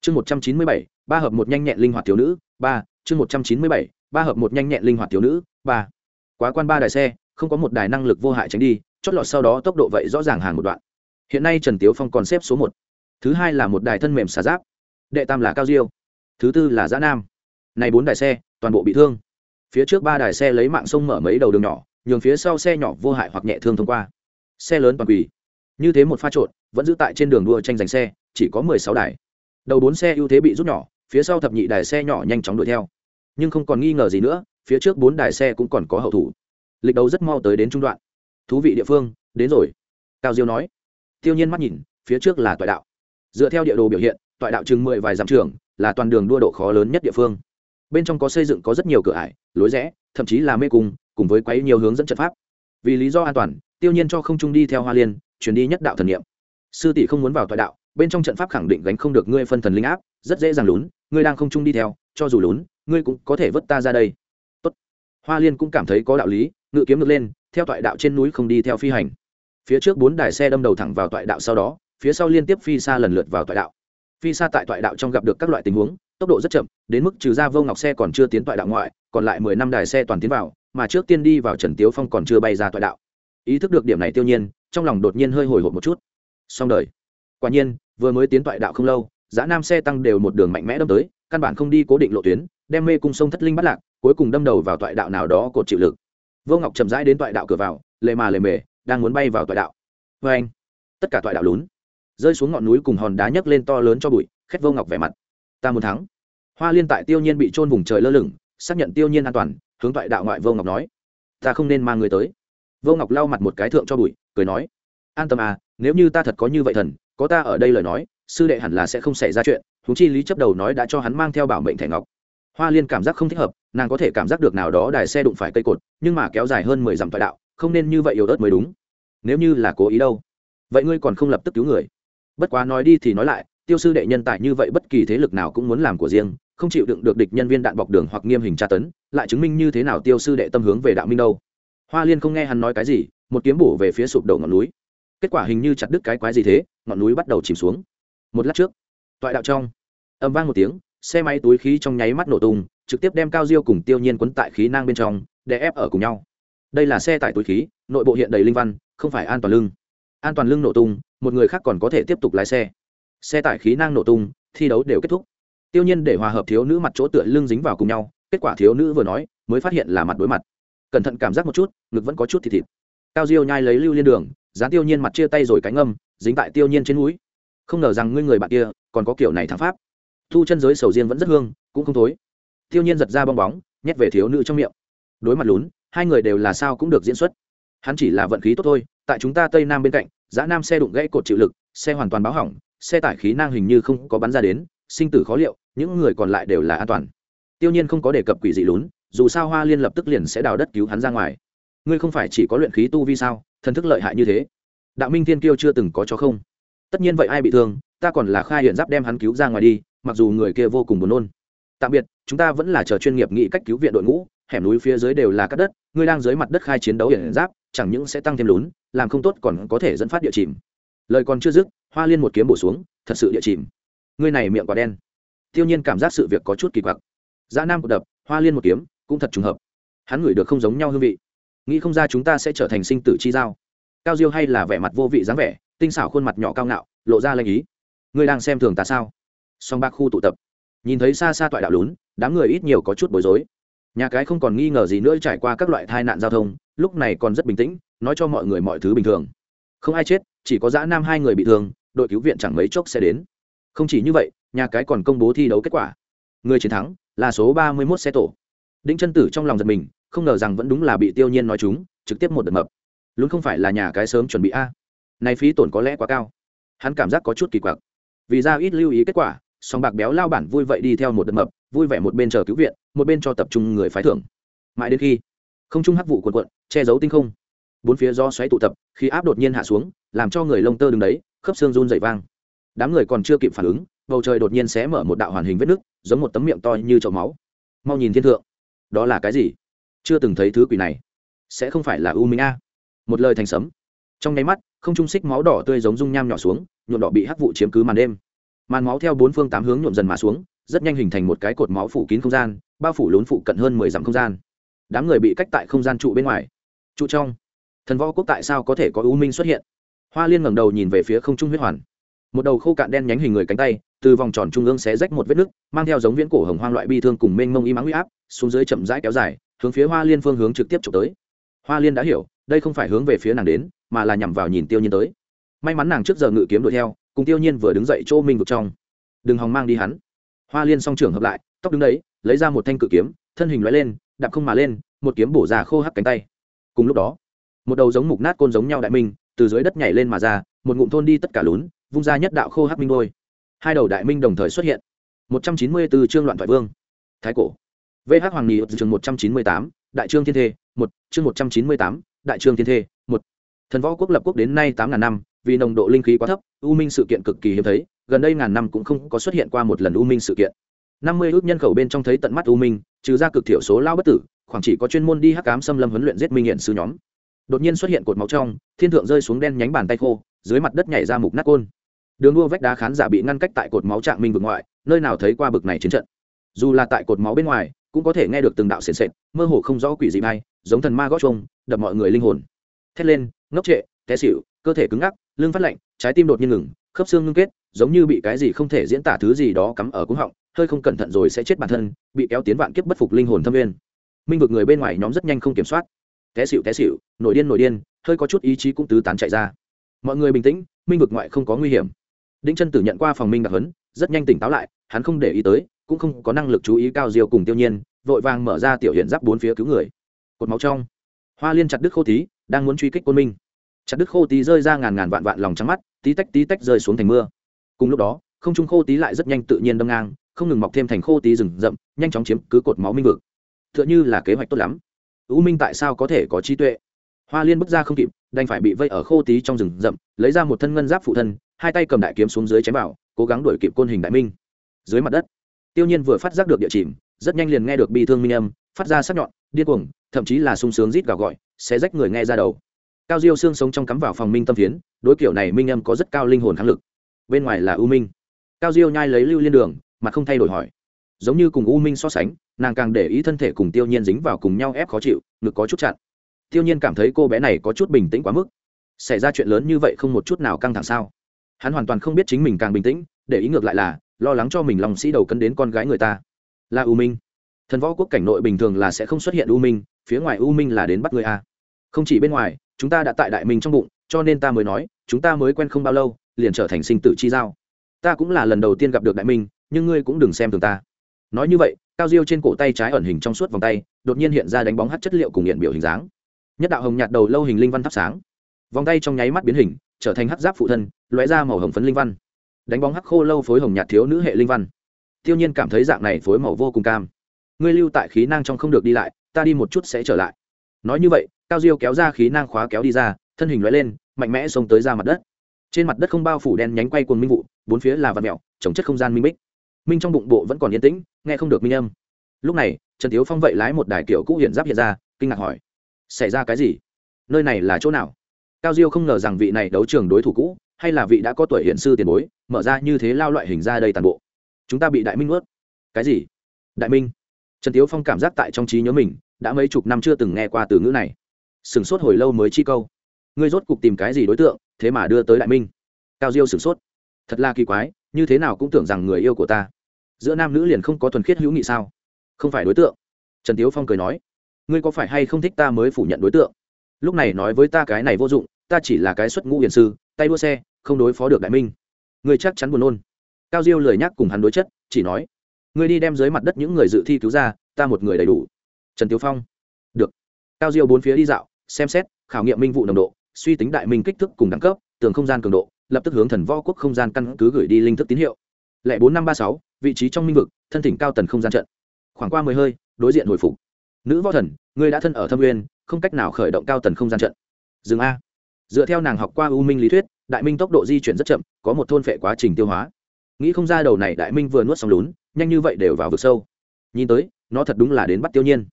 Chương một trăm chín mươi bảy, ba hợp một nhanh nhẹn linh hoạt thiếu nữ, ba, chương một trăm chín mươi bảy, ba hợp một nhanh nhẹn linh hoạt thiếu nữ, ba quá quan ba đài xe, không có một đài năng lực vô hại tránh đi, chót lọt sau đó tốc độ vậy rõ ràng hàng một đoạn. Hiện nay trần tiếu phong còn xếp số một. Thứ hai là một đài thân mềm xà giáp. Đệ tam là cao diêu. Thứ tư là giã nam. Này bốn đài xe, toàn bộ bị thương. Phía trước ba đài xe lấy mạng sông mở mấy đầu đường nhỏ, nhường phía sau xe nhỏ vô hại hoặc nhẹ thương thông qua. Xe lớn toàn quỳ. Như thế một pha trộn, vẫn giữ tại trên đường đua tranh giành xe, chỉ có mười sáu đài. Đầu bốn xe ưu thế bị rút nhỏ, phía sau thập nhị đài xe nhỏ nhanh chóng đuổi theo. Nhưng không còn nghi ngờ gì nữa phía trước bốn đài xe cũng còn có hậu thủ. Lịch đấu rất mau tới đến trung đoạn. Thú vị địa phương, đến rồi. Cao diêu nói. Tiêu nhiên mắt nhìn, phía trước là toại đạo. Dựa theo địa đồ biểu hiện, toại đạo chừng mười vài dặm trường, là toàn đường đua độ khó lớn nhất địa phương. Bên trong có xây dựng có rất nhiều cửa ải, lối rẽ, thậm chí là mê cung, cùng với quấy nhiều hướng dẫn trận pháp. Vì lý do an toàn, tiêu nhiên cho không trung đi theo hoa liên, chuyển đi nhất đạo thần niệm. Sư tỷ không muốn vào toại đạo, bên trong trận pháp khẳng định gánh không được ngươi phân thần linh áp, rất dễ dàng lún, ngươi đang không trung đi theo, cho dù lún, ngươi cũng có thể vớt ta ra đây hoa liên cũng cảm thấy có đạo lý, ngự kiếm ngược lên, theo toại đạo trên núi không đi theo phi hành. Phía trước bốn đài xe đâm đầu thẳng vào toại đạo sau đó, phía sau liên tiếp phi xa lần lượt vào toại đạo. Phi xa tại toại đạo trong gặp được các loại tình huống, tốc độ rất chậm, đến mức trừ ra vô ngọc xe còn chưa tiến toại đạo ngoại, còn lại mười năm đài xe toàn tiến vào, mà trước tiên đi vào trần tiếu phong còn chưa bay ra toại đạo. Ý thức được điểm này tiêu nhiên, trong lòng đột nhiên hơi hồi hộp một chút. Xong đời. Quả nhiên, vừa mới tiến toại đạo không lâu, giá nam xe tăng đều một đường mạnh mẽ đâm tới, căn bản không đi cố định lộ tuyến, đem mê cung sông thất linh bắt lạc cuối cùng đâm đầu vào toại đạo nào đó cột chịu lực. Vô ngọc chậm rãi đến toại đạo cửa vào, lề mà lề mề, đang muốn bay vào toại đạo. Vê anh, tất cả toại đạo lún, rơi xuống ngọn núi cùng hòn đá nhấc lên to lớn cho bụi, khét vô ngọc vẻ mặt. Ta muốn thắng. Hoa liên tại tiêu nhiên bị trôn vùng trời lơ lửng, xác nhận tiêu nhiên an toàn, hướng toại đạo ngoại vô ngọc nói, ta không nên mang người tới. Vô ngọc lau mặt một cái thượng cho bụi, cười nói, an tâm à nếu như ta thật có như vậy thần, có ta ở đây lời nói, sư đệ hẳn là sẽ không xảy ra chuyện húng chi lý chấp đầu nói đã cho hắn mang theo bảo mệnh thẻ ngọc hoa liên cảm giác không thích hợp, nàng có thể cảm giác được nào đó đài xe đụng phải cây cột, nhưng mà kéo dài hơn mười dặm thoại đạo, không nên như vậy yếu ớt mới đúng. Nếu như là cố ý đâu. Vậy ngươi còn không lập tức cứu người. Bất quá nói đi thì nói lại, tiêu sư đệ nhân tài như vậy bất kỳ thế lực nào cũng muốn làm của riêng, không chịu đựng được địch nhân viên đạn bọc đường hoặc nghiêm hình tra tấn, lại chứng minh như thế nào tiêu sư đệ tâm hướng về đạo minh đâu. Hoa liên không nghe hắn nói cái gì, một kiếm bổ về phía sụp đầu ngọn núi. Kết quả hình như chặt đứt cái quái gì thế, ngọn núi bắt đầu chìm xuống. Một lát trước toại đạo trong, âm vang một tiếng xe máy túi khí trong nháy mắt nổ tung, trực tiếp đem cao diêu cùng tiêu nhiên quấn tại khí nang bên trong, để ép ở cùng nhau. Đây là xe tải túi khí, nội bộ hiện đầy linh văn, không phải an toàn lưng. An toàn lưng nổ tung, một người khác còn có thể tiếp tục lái xe. Xe tải khí nang nổ tung, thi đấu đều kết thúc. Tiêu nhiên để hòa hợp thiếu nữ mặt chỗ tựa lưng dính vào cùng nhau, kết quả thiếu nữ vừa nói, mới phát hiện là mặt đối mặt. Cẩn thận cảm giác một chút, ngực vẫn có chút thịt thịt. Cao diêu nhai lấy lưu liên đường, dán tiêu nhiên mặt chia tay rồi cánh âm dính tại tiêu nhiên trên núi không ngờ rằng ngươi người bạn kia, còn có kiểu này thắng pháp thu chân giới sầu riêng vẫn rất hương, cũng không thối. Tiêu nhiên giật ra bong bóng, nhét về thiếu nữ trong miệng. Đối mặt lún, hai người đều là sao cũng được diễn xuất. Hắn chỉ là vận khí tốt thôi, tại chúng ta tây nam bên cạnh giã nam xe đụng gãy cột chịu lực, xe hoàn toàn báo hỏng, xe tải khí nang hình như không có bắn ra đến, sinh tử khó liệu, những người còn lại đều là an toàn. Tiêu nhiên không có đề cập quỷ dị lún, dù sao hoa liên lập tức liền sẽ đào đất cứu hắn ra ngoài. Ngươi không phải chỉ có luyện khí tu vi sao, thần thức lợi hại như thế. Đạo minh thiên kiêu chưa từng có cho không. Tất nhiên vậy ai bị thương, ta còn là khai hiện giáp đem hắn cứu ra ngoài đi mặc dù người kia vô cùng buồn nôn. Tạm biệt, chúng ta vẫn là chờ chuyên nghiệp nghĩ cách cứu viện đội ngũ, hẻm núi phía dưới đều là các đất, ngươi đang dưới mặt đất khai chiến đấu hiện giáp, chẳng những sẽ tăng thêm lún, làm không tốt còn có thể dẫn phát địa chìm. Lời còn chưa dứt, hoa liên một kiếm bổ xuống, thật sự địa chìm. Ngươi này miệng quả đen. Tiêu nhiên cảm giác sự việc có chút kỳ quặc. Dã nam một đập, hoa liên một kiếm, cũng thật trùng hợp. Hắn ngửi được không giống nhau hương vị. Nghĩ không ra chúng ta sẽ trở thành sinh tử chi giao. Cao diêu hay là vẻ mặt vô vị dáng vẻ, tinh xảo khuôn mặt nhỏ cao ngạo, lộ ra lanh ý. Ngươi đang xem thường ta sao? Song bạc khu tụ tập. Nhìn thấy xa xa toại đạo lún, đám người ít nhiều có chút bối rối. Nhà cái không còn nghi ngờ gì nữa trải qua các loại tai nạn giao thông, lúc này còn rất bình tĩnh, nói cho mọi người mọi thứ bình thường. Không ai chết, chỉ có dã nam hai người bị thương, đội cứu viện chẳng mấy chốc sẽ đến. Không chỉ như vậy, nhà cái còn công bố thi đấu kết quả. Người chiến thắng là số ba mươi 31 xe tổ. Đinh chân tử trong lòng giật mình, không ngờ rằng vẫn đúng là bị tiêu nhiên nói chúng, trực tiếp một đợt mập. Luôn không phải là nhà cái sớm chuẩn bị a. Này phí tổn có lẽ quá cao. Hắn cảm giác có chút kỳ quặc. Vì ra ít lưu ý kết quả song bạc béo lao bản vui vậy đi theo một đợt mập, vui vẻ một bên chờ cứu viện, một bên cho tập trung người phái thưởng. Mãi đến khi không trung hắc vụ cuộn cuộn, che giấu tinh không, bốn phía do xoáy tụ tập khi áp đột nhiên hạ xuống, làm cho người lông tơ đứng đấy, khớp xương run dày vang. Đám người còn chưa kịp phản ứng, bầu trời đột nhiên sẽ mở một đạo hoàn hình vết nứt, giống một tấm miệng to như chậu máu. Mau nhìn thiên thượng, đó là cái gì? Chưa từng thấy thứ quỷ này. Sẽ không phải là u minh a. Một lời thành sấm. Trong nháy mắt, không trung xích máu đỏ tươi giống dung nham nhỏ xuống, nhuộm đỏ bị hắc vụ chiếm cứ màn đêm màn máu theo bốn phương tám hướng nhuộm dần mà xuống, rất nhanh hình thành một cái cột máu phủ kín không gian, bao phủ lốn phụ cận hơn mười dặm không gian. Đám người bị cách tại không gian trụ bên ngoài. Trụ trong. Thần võ quốc tại sao có thể có u minh xuất hiện? Hoa liên ngẩng đầu nhìn về phía không trung huyết hoàn. Một đầu khô cạn đen nhánh hình người cánh tay, từ vòng tròn trung ương xé rách một vết nứt, mang theo giống viễn cổ hồng hoang loại bi thương cùng mênh mông y mắng huy áp, xuống dưới chậm rãi kéo dài, hướng phía hoa liên phương hướng trực tiếp trục tới. Hoa liên đã hiểu, đây không phải hướng về phía nàng đến, mà là nhằm vào nhìn tiêu nhiên tới. May mắn nàng trước giờ ngự kiếm đuổi theo cùng tiêu nhiên vừa đứng dậy chỗ minh vực trong. Đừng hòng mang đi hắn. Hoa liên song trưởng hợp lại, tóc đứng đấy, lấy ra một thanh cự kiếm, thân hình lóe lên, đạp không mà lên, một kiếm bổ ra khô hắc cánh tay. Cùng lúc đó, một đầu giống mục nát côn giống nhau đại minh, từ dưới đất nhảy lên mà ra, một ngụm thôn đi tất cả lún, vung ra nhất đạo khô hắc minh đôi. Hai đầu đại minh đồng thời xuất hiện. Một trăm chín mươi 194 chương loạn thoại vương. Thái cổ. Vh hoàng nhị trường một trăm chín mươi tám, đại trương thiên thê, một, chương một trăm chín mươi tám, đại trương thiên thê, một. Thần võ quốc lập quốc đến nay tám ngàn năm vì nồng độ linh khí quá thấp, u minh sự kiện cực kỳ hiếm thấy, gần đây ngàn năm cũng không có xuất hiện qua một lần u minh sự kiện. năm mươi ước nhân khẩu bên trong thấy tận mắt u minh, trừ ra cực thiểu số lao bất tử, khoảng chỉ có chuyên môn đi hắc cám xâm lâm huấn luyện giết minh hiện sư nhóm. Đột nhiên xuất hiện cột máu trong, thiên thượng rơi xuống đen nhánh bàn tay khô, dưới mặt đất nhảy ra mục nát côn. Đường đua vách đá khán giả bị ngăn cách tại cột máu trạng minh vực ngoại, nơi nào thấy qua bực này chiến trận. Dù là tại cột máu bên ngoài, cũng có thể nghe được từng đạo xiển xệt mơ hồ không rõ quỷ dị bay giống thần ma gót chuông, đập mọi người linh hồn. Thét lên, ngốc trệ, té xỉu, cơ thể cứng ngắc lưng phát lạnh, trái tim đột nhiên ngừng, khớp xương ngưng kết, giống như bị cái gì không thể diễn tả thứ gì đó cắm ở cúng họng, hơi không cẩn thận rồi sẽ chết bản thân, bị kéo tiến vạn kiếp bất phục linh hồn thâm viên minh vực người bên ngoài nhóm rất nhanh không kiểm soát. Té xịu té xịu nổi điên nổi điên, hơi có chút ý chí cũng tứ tán chạy ra. Mọi người bình tĩnh, minh vực ngoại không có nguy hiểm. Đinh chân tử nhận qua phòng minh đặc hấn rất nhanh tỉnh táo lại, hắn không để ý tới, cũng không có năng lực chú ý cao diêu cùng tiêu nhiên, vội vàng mở ra tiểu hiện giáp bốn phía cứu người. Cột máu trong. Hoa liên chặt đứt khô thí, đang muốn truy kích quân minh chặt đứt khô tí rơi ra ngàn ngàn vạn vạn lòng trắng mắt, tí tách tí tách rơi xuống thành mưa. Cùng lúc đó, không trung khô tí lại rất nhanh tự nhiên đâm ngang, không ngừng mọc thêm thành khô tí rừng rậm, nhanh chóng chiếm cứ cột máu minh vực. T h ư ợ n h ư là kế hoạch tốt lắm. Ưu minh tại sao có thể có trí tuệ? Hoa liên bước ra không kịp, đành phải bị vây ở khô tí trong rừng rậm, lấy ra một thân ngân giáp phụ thân, hai tay cầm đại kiếm xuống dưới chém vào, cố gắng đuổi kịp côn hình đại minh. Dưới mặt đất, tiêu nhiên vừa phát giác được địa chìm, rất nhanh liền nghe được bi thương minh âm, phát ra sắc nhọn, điên cuồng, thậm chí là sung sướng rít gào gọi sẽ rách người nghe ra đầu cao diêu xương sống trong cắm vào phòng minh tâm phiến đối kiểu này minh âm có rất cao linh hồn kháng lực. Bên ngoài là u minh. Cao diêu nhai lấy lưu liên đường mà không thay đổi hỏi. Giống như cùng u minh so sánh, nàng càng để ý thân thể cùng tiêu nhiên dính vào cùng nhau ép khó chịu, ngực có chút chặn tiêu nhiên cảm thấy cô bé này có chút bình tĩnh quá mức. Xảy ra chuyện lớn như vậy không một chút nào căng thẳng sao? Hắn hoàn toàn không biết chính mình càng bình tĩnh, để ý ngược lại là, lo lắng cho mình lòng sĩ đầu cân đến con gái người ta. Là u minh. Thần võ quốc cảnh nội bình thường là sẽ không xuất hiện u minh, phía ngoài u minh là đến bắt người a. Không chỉ bên ngoài chúng ta đã tại đại minh trong bụng, cho nên ta mới nói, chúng ta mới quen không bao lâu, liền trở thành sinh tử chi giao. Ta cũng là lần đầu tiên gặp được đại minh, nhưng ngươi cũng đừng xem thường ta. Nói như vậy, cao diêu trên cổ tay trái ẩn hình trong suốt vòng tay, đột nhiên hiện ra đánh bóng hát chất liệu cùng hiện biểu hình dáng. Nhất đạo hồng nhạt đầu lâu hình linh văn thắp sáng. Vòng tay trong nháy mắt biến hình, trở thành hát giáp phụ thân, lóe ra màu hồng phấn linh văn. Đánh bóng hắc khô lâu phối hồng nhạt thiếu nữ hệ linh văn. Tiêu nhiên cảm thấy dạng này phối màu vô cùng cam. Ngươi lưu tại khí năng trong không được đi lại, ta đi một chút sẽ trở lại. Nói như vậy cao diêu kéo ra khí năng khóa kéo đi ra, thân hình lóe lên, mạnh mẽ xông tới ra mặt đất. Trên mặt đất không bao phủ đen nhánh quay cuồng minh vụ, bốn phía là vật mẹo, chống chất không gian minh bích. Minh trong bụng bộ vẫn còn yên tĩnh, nghe không được minh âm. Lúc này, trần tiếu phong vậy lái một đài kiểu cũ hiện giáp hiện ra, kinh ngạc hỏi, xảy ra cái gì? Nơi này là chỗ nào? Cao diêu không ngờ rằng vị này đấu trường đối thủ cũ, hay là vị đã có tuổi hiện sư tiền bối, mở ra như thế lao loại hình ra đây toàn bộ. Chúng ta bị đại minh ướt cái gì? Đại minh? Trần tiếu phong cảm giác tại trong trí nhớ mình, đã mấy chục năm chưa từng nghe qua từ ngữ này sửng sốt hồi lâu mới chi câu. Ngươi rốt cục tìm cái gì đối tượng, thế mà đưa tới đại minh. Cao diêu sửng sốt. Thật là kỳ quái, như thế nào cũng tưởng rằng người yêu của ta. Giữa nam nữ liền không có thuần khiết hữu nghị sao? Không phải đối tượng. Trần tiếu phong cười nói. Ngươi có phải hay không thích ta mới phủ nhận đối tượng? Lúc này nói với ta cái này vô dụng, ta chỉ là cái xuất ngũ hiền sư, tay đua xe, không đối phó được đại minh. Ngươi chắc chắn buồn nôn. Cao diêu lười nhắc cùng hắn đối chất, chỉ nói. Ngươi đi đem dưới mặt đất những người dự thi cứu ra, ta một người đầy đủ. Trần tiếu phong. Được. Cao diêu bốn phía đi dạo xem xét, khảo nghiệm minh vụ nồng độ, suy tính đại minh kích thước cùng đẳng cấp, tường không gian cường độ, lập tức hướng thần võ quốc không gian căn cứ gửi đi linh thức tín hiệu. Lẻ bốn năm ba sáu, vị trí trong minh vực, thân thỉnh cao tần không gian trận. Khoảng qua mười hơi, đối diện hồi phục. Nữ võ thần, ngươi đã thân ở thâm uyên không cách nào khởi động cao tần không gian trận. Dừng a. Dựa theo nàng học qua u minh lý thuyết, đại minh tốc độ di chuyển rất chậm, có một thôn phệ quá trình tiêu hóa. Nghĩ không ra đầu này đại minh vừa nuốt xong lún, nhanh như vậy đều vào vực sâu. Nhìn tới, nó thật đúng là đến bắt tiêu nhiên.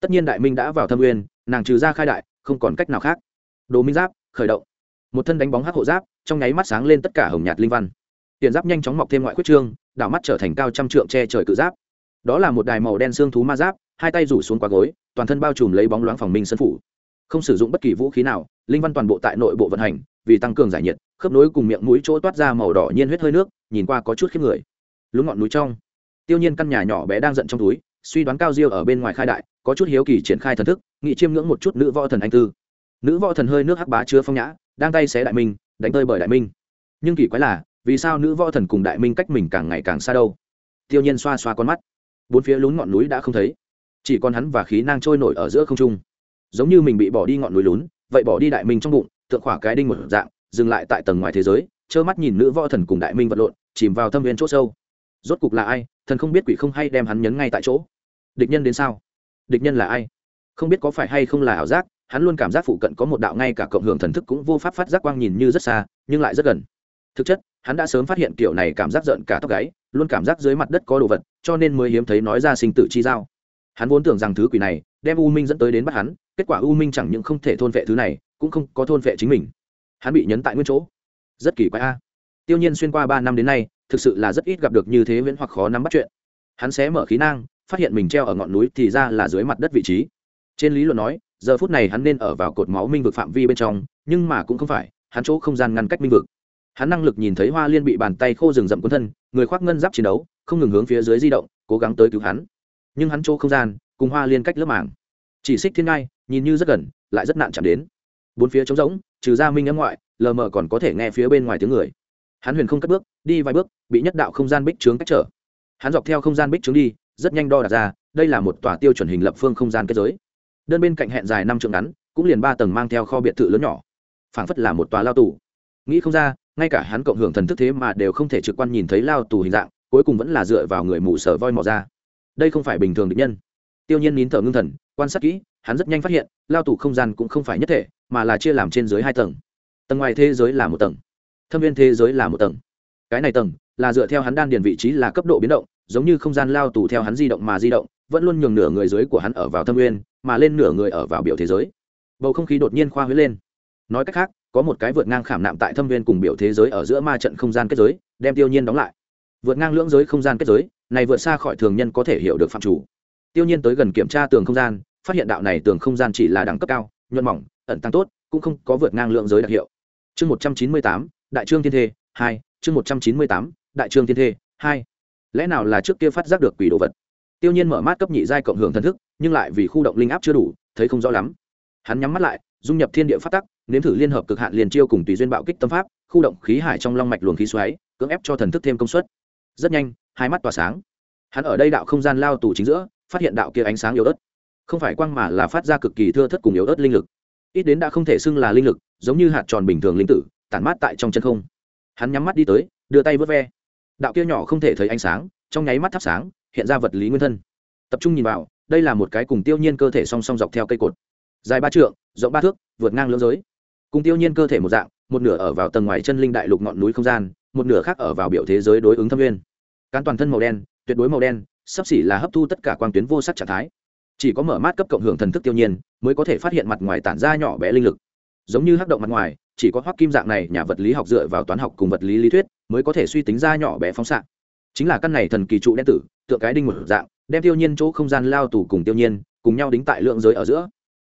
Tất nhiên đại minh đã vào thâm uyên nàng trừ ra khai đại không còn cách nào khác. Đồ minh giáp, khởi động. Một thân đánh bóng hắc hộ giáp, trong nháy mắt sáng lên tất cả hồng nhạt linh văn. Tiền giáp nhanh chóng mọc thêm ngoại khuyết trương, đảo mắt trở thành cao trăm trượng che trời cự giáp. Đó là một đài màu đen xương thú ma giáp, hai tay rủ xuống qua gối, toàn thân bao trùm lấy bóng loáng phòng minh sân phủ. Không sử dụng bất kỳ vũ khí nào, linh văn toàn bộ tại nội bộ vận hành, vì tăng cường giải nhiệt, khớp nối cùng miệng mũi chỗ toát ra màu đỏ nhiên huyết hơi nước, nhìn qua có chút khiếp người. Lún ngọn núi trong. Tiêu nhiên căn nhà nhỏ bé đang giận trong túi, suy đoán cao diêu ở bên ngoài khai đại có chút hiếu kỳ triển khai thần thức, nghị chiêm ngưỡng một chút nữ võ thần anh tư. Nữ võ thần hơi nước hắc bá chứa phong nhã, đang tay xé đại minh, đánh tơi bởi đại minh. Nhưng kỳ quái là, vì sao nữ võ thần cùng đại minh cách mình càng ngày càng xa đâu? Tiêu nhiên xoa xoa con mắt. Bốn phía lún ngọn núi đã không thấy. Chỉ còn hắn và khí nang trôi nổi ở giữa không trung. Giống như mình bị bỏ đi ngọn núi lún, vậy bỏ đi đại minh trong bụng, tượng khỏa cái đinh một dạng, dừng lại tại tầng ngoài thế giới, trơ mắt nhìn nữ võ thần cùng đại minh vật lộn, chìm vào thâm viên chỗ sâu. Rốt cục là ai? Thần không biết quỷ không hay đem hắn nhấn ngay tại chỗ. Địch nhân đến sao? Địch nhân là ai? Không biết có phải hay không là ảo giác, hắn luôn cảm giác phụ cận có một đạo ngay cả cộng hưởng thần thức cũng vô pháp phát giác quang nhìn như rất xa, nhưng lại rất gần. Thực chất, hắn đã sớm phát hiện kiểu này cảm giác giận cả tóc gáy, luôn cảm giác dưới mặt đất có đồ vật, cho nên mới hiếm thấy nói ra sinh tử chi giao. Hắn vốn tưởng rằng thứ quỷ này đem u minh dẫn tới đến bắt hắn, kết quả u minh chẳng những không thể thôn vệ thứ này, cũng không có thôn vệ chính mình. Hắn bị nhấn tại nguyên chỗ. Rất kỳ quái a. Tiêu nhiên xuyên qua ba năm đến nay, thực sự là rất ít gặp được như thế viễn hoặc khó nắm bắt chuyện. Hắn sẽ mở khí nang phát hiện mình treo ở ngọn núi thì ra là dưới mặt đất vị trí. Trên lý luận nói, giờ phút này hắn nên ở vào cột máu minh vực phạm vi bên trong, nhưng mà cũng không phải, hắn chỗ không gian ngăn cách minh vực. Hắn năng lực nhìn thấy hoa liên bị bàn tay khô rừng rậm cuốn thân, người khoác ngân giáp chiến đấu, không ngừng hướng phía dưới di động, cố gắng tới cứu hắn. Nhưng hắn chỗ không gian, cùng hoa liên cách lớp màng chỉ xích thiên ngai, nhìn như rất gần, lại rất nạn chạm đến. Bốn phía trống rỗng, trừ ra minh ấm ngoại, lờ mờ còn có thể nghe phía bên ngoài tiếng người. Hắn huyền không cất bước, đi vài bước, bị nhất đạo không gian bích trướng cách trở. Hắn dọc theo không gian bích trướng đi rất nhanh đo đặt ra, đây là một tòa tiêu chuẩn hình lập phương không gian kết giới. Đơn bên cạnh hẹn dài năm trượng ngắn, cũng liền ba tầng mang theo kho biệt thự lớn nhỏ. Phảng phất là một tòa lao tù. Nghĩ không ra, ngay cả hắn cộng hưởng thần thức thế mà đều không thể trực quan nhìn thấy lao tù hình dạng, cuối cùng vẫn là dựa vào người mù sở voi mò ra. Đây không phải bình thường định nhân. Tiêu nhiên nín thở ngưng thần, quan sát kỹ, hắn rất nhanh phát hiện, lao tù không gian cũng không phải nhất thể, mà là chia làm trên dưới hai tầng. Tầng ngoài thế giới là một tầng, thâm viên thế giới là một tầng. Cái này tầng là dựa theo hắn đan điền vị trí là cấp độ biến động giống như không gian lao tù theo hắn di động mà di động, vẫn luôn nhường nửa người dưới của hắn ở vào thâm nguyên, mà lên nửa người ở vào biểu thế giới. Bầu không khí đột nhiên khoa huyết lên. Nói cách khác, có một cái vượt ngang khảm nạm tại thâm viên cùng biểu thế giới ở giữa ma trận không gian kết giới, đem tiêu nhiên đóng lại. Vượt ngang lưỡng giới không gian kết giới, này vượt xa khỏi thường nhân có thể hiểu được phạm chủ. Tiêu nhiên tới gần kiểm tra tường không gian, phát hiện đạo này tường không gian chỉ là đẳng cấp cao, nhuận mỏng, ẩn tăng tốt, cũng không có vượt ngang lượng giới đặc hiệu. Chương một trăm chín mươi tám, đại trương thiên thê, hai, chương một trăm chín mươi tám, đại trương thiên thê, hai lẽ nào là trước kia phát giác được quỷ đồ vật? Tiêu nhiên mở mắt cấp nhị giai cộng hưởng thần thức, nhưng lại vì khu động linh áp chưa đủ, thấy không rõ lắm. Hắn nhắm mắt lại, dung nhập thiên địa phát tắc, nếm thử liên hợp cực hạn liền chiêu cùng tùy duyên bạo kích tâm pháp, khu động khí hải trong long mạch luồng khí xoáy, cưỡng ép cho thần thức thêm công suất. Rất nhanh, hai mắt tỏa sáng. Hắn ở đây đạo không gian lao tù chính giữa, phát hiện đạo kia ánh sáng yếu ớt. Không phải quang mà là phát ra cực kỳ thưa thất cùng yếu ớt linh lực. Ít đến đã không thể xưng là linh lực, giống như hạt tròn bình thường linh tử, tản mát tại trong chân không. Hắn nhắm mắt đi tới, đưa tay vớt ve đạo kia nhỏ không thể thấy ánh sáng, trong nháy mắt thắp sáng, hiện ra vật lý nguyên thân. Tập trung nhìn vào, đây là một cái cùng tiêu nhiên cơ thể song song dọc theo cây cột. Dài ba trượng, rộng ba thước, vượt ngang lưỡng giới. Cùng tiêu nhiên cơ thể một dạng, một nửa ở vào tầng ngoài chân linh đại lục ngọn núi không gian, một nửa khác ở vào biểu thế giới đối ứng thâm nguyên. cán toàn thân màu đen, tuyệt đối màu đen, sắp xỉ là hấp thu tất cả quang tuyến vô sắc trạng thái. Chỉ có mở mát cấp cộng hưởng thần thức tiêu nhiên, mới có thể phát hiện mặt ngoài tản ra nhỏ bé linh lực. Giống như hắc động mặt ngoài chỉ có hoắc kim dạng này nhà vật lý học dựa vào toán học cùng vật lý lý thuyết mới có thể suy tính ra nhỏ bé phóng xạ. Chính là căn này thần kỳ trụ đen tử, tựa cái đinh một dạng, đem tiêu nhiên chỗ không gian lao tù cùng tiêu nhiên, cùng nhau đính tại lượng giới ở giữa.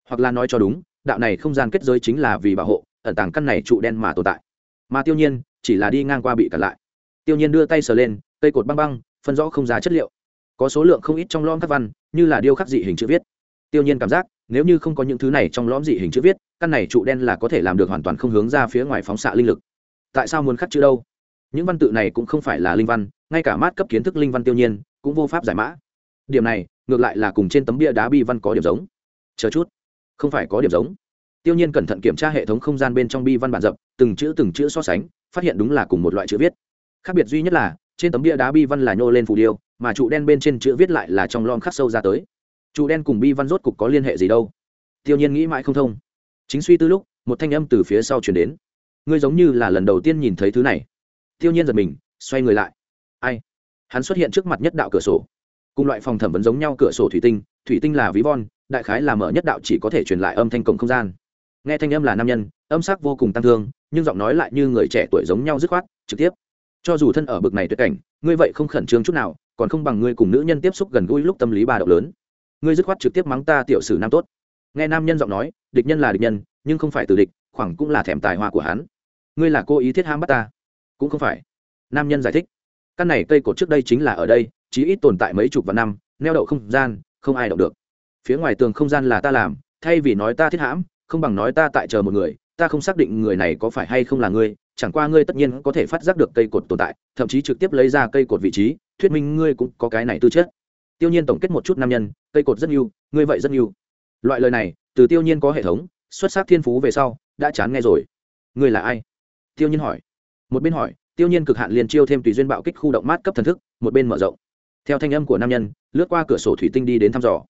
Hoặc là nói cho đúng, đạo này không gian kết giới chính là vì bảo hộ, ẩn tàng căn này trụ đen mà tồn tại. Mà tiêu nhiên, chỉ là đi ngang qua bị cản lại. Tiêu nhiên đưa tay sờ lên, cây cột băng băng, phân rõ không giá chất liệu. Có số lượng không ít trong lõm các văn, như là điêu khắc dị hình chữ viết. Tiêu nhiên cảm giác, nếu như không có những thứ này trong lõm dị hình chữ viết căn này trụ đen là có thể làm được hoàn toàn không hướng ra phía ngoài phóng xạ linh lực. Tại sao muốn khắc chữ đâu? Những văn tự này cũng không phải là linh văn, ngay cả mát cấp kiến thức linh văn tiêu nhiên cũng vô pháp giải mã. Điểm này, ngược lại là cùng trên tấm bia đá bi văn có điểm giống. Chờ chút. Không phải có điểm giống. Tiêu nhiên cẩn thận kiểm tra hệ thống không gian bên trong bi văn bản dập, từng chữ từng chữ so sánh, phát hiện đúng là cùng một loại chữ viết. Khác biệt duy nhất là, trên tấm bia đá bi văn là nhô lên phù điêu, mà trụ đen bên trên chữ viết lại là trong lon khắc sâu ra tới. Trụ đen cùng bi văn rốt cục có liên hệ gì đâu? Tiêu nhiên nghĩ mãi không thông chính suy tư lúc, một thanh âm từ phía sau chuyển đến. Ngươi giống như là lần đầu tiên nhìn thấy thứ này. Tiêu nhiên giật mình, xoay người lại. Ai? Hắn xuất hiện trước mặt nhất đạo cửa sổ. Cùng loại phòng thẩm vấn giống nhau cửa sổ thủy tinh thủy tinh là ví von, đại khái là mở nhất đạo chỉ có thể truyền lại âm thanh cổng không gian. Nghe thanh âm là nam nhân, âm sắc vô cùng tăng thương, nhưng giọng nói lại như người trẻ tuổi giống nhau dứt khoát, trực tiếp. Cho dù thân ở bực này tuyệt cảnh, ngươi vậy không khẩn trương chút nào, còn không bằng ngươi cùng nữ nhân tiếp xúc gần gũi lúc tâm lý ba động lớn. Ngươi dứt khoát trực tiếp mắng ta tiểu sử nam tốt nghe nam nhân giọng nói, địch nhân là địch nhân, nhưng không phải từ địch, khoảng cũng là thèm tài hoa của hắn. Ngươi là cô ý thiết ham bắt ta? Cũng không phải. Nam nhân giải thích. Căn này cây cột trước đây chính là ở đây, chí ít tồn tại mấy chục vạn năm, neo đậu không gian, không ai động được. Phía ngoài tường không gian là ta làm, thay vì nói ta thiết hãm, không bằng nói ta tại chờ một người, ta không xác định người này có phải hay không là ngươi, chẳng qua ngươi tất nhiên có thể phát giác được cây cột tồn tại, thậm chí trực tiếp lấy ra cây cột vị trí, thuyết minh ngươi cũng có cái này tư chất. Tiêu nhiên tổng kết một chút nam nhân, cây cột rất nhiều, ngươi vậy rất nhiều loại lời này, từ tiêu nhiên có hệ thống, xuất sắc thiên phú về sau, đã chán nghe rồi. Người là ai? Tiêu nhiên hỏi. Một bên hỏi, tiêu nhiên cực hạn liền chiêu thêm tùy duyên bạo kích khu động mát cấp thần thức, một bên mở rộng. Theo thanh âm của nam nhân, lướt qua cửa sổ thủy tinh đi đến thăm dò.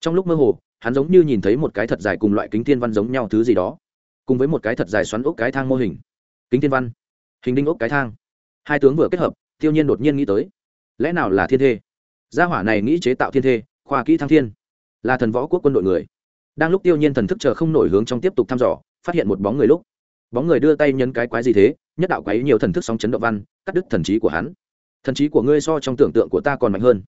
Trong lúc mơ hồ, hắn giống như nhìn thấy một cái thật dài cùng loại kính thiên văn giống nhau thứ gì đó, cùng với một cái thật dài xoắn ốc cái thang mô hình. Kính thiên văn, hình đinh ốc cái thang. Hai tướng vừa kết hợp, tiêu nhiên đột nhiên nghĩ tới, lẽ nào là thiên thê? Gia hỏa này nghĩ chế tạo thiên thê, khoa kỹ thăng thiên là thần võ quốc quân đội người. Đang lúc tiêu nhiên thần thức chờ không nổi hướng trong tiếp tục thăm dò, phát hiện một bóng người lúc, bóng người đưa tay nhấn cái quái gì thế, nhất đạo quái nhiều thần thức sóng chấn động văn, cắt đứt thần trí của hắn. Thần trí của ngươi so trong tưởng tượng của ta còn mạnh hơn.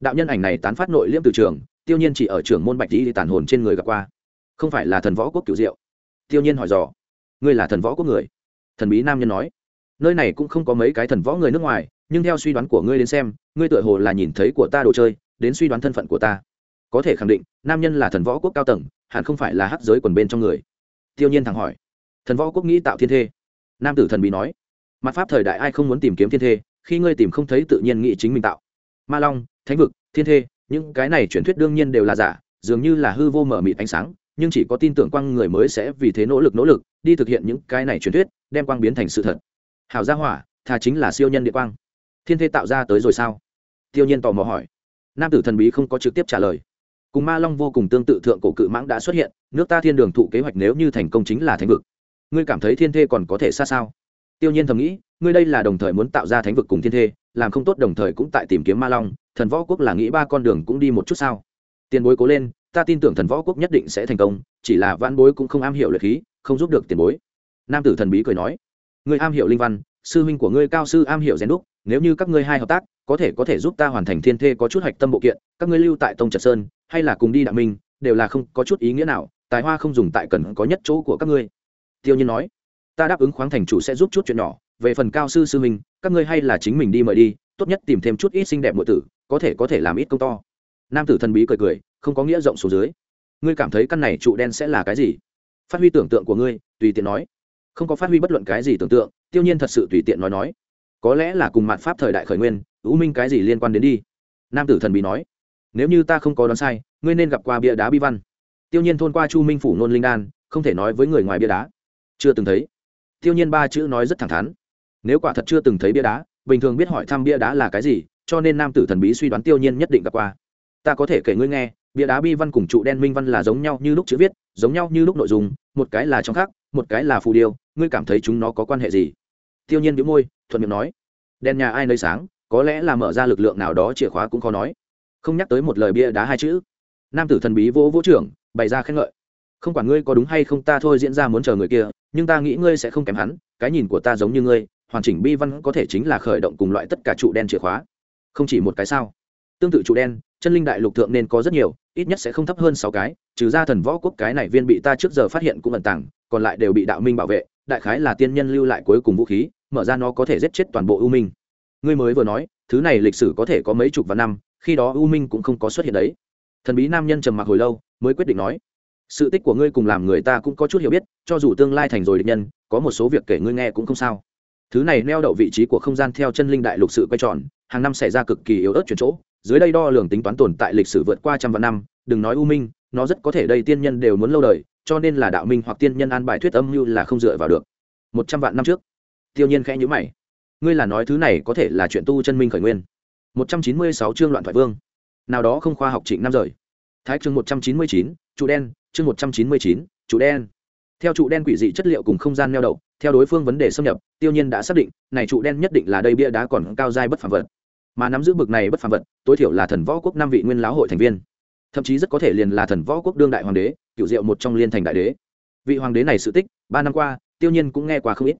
Đạo nhân ảnh này tán phát nội liễm từ trường, tiêu nhiên chỉ ở trường môn bạch lý tàn hồn trên người gặp qua. Không phải là thần võ quốc cựu diệu. Tiêu nhiên hỏi dò, ngươi là thần võ quốc người? Thần bí nam nhân nói, nơi này cũng không có mấy cái thần võ người nước ngoài, nhưng theo suy đoán của ngươi đến xem, ngươi tựa hồ là nhìn thấy của ta đồ chơi, đến suy đoán thân phận của ta có thể khẳng định, nam nhân là thần võ quốc cao tầng, hẳn không phải là hắc giới quần bên trong người. Tiêu nhiên thẳng hỏi. Thần võ quốc nghĩ tạo thiên thê. Nam tử thần bí nói. Mặt pháp thời đại ai không muốn tìm kiếm thiên thê, khi ngươi tìm không thấy tự nhiên nghĩ chính mình tạo. Ma long, thánh vực, thiên thê, những cái này truyền thuyết đương nhiên đều là giả, dường như là hư vô mở mịt ánh sáng, nhưng chỉ có tin tưởng quang người mới sẽ vì thế nỗ lực nỗ lực, đi thực hiện những cái này truyền thuyết, đem quang biến thành sự thật. Hảo gia hỏa thà chính là siêu nhân địa quang. Thiên thê tạo ra tới rồi sao? Tiêu nhiên tò mò hỏi. Nam tử thần bí không có trực tiếp trả lời cùng ma long vô cùng tương tự thượng cổ cự mãng đã xuất hiện, nước ta thiên đường thụ kế hoạch nếu như thành công chính là thánh vực. Ngươi cảm thấy thiên thê còn có thể xa sao? Tiêu nhiên thầm nghĩ, ngươi đây là đồng thời muốn tạo ra thánh vực cùng thiên thê, làm không tốt đồng thời cũng tại tìm kiếm ma long, thần võ quốc là nghĩ ba con đường cũng đi một chút sao? Tiền bối cố lên, ta tin tưởng thần võ quốc nhất định sẽ thành công, chỉ là vãn bối cũng không am hiểu luyện khí, không giúp được tiền bối. Nam tử thần bí cười nói, ngươi am hiểu linh văn, sư huynh của ngươi cao sư am hiểu rèn đúc nếu như các ngươi hai hợp tác, có thể có thể giúp ta hoàn thành thiên thê có chút hạch tâm bộ kiện, các ngươi lưu tại tông trật sơn, hay là cùng đi đạo minh, đều là không có chút ý nghĩa nào, tài hoa không dùng tại cần có nhất chỗ của các ngươi. Tiêu nhiên nói, ta đáp ứng khoáng thành chủ sẽ giúp chút chuyện nhỏ, về phần cao sư sư minh, các ngươi hay là chính mình đi mời đi, tốt nhất tìm thêm chút ít xinh đẹp nội tử, có thể có thể làm ít công to. Nam tử thần bí cười cười, không có nghĩa rộng số dưới. Ngươi cảm thấy căn này trụ đen sẽ là cái gì? Phát huy tưởng tượng của ngươi, tùy tiện nói. Không có phát huy bất luận cái gì tưởng tượng, tiêu nhiên thật sự tùy tiện nói nói có lẽ là cùng mạn pháp thời đại khởi nguyên ưu minh cái gì liên quan đến đi? Nam tử thần bí nói, nếu như ta không có đoán sai, ngươi nên gặp qua bia đá bi văn. Tiêu nhiên thôn qua chu minh phủ nôn linh đan, không thể nói với người ngoài bia đá. Chưa từng thấy. Tiêu nhiên ba chữ nói rất thẳng thắn. Nếu quả thật chưa từng thấy bia đá, bình thường biết hỏi thăm bia đá là cái gì, cho nên nam tử thần bí suy đoán tiêu nhiên nhất định gặp qua. Ta có thể kể ngươi nghe, bia đá bi văn cùng trụ đen minh văn là giống nhau như lúc chữ viết, giống nhau như lúc nội dung, một cái là trong khác một cái là phù điêu, ngươi cảm thấy chúng nó có quan hệ gì? Tiêu nhiên bĩu môi, thuận miệng nói đen nhà ai nơi sáng, có lẽ là mở ra lực lượng nào đó chìa khóa cũng khó nói. Không nhắc tới một lời bia đá hai chữ. Nam tử thần bí vỗ vỗ trưởng, bày ra khen ngợi, không quản ngươi có đúng hay không ta thôi diễn ra muốn chờ người kia, nhưng ta nghĩ ngươi sẽ không kém hắn, cái nhìn của ta giống như ngươi, hoàn chỉnh bi văn có thể chính là khởi động cùng loại tất cả trụ đen chìa khóa. Không chỉ một cái sao. Tương tự trụ đen, chân linh đại lục thượng nên có rất nhiều, ít nhất sẽ không thấp hơn sáu cái, trừ ra thần võ quốc cái này viên bị ta trước giờ phát hiện cũng ẩn tàng, còn lại đều bị đạo minh bảo vệ, đại khái là tiên nhân lưu lại cuối cùng vũ khí mở ra nó có thể giết chết toàn bộ ưu minh. Ngươi mới vừa nói, thứ này lịch sử có thể có mấy chục vạn năm, khi đó ưu minh cũng không có xuất hiện đấy. Thần bí nam nhân trầm mặc hồi lâu, mới quyết định nói, sự tích của ngươi cùng làm người ta cũng có chút hiểu biết, cho dù tương lai thành rồi địch nhân, có một số việc kể ngươi nghe cũng không sao. Thứ này neo đậu vị trí của không gian theo chân linh đại lục sự quay tròn, hàng năm xảy ra cực kỳ yếu ớt chuyển chỗ, dưới đây đo lường tính toán tồn tại lịch sử vượt qua trăm vạn năm, đừng nói u minh, nó rất có thể đây tiên nhân đều muốn lâu đời, cho nên là đạo minh hoặc tiên nhân an bài thuyết âm như là không dựa vào được. Một trăm vạn năm trước tiêu nhiên khẽ nhữ mày. Ngươi là nói thứ này có thể là chuyện tu chân minh khởi nguyên. Một trăm chín mươi sáu chương loạn thoại vương. Nào đó không khoa học trịnh năm rời. Thái chương một trăm chín mươi chín, trụ đen, chương một trăm chín mươi chín, trụ đen. Theo trụ đen quỷ dị chất liệu cùng không gian neo đậu, theo đối phương vấn đề xâm nhập, tiêu nhiên đã xác định, này trụ đen nhất định là đây bia đá còn cao dai bất phàm vật. Mà nắm giữ bực này bất phàm vật, tối thiểu là thần võ quốc năm vị nguyên lão hội thành viên. Thậm chí rất có thể liền là thần võ quốc đương đại hoàng đế cựu diệu một trong liên thành đại đế. Vị hoàng đế này sự tích, ba năm qua, tiêu nhiên cũng nghe qua không ít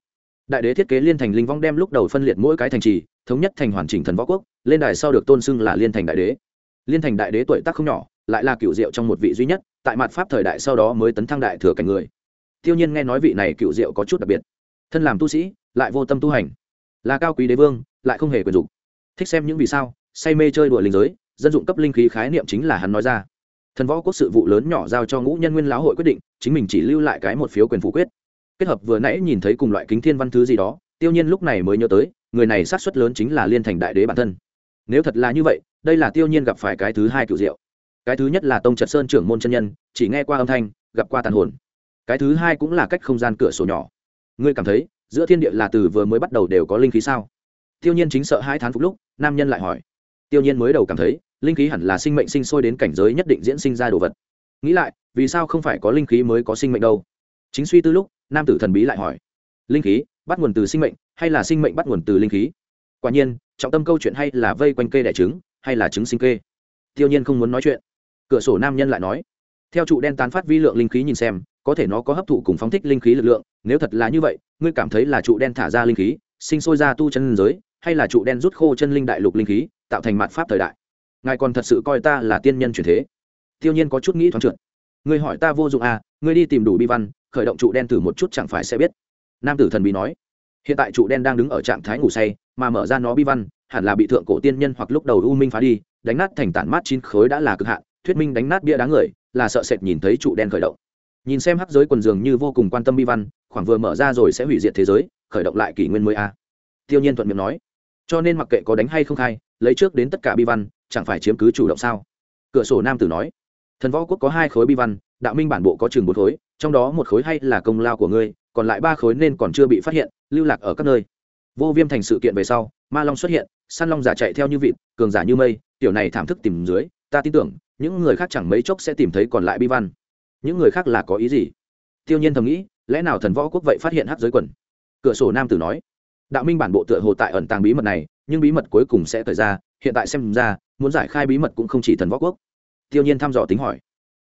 đại đế thiết kế liên thành linh vong đem lúc đầu phân liệt mỗi cái thành trì, thống nhất thành hoàn chỉnh thần võ quốc, lên đài sau được tôn xưng là liên thành đại đế. Liên thành đại đế tuổi tác không nhỏ, lại là cựu diệu trong một vị duy nhất, tại mặt pháp thời đại sau đó mới tấn thăng đại thừa cảnh người. Tiêu nhiên nghe nói vị này cựu diệu có chút đặc biệt. Thân làm tu sĩ, lại vô tâm tu hành. Là cao quý đế vương, lại không hề quyền dục. Thích xem những vì sao, say mê chơi đùa linh giới, dân dụng cấp linh khí khái niệm chính là hắn nói ra. Thần võ quốc sự vụ lớn nhỏ giao cho ngũ nhân nguyên lão hội quyết định, chính mình chỉ lưu lại cái một phiếu quyền phủ quyết kết hợp vừa nãy nhìn thấy cùng loại kính thiên văn thứ gì đó, tiêu nhiên lúc này mới nhớ tới, người này sát suất lớn chính là liên thành đại đế bản thân. Nếu thật là như vậy, đây là tiêu nhiên gặp phải cái thứ hai cựu diệu. Cái thứ nhất là tông trật sơn trưởng môn chân nhân, chỉ nghe qua âm thanh, gặp qua tàn hồn. Cái thứ hai cũng là cách không gian cửa sổ nhỏ. Ngươi cảm thấy, giữa thiên địa là từ vừa mới bắt đầu đều có linh khí sao? Tiêu nhiên chính sợ hai thán phục lúc, nam nhân lại hỏi. Tiêu nhiên mới đầu cảm thấy, linh khí hẳn là sinh mệnh sinh sôi đến cảnh giới nhất định diễn sinh ra đồ vật. Nghĩ lại, vì sao không phải có linh khí mới có sinh mệnh đâu? Chính suy tư lúc nam tử thần bí lại hỏi, linh khí bắt nguồn từ sinh mệnh hay là sinh mệnh bắt nguồn từ linh khí? Quả nhiên, trọng tâm câu chuyện hay là vây quanh cây đẻ trứng hay là trứng sinh kê. Tiêu nhiên không muốn nói chuyện. Cửa sổ nam nhân lại nói, theo trụ đen tán phát vi lượng linh khí nhìn xem, có thể nó có hấp thụ cùng phóng thích linh khí lực lượng. Nếu thật là như vậy, ngươi cảm thấy là trụ đen thả ra linh khí, sinh sôi ra tu chân giới, hay là trụ đen rút khô chân linh đại lục linh khí, tạo thành mạn pháp thời đại? Ngài còn thật sự coi ta là tiên nhân truyền thế. Tiêu nhiên có chút nghĩ thoáng trượt. Ngươi hỏi ta vô dụng à ngươi đi tìm đủ bi văn khởi động trụ đen thử một chút chẳng phải sẽ biết. Nam tử thần bí nói, hiện tại trụ đen đang đứng ở trạng thái ngủ say, mà mở ra nó bi văn, hẳn là bị thượng cổ tiên nhân hoặc lúc đầu u minh phá đi, đánh nát thành tản mát chín khối đã là cực hạn, thuyết minh đánh nát bia đá người, là sợ sệt nhìn thấy trụ đen khởi động. Nhìn xem hắc giới quần dường như vô cùng quan tâm bi văn, khoảng vừa mở ra rồi sẽ hủy diệt thế giới, khởi động lại kỷ nguyên mới a. Tiêu nhiên thuận miệng nói, cho nên mặc kệ có đánh hay không khai, lấy trước đến tất cả bi văn, chẳng phải chiếm cứ chủ động sao? Cửa sổ nam tử nói, thần võ quốc có hai khối bi văn, đạo minh bản bộ có chừng một khối trong đó một khối hay là công lao của ngươi, còn lại ba khối nên còn chưa bị phát hiện, lưu lạc ở các nơi. Vô viêm thành sự kiện về sau, ma long xuất hiện, săn long giả chạy theo như vịt, cường giả như mây, tiểu này thảm thức tìm dưới, ta tin tưởng, những người khác chẳng mấy chốc sẽ tìm thấy còn lại bi văn. Những người khác là có ý gì? Tiêu nhiên thầm nghĩ, lẽ nào thần võ quốc vậy phát hiện hát giới quần? Cửa sổ nam tử nói, đạo minh bản bộ tựa hồ tại ẩn tàng bí mật này, nhưng bí mật cuối cùng sẽ thời ra, hiện tại xem ra, muốn giải khai bí mật cũng không chỉ thần võ quốc. Tiêu nhiên thăm dò tính hỏi,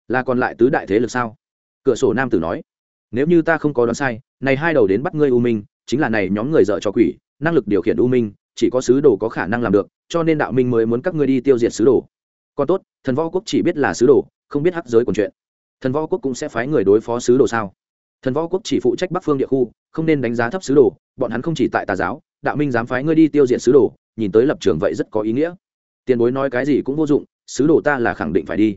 là còn lại tứ đại thế lực sao? Cửa sổ nam tử nói, nếu như ta không có đoán sai, này hai đầu đến bắt ngươi u minh, chính là này nhóm người dợ cho quỷ, năng lực điều khiển u minh, chỉ có sứ đồ có khả năng làm được, cho nên đạo minh mới muốn các ngươi đi tiêu diệt sứ đồ. Còn tốt, thần võ quốc chỉ biết là sứ đồ, không biết hắc giới còn chuyện. Thần võ quốc cũng sẽ phái người đối phó sứ đồ sao? Thần võ quốc chỉ phụ trách bắc phương địa khu, không nên đánh giá thấp sứ đồ, bọn hắn không chỉ tại tà giáo, đạo minh dám phái ngươi đi tiêu diệt sứ đồ, nhìn tới lập trường vậy rất có ý nghĩa. Tiền bối nói cái gì cũng vô dụng, sứ đồ ta là khẳng định phải đi.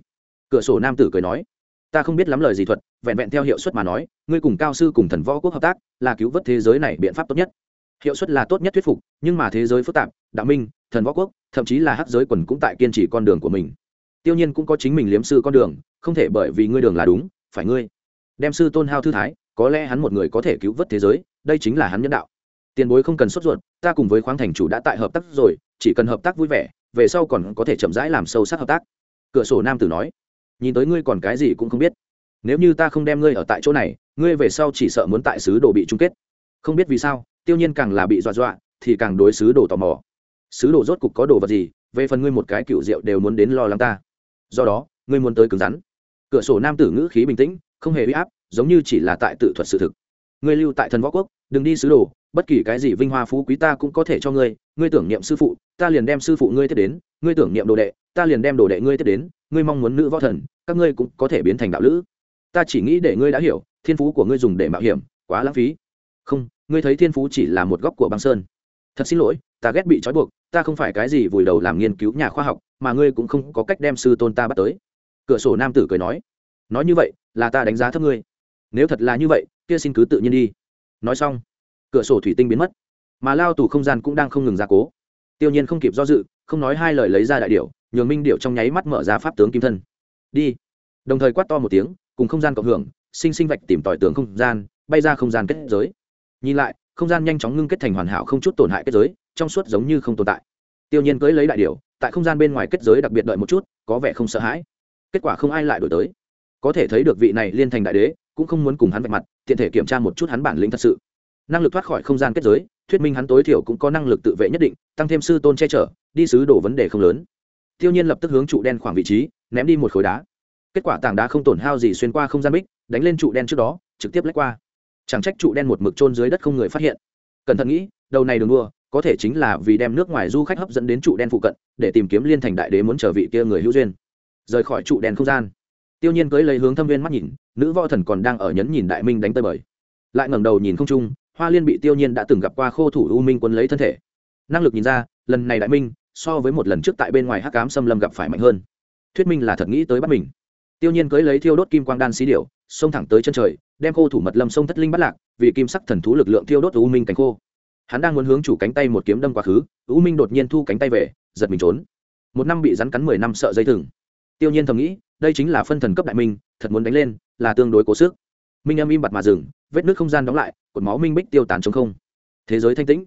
Cửa sổ nam tử cười nói ta không biết lắm lời gì thuật, vẹn vẹn theo hiệu suất mà nói, ngươi cùng cao sư cùng thần võ quốc hợp tác, là cứu vớt thế giới này biện pháp tốt nhất. Hiệu suất là tốt nhất thuyết phục, nhưng mà thế giới phức tạp, đạo minh, thần võ quốc, thậm chí là hắc giới quần cũng tại kiên trì con đường của mình. Tiêu nhiên cũng có chính mình liếm sư con đường, không thể bởi vì ngươi đường là đúng, phải ngươi đem sư tôn hao thư thái, có lẽ hắn một người có thể cứu vớt thế giới, đây chính là hắn nhân đạo. Tiền bối không cần sốt ruột, ta cùng với khoáng thành chủ đã tại hợp tác rồi, chỉ cần hợp tác vui vẻ, về sau còn có thể chậm rãi làm sâu sắc hợp tác. Cửa sổ nam tử nói nhìn tới ngươi còn cái gì cũng không biết. Nếu như ta không đem ngươi ở tại chỗ này, ngươi về sau chỉ sợ muốn tại sứ đồ bị chung kết. Không biết vì sao, tiêu nhiên càng là bị dọa dọa, thì càng đối sứ đồ tò mò. Sứ đồ rốt cục có đồ vật gì, về phần ngươi một cái cựu rượu đều muốn đến lo lắng ta. Do đó, ngươi muốn tới cứng rắn. Cửa sổ nam tử ngữ khí bình tĩnh, không hề uy áp, giống như chỉ là tại tự thuật sự thực. Ngươi lưu tại thần võ quốc, đừng đi sứ đồ, bất kỳ cái gì vinh hoa phú quý ta cũng có thể cho ngươi. Ngươi tưởng niệm sư phụ, ta liền đem sư phụ ngươi tiếp đến. Ngươi tưởng niệm đồ đệ ta liền đem đồ đệ ngươi tiếp đến, ngươi mong muốn nữ võ thần, các ngươi cũng có thể biến thành đạo lữ. Ta chỉ nghĩ để ngươi đã hiểu, thiên phú của ngươi dùng để mạo hiểm, quá lãng phí. Không, ngươi thấy thiên phú chỉ là một góc của băng sơn. Thật xin lỗi, ta ghét bị trói buộc, ta không phải cái gì vùi đầu làm nghiên cứu nhà khoa học, mà ngươi cũng không có cách đem sư tôn ta bắt tới. Cửa sổ nam tử cười nói nói như vậy, là ta đánh giá thấp ngươi. Nếu thật là như vậy, kia xin cứ tự nhiên đi. Nói xong, cửa sổ thủy tinh biến mất. Mà lao tù không gian cũng đang không ngừng gia cố. Tiêu nhiên không kịp do dự, không nói hai lời lấy ra đại điệu nhường minh điệu trong nháy mắt mở ra pháp tướng kim thân. Đi. Đồng thời quát to một tiếng, cùng không gian cộng hưởng, sinh sinh vạch tìm tỏi tường không gian, bay ra không gian kết giới. Nhìn lại, không gian nhanh chóng ngưng kết thành hoàn hảo không chút tổn hại kết giới, trong suốt giống như không tồn tại. Tiêu nhiên cưỡi lấy đại điệu tại không gian bên ngoài kết giới đặc biệt đợi một chút, có vẻ không sợ hãi. Kết quả không ai lại đổi tới. Có thể thấy được vị này liên thành đại đế, cũng không muốn cùng hắn vạch mặt, tiện thể kiểm tra một chút hắn bản lĩnh thật sự. Năng lực thoát khỏi không gian kết giới, thuyết minh hắn tối thiểu cũng có năng lực tự vệ nhất định, tăng thêm sư tôn che chở, đi sứ đổ vấn đề không lớn tiêu nhiên lập tức hướng trụ đen khoảng vị trí, ném đi một khối đá. Kết quả tảng đá không tổn hao gì xuyên qua không gian bích, đánh lên trụ đen trước đó, trực tiếp lách qua. Chẳng trách trụ đen một mực trôn dưới đất không người phát hiện. Cẩn thận nghĩ, đầu này đường đua, có thể chính là vì đem nước ngoài du khách hấp dẫn đến trụ đen phụ cận, để tìm kiếm liên thành đại đế muốn trở vị kia người hữu duyên. Rời khỏi trụ đen không gian, tiêu nhiên cưới lấy hướng thâm viên mắt nhìn, nữ võ thần còn đang ở nhấn nhìn đại minh đánh tơi bời. Lại ngẩng đầu nhìn không trung, hoa liên bị tiêu nhiên đã từng gặp qua khô thủ u minh quân lấy thân thể. Năng lực nhìn ra, lần này đại minh so với một lần trước tại bên ngoài hắc cám xâm lâm gặp phải mạnh hơn. Thuyết minh là thật nghĩ tới bắt mình. Tiêu nhiên cưới lấy thiêu đốt kim quang đan xí điểu, xông thẳng tới chân trời, đem khô thủ mật lâm sông thất linh bắt lạc, vì kim sắc thần thú lực lượng thiêu đốt u minh cánh khô. Hắn đang muốn hướng chủ cánh tay một kiếm đâm quá khứ, u minh đột nhiên thu cánh tay về, giật mình trốn. Một năm bị rắn cắn mười năm sợ dây thừng. Tiêu nhiên thầm nghĩ, đây chính là phân thần cấp đại minh, thật muốn đánh lên, là tương đối cố sức. Minh âm im bặt mà dừng, vết nước không gian đóng lại, cột máu minh bích tiêu tán chống không. Thế giới thanh tĩnh.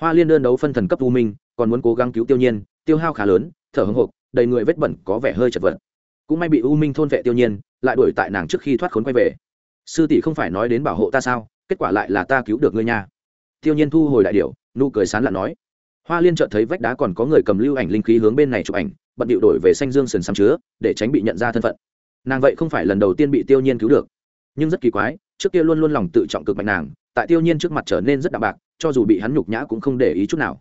Hoa liên đơn đấu phân thần cấp u minh còn muốn cố gắng cứu tiêu nhiên, tiêu hao khá lớn, thở hưng hộp đầy người vết bẩn có vẻ hơi chật vật. Cũng may bị u minh thôn vệ tiêu nhiên, lại đuổi tại nàng trước khi thoát khốn quay về. Sư tỷ không phải nói đến bảo hộ ta sao, kết quả lại là ta cứu được ngươi nha. Tiêu nhiên thu hồi đại điệu nụ cười sán lạ nói. Hoa liên chợt thấy vách đá còn có người cầm lưu ảnh linh khí hướng bên này chụp ảnh, bận điệu đổi về xanh dương sườn sắm chứa, để tránh bị nhận ra thân phận. Nàng vậy không phải lần đầu tiên bị tiêu nhiên cứu được. Nhưng rất kỳ quái, trước kia luôn luôn lòng tự trọng cực mạnh nàng, tại tiêu nhiên trước mặt trở nên rất đạm bạc, cho dù bị hắn nhục nhã cũng không để ý chút nào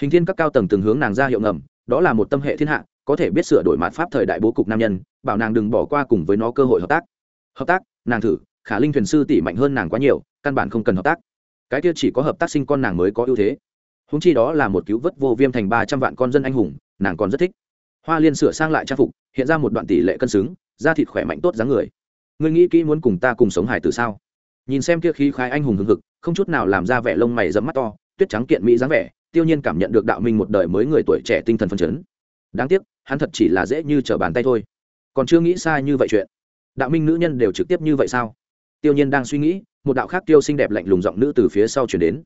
hình thiên các cao tầng từng hướng nàng ra hiệu ngầm, đó là một tâm hệ thiên hạ, có thể biết sửa đổi mặt pháp thời đại bố cục nam nhân, bảo nàng đừng bỏ qua cùng với nó cơ hội hợp tác. Hợp tác, nàng thử, khả linh thuyền sư tỷ mạnh hơn nàng quá nhiều, căn bản không cần hợp tác. Cái kia chỉ có hợp tác sinh con nàng mới có ưu thế. Húng chi đó là một cứu vớt vô viêm thành ba trăm vạn con dân anh hùng, nàng còn rất thích. Hoa liên sửa sang lại trang phục, hiện ra một đoạn tỷ lệ cân xứng, da thịt khỏe mạnh tốt dáng người. Ngươi nghĩ kỹ muốn cùng ta cùng sống hải từ sao? Nhìn xem kia khí khái anh hùng hừng hực, không chút nào làm ra vẻ lông mày dẫm mắt to, tuyết trắng kiện mỹ dáng vẻ tiêu nhiên cảm nhận được đạo minh một đời mới người tuổi trẻ tinh thần phấn chấn. Đáng tiếc, hắn thật chỉ là dễ như trở bàn tay thôi. Còn chưa nghĩ sai như vậy chuyện. Đạo minh nữ nhân đều trực tiếp như vậy sao? Tiêu nhiên đang suy nghĩ, một đạo khác tiêu xinh đẹp lạnh lùng giọng nữ từ phía sau chuyển đến.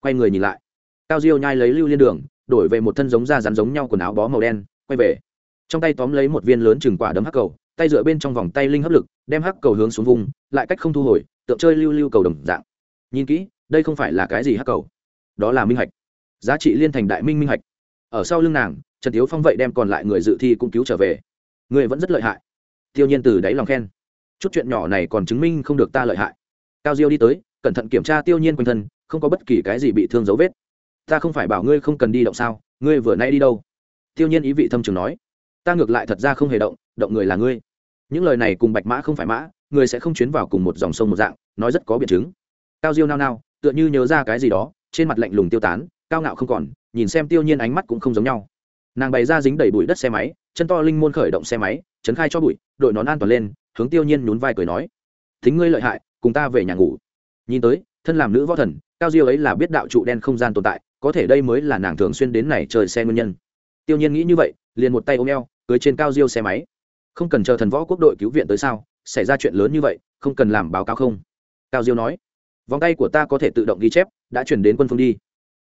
Quay người nhìn lại. Cao diêu nhai lấy lưu liên đường, đổi về một thân giống da rắn giống nhau quần áo bó màu đen, quay về. Trong tay tóm lấy một viên lớn chừng quả đấm hắc cầu, tay dựa bên trong vòng tay linh hấp lực, đem hắc cầu hướng xuống vùng, lại cách không thu hồi, tượng chơi lưu lưu cầu đồng dạng. Nhìn kỹ, đây không phải là cái gì hắc cầu? Đó là minh hạch giá trị liên thành đại minh minh hạch. Ở sau lưng nàng, trần tiếu phong vậy đem còn lại người dự thi cũng cứu trở về. Người vẫn rất lợi hại. Tiêu nhiên từ đáy lòng khen. Chút chuyện nhỏ này còn chứng minh không được ta lợi hại. Cao diêu đi tới, cẩn thận kiểm tra tiêu nhiên quanh thân, không có bất kỳ cái gì bị thương dấu vết. Ta không phải bảo ngươi không cần đi động sao, ngươi vừa nay đi đâu? Tiêu nhiên ý vị thâm trường nói. Ta ngược lại thật ra không hề động động người là ngươi. Những lời này cùng bạch mã không phải mã, người sẽ không chuyến vào cùng một dòng sông một dạng, nói rất có biện chứng. Cao diêu nao nao, tựa như nhớ ra cái gì đó, trên mặt lạnh lùng tiêu tán cao ngạo không còn, nhìn xem tiêu nhiên ánh mắt cũng không giống nhau. Nàng bày ra dính đầy bụi đất xe máy, chân to linh môn khởi động xe máy, chấn khai cho bụi, đội nón an toàn lên, hướng tiêu nhiên nhún vai cười nói, thính ngươi lợi hại, cùng ta về nhà ngủ. Nhìn tới, thân làm nữ võ thần, cao diêu ấy là biết đạo trụ đen không gian tồn tại, có thể đây mới là nàng thường xuyên đến này trời xe nguyên nhân. Tiêu nhiên nghĩ như vậy, liền một tay ôm eo, cưới trên cao diêu xe máy. Không cần chờ thần võ quốc đội cứu viện tới sao? Xảy ra chuyện lớn như vậy, không cần làm báo cáo không? Cao diêu nói, vòng tay của ta có thể tự động ghi chép, đã chuyển đến quân phương đi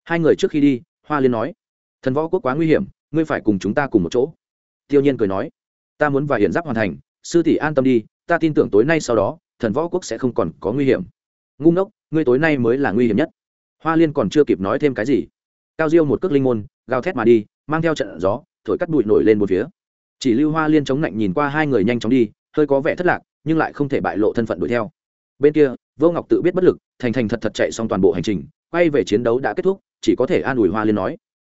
hai người trước khi đi, hoa liên nói, thần võ quốc quá nguy hiểm, ngươi phải cùng chúng ta cùng một chỗ. Tiêu nhiên cười nói, ta muốn và hiện giáp hoàn thành, sư tỷ an tâm đi, ta tin tưởng tối nay sau đó, thần võ quốc sẽ không còn có nguy hiểm. Ngu ngốc, ngươi tối nay mới là nguy hiểm nhất. Hoa liên còn chưa kịp nói thêm cái gì, cao diêu một cước linh môn, gào thét mà đi, mang theo trận gió, thổi cắt bụi nổi lên một phía. Chỉ lưu hoa liên chống lạnh nhìn qua hai người nhanh chóng đi, hơi có vẻ thất lạc, nhưng lại không thể bại lộ thân phận đuổi theo. Bên kia, vô ngọc tự biết bất lực, thành thành thật thật chạy xong toàn bộ hành trình, quay về chiến đấu đã kết thúc chỉ có thể an ủi hoa liên nói.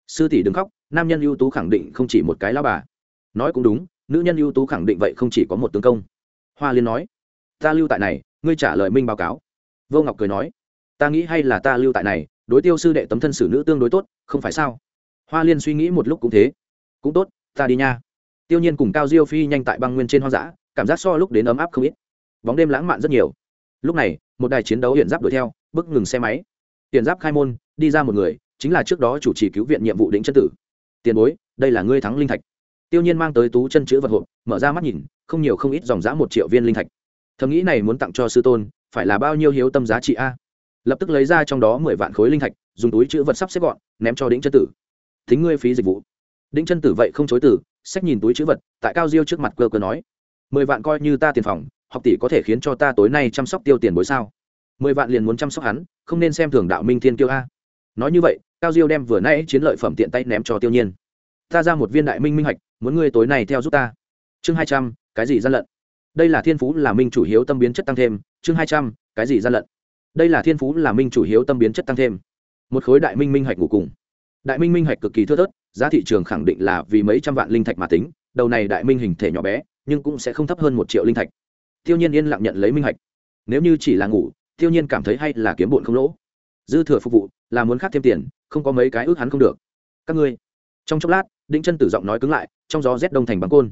Sư tỷ đừng khóc, nam nhân ưu tú khẳng định không chỉ một cái lao bà. Nói cũng đúng, nữ nhân ưu tú khẳng định vậy không chỉ có một tướng công. Hoa liên nói, ta lưu tại này, ngươi trả lời minh báo cáo. Vô ngọc cười nói, ta nghĩ hay là ta lưu tại này, đối tiêu sư đệ tấm thân xử nữ tương đối tốt, không phải sao? Hoa liên suy nghĩ một lúc cũng thế. Cũng tốt, ta đi nha. Tiêu nhiên cùng cao diêu phi nhanh tại băng nguyên trên hoang dã, cảm giác so lúc đến ấm áp không ít. Bóng đêm lãng mạn rất nhiều. Lúc này, một đài chiến đấu hiện giáp đuổi theo bước ngừng xe máy. Hiện giáp khai môn đi ra một người, chính là trước đó chủ trì cứu viện nhiệm vụ đỉnh chân tử. Tiền bối, đây là ngươi thắng linh thạch. Tiêu nhiên mang tới tú chân chữ vật hộp, mở ra mắt nhìn, không nhiều không ít dòng giá một triệu viên linh thạch. Thầm nghĩ này muốn tặng cho sư tôn, phải là bao nhiêu hiếu tâm giá trị a? Lập tức lấy ra trong đó mười vạn khối linh thạch, dùng túi chữ vật sắp xếp gọn, ném cho đĩnh chân tử. Thính ngươi phí dịch vụ. Đĩnh chân tử vậy không chối tử sách nhìn túi chữ vật, tại cao diêu trước mặt cơ cơ nói. Mười vạn coi như ta tiền phòng, học tỷ có thể khiến cho ta tối nay chăm sóc tiêu tiền bối sao? Mười vạn liền muốn chăm sóc hắn, không nên xem thường đạo minh thiên kiêu a nói như vậy, cao diêu đem vừa nay chiến lợi phẩm tiện tay ném cho tiêu nhiên. Ta ra một viên đại minh minh hạch, muốn ngươi tối nay theo giúp ta. Chương hai trăm, cái gì gian lận? Đây là thiên phú là minh chủ hiếu tâm biến chất tăng thêm. Chương hai trăm, cái gì gian lận? Đây là thiên phú là minh chủ hiếu tâm biến chất tăng thêm. Một khối đại minh minh hạch ngủ cùng. Đại minh minh hạch cực kỳ thưa thớt, giá thị trường khẳng định là vì mấy trăm vạn linh thạch mà tính. Đầu này đại minh hình thể nhỏ bé, nhưng cũng sẽ không thấp hơn một triệu linh thạch. Tiêu nhiên yên lặng nhận lấy minh hạch. Nếu như chỉ là ngủ, tiêu nhiên cảm thấy hay là kiếm bụn không lỗ dư thừa phục vụ là muốn khác thêm tiền không có mấy cái ước hắn không được. Các ngươi trong chốc lát đĩnh chân tử giọng nói cứng lại trong gió rét đông thành bằng côn.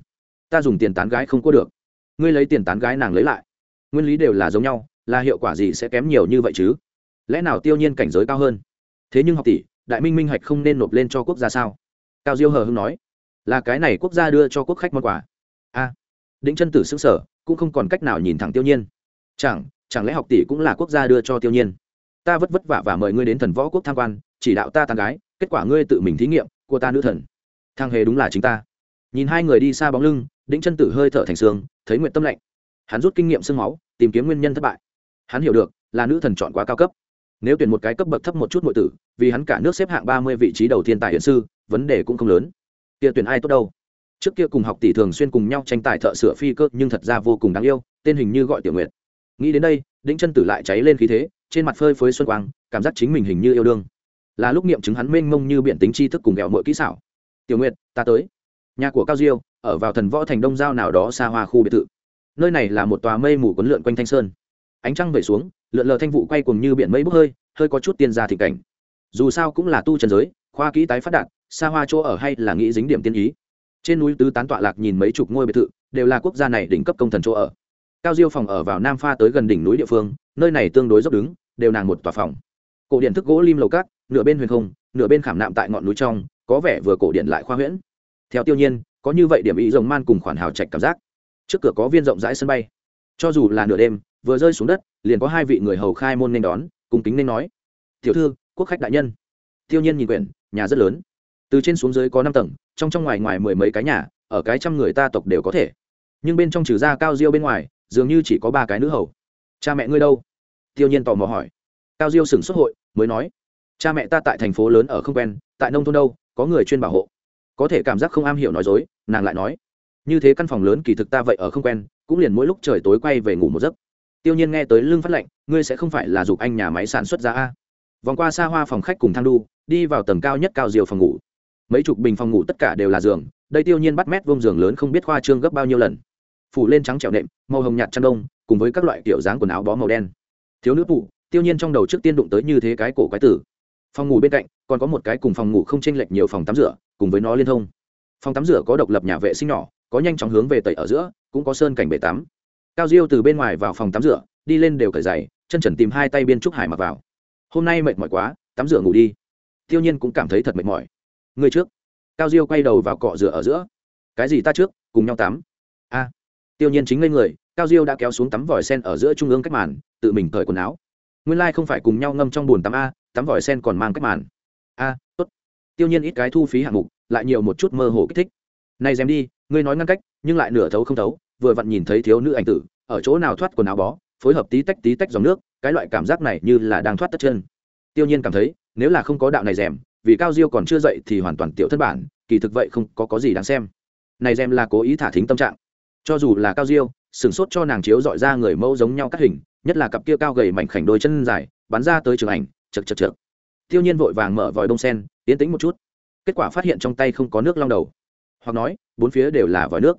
Ta dùng tiền tán gái không có được. Ngươi lấy tiền tán gái nàng lấy lại. Nguyên lý đều là giống nhau là hiệu quả gì sẽ kém nhiều như vậy chứ? Lẽ nào tiêu nhiên cảnh giới cao hơn? Thế nhưng học tỷ đại minh minh hạch không nên nộp lên cho quốc gia sao? Cao diêu hờ hưng nói. Là cái này quốc gia đưa cho quốc khách món quà. A. À, đĩnh chân tử xứng sở cũng không còn cách nào nhìn thẳng tiêu nhiên. Chẳng chẳng lẽ học tỷ cũng là quốc gia đưa cho tiêu nhiên? Ta vất vất vả và mời ngươi đến thần võ quốc tham quan, chỉ đạo ta tàn gái, kết quả ngươi tự mình thí nghiệm, của ta nữ thần. Thang hề đúng là chính ta. Nhìn hai người đi xa bóng lưng, đĩnh chân tử hơi thở thành xương thấy nguyện tâm lạnh hắn rút kinh nghiệm sương máu, tìm kiếm nguyên nhân thất bại. Hắn hiểu được, là nữ thần chọn quá cao cấp. Nếu tuyển một cái cấp bậc thấp một chút mọi tử, vì hắn cả nước xếp hạng ba mươi vị trí đầu tiên tài hiện sư, vấn đề cũng không lớn. Kia tuyển ai tốt đâu? Trước kia cùng học tỷ thường xuyên cùng nhau tranh tài thợ sửa phi cơ, nhưng thật ra vô cùng đáng yêu, tên hình như gọi tiểu nguyệt. Nghĩ đến đây, đĩnh chân tử lại cháy lên khí thế trên mặt phơi phới xuân quang, cảm giác chính mình hình như yêu đương. Là lúc nghiệm chứng hắn mênh mông như biện tính tri thức cùng ghẹo mỗi kỹ xảo. Tiểu nguyệt, ta tới. Nhà của cao diêu, ở vào thần võ thành đông giao nào đó xa hoa khu biệt thự. Nơi này là một tòa mây mù quấn lượn quanh thanh sơn. Ánh trăng vẩy xuống, lượn lờ thanh vụ quay cùng như biển mây bốc hơi hơi có chút tiên gia thị cảnh. Dù sao cũng là tu trần giới, khoa kỹ tái phát đạt, xa hoa chỗ ở hay là nghĩ dính điểm tiên ý. Trên núi tứ tán tọa lạc nhìn mấy chục ngôi biệt thự, đều là quốc gia này đỉnh cấp công thần chỗ ở. Cao diêu phòng ở vào nam pha tới gần đỉnh núi địa phương, nơi này tương đối dốc đứng đều nàng một tòa phòng. Cổ điện thức gỗ lim lầu cát, nửa bên huyền không, nửa bên khảm nạm tại ngọn núi trong, có vẻ vừa cổ điện lại khoa huyễn. Theo tiêu nhiên, có như vậy điểm ý rồng man cùng khoản hào trạch cảm giác. Trước cửa có viên rộng rãi sân bay. Cho dù là nửa đêm, vừa rơi xuống đất, liền có hai vị người hầu khai môn nên đón, cùng kính nên nói, tiểu thư, quốc khách đại nhân. Tiêu nhiên nhìn quyển, nhà rất lớn. Từ trên xuống dưới có năm tầng, trong trong ngoài ngoài mười mấy cái nhà, ở cái trăm người ta tộc đều có thể. Nhưng bên trong trừ ra cao diêu bên ngoài, dường như chỉ có ba cái nữ hầu. Cha mẹ ngươi đâu? Tiêu nhiên tò mò hỏi. Cao diêu sửng xuất hội, mới nói, cha mẹ ta tại thành phố lớn ở không quen, tại nông thôn đâu, có người chuyên bảo hộ. Có thể cảm giác không am hiểu nói dối. Nàng lại nói, như thế căn phòng lớn kỳ thực ta vậy ở không quen, cũng liền mỗi lúc trời tối quay về ngủ một giấc. Tiêu nhiên nghe tới lưng phát lệnh ngươi sẽ không phải là giục anh nhà máy sản xuất ra a? Vòng qua xa hoa phòng khách cùng thang đu, đi vào tầng cao nhất cao diều phòng ngủ. Mấy chục bình phòng ngủ tất cả đều là giường, đây tiêu nhiên bắt mét vông giường lớn không biết khoa trương gấp bao nhiêu lần. Phủ lên trắng trẻo nệm, màu hồng nhạt chăn đông, cùng với các loại kiểu dáng quần áo bó màu đen thiếu nữ phụ tiêu nhiên trong đầu trước tiên đụng tới như thế cái cổ quái tử. Phòng ngủ bên cạnh, còn có một cái cùng phòng ngủ không chênh lệch nhiều phòng tắm rửa, cùng với nó liên thông. Phòng tắm rửa có độc lập nhà vệ sinh nhỏ, có nhanh chóng hướng về tẩy ở giữa, cũng có sơn cảnh bể tắm. Cao diêu từ bên ngoài vào phòng tắm rửa, đi lên đều cởi giày, chân trần tìm hai tay biên trúc hải mặc vào. Hôm nay mệt mỏi quá, tắm rửa ngủ đi. Tiêu nhiên cũng cảm thấy thật mệt mỏi. Người trước. Cao diêu quay đầu vào cọ rửa ở giữa. Cái gì ta trước, cùng nhau tắm. A. Tiêu nhiên chính lên người cao diêu đã kéo xuống tắm vòi sen ở giữa trung ương cách màn, tự mình cởi quần áo. Nguyên lai không phải cùng nhau ngâm trong bồn tắm a, tắm vòi sen còn mang cách màn. A, tốt. Tiêu nhiên ít cái thu phí hạng mục, lại nhiều một chút mơ hồ kích thích. Này dèm đi, ngươi nói ngăn cách, nhưng lại nửa thấu không thấu, vừa vặn nhìn thấy thiếu nữ ảnh tử, ở chỗ nào thoát quần áo bó, phối hợp tí tách tí tách dòng nước, cái loại cảm giác này như là đang thoát tất chân. Tiêu nhiên cảm thấy, nếu là không có đạo này rèm vì cao diêu còn chưa dậy thì hoàn toàn tiểu thất bản, kỳ thực vậy không có có gì đáng xem. Này rèm là cố ý thả thính tâm trạng. Cho dù là cao diêu sửng sốt cho nàng chiếu dọi ra người mẫu giống nhau cắt hình, nhất là cặp kia cao gầy mảnh khảnh đôi chân dài, bắn ra tới trường ảnh, chật chật chật tiêu nhiên vội vàng mở vòi đông sen tiến tĩnh một chút. Kết quả phát hiện trong tay không có nước long đầu. Hoặc nói, bốn phía đều là vòi nước.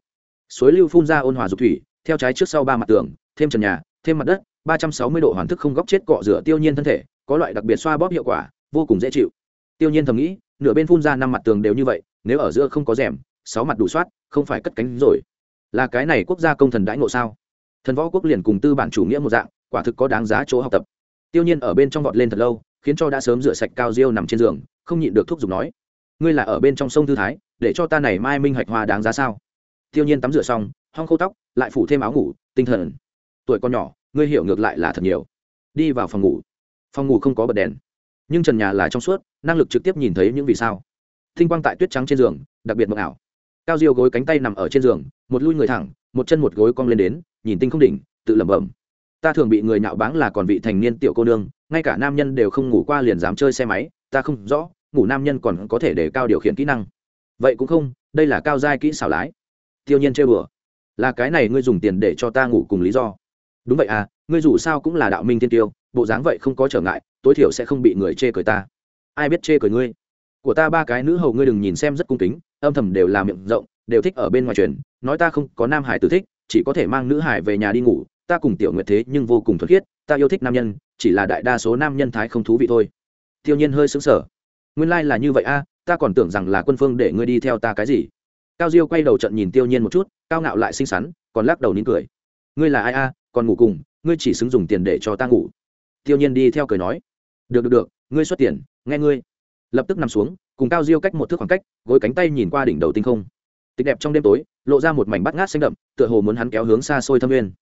Suối lưu phun ra ôn hòa dục thủy, theo trái trước sau ba mặt tường, thêm trần nhà, thêm mặt đất, ba trăm sáu mươi độ hoàn thức không góc chết cọ rửa tiêu nhiên thân thể, có loại đặc biệt xoa bóp hiệu quả, vô cùng dễ chịu. Tiêu nhiên thầm nghĩ, nửa bên phun ra năm mặt tường đều như vậy, nếu ở giữa không có rèm, sáu mặt đủ soát, không phải cất cánh rồi là cái này quốc gia công thần đãi ngộ sao? Thần võ quốc liền cùng tư bản chủ nghĩa một dạng, quả thực có đáng giá chỗ học tập. Tiêu nhiên ở bên trong vọt lên thật lâu, khiến cho đã sớm rửa sạch cao diêu nằm trên giường, không nhịn được thuốc giục nói, ngươi là ở bên trong sông thư thái, để cho ta này mai minh hạch hoa đáng giá sao? Tiêu nhiên tắm rửa xong, hong khâu tóc, lại phủ thêm áo ngủ, tinh thần. Tuổi con nhỏ, ngươi hiểu ngược lại là thật nhiều. Đi vào phòng ngủ. Phòng ngủ không có bật đèn. Nhưng trần nhà là trong suốt, năng lực trực tiếp nhìn thấy những vì sao. Thinh quang tại tuyết trắng trên giường, đặc biệt mộng ảo cao diêu gối cánh tay nằm ở trên giường, một lui người thẳng, một chân một gối cong lên đến, nhìn tinh không đỉnh, tự lẩm bẩm. Ta thường bị người nhạo báng là còn vị thành niên tiểu cô nương, ngay cả nam nhân đều không ngủ qua liền dám chơi xe máy, ta không rõ, ngủ nam nhân còn có thể để cao điều khiển kỹ năng. Vậy cũng không, đây là cao giai kỹ xảo lái. Tiêu nhiên chơi bừa. Là cái này ngươi dùng tiền để cho ta ngủ cùng lý do. Đúng vậy à ngươi dù sao cũng là đạo minh thiên tiêu, bộ dáng vậy không có trở ngại, tối thiểu sẽ không bị người chê cười ta. Ai biết chê cười ngươi? Của ta ba cái nữ hầu ngươi đừng nhìn xem rất cung kính âm thầm đều là miệng rộng, đều thích ở bên ngoài truyền, nói ta không có nam hải tử thích, chỉ có thể mang nữ hải về nhà đi ngủ, ta cùng tiểu nguyệt thế nhưng vô cùng thuật khiết, ta yêu thích nam nhân, chỉ là đại đa số nam nhân thái không thú vị thôi. Tiêu nhiên hơi sững sờ. Nguyên lai là như vậy a à, ta còn tưởng rằng là quân phương để ngươi đi theo ta cái gì? Cao diêu quay đầu trận nhìn tiêu nhiên một chút, cao ngạo lại xinh xắn, còn lắc đầu nín cười. Ngươi là ai a à, còn ngủ cùng, ngươi chỉ xứng dùng tiền để cho ta ngủ. Tiêu nhiên đi theo cười nói. Được được được, ngươi xuất tiền, nghe ngươi. Lập tức nằm xuống cùng cao diêu cách một thước khoảng cách, gối cánh tay nhìn qua đỉnh đầu tinh không. Tịch đẹp trong đêm tối, lộ ra một mảnh bắt ngát xanh đậm, tựa hồ muốn hắn kéo hướng xa xôi thâm nguyên.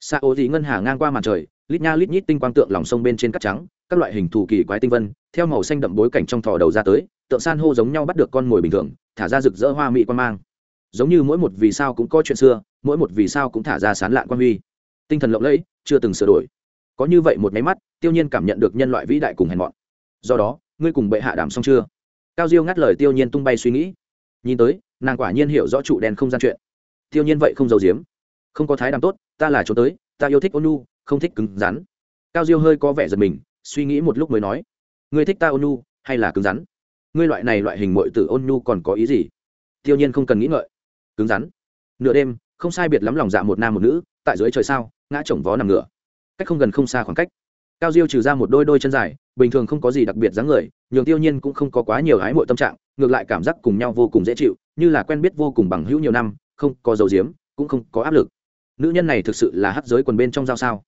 Xa ô dị ngân hà ngang qua màn trời, lít nha lít nhít tinh quang tượng lòng sông bên trên cát trắng, các loại hình thù kỳ quái tinh vân, theo màu xanh đậm bối cảnh trong thò đầu ra tới, tượng san hô giống nhau bắt được con mồi bình thường, thả ra rực rỡ hoa mỹ quan mang. Giống như mỗi một vì sao cũng có chuyện xưa, mỗi một vì sao cũng thả ra sán lạn quan huy. Tinh thần lộng lẫy, chưa từng sửa đổi. Có như vậy một máy mắt, tiêu nhiên cảm nhận được nhân loại vĩ đại cùng hèn mọn. Do đó, ngươi cùng bệ hạ đảm xong chưa? Cao diêu ngắt lời tiêu nhiên tung bay suy nghĩ. Nhìn tới, nàng quả nhiên hiểu rõ trụ đèn không gian chuyện. Tiêu nhiên vậy không giấu giếm. Không có thái đàm tốt, ta là chỗ tới, ta yêu thích ôn nu không thích cứng rắn. Cao diêu hơi có vẻ giật mình, suy nghĩ một lúc mới nói. Ngươi thích ta ôn nu hay là cứng rắn? Ngươi loại này loại hình mội tử ôn nu còn có ý gì? Tiêu nhiên không cần nghĩ ngợi. Cứng rắn. Nửa đêm, không sai biệt lắm lòng dạ một nam một nữ, tại dưới trời sao, ngã chồng vó nằm ngửa cách không gần không xa khoảng cách cao diêu trừ ra một đôi đôi chân dài, bình thường không có gì đặc biệt dáng người, nhường tiêu nhiên cũng không có quá nhiều hái mộ tâm trạng, ngược lại cảm giác cùng nhau vô cùng dễ chịu, như là quen biết vô cùng bằng hữu nhiều năm, không có dầu diếm cũng không có áp lực. Nữ nhân này thực sự là hắc giới quần bên trong giao sao?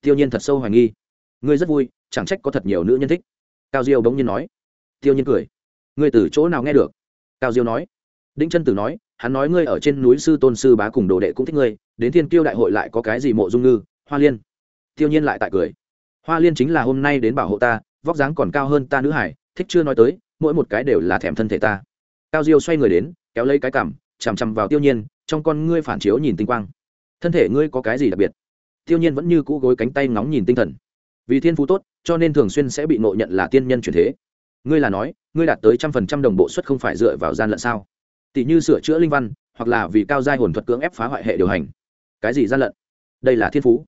Tiêu nhiên thật sâu hoài nghi. Ngươi rất vui, chẳng trách có thật nhiều nữ nhân thích. Cao diêu bỗng nhiên nói. Tiêu nhiên cười. Ngươi từ chỗ nào nghe được? Cao diêu nói. Đinh chân tử nói, hắn nói ngươi ở trên núi sư tôn sư bá cùng đồ đệ cũng thích ngươi, đến thiên kiêu đại hội lại có cái gì mộ dung ngư, hoa liên. Tiêu nhiên lại tại cười hoa liên chính là hôm nay đến bảo hộ ta, vóc dáng còn cao hơn ta nữ hải, thích chưa nói tới, mỗi một cái đều là thèm thân thể ta. Cao diêu xoay người đến, kéo lấy cái cảm chằm chằm vào tiêu nhiên, trong con ngươi phản chiếu nhìn tinh quang. Thân thể ngươi có cái gì đặc biệt? Tiêu nhiên vẫn như cũ gối cánh tay ngóng nhìn tinh thần. Vì thiên phú tốt, cho nên thường xuyên sẽ bị ngộ nhận là tiên nhân truyền thế. Ngươi là nói, ngươi đạt tới trăm phần trăm đồng bộ suất không phải dựa vào gian lận sao? Tỷ như sửa chữa linh văn, hoặc là vì cao giai hồn thuật cưỡng ép phá hoại hệ điều hành. Cái gì gian lận? Đây là thiên phú.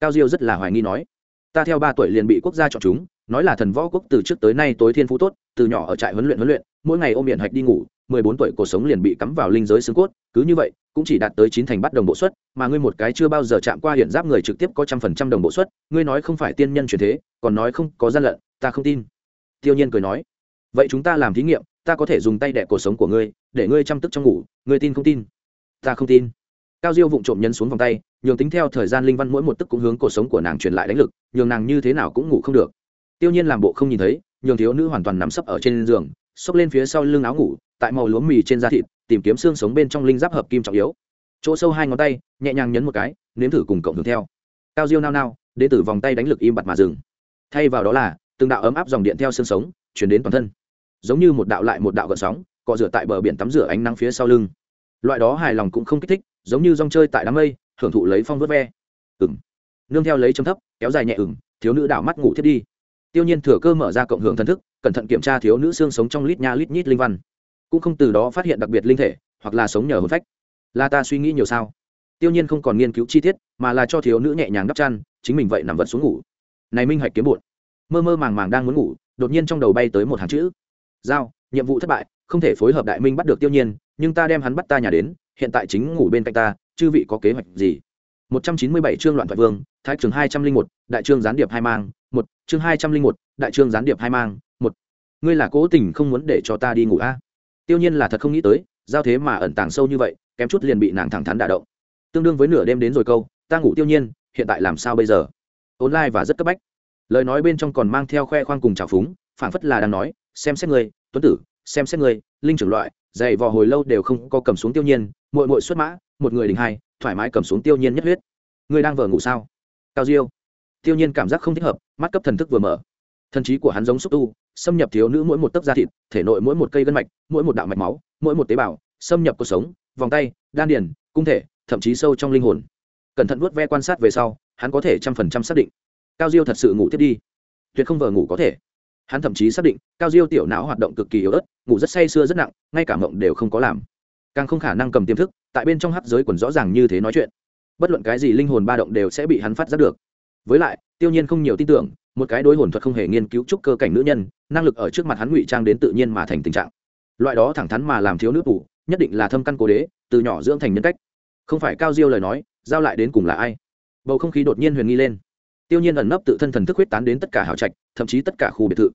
Cao diêu rất là hoài nghi nói ta theo ba tuổi liền bị quốc gia chọn chúng, nói là thần võ quốc từ trước tới nay tối thiên phú tốt, từ nhỏ ở trại huấn luyện huấn luyện, mỗi ngày ôm biển hạch đi ngủ, mười bốn tuổi cuộc sống liền bị cắm vào linh giới xương cốt, cứ như vậy, cũng chỉ đạt tới chín thành bắt đồng bộ suất, mà ngươi một cái chưa bao giờ chạm qua hiện giáp người trực tiếp có trăm phần trăm đồng bộ suất, ngươi nói không phải tiên nhân truyền thế, còn nói không có gian lận, ta không tin. Tiêu nhiên cười nói, vậy chúng ta làm thí nghiệm, ta có thể dùng tay đẻ cuộc sống của ngươi, để ngươi chăm tức trong ngủ, ngươi tin không tin? Ta không tin cao diêu vụng trộm nhân xuống vòng tay, nhường tính theo thời gian linh văn mỗi một tức cũng hướng cuộc sống của nàng truyền lại đánh lực, nhường nàng như thế nào cũng ngủ không được. Tiêu nhiên làm bộ không nhìn thấy, nhường thiếu nữ hoàn toàn nắm sấp ở trên giường, xốc lên phía sau lưng áo ngủ, tại màu lúa mì trên da thịt, tìm kiếm xương sống bên trong linh giáp hợp kim trọng yếu. Chỗ sâu hai ngón tay, nhẹ nhàng nhấn một cái, nếm thử cùng cộng hưởng theo. Cao diêu nao nao, đến từ vòng tay đánh lực im bặt mà dừng. Thay vào đó là, từng đạo ấm áp dòng điện theo xương sống, chuyển đến toàn thân. Giống như một đạo lại một đạo gợn sóng, cọ rửa tại bờ biển tắm rửa ánh nắng phía sau lưng. Loại đó hài lòng cũng không kích thích giống như rong chơi tại đám mây, hưởng thụ lấy phong vớt ve. Ừng nương theo lấy chấm thấp, kéo dài nhẹ ừng thiếu nữ đảo mắt ngủ thiết đi. Tiêu nhiên thừa cơ mở ra cộng hưởng thần thức, cẩn thận kiểm tra thiếu nữ xương sống trong lít nha lít nhít linh văn. Cũng không từ đó phát hiện đặc biệt linh thể, hoặc là sống nhờ hồn phách. Là ta suy nghĩ nhiều sao? Tiêu nhiên không còn nghiên cứu chi tiết, mà là cho thiếu nữ nhẹ nhàng đắp chăn, chính mình vậy nằm vật xuống ngủ. Này minh hạch kiếm bụt. Mơ mơ màng màng đang muốn ngủ, đột nhiên trong đầu bay tới một hàng chữ. Giao, nhiệm vụ thất bại, không thể phối hợp đại minh bắt được tiêu nhiên, nhưng ta đem hắn bắt ta nhà đến hiện tại chính ngủ bên cạnh ta chư vị có kế hoạch gì? 197 chương loạn thoại vương thái trường 201, đại trương gián điệp hai mang một chương 201, đại trương gián điệp hai mang một. Ngươi là cố tình không muốn để cho ta đi ngủ a? À? tiêu nhiên là thật không nghĩ tới giao thế mà ẩn tàng sâu như vậy kém chút liền bị nàng thẳng thắn đả động. Tương đương với nửa đêm đến rồi câu ta ngủ tiêu nhiên hiện tại làm sao bây giờ? Online và rất cấp bách. Lời nói bên trong còn mang theo khoe khoang cùng trào phúng phảng phất là đang nói xem xét người tuấn tử xem xét người linh trưởng loại dày vò hồi lâu đều không có cầm xuống tiêu nhiên, muội muội xuất mã, một người đình hai, thoải mái cầm xuống tiêu nhiên nhất huyết. Ngươi đang vờ ngủ sao? Cao diêu. Tiêu nhiên cảm giác không thích hợp, mắt cấp thần thức vừa mở. Thần trí của hắn giống xúc tu, xâm nhập thiếu nữ mỗi một tấc da thịt, thể nội mỗi một cây gân mạch, mỗi một đạo mạch máu, mỗi một tế bào, xâm nhập cuộc sống, vòng tay, đan điền, cung thể, thậm chí sâu trong linh hồn. Cẩn thận vuốt ve quan sát về sau, hắn có thể trăm phần trăm xác định. Cao diêu thật sự ngủ tiếp đi. Tuyệt không vờ ngủ có thể hắn thậm chí xác định cao diêu tiểu não hoạt động cực kỳ yếu ớt, ngủ rất say, sưa rất nặng, ngay cả mộng đều không có làm. Càng không khả năng cầm tiềm thức, tại bên trong hắc giới quần rõ ràng như thế nói chuyện. Bất luận cái gì linh hồn ba động đều sẽ bị hắn phát giác được. Với lại, tiêu nhiên không nhiều tin tưởng, một cái đối hồn thuật không hề nghiên cứu trúc cơ cảnh nữ nhân, năng lực ở trước mặt hắn ngụy trang đến tự nhiên mà thành tình trạng. Loại đó thẳng thắn mà làm thiếu nữ tủ nhất định là thâm căn cố đế, từ nhỏ dưỡng thành nhân cách. Không phải cao diêu lời nói, giao lại đến cùng là ai? Bầu không khí đột nhiên huyền nghi lên. Tiêu nhiên ẩn nấp tự thân thần thức huyết tán đến tất cả hào trạch, thậm chí tất cả khu biệt thự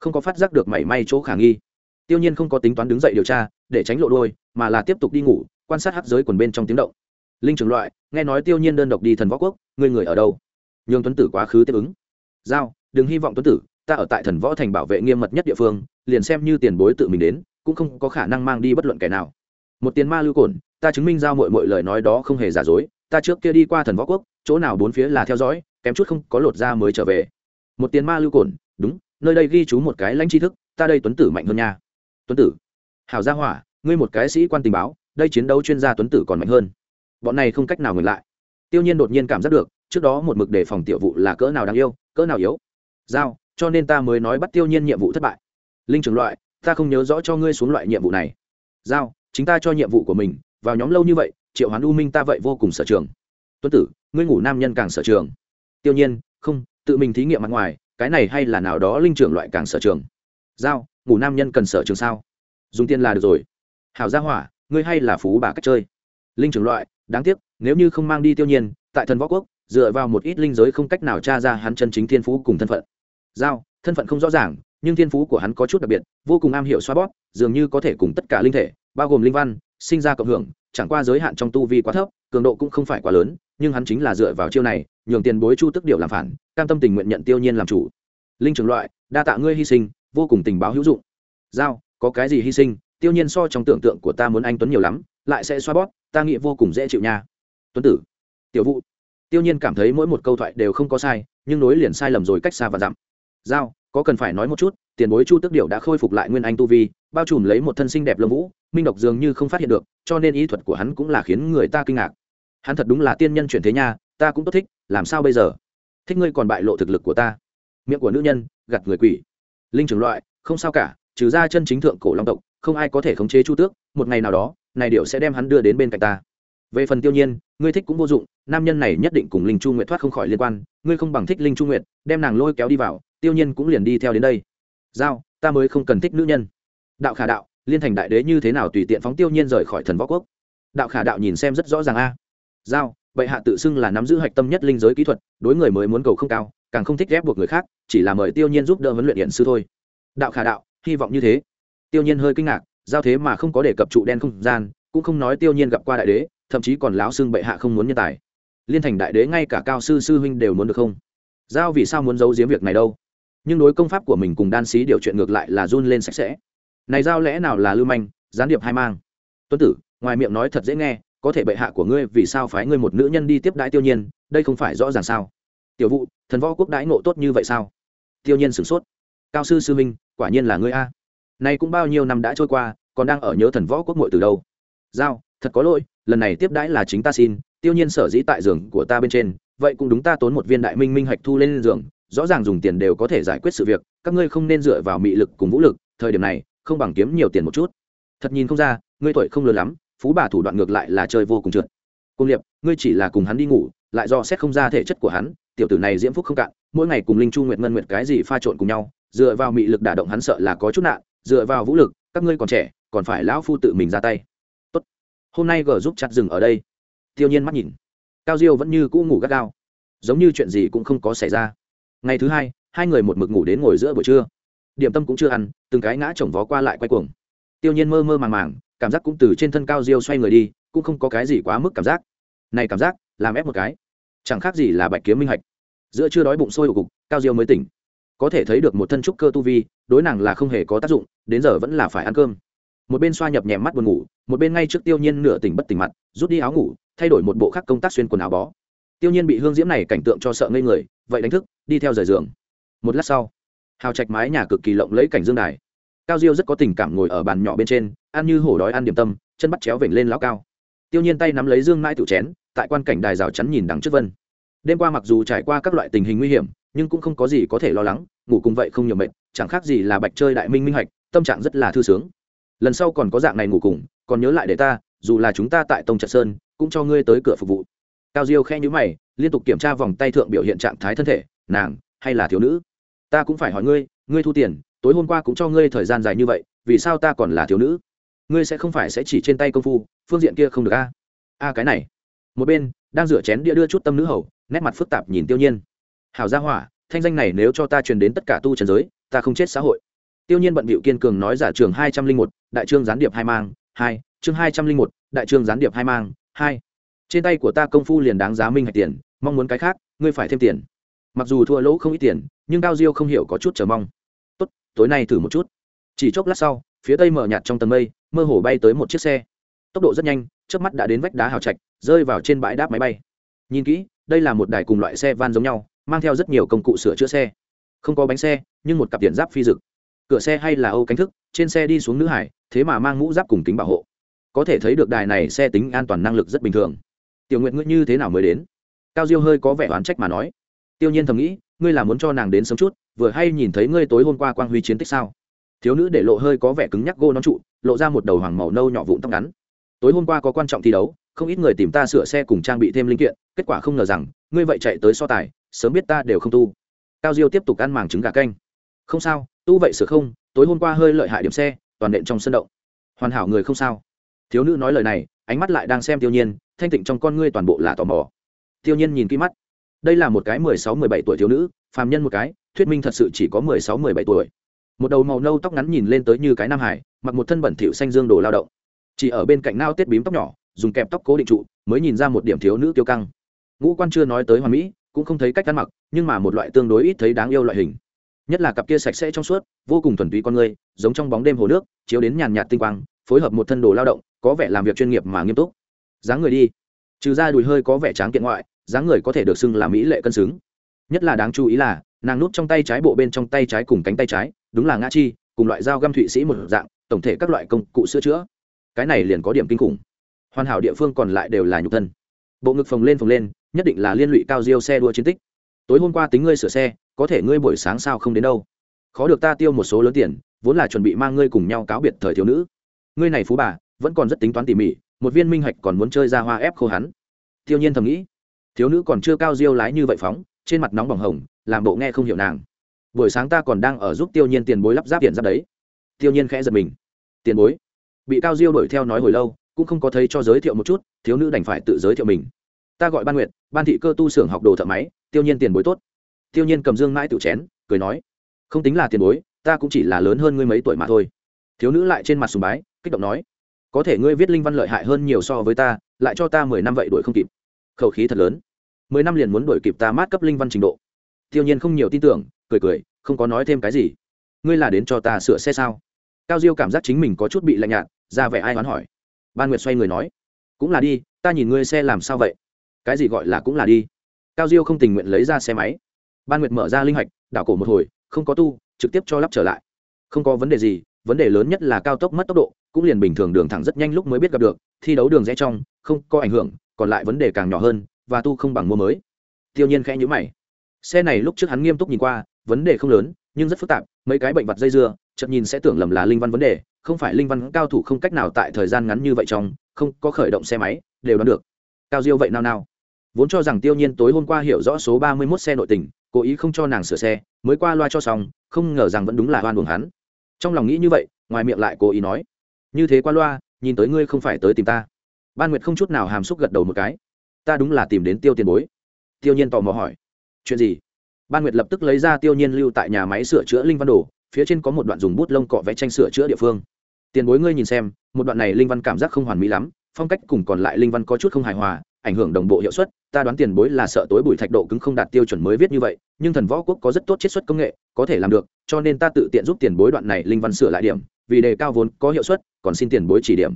không có phát giác được mảy may chỗ khả nghi. Tiêu nhiên không có tính toán đứng dậy điều tra, để tránh lộ đôi mà là tiếp tục đi ngủ, quan sát hắc giới quần bên trong tiếng động. Linh trưởng loại, nghe nói tiêu nhiên đơn độc đi thần võ quốc, ngươi người ở đâu? Nhường tuấn tử quá khứ tiếp ứng. Giao, đừng hy vọng tuấn tử, ta ở tại thần võ thành bảo vệ nghiêm mật nhất địa phương, liền xem như tiền bối tự mình đến, cũng không có khả năng mang đi bất luận kẻ nào. Một tiền ma lưu cồn ta chứng minh giao mọi mọi lời nói đó không hề giả dối, ta trước kia đi qua thần võ quốc, chỗ nào bốn phía là theo dõi, kém chút không có lột ra mới trở về. Một tiền ma lưu cồn đúng nơi đây ghi chú một cái lãnh tri thức, ta đây tuấn tử mạnh hơn nha. Tuấn tử, hảo gia hỏa, ngươi một cái sĩ quan tình báo, đây chiến đấu chuyên gia tuấn tử còn mạnh hơn. Bọn này không cách nào ngừng lại. Tiêu nhiên đột nhiên cảm giác được, trước đó một mực đề phòng tiểu vụ là cỡ nào đáng yêu, cỡ nào yếu. Giao, cho nên ta mới nói bắt tiêu nhiên nhiệm vụ thất bại. Linh trưởng loại, ta không nhớ rõ cho ngươi xuống loại nhiệm vụ này. Giao, chính ta cho nhiệm vụ của mình, vào nhóm lâu như vậy, triệu hoán u minh ta vậy vô cùng sở trường. Tuấn tử, ngươi ngủ nam nhân càng sở trường. Tiêu nhiên, không, tự mình thí nghiệm mặt ngoài cái này hay là nào đó linh trưởng loại càng sở trường? Giao, ngủ nam nhân cần sở trường sao? Dùng tiền là được rồi. Hảo gia hỏa, ngươi hay là phú bà cách chơi. Linh trưởng loại, đáng tiếc, nếu như không mang đi tiêu nhiên, tại thần võ quốc, dựa vào một ít linh giới không cách nào tra ra hắn chân chính thiên phú cùng thân phận. Giao, thân phận không rõ ràng, nhưng thiên phú của hắn có chút đặc biệt, vô cùng am hiểu xoa bóp, dường như có thể cùng tất cả linh thể, bao gồm linh văn, sinh ra cộng hưởng, chẳng qua giới hạn trong tu vi quá thấp, cường độ cũng không phải quá lớn, nhưng hắn chính là dựa vào chiêu này nhường tiền bối chu tức điệu làm phản, cam tâm tình nguyện nhận tiêu nhiên làm chủ. Linh trưởng loại, đa tạ ngươi hy sinh, vô cùng tình báo hữu dụng. Giao, có cái gì hy sinh, tiêu nhiên so trong tưởng tượng của ta muốn anh tuấn nhiều lắm, lại sẽ xoa bót ta nghĩ vô cùng dễ chịu nha. Tuấn tử, tiểu vụ. Tiêu nhiên cảm thấy mỗi một câu thoại đều không có sai, nhưng nối liền sai lầm rồi cách xa và dặm. Giao, có cần phải nói một chút, tiền bối chu tức điệu đã khôi phục lại nguyên anh tu vi, bao trùm lấy một thân sinh đẹp lông vũ, minh độc dường như không phát hiện được, cho nên ý thuật của hắn cũng là khiến người ta kinh ngạc. Hắn thật đúng là tiên nhân chuyển thế nha ta cũng tốt thích, làm sao bây giờ? Thích ngươi còn bại lộ thực lực của ta. Miệng của nữ nhân gặt người quỷ. Linh trưởng loại, không sao cả, trừ ra chân chính thượng cổ long tộc, không ai có thể khống chế chu tước, một ngày nào đó, này điệu sẽ đem hắn đưa đến bên cạnh ta. Về phần tiêu nhiên, ngươi thích cũng vô dụng, nam nhân này nhất định cùng linh chu nguyệt thoát không khỏi liên quan, ngươi không bằng thích linh chu nguyệt, đem nàng lôi kéo đi vào, tiêu nhiên cũng liền đi theo đến đây. Giao, ta mới không cần thích nữ nhân. Đạo khả đạo, liên thành đại đế như thế nào tùy tiện phóng tiêu nhiên rời khỏi thần võ quốc? Đạo khả đạo nhìn xem rất rõ ràng a. Giao bệ hạ tự xưng là nắm giữ hạch tâm nhất linh giới kỹ thuật, đối người mới muốn cầu không cao, càng không thích ghép buộc người khác, chỉ là mời tiêu nhiên giúp đỡ huấn luyện điện sư thôi. Đạo khả đạo, hy vọng như thế. Tiêu nhiên hơi kinh ngạc, giao thế mà không có đề cập trụ đen không gian, cũng không nói tiêu nhiên gặp qua đại đế, thậm chí còn lão xưng bệ hạ không muốn nhân tài. Liên thành đại đế ngay cả cao sư sư huynh đều muốn được không? Giao vì sao muốn giấu giếm việc này đâu? Nhưng đối công pháp của mình cùng đan sĩ điều chuyện ngược lại là run lên sạch sẽ. Này giao lẽ nào là lưu manh, gián điệp hai mang? Tuấn tử, ngoài miệng nói thật dễ nghe có thể bệ hạ của ngươi vì sao phái ngươi một nữ nhân đi tiếp đãi tiêu nhiên, đây không phải rõ ràng sao? Tiểu vụ thần võ quốc đãi ngộ tốt như vậy sao? Tiêu nhiên sửng sốt. Cao sư sư minh, quả nhiên là ngươi a. Nay cũng bao nhiêu năm đã trôi qua, còn đang ở nhớ thần võ quốc muội từ đâu? Giao, thật có lỗi, lần này tiếp đãi là chính ta xin, tiêu nhiên sở dĩ tại giường của ta bên trên, vậy cũng đúng ta tốn một viên đại minh minh hạch thu lên giường, rõ ràng dùng tiền đều có thể giải quyết sự việc, các ngươi không nên dựa vào mị lực cùng vũ lực, thời điểm này, không bằng kiếm nhiều tiền một chút. Thật nhìn không ra, ngươi tuổi không lớn lắm phú bà thủ đoạn ngược lại là chơi vô cùng trượt. Cung liệp, ngươi chỉ là cùng hắn đi ngủ, lại do xét không ra thể chất của hắn, tiểu tử này diễm phúc không cạn, mỗi ngày cùng linh chu nguyệt ngân nguyệt cái gì pha trộn cùng nhau, dựa vào mị lực đả động hắn sợ là có chút nạn, dựa vào vũ lực, các ngươi còn trẻ, còn phải lão phu tự mình ra tay. Tốt, hôm nay gờ giúp chặt dừng ở đây. Tiêu nhiên mắt nhìn, cao diêu vẫn như cũ ngủ gắt gao, giống như chuyện gì cũng không có xảy ra. Ngày thứ hai hai người một mực ngủ đến ngồi giữa buổi trưa. Điểm tâm cũng chưa ăn, từng cái ngã chồng vó qua lại quay cuồng. Tiêu nhiên mơ mơ màng màng cảm giác cũng từ trên thân cao diêu xoay người đi, cũng không có cái gì quá mức cảm giác. Này cảm giác, làm ép một cái. Chẳng khác gì là bạch kiếm minh hạch. Giữa chưa đói bụng sôi ổ cục, cao diêu mới tỉnh. Có thể thấy được một thân trúc cơ tu vi, đối nàng là không hề có tác dụng, đến giờ vẫn là phải ăn cơm. Một bên xoa nhập nhèm mắt buồn ngủ, một bên ngay trước tiêu nhiên nửa tỉnh bất tỉnh mặt, rút đi áo ngủ, thay đổi một bộ khác công tác xuyên quần áo bó. Tiêu nhiên bị hương diễm này cảnh tượng cho sợ ngây người, vậy đánh thức, đi theo rời giường. Một lát sau, hào trạch mái nhà cực kỳ lộng lẫy cảnh dương đài cao diêu rất có tình cảm ngồi ở bàn nhỏ bên trên, ăn như hổ đói ăn điểm tâm, chân bắt chéo vểnh lên lão cao. Tiêu nhiên tay nắm lấy dương mãi tự chén, tại quan cảnh đài rào chắn nhìn đằng trước vân. Đêm qua mặc dù trải qua các loại tình hình nguy hiểm, nhưng cũng không có gì có thể lo lắng, ngủ cùng vậy không nhiều mệt, chẳng khác gì là bạch chơi đại minh minh hạch, tâm trạng rất là thư sướng. Lần sau còn có dạng này ngủ cùng, còn nhớ lại để ta, dù là chúng ta tại tông trận sơn, cũng cho ngươi tới cửa phục vụ. Cao diêu khe nhữ mày, liên tục kiểm tra vòng tay thượng biểu hiện trạng thái thân thể, nàng hay là thiếu nữ? Ta cũng phải hỏi ngươi ngươi thu tiền tối hôm qua cũng cho ngươi thời gian dài như vậy, vì sao ta còn là thiếu nữ? Ngươi sẽ không phải sẽ chỉ trên tay công phu, phương diện kia không được a. A, cái này. Một bên, đang rửa chén đĩa đưa chút tâm nữ hầu, nét mặt phức tạp nhìn tiêu nhiên. Hảo gia hỏa, thanh danh này nếu cho ta truyền đến tất cả tu trần giới, ta không chết xã hội. Tiêu nhiên bận bịu kiên cường nói giả trường hai trăm linh một, đại trương gián điệp hai mang, hai, chương hai trăm linh một, đại trương gián điệp hai mang, hai. Trên tay của ta công phu liền đáng giá minh hạch tiền, mong muốn cái khác, ngươi phải thêm tiền. Mặc dù thua lỗ không ít tiền, nhưng cao diêu không hiểu có chút chờ mong tối nay thử một chút. Chỉ chốc lát sau, phía tây mở nhạt trong tầng mây, mơ hồ bay tới một chiếc xe. Tốc độ rất nhanh trước mắt đã đến vách đá hào trạch, rơi vào trên bãi đáp máy bay. Nhìn kỹ, đây là một đài cùng loại xe van giống nhau, mang theo rất nhiều công cụ sửa chữa xe. Không có bánh xe, nhưng một cặp tiền giáp phi dực cửa xe hay là âu cánh thức, trên xe đi xuống nữ hải, thế mà mang mũ giáp cùng kính bảo hộ. Có thể thấy được đài này xe tính an toàn năng lực rất bình thường. Tiểu nguyện ngươi như thế nào mới đến? Cao diêu hơi có vẻ oán trách mà nói. Tiêu nhiên thầm nghĩ ngươi là muốn cho nàng đến sớm chút, vừa hay nhìn thấy ngươi tối hôm qua quang huy chiến tích sao? Thiếu nữ để lộ hơi có vẻ cứng nhắc gô nón trụ, lộ ra một đầu hoàng màu nâu nhỏ vụn tóc ngắn. Tối hôm qua có quan trọng thi đấu, không ít người tìm ta sửa xe cùng trang bị thêm linh kiện, kết quả không ngờ rằng, ngươi vậy chạy tới so tài, sớm biết ta đều không tu. Cao diêu tiếp tục ăn màng trứng gà canh. Không sao, tu vậy sửa không, tối hôm qua hơi lợi hại điểm xe, toàn nện trong sân động. Hoàn hảo người không sao. Thiếu nữ nói lời này, ánh mắt lại đang xem tiêu nhiên, thanh tịnh trong con ngươi toàn bộ là tò mò. Tiêu nhiên nhìn kỹ mắt đây là một cái mười sáu, mười bảy tuổi thiếu nữ, phàm nhân một cái, thuyết minh thật sự chỉ có mười sáu, mười bảy tuổi. Một đầu màu nâu tóc ngắn nhìn lên tới như cái nam hải, mặc một thân bẩn thỉu xanh dương đồ lao động. Chỉ ở bên cạnh nao tết bím tóc nhỏ, dùng kẹp tóc cố định trụ, mới nhìn ra một điểm thiếu nữ tiêu căng. Ngũ quan chưa nói tới hoàn mỹ, cũng không thấy cách ăn mặc, nhưng mà một loại tương đối ít thấy đáng yêu loại hình. Nhất là cặp kia sạch sẽ trong suốt, vô cùng thuần túy con người, giống trong bóng đêm hồ nước, chiếu đến nhàn nhạt tinh quang, phối hợp một thân đồ lao động, có vẻ làm việc chuyên nghiệp mà nghiêm túc. Dáng người đi. Trừ ra đùi hơi có vẻ tráng kiện ngoại dáng người có thể được xưng là mỹ lệ cân xứng. Nhất là đáng chú ý là, nàng nút trong tay trái bộ bên trong tay trái cùng cánh tay trái, đúng là ngã chi, cùng loại dao găm thụy sĩ một dạng, tổng thể các loại công cụ sửa chữa. Cái này liền có điểm kinh khủng. Hoàn hảo địa phương còn lại đều là nhục thân. Bộ ngực phồng lên phồng lên, nhất định là liên lụy cao diêu xe đua chiến tích. Tối hôm qua tính ngươi sửa xe, có thể ngươi buổi sáng sao không đến đâu. Khó được ta tiêu một số lớn tiền, vốn là chuẩn bị mang ngươi cùng nhau cáo biệt thời thiếu nữ. Ngươi này phú bà, vẫn còn rất tính toán tỉ mỉ, một viên minh hạch còn muốn chơi ra hoa ép khô hắn. Tiêu nhiên thầm nghĩ thiếu nữ còn chưa cao diêu lái như vậy phóng, trên mặt nóng bỏng hồng, làm bộ nghe không hiểu nàng. Buổi sáng ta còn đang ở giúp tiêu nhiên tiền bối lắp ráp tiền giáp đấy. Tiêu nhiên khẽ giật mình. Tiền bối? Bị cao diêu đuổi theo nói hồi lâu, cũng không có thấy cho giới thiệu một chút, thiếu nữ đành phải tự giới thiệu mình. Ta gọi ban nguyệt, ban thị cơ tu xưởng học đồ thợ máy, tiêu nhiên tiền bối tốt. Tiêu nhiên cầm dương mãi tự chén, cười nói. Không tính là tiền bối, ta cũng chỉ là lớn hơn ngươi mấy tuổi mà thôi. Thiếu nữ lại trên mặt sùng bái, kích động nói. Có thể ngươi viết linh văn lợi hại hơn nhiều so với ta, lại cho ta mười năm vậy đuổi không kịp khẩu khí thật lớn. Mười năm liền muốn đổi kịp ta mát cấp linh văn trình độ. Tiêu nhiên không nhiều tin tưởng, cười cười, không có nói thêm cái gì. Ngươi là đến cho ta sửa xe sao? Cao diêu cảm giác chính mình có chút bị lạnh nhạt, ra vẻ ai hoán hỏi. Ban nguyệt xoay người nói, cũng là đi, ta nhìn ngươi xe làm sao vậy? Cái gì gọi là cũng là đi? Cao diêu không tình nguyện lấy ra xe máy. Ban nguyệt mở ra linh hạch, đảo cổ một hồi, không có tu, trực tiếp cho lắp trở lại. Không có vấn đề gì, vấn đề lớn nhất là cao tốc mất tốc độ, cũng liền bình thường đường thẳng rất nhanh lúc mới biết gặp được, thi đấu đường rẽ trong, không có ảnh hưởng còn lại vấn đề càng nhỏ hơn, và tu không bằng mua mới. Tiêu nhiên khẽ nhíu mày. Xe này lúc trước hắn nghiêm túc nhìn qua, vấn đề không lớn, nhưng rất phức tạp, mấy cái bệnh vật dây dưa chậm nhìn sẽ tưởng lầm là linh văn vấn đề, không phải linh văn cao thủ không cách nào tại thời gian ngắn như vậy trong, không có khởi động xe máy, đều đoán được. Cao diêu vậy nào nào? Vốn cho rằng tiêu nhiên tối hôm qua hiểu rõ số ba mươi 31 xe nội tình, cố ý không cho nàng sửa xe, mới qua loa cho xong, không ngờ rằng vẫn đúng là hoan buồng hắn. Trong lòng nghĩ như vậy, ngoài miệng lại cố ý nói, như thế qua loa, nhìn tới ngươi không phải tới tìm ta ban nguyệt không chút nào hàm xúc gật đầu một cái. Ta đúng là tìm đến tiêu tiền bối. Tiêu nhiên tò mò hỏi. Chuyện gì? Ban nguyệt lập tức lấy ra tiêu nhiên lưu tại nhà máy sửa chữa linh văn đồ, phía trên có một đoạn dùng bút lông cọ vẽ tranh sửa chữa địa phương. Tiền bối ngươi nhìn xem, một đoạn này linh văn cảm giác không hoàn mỹ lắm, phong cách cùng còn lại linh văn có chút không hài hòa, ảnh hưởng đồng bộ hiệu suất, ta đoán tiền bối là sợ tối bùi thạch độ cứng không đạt tiêu chuẩn mới viết như vậy, nhưng thần võ quốc có rất tốt chiết xuất công nghệ, có thể làm được, cho nên ta tự tiện giúp tiền bối đoạn này linh văn sửa lại điểm, vì đề cao vốn có hiệu suất, còn xin tiền bối chỉ điểm.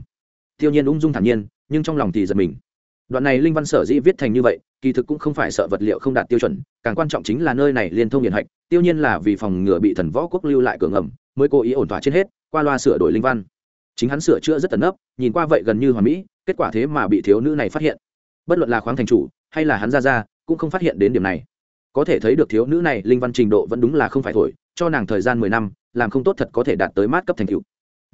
Tiêu nhiên ung dung thản nhiên nhưng trong lòng thì giật mình. Đoạn này linh văn sở dĩ viết thành như vậy, kỳ thực cũng không phải sợ vật liệu không đạt tiêu chuẩn, càng quan trọng chính là nơi này liên thông điện hạch, tiêu nhiên là vì phòng ngừa bị thần võ quốc lưu lại cửa ngầm, mới cố ý ổn thỏa trên hết, qua loa sửa đổi linh văn. Chính hắn sửa chữa rất tận ấp nhìn qua vậy gần như hoàn mỹ, kết quả thế mà bị thiếu nữ này phát hiện. Bất luận là khoáng thành chủ, hay là hắn ra ra, cũng không phát hiện đến điểm này. Có thể thấy được thiếu nữ này linh văn trình độ vẫn đúng là không phải thổi, cho nàng thời gian mười năm, làm không tốt thật có thể đạt tới mát cấp thành cựu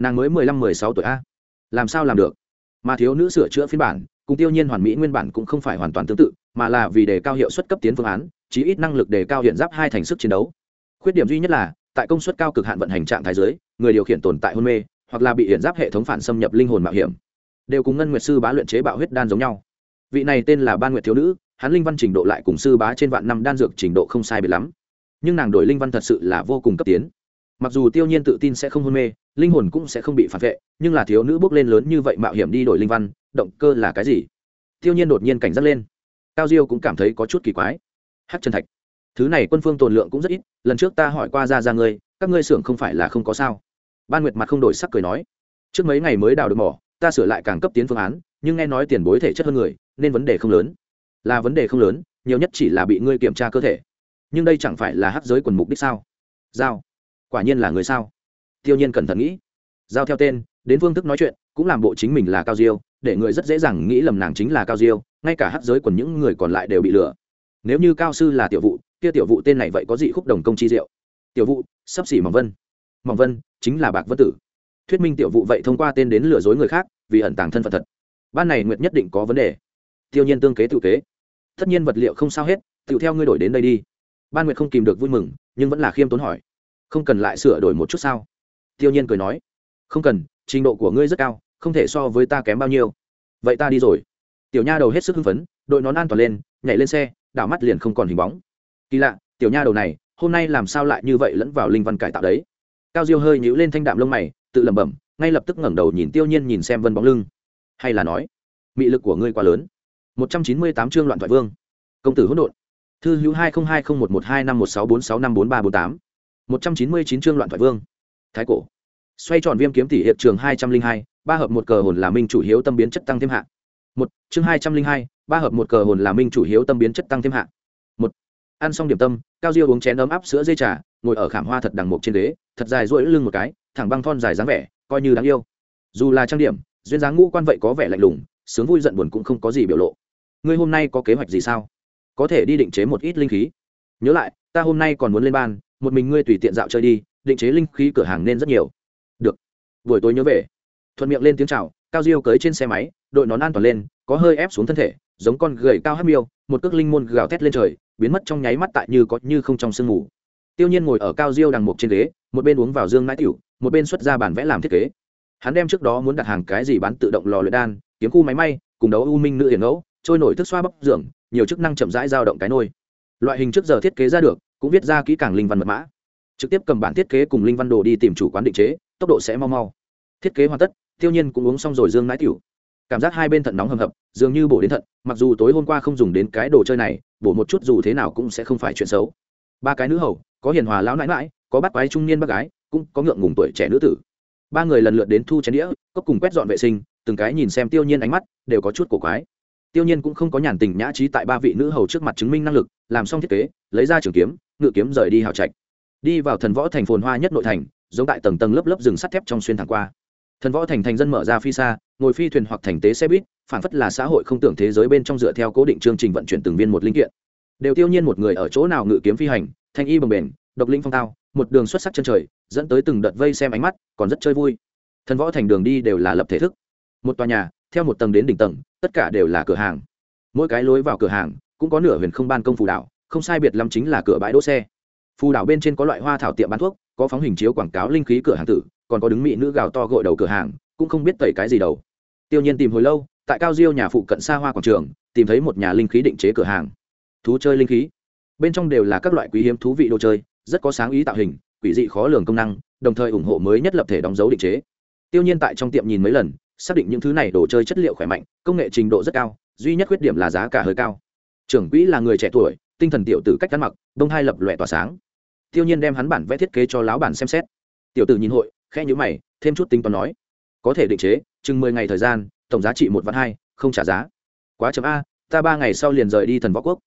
nàng mới mười lăm, mười sáu tuổi a. Làm sao làm được? Mà thiếu nữ sửa chữa phiên bản, cùng tiêu nhiên hoàn mỹ nguyên bản cũng không phải hoàn toàn tương tự, mà là vì đề cao hiệu suất cấp tiến phương án, chí ít năng lực đề cao hiện giáp hai thành sức chiến đấu. Khuyết điểm duy nhất là, tại công suất cao cực hạn vận hành trạng thái giới người điều khiển tồn tại hôn mê, hoặc là bị hiện giáp hệ thống phản xâm nhập linh hồn mạo hiểm. Đều cùng ngân nguyệt sư bá luyện chế bạo huyết đan giống nhau. Vị này tên là ban nguyệt thiếu nữ, hắn linh văn trình độ lại cùng sư bá trên vạn năm đan dược trình độ không sai biệt lắm. Nhưng nàng đổi linh văn thật sự là vô cùng cấp tiến. Mặc dù tiêu nhiên tự tin sẽ không hôn mê linh hồn cũng sẽ không bị phản vệ, nhưng là thiếu nữ bước lên lớn như vậy mạo hiểm đi đổi linh văn, động cơ là cái gì? Tiêu nhiên đột nhiên cảnh giác lên. Cao diêu cũng cảm thấy có chút kỳ quái. Hát chân thạch, thứ này quân phương tồn lượng cũng rất ít, lần trước ta hỏi qua ra ra ngươi, các ngươi xưởng không phải là không có sao? Ban nguyệt mặt không đổi sắc cười nói. Trước mấy ngày mới đào được mỏ, ta sửa lại càng cấp tiến phương án, nhưng nghe nói tiền bối thể chất hơn người, nên vấn đề không lớn. Là vấn đề không lớn, nhiều nhất chỉ là bị ngươi kiểm tra cơ thể. Nhưng đây chẳng phải là hắc giới quần mục đích sao? Giao. Quả nhiên là người sao? Tiêu nhiên cẩn thận nghĩ. Giao theo tên, đến phương thức nói chuyện, cũng làm bộ chính mình là cao diêu, để người rất dễ dàng nghĩ lầm nàng chính là cao diêu, ngay cả hắc giới quần những người còn lại đều bị lừa. Nếu như cao sư là tiểu vụ, kia tiểu vụ tên này vậy có dị khúc đồng công chi diệu. Tiểu vụ, sắp xỉ mỏng vân. Mỏng vân, chính là bạc vân tử. Thuyết minh tiểu vụ vậy thông qua tên đến lừa dối người khác, vì ẩn tàng thân phận thật. Ban này nguyệt nhất định có vấn đề. Tiêu nhiên tương kế tự kế. Tất nhiên vật liệu không sao hết, tự theo ngươi đổi đến đây đi. Ban nguyệt không kìm được vui mừng, nhưng vẫn là khiêm tốn hỏi. Không cần lại sửa đổi một chút sao? Tiêu nhiên cười nói, không cần, trình độ của ngươi rất cao, không thể so với ta kém bao nhiêu. Vậy ta đi rồi. Tiểu nha đầu hết sức hưng phấn, đội nón an toàn lên, nhảy lên xe, đảo mắt liền không còn hình bóng. Kỳ lạ, tiểu nha đầu này, hôm nay làm sao lại như vậy lẫn vào linh văn cải tạo đấy? Cao diêu hơi nhíu lên thanh đạm lông mày, tự lẩm bẩm, ngay lập tức ngẩng đầu nhìn tiêu nhiên nhìn xem vân bóng lưng. Hay là nói, mị lực của ngươi quá lớn. Một trăm chín mươi tám chương loạn thoại vương, công tử hỗn độn, thư hữu hai nghìn hai không một một hai năm một sáu bốn sáu năm bốn ba bốn tám. Một trăm chín mươi chín chương loạn thoại vương thái cổ. Xoay tròn viêm kiếm tỷ hiệp trường hai trăm linh hai, ba hợp một cờ hồn là minh chủ hiếu tâm biến chất tăng thêm hạ. Một, chương hai trăm linh hai, ba hợp một cờ hồn là minh chủ hiếu tâm biến chất tăng thêm hạ. Một, ăn xong điểm tâm, cao diêu uống chén ấm áp sữa dây trà, ngồi ở khảm hoa thật đằng mục trên ghế, thật dài rỗi lưng một cái, thẳng băng thon dài dáng vẻ, coi như đáng yêu. Dù là trang điểm, duyên dáng ngũ quan vậy có vẻ lạnh lùng, sướng vui giận buồn cũng không có gì biểu lộ. Ngươi hôm nay có kế hoạch gì sao? Có thể đi định chế một ít linh khí. Nhớ lại, ta hôm nay còn muốn lên ban, một mình ngươi tùy tiện dạo chơi đi định chế linh khí cửa hàng nên rất nhiều. Được. Buổi tối nhớ về. Thuận miệng lên tiếng chào, cao diêu cưới trên xe máy, đội nón an toàn lên, có hơi ép xuống thân thể, giống con gầy cao hát miêu, một cước linh môn gào thét lên trời, biến mất trong nháy mắt tại như có như không trong sương mù. Tiêu nhiên ngồi ở cao diêu đằng mục trên ghế, một bên uống vào dương nãi tiểu, một bên xuất ra bản vẽ làm thiết kế. Hắn đem trước đó muốn đặt hàng cái gì bán tự động lò luyện đan, kiếm khu máy may, cùng đấu u minh nữ hiển ngẫu, trôi nổi thức xoa bắp dưỡng nhiều chức năng chậm rãi dao động cái nôi. Loại hình trước giờ thiết kế ra được, cũng viết ra kỹ càng linh văn mật mã trực tiếp cầm bản thiết kế cùng linh văn đồ đi tìm chủ quán định chế, tốc độ sẽ mau mau. Thiết kế hoàn tất, tiêu nhiên cũng uống xong rồi dương nãi tiểu. Cảm giác hai bên thận nóng hầm hập, dường như bổ đến thận, mặc dù tối hôm qua không dùng đến cái đồ chơi này, bổ một chút dù thế nào cũng sẽ không phải chuyện xấu. Ba cái nữ hầu, có hiền hòa lão nãi nãi, có bắt quái trung niên bác gái, cũng có ngượng ngùng tuổi trẻ nữ tử. Ba người lần lượt đến thu chén đĩa, cốc cùng quét dọn vệ sinh, từng cái nhìn xem tiêu nhiên ánh mắt, đều có chút cổ quái. Tiêu nhiên cũng không có nhàn tình nhã trí tại ba vị nữ hầu trước mặt chứng minh năng lực, làm xong thiết kế, lấy ra trường kiếm, ngự kiếm rời đi hào trạch đi vào thần võ thành phồn hoa nhất nội thành, giống tại tầng tầng lớp lớp rừng sắt thép trong xuyên thẳng qua. Thần võ thành thành dân mở ra phi xa, ngồi phi thuyền hoặc thành tế xe buýt, phản phất là xã hội không tưởng thế giới bên trong dựa theo cố định chương trình vận chuyển từng viên một linh kiện. Đều tiêu nhiên một người ở chỗ nào ngự kiếm phi hành, thanh y bồng bền độc linh phong tao, một đường xuất sắc chân trời, dẫn tới từng đợt vây xem ánh mắt, còn rất chơi vui. Thần võ thành đường đi đều là lập thể thức. Một tòa nhà, theo một tầng đến đỉnh tầng, tất cả đều là cửa hàng. Mỗi cái lối vào cửa hàng, cũng có nửa huyền không ban công phù đảo, không sai biệt lắm chính là cửa bãi đỗ xe phù đảo bên trên có loại hoa thảo tiệm bán thuốc, có phóng hình chiếu quảng cáo linh khí cửa hàng tử, còn có đứng mỹ nữ gào to gội đầu cửa hàng, cũng không biết tẩy cái gì đầu tiêu nhiên tìm hồi lâu, tại cao diêu nhà phụ cận xa hoa quảng trường, tìm thấy một nhà linh khí định chế cửa hàng. Thú chơi linh khí. Bên trong đều là các loại quý hiếm thú vị đồ chơi, rất có sáng ý tạo hình, quỷ dị khó lường công năng, đồng thời ủng hộ mới nhất lập thể đóng dấu định chế. Tiêu nhiên tại trong tiệm nhìn mấy lần, xác định những thứ này đồ chơi chất liệu khỏe mạnh, công nghệ trình độ rất cao, duy nhất khuyết điểm là giá cả hơi cao. Trưởng quỹ là người trẻ tuổi, tinh thần tiểu tử cách ăn mặc, đông hai lập lòe tỏa sáng tiêu nhiên đem hắn bản vẽ thiết kế cho lão bản xem xét. Tiểu tử nhìn hội khe nhữ mày, thêm chút tính toán nói. Có thể định chế, chừng mười ngày thời gian, tổng giá trị một vạn hai, không trả giá. Quá chấm a, ta ba ngày sau liền rời đi thần võ quốc.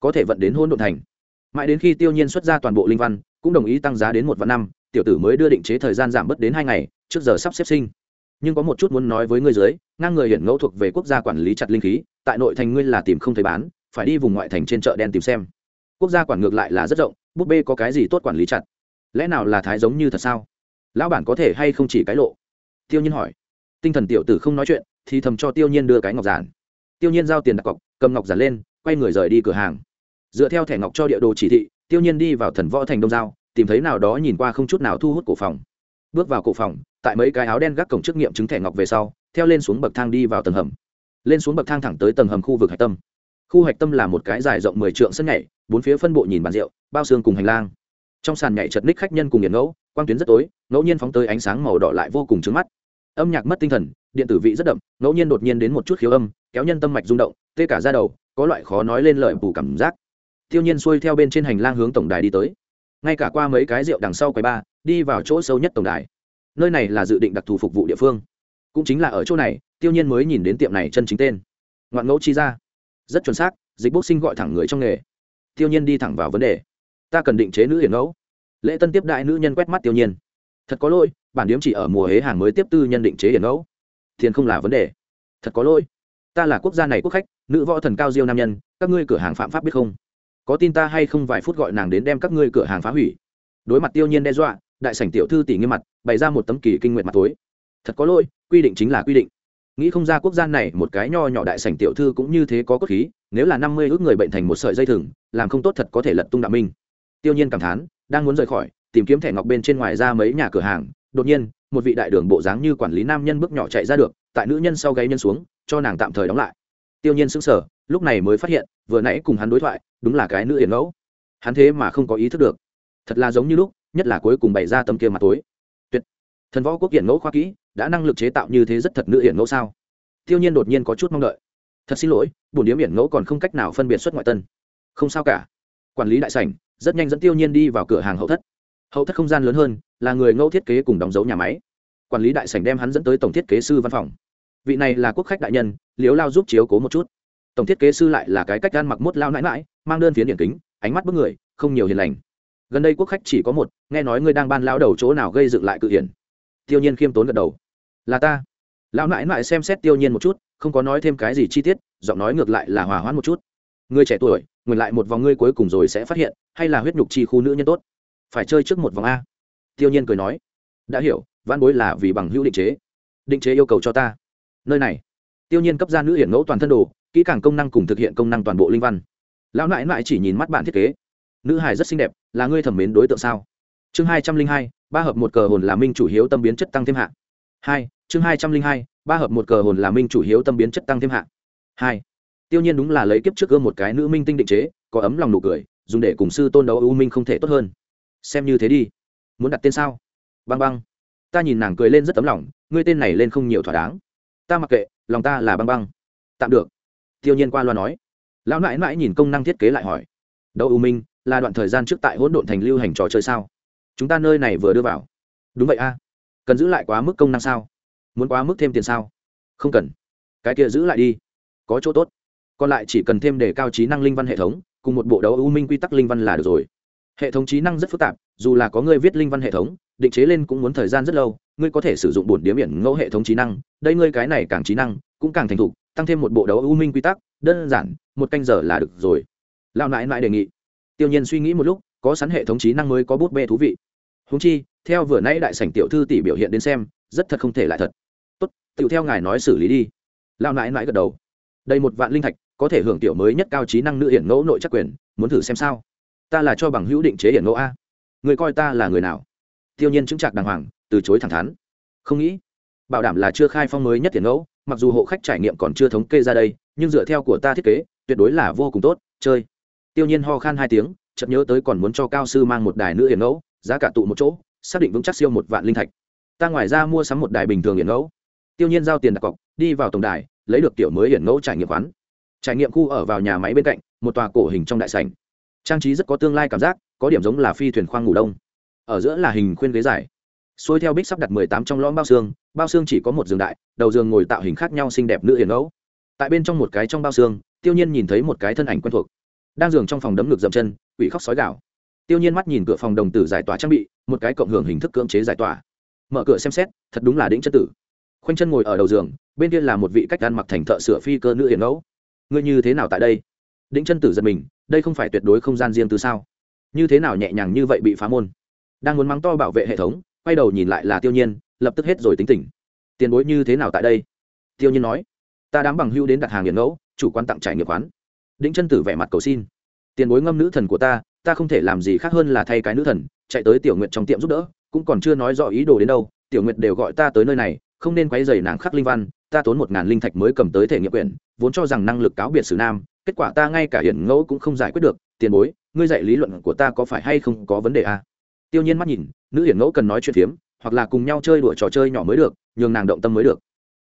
Có thể vận đến hôn độn thành. Mãi đến khi tiêu nhiên xuất ra toàn bộ linh văn, cũng đồng ý tăng giá đến một vạn năm, tiểu tử mới đưa định chế thời gian giảm bớt đến hai ngày, trước giờ sắp xếp sinh. Nhưng có một chút muốn nói với ngươi dưới, ngang người hiện ngẫu thuộc về quốc gia quản lý chặt linh khí, tại nội thành ngươi là tìm không thấy bán, phải đi vùng ngoại thành trên chợ đen tìm xem. Quốc gia quản ngược lại là rất rộng búp bê có cái gì tốt quản lý chặt? Lẽ nào là thái giống như thật sao? Lão bản có thể hay không chỉ cái lộ? Tiêu nhiên hỏi. Tinh thần tiểu tử không nói chuyện, thì thầm cho tiêu nhiên đưa cái ngọc giản. Tiêu nhiên giao tiền đặt cọc, cầm ngọc giản lên, quay người rời đi cửa hàng. Dựa theo thẻ ngọc cho địa đồ chỉ thị, tiêu nhiên đi vào thần võ thành đông giao, tìm thấy nào đó nhìn qua không chút nào thu hút cổ phòng. Bước vào cổ phòng, tại mấy cái áo đen gác cổng trước nghiệm chứng thẻ ngọc về sau, theo lên xuống bậc thang đi vào tầng hầm. Lên xuống bậc thang thẳng tới tầng hầm khu vực hạch tâm khu hạch tâm là một cái dài rộng mười trượng sân nhảy, bốn phía phân bộ nhìn bàn rượu, bao xương cùng hành lang. Trong sàn nhảy chật ních khách nhân cùng nghiền ngẫu, quang tuyến rất tối, ngẫu nhiên phóng tới ánh sáng màu đỏ lại vô cùng trứng mắt. Âm nhạc mất tinh thần, điện tử vị rất đậm, ngẫu nhiên đột nhiên đến một chút khiếu âm, kéo nhân tâm mạch rung động, tê cả ra đầu, có loại khó nói lên lời bù cảm giác. Tiêu nhiên xuôi theo bên trên hành lang hướng tổng đài đi tới. Ngay cả qua mấy cái rượu đằng sau quầy ba, đi vào chỗ sâu nhất tổng đài. Nơi này là dự định đặc thù phục vụ địa phương. Cũng chính là ở chỗ này tiêu nhiên mới nhìn đến tiệm này chân chính tên. Ngoạn ngẫu chi ra rất chuẩn xác, dịch bốc sinh gọi thẳng người trong nghề. Tiêu nhiên đi thẳng vào vấn đề. Ta cần định chế nữ hiển ngẫu lễ tân tiếp đại nữ nhân quét mắt tiêu nhiên. Thật có lỗi, bản điếm chỉ ở mùa hế hàng mới tiếp tư nhân định chế hiển ngẫu tiền không là vấn đề. Thật có lỗi. Ta là quốc gia này quốc khách, nữ võ thần cao diêu nam nhân, các ngươi cửa hàng phạm pháp biết không? Có tin ta hay không vài phút gọi nàng đến đem các ngươi cửa hàng phá hủy. Đối mặt tiêu nhiên đe dọa, đại sảnh tiểu thư tỷ nghiêm mặt, bày ra một tấm kỳ kinh nguyện mặt tối. Thật có lỗi, quy định chính là quy định nghĩ không ra quốc gia này một cái nho nhỏ đại sảnh tiểu thư cũng như thế có cốt khí, nếu là năm mươi ước người bệnh thành một sợi dây thừng, làm không tốt thật có thể lật tung đạo minh. Tiêu nhiên cảm thán, đang muốn rời khỏi, tìm kiếm thẻ ngọc bên trên ngoài ra mấy nhà cửa hàng. Đột nhiên, một vị đại đường bộ dáng như quản lý nam nhân bước nhỏ chạy ra được, tại nữ nhân sau gáy nhân xuống, cho nàng tạm thời đóng lại. Tiêu nhiên sững sờ, lúc này mới phát hiện, vừa nãy cùng hắn đối thoại, đúng là cái nữ hiền ngẫu hắn thế mà không có ý thức được. Thật là giống như lúc, nhất là cuối cùng bày ra tâm kia mặt tối. Tuyệt. Thần võ quốc hiển ngẫu khoa kỹ đã năng lực chế tạo như thế rất thật nữ hiển ngẫu sao? Tiêu nhiên đột nhiên có chút mong đợi. Thật xin lỗi, bổn điếm hiển ngẫu còn không cách nào phân biệt xuất ngoại tân. Không sao cả. Quản lý đại sảnh, rất nhanh dẫn tiêu nhiên đi vào cửa hàng hậu thất. Hậu thất không gian lớn hơn, là người ngẫu thiết kế cùng đóng dấu nhà máy. Quản lý đại sảnh đem hắn dẫn tới tổng thiết kế sư văn phòng. Vị này là quốc khách đại nhân liếu lao giúp chiếu cố một chút. Tổng thiết kế sư lại là cái cách gan mặc mốt lao nãi mãi mang đơn phiến điển kính, ánh mắt bức người, không nhiều hiền lành. Gần đây quốc khách chỉ có một, nghe nói ngươi đang ban lao đầu chỗ nào gây dựng lại cự hiển. Tiêu nhiên khiêm tốn gật đầu là ta. Lão nãi nãi xem xét tiêu nhiên một chút, không có nói thêm cái gì chi tiết, giọng nói ngược lại là hòa hoãn một chút. Ngươi trẻ tuổi ngừng lại một vòng ngươi cuối cùng rồi sẽ phát hiện, hay là huyết nhục chi khu nữ nhân tốt. Phải chơi trước một vòng a. Tiêu nhiên cười nói. Đã hiểu văn bối là vì bằng hữu định chế. Định chế yêu cầu cho ta. Nơi này. Tiêu nhiên cấp ra nữ hiển ngẫu toàn thân đồ, kỹ càng công năng cùng thực hiện công năng toàn bộ linh văn. Lão nãi nãi chỉ nhìn mắt bạn thiết kế. Nữ hài rất xinh đẹp, là ngươi thẩm mến đối tượng sao? Chương hai trăm linh hai, ba hợp một cờ hồn là minh chủ hiếu tâm biến chất tăng thêm hạng hai, chương hai trăm linh hai, ba hợp một cờ hồn là minh chủ hiếu tâm biến chất tăng thêm hạng hai, tiêu nhiên đúng là lấy kiếp trước gương một cái nữ minh tinh định chế, có ấm lòng nụ cười, dùng để cùng sư tôn đấu ưu minh không thể tốt hơn. Xem như thế đi. Muốn đặt tên sao? Băng băng. Ta nhìn nàng cười lên rất tấm lòng, ngươi tên này lên không nhiều thỏa đáng. Ta mặc kệ, lòng ta là băng băng. Tạm được. Tiêu nhiên qua loa nói. Lão nãi nãi nhìn công năng thiết kế lại hỏi. Đấu ưu minh, là đoạn thời gian trước tại hỗn độn thành lưu hành trò chơi sao? Chúng ta nơi này vừa đưa vào. Đúng vậy a cần giữ lại quá mức công năng sao? Muốn quá mức thêm tiền sao? Không cần. Cái kia giữ lại đi. Có chỗ tốt. Còn lại chỉ cần thêm để cao trí năng linh văn hệ thống, cùng một bộ đấu ưu minh quy tắc linh văn là được rồi. Hệ thống trí năng rất phức tạp, dù là có người viết linh văn hệ thống, định chế lên cũng muốn thời gian rất lâu, ngươi có thể sử dụng bổn điếm biển ngẫu hệ thống trí năng, đây ngươi cái này càng trí năng, cũng càng thành thục, tăng thêm một bộ đấu ưu minh quy tắc, đơn giản, một canh giờ là được rồi. Lão nãi nãi đề nghị. Tiêu nhiên suy nghĩ một lúc, có sẵn hệ thống trí năng mới có bút bê thú vị. Húng chi theo vừa nãy đại sảnh tiểu thư tỷ biểu hiện đến xem, rất thật không thể lại thật. Tốt, tiểu theo ngài nói xử lý đi. Lão nãi nãi gật đầu. Đây một vạn linh thạch, có thể hưởng tiểu mới nhất cao trí năng nữ hiển ngẫu nội chắc quyền, muốn thử xem sao? Ta là cho bằng hữu định chế hiển ngẫu a. Người coi ta là người nào? Tiêu nhiên chứng trạc đàng hoàng, từ chối thẳng thắn. Không nghĩ, bảo đảm là chưa khai phong mới nhất hiển ngẫu, mặc dù hộ khách trải nghiệm còn chưa thống kê ra đây, nhưng dựa theo của ta thiết kế, tuyệt đối là vô cùng tốt. Chơi. Tiêu nhiên ho khan hai tiếng, chợt nhớ tới còn muốn cho cao sư mang một đài nữ hiển ngẫu, giá cả tụ một chỗ xác định vững chắc siêu một vạn linh thạch. Ta ngoài ra mua sắm một đài bình thường hiển ngẫu. Tiêu nhiên giao tiền đặt cọc, đi vào tổng đài, lấy được tiểu mới hiển ngẫu trải nghiệm khoán. Trải nghiệm khu ở vào nhà máy bên cạnh, một tòa cổ hình trong đại sảnh. Trang trí rất có tương lai cảm giác, có điểm giống là phi thuyền khoang ngủ đông. Ở giữa là hình khuyên ghế dài. Xuôi theo bích sắp đặt mười tám trong lõm bao xương bao xương chỉ có một giường đại, đầu giường ngồi tạo hình khác nhau xinh đẹp nữ hiển ngẫu. Tại bên trong một cái trong bao xương, tiêu nhiên nhìn thấy một cái thân ảnh quen thuộc. Đang giường trong phòng đấm ngực dậm chân, quỷ khóc sói gạo tiêu nhiên mắt nhìn cửa phòng đồng tử giải tỏa trang bị, một cái cộng hưởng hình thức cưỡng chế giải tỏa. Mở cửa xem xét, thật đúng là đĩnh chất tử. Khoanh chân ngồi ở đầu giường, bên kia là một vị cách ăn mặc thành thợ sửa phi cơ nữ hiền ngẫu. Ngươi như thế nào tại đây? Đĩnh chân tử giật mình, đây không phải tuyệt đối không gian riêng từ sao? Như thế nào nhẹ nhàng như vậy bị phá môn? Đang muốn mắng to bảo vệ hệ thống, quay đầu nhìn lại là tiêu nhiên, lập tức hết rồi tính tỉnh tiền bối như thế nào tại đây? Tiêu nhiên nói. Ta đám bằng hưu đến đặt hàng hiền ngẫu, chủ quan tặng trải nghiệm quán. Đĩnh chân tử vẻ mặt cầu xin. Tiền bối ngâm nữ thần của ta ta không thể làm gì khác hơn là thay cái nữ thần chạy tới tiểu nguyện trong tiệm giúp đỡ cũng còn chưa nói rõ ý đồ đến đâu tiểu nguyệt đều gọi ta tới nơi này không nên quấy dày nàng khắc linh văn ta tốn một ngàn linh thạch mới cầm tới thể nghiệm quyển, vốn cho rằng năng lực cáo biệt sử nam kết quả ta ngay cả hiển ngẫu cũng không giải quyết được tiền bối ngươi dạy lý luận của ta có phải hay không có vấn đề à? tiêu nhiên mắt nhìn nữ hiển ngẫu cần nói chuyện phiếm hoặc là cùng nhau chơi đùa trò chơi nhỏ mới được nhường nàng động tâm mới được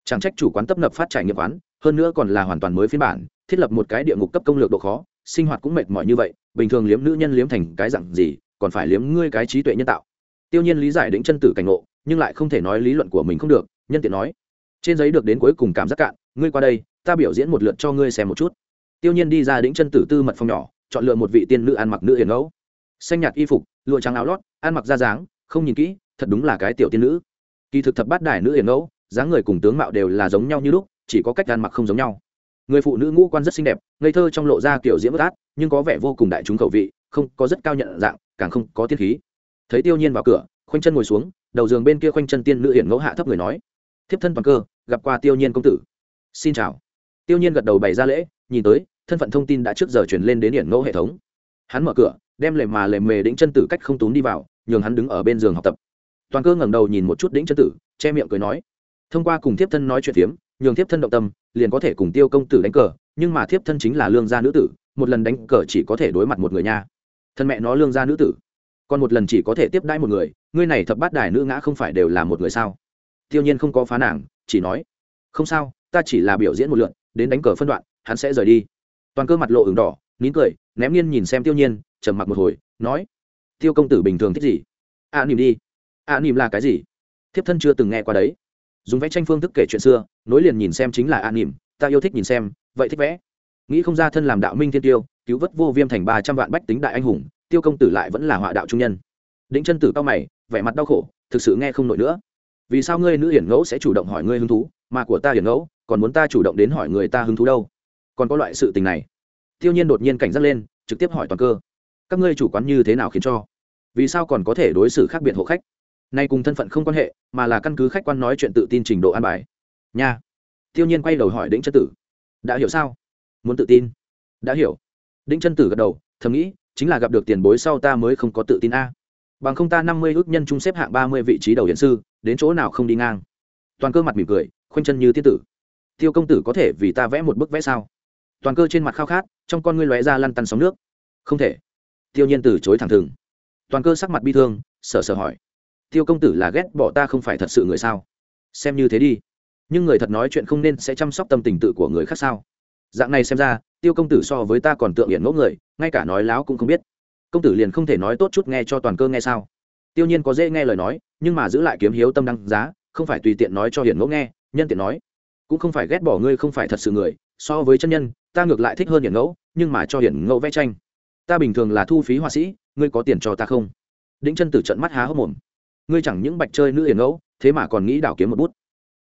chẳng trách chủ quán tấp nập phát trải nghiệm quán hơn nữa còn là hoàn toàn mới phiên bản thiết lập một cái địa ngục cấp công lược độ khó sinh hoạt cũng mệt mỏi như vậy, bình thường liếm nữ nhân liếm thành cái dặn gì, còn phải liếm ngươi cái trí tuệ nhân tạo. Tiêu nhiên lý giải định chân tử cảnh ngộ, nhưng lại không thể nói lý luận của mình không được, nhân tiện nói. Trên giấy được đến cuối cùng cảm giác cạn, ngươi qua đây, ta biểu diễn một lượt cho ngươi xem một chút. Tiêu nhiên đi ra đĩnh chân tử tư mật phòng nhỏ, chọn lựa một vị tiên nữ ăn mặc nữ hiền ngẫu. Xanh nhạt y phục, lụa trắng áo lót, ăn mặc ra dáng, không nhìn kỹ, thật đúng là cái tiểu tiên nữ. Kỳ thực thập bát đài nữ hiền ngẫu, dáng người cùng tướng mạo đều là giống nhau như lúc, chỉ có cách ăn mặc không giống nhau người phụ nữ ngũ quan rất xinh đẹp, ngây thơ trong lộ ra kiểu diễm bất át, nhưng có vẻ vô cùng đại chúng khẩu vị, không có rất cao nhận dạng, càng không có tiết khí. Thấy tiêu nhiên vào cửa, khoanh chân ngồi xuống, đầu giường bên kia khoanh chân tiên nữ hiển ngẫu hạ thấp người nói, thiếp thân toàn cơ, gặp qua tiêu nhiên công tử. Xin chào. Tiêu nhiên gật đầu bày ra lễ, nhìn tới, thân phận thông tin đã trước giờ chuyển lên đến hiển ngẫu hệ thống. Hắn mở cửa, đem lề mà lề mề đĩnh chân tử cách không túm đi vào, nhường hắn đứng ở bên giường học tập. Toàn cơ ngẩng đầu nhìn một chút đĩnh chân tử, che miệng cười nói, thông qua cùng thiếp thân nói chuyện phiếm nhường thiếp thân động tâm liền có thể cùng tiêu công tử đánh cờ nhưng mà thiếp thân chính là lương gia nữ tử một lần đánh cờ chỉ có thể đối mặt một người nha. Thân mẹ nó lương gia nữ tử. Còn một lần chỉ có thể tiếp đãi một người ngươi này thập bát đài nữ ngã không phải đều là một người sao? Tiêu nhiên không có phá nàng chỉ nói không sao ta chỉ là biểu diễn một lượn đến đánh cờ phân đoạn hắn sẽ rời đi. Toàn cơ mặt lộ ửng đỏ nín cười ném nghiên nhìn xem tiêu nhiên trầm mặc một hồi nói tiêu công tử bình thường thích gì? A à, đi. A à, là cái gì? Thiếp thân chưa từng nghe qua đấy dùng vẽ tranh phương thức kể chuyện xưa, nối liền nhìn xem chính là an nỉm ta yêu thích nhìn xem, vậy thích vẽ. Nghĩ không ra thân làm đạo minh thiên tiêu, cứu vớt vô viêm thành ba trăm vạn bách tính đại anh hùng, tiêu công tử lại vẫn là họa đạo trung nhân. Đĩnh chân tử cao mày, vẻ mặt đau khổ, thực sự nghe không nổi nữa. Vì sao ngươi nữ hiển ngẫu sẽ chủ động hỏi ngươi hứng thú, mà của ta hiển ngẫu, còn muốn ta chủ động đến hỏi người ta hứng thú đâu? Còn có loại sự tình này. Tiêu nhiên đột nhiên cảnh giác lên, trực tiếp hỏi toàn cơ. Các ngươi chủ quán như thế nào khiến cho? Vì sao còn có thể đối xử khác biệt hộ khách? Nay cùng thân phận không quan hệ, mà là căn cứ khách quan nói chuyện tự tin trình độ an bài. Nha. Tiêu nhiên quay đầu hỏi đĩnh chân tử. Đã hiểu sao? Muốn tự tin. Đã hiểu. Đĩnh chân tử gật đầu, thầm nghĩ, chính là gặp được tiền bối sau ta mới không có tự tin a. Bằng không ta năm mươi ước nhân trung xếp hạng ba mươi vị trí đầu hiện sư, đến chỗ nào không đi ngang. Toàn cơ mặt mỉm cười, khoanh chân như tiết tử. Tiêu công tử có thể vì ta vẽ một bức vẽ sao? Toàn cơ trên mặt khao khát, trong con ngươi lóe ra lăn tăn sóng nước. Không thể. Tiêu nhiên từ chối thẳng thừng. Toàn cơ sắc mặt bi thương sợ sợ hỏi tiêu công tử là ghét bỏ ta không phải thật sự người sao? Xem như thế đi. Nhưng người thật nói chuyện không nên sẽ chăm sóc tâm tình tự của người khác sao? Dạng này xem ra, tiêu công tử so với ta còn tượng hiện mẫu người, ngay cả nói láo cũng không biết. Công tử liền không thể nói tốt chút nghe cho toàn cơ nghe sao? Tiêu nhiên có dễ nghe lời nói, nhưng mà giữ lại kiếm hiếu tâm đăng giá, không phải tùy tiện nói cho hiển ngẫu nghe, nhân tiện nói. Cũng không phải ghét bỏ ngươi không phải thật sự người, so với chân nhân, ta ngược lại thích hơn hiển ngẫu, nhưng mà cho hiển ngẫu vẽ tranh. Ta bình thường là thu phí họa sĩ, ngươi có tiền cho ta không? Đĩnh chân tử trận mắt há hốc mồm ngươi chẳng những bạch chơi nữ hiền ngẫu, thế mà còn nghĩ đảo kiếm một bút.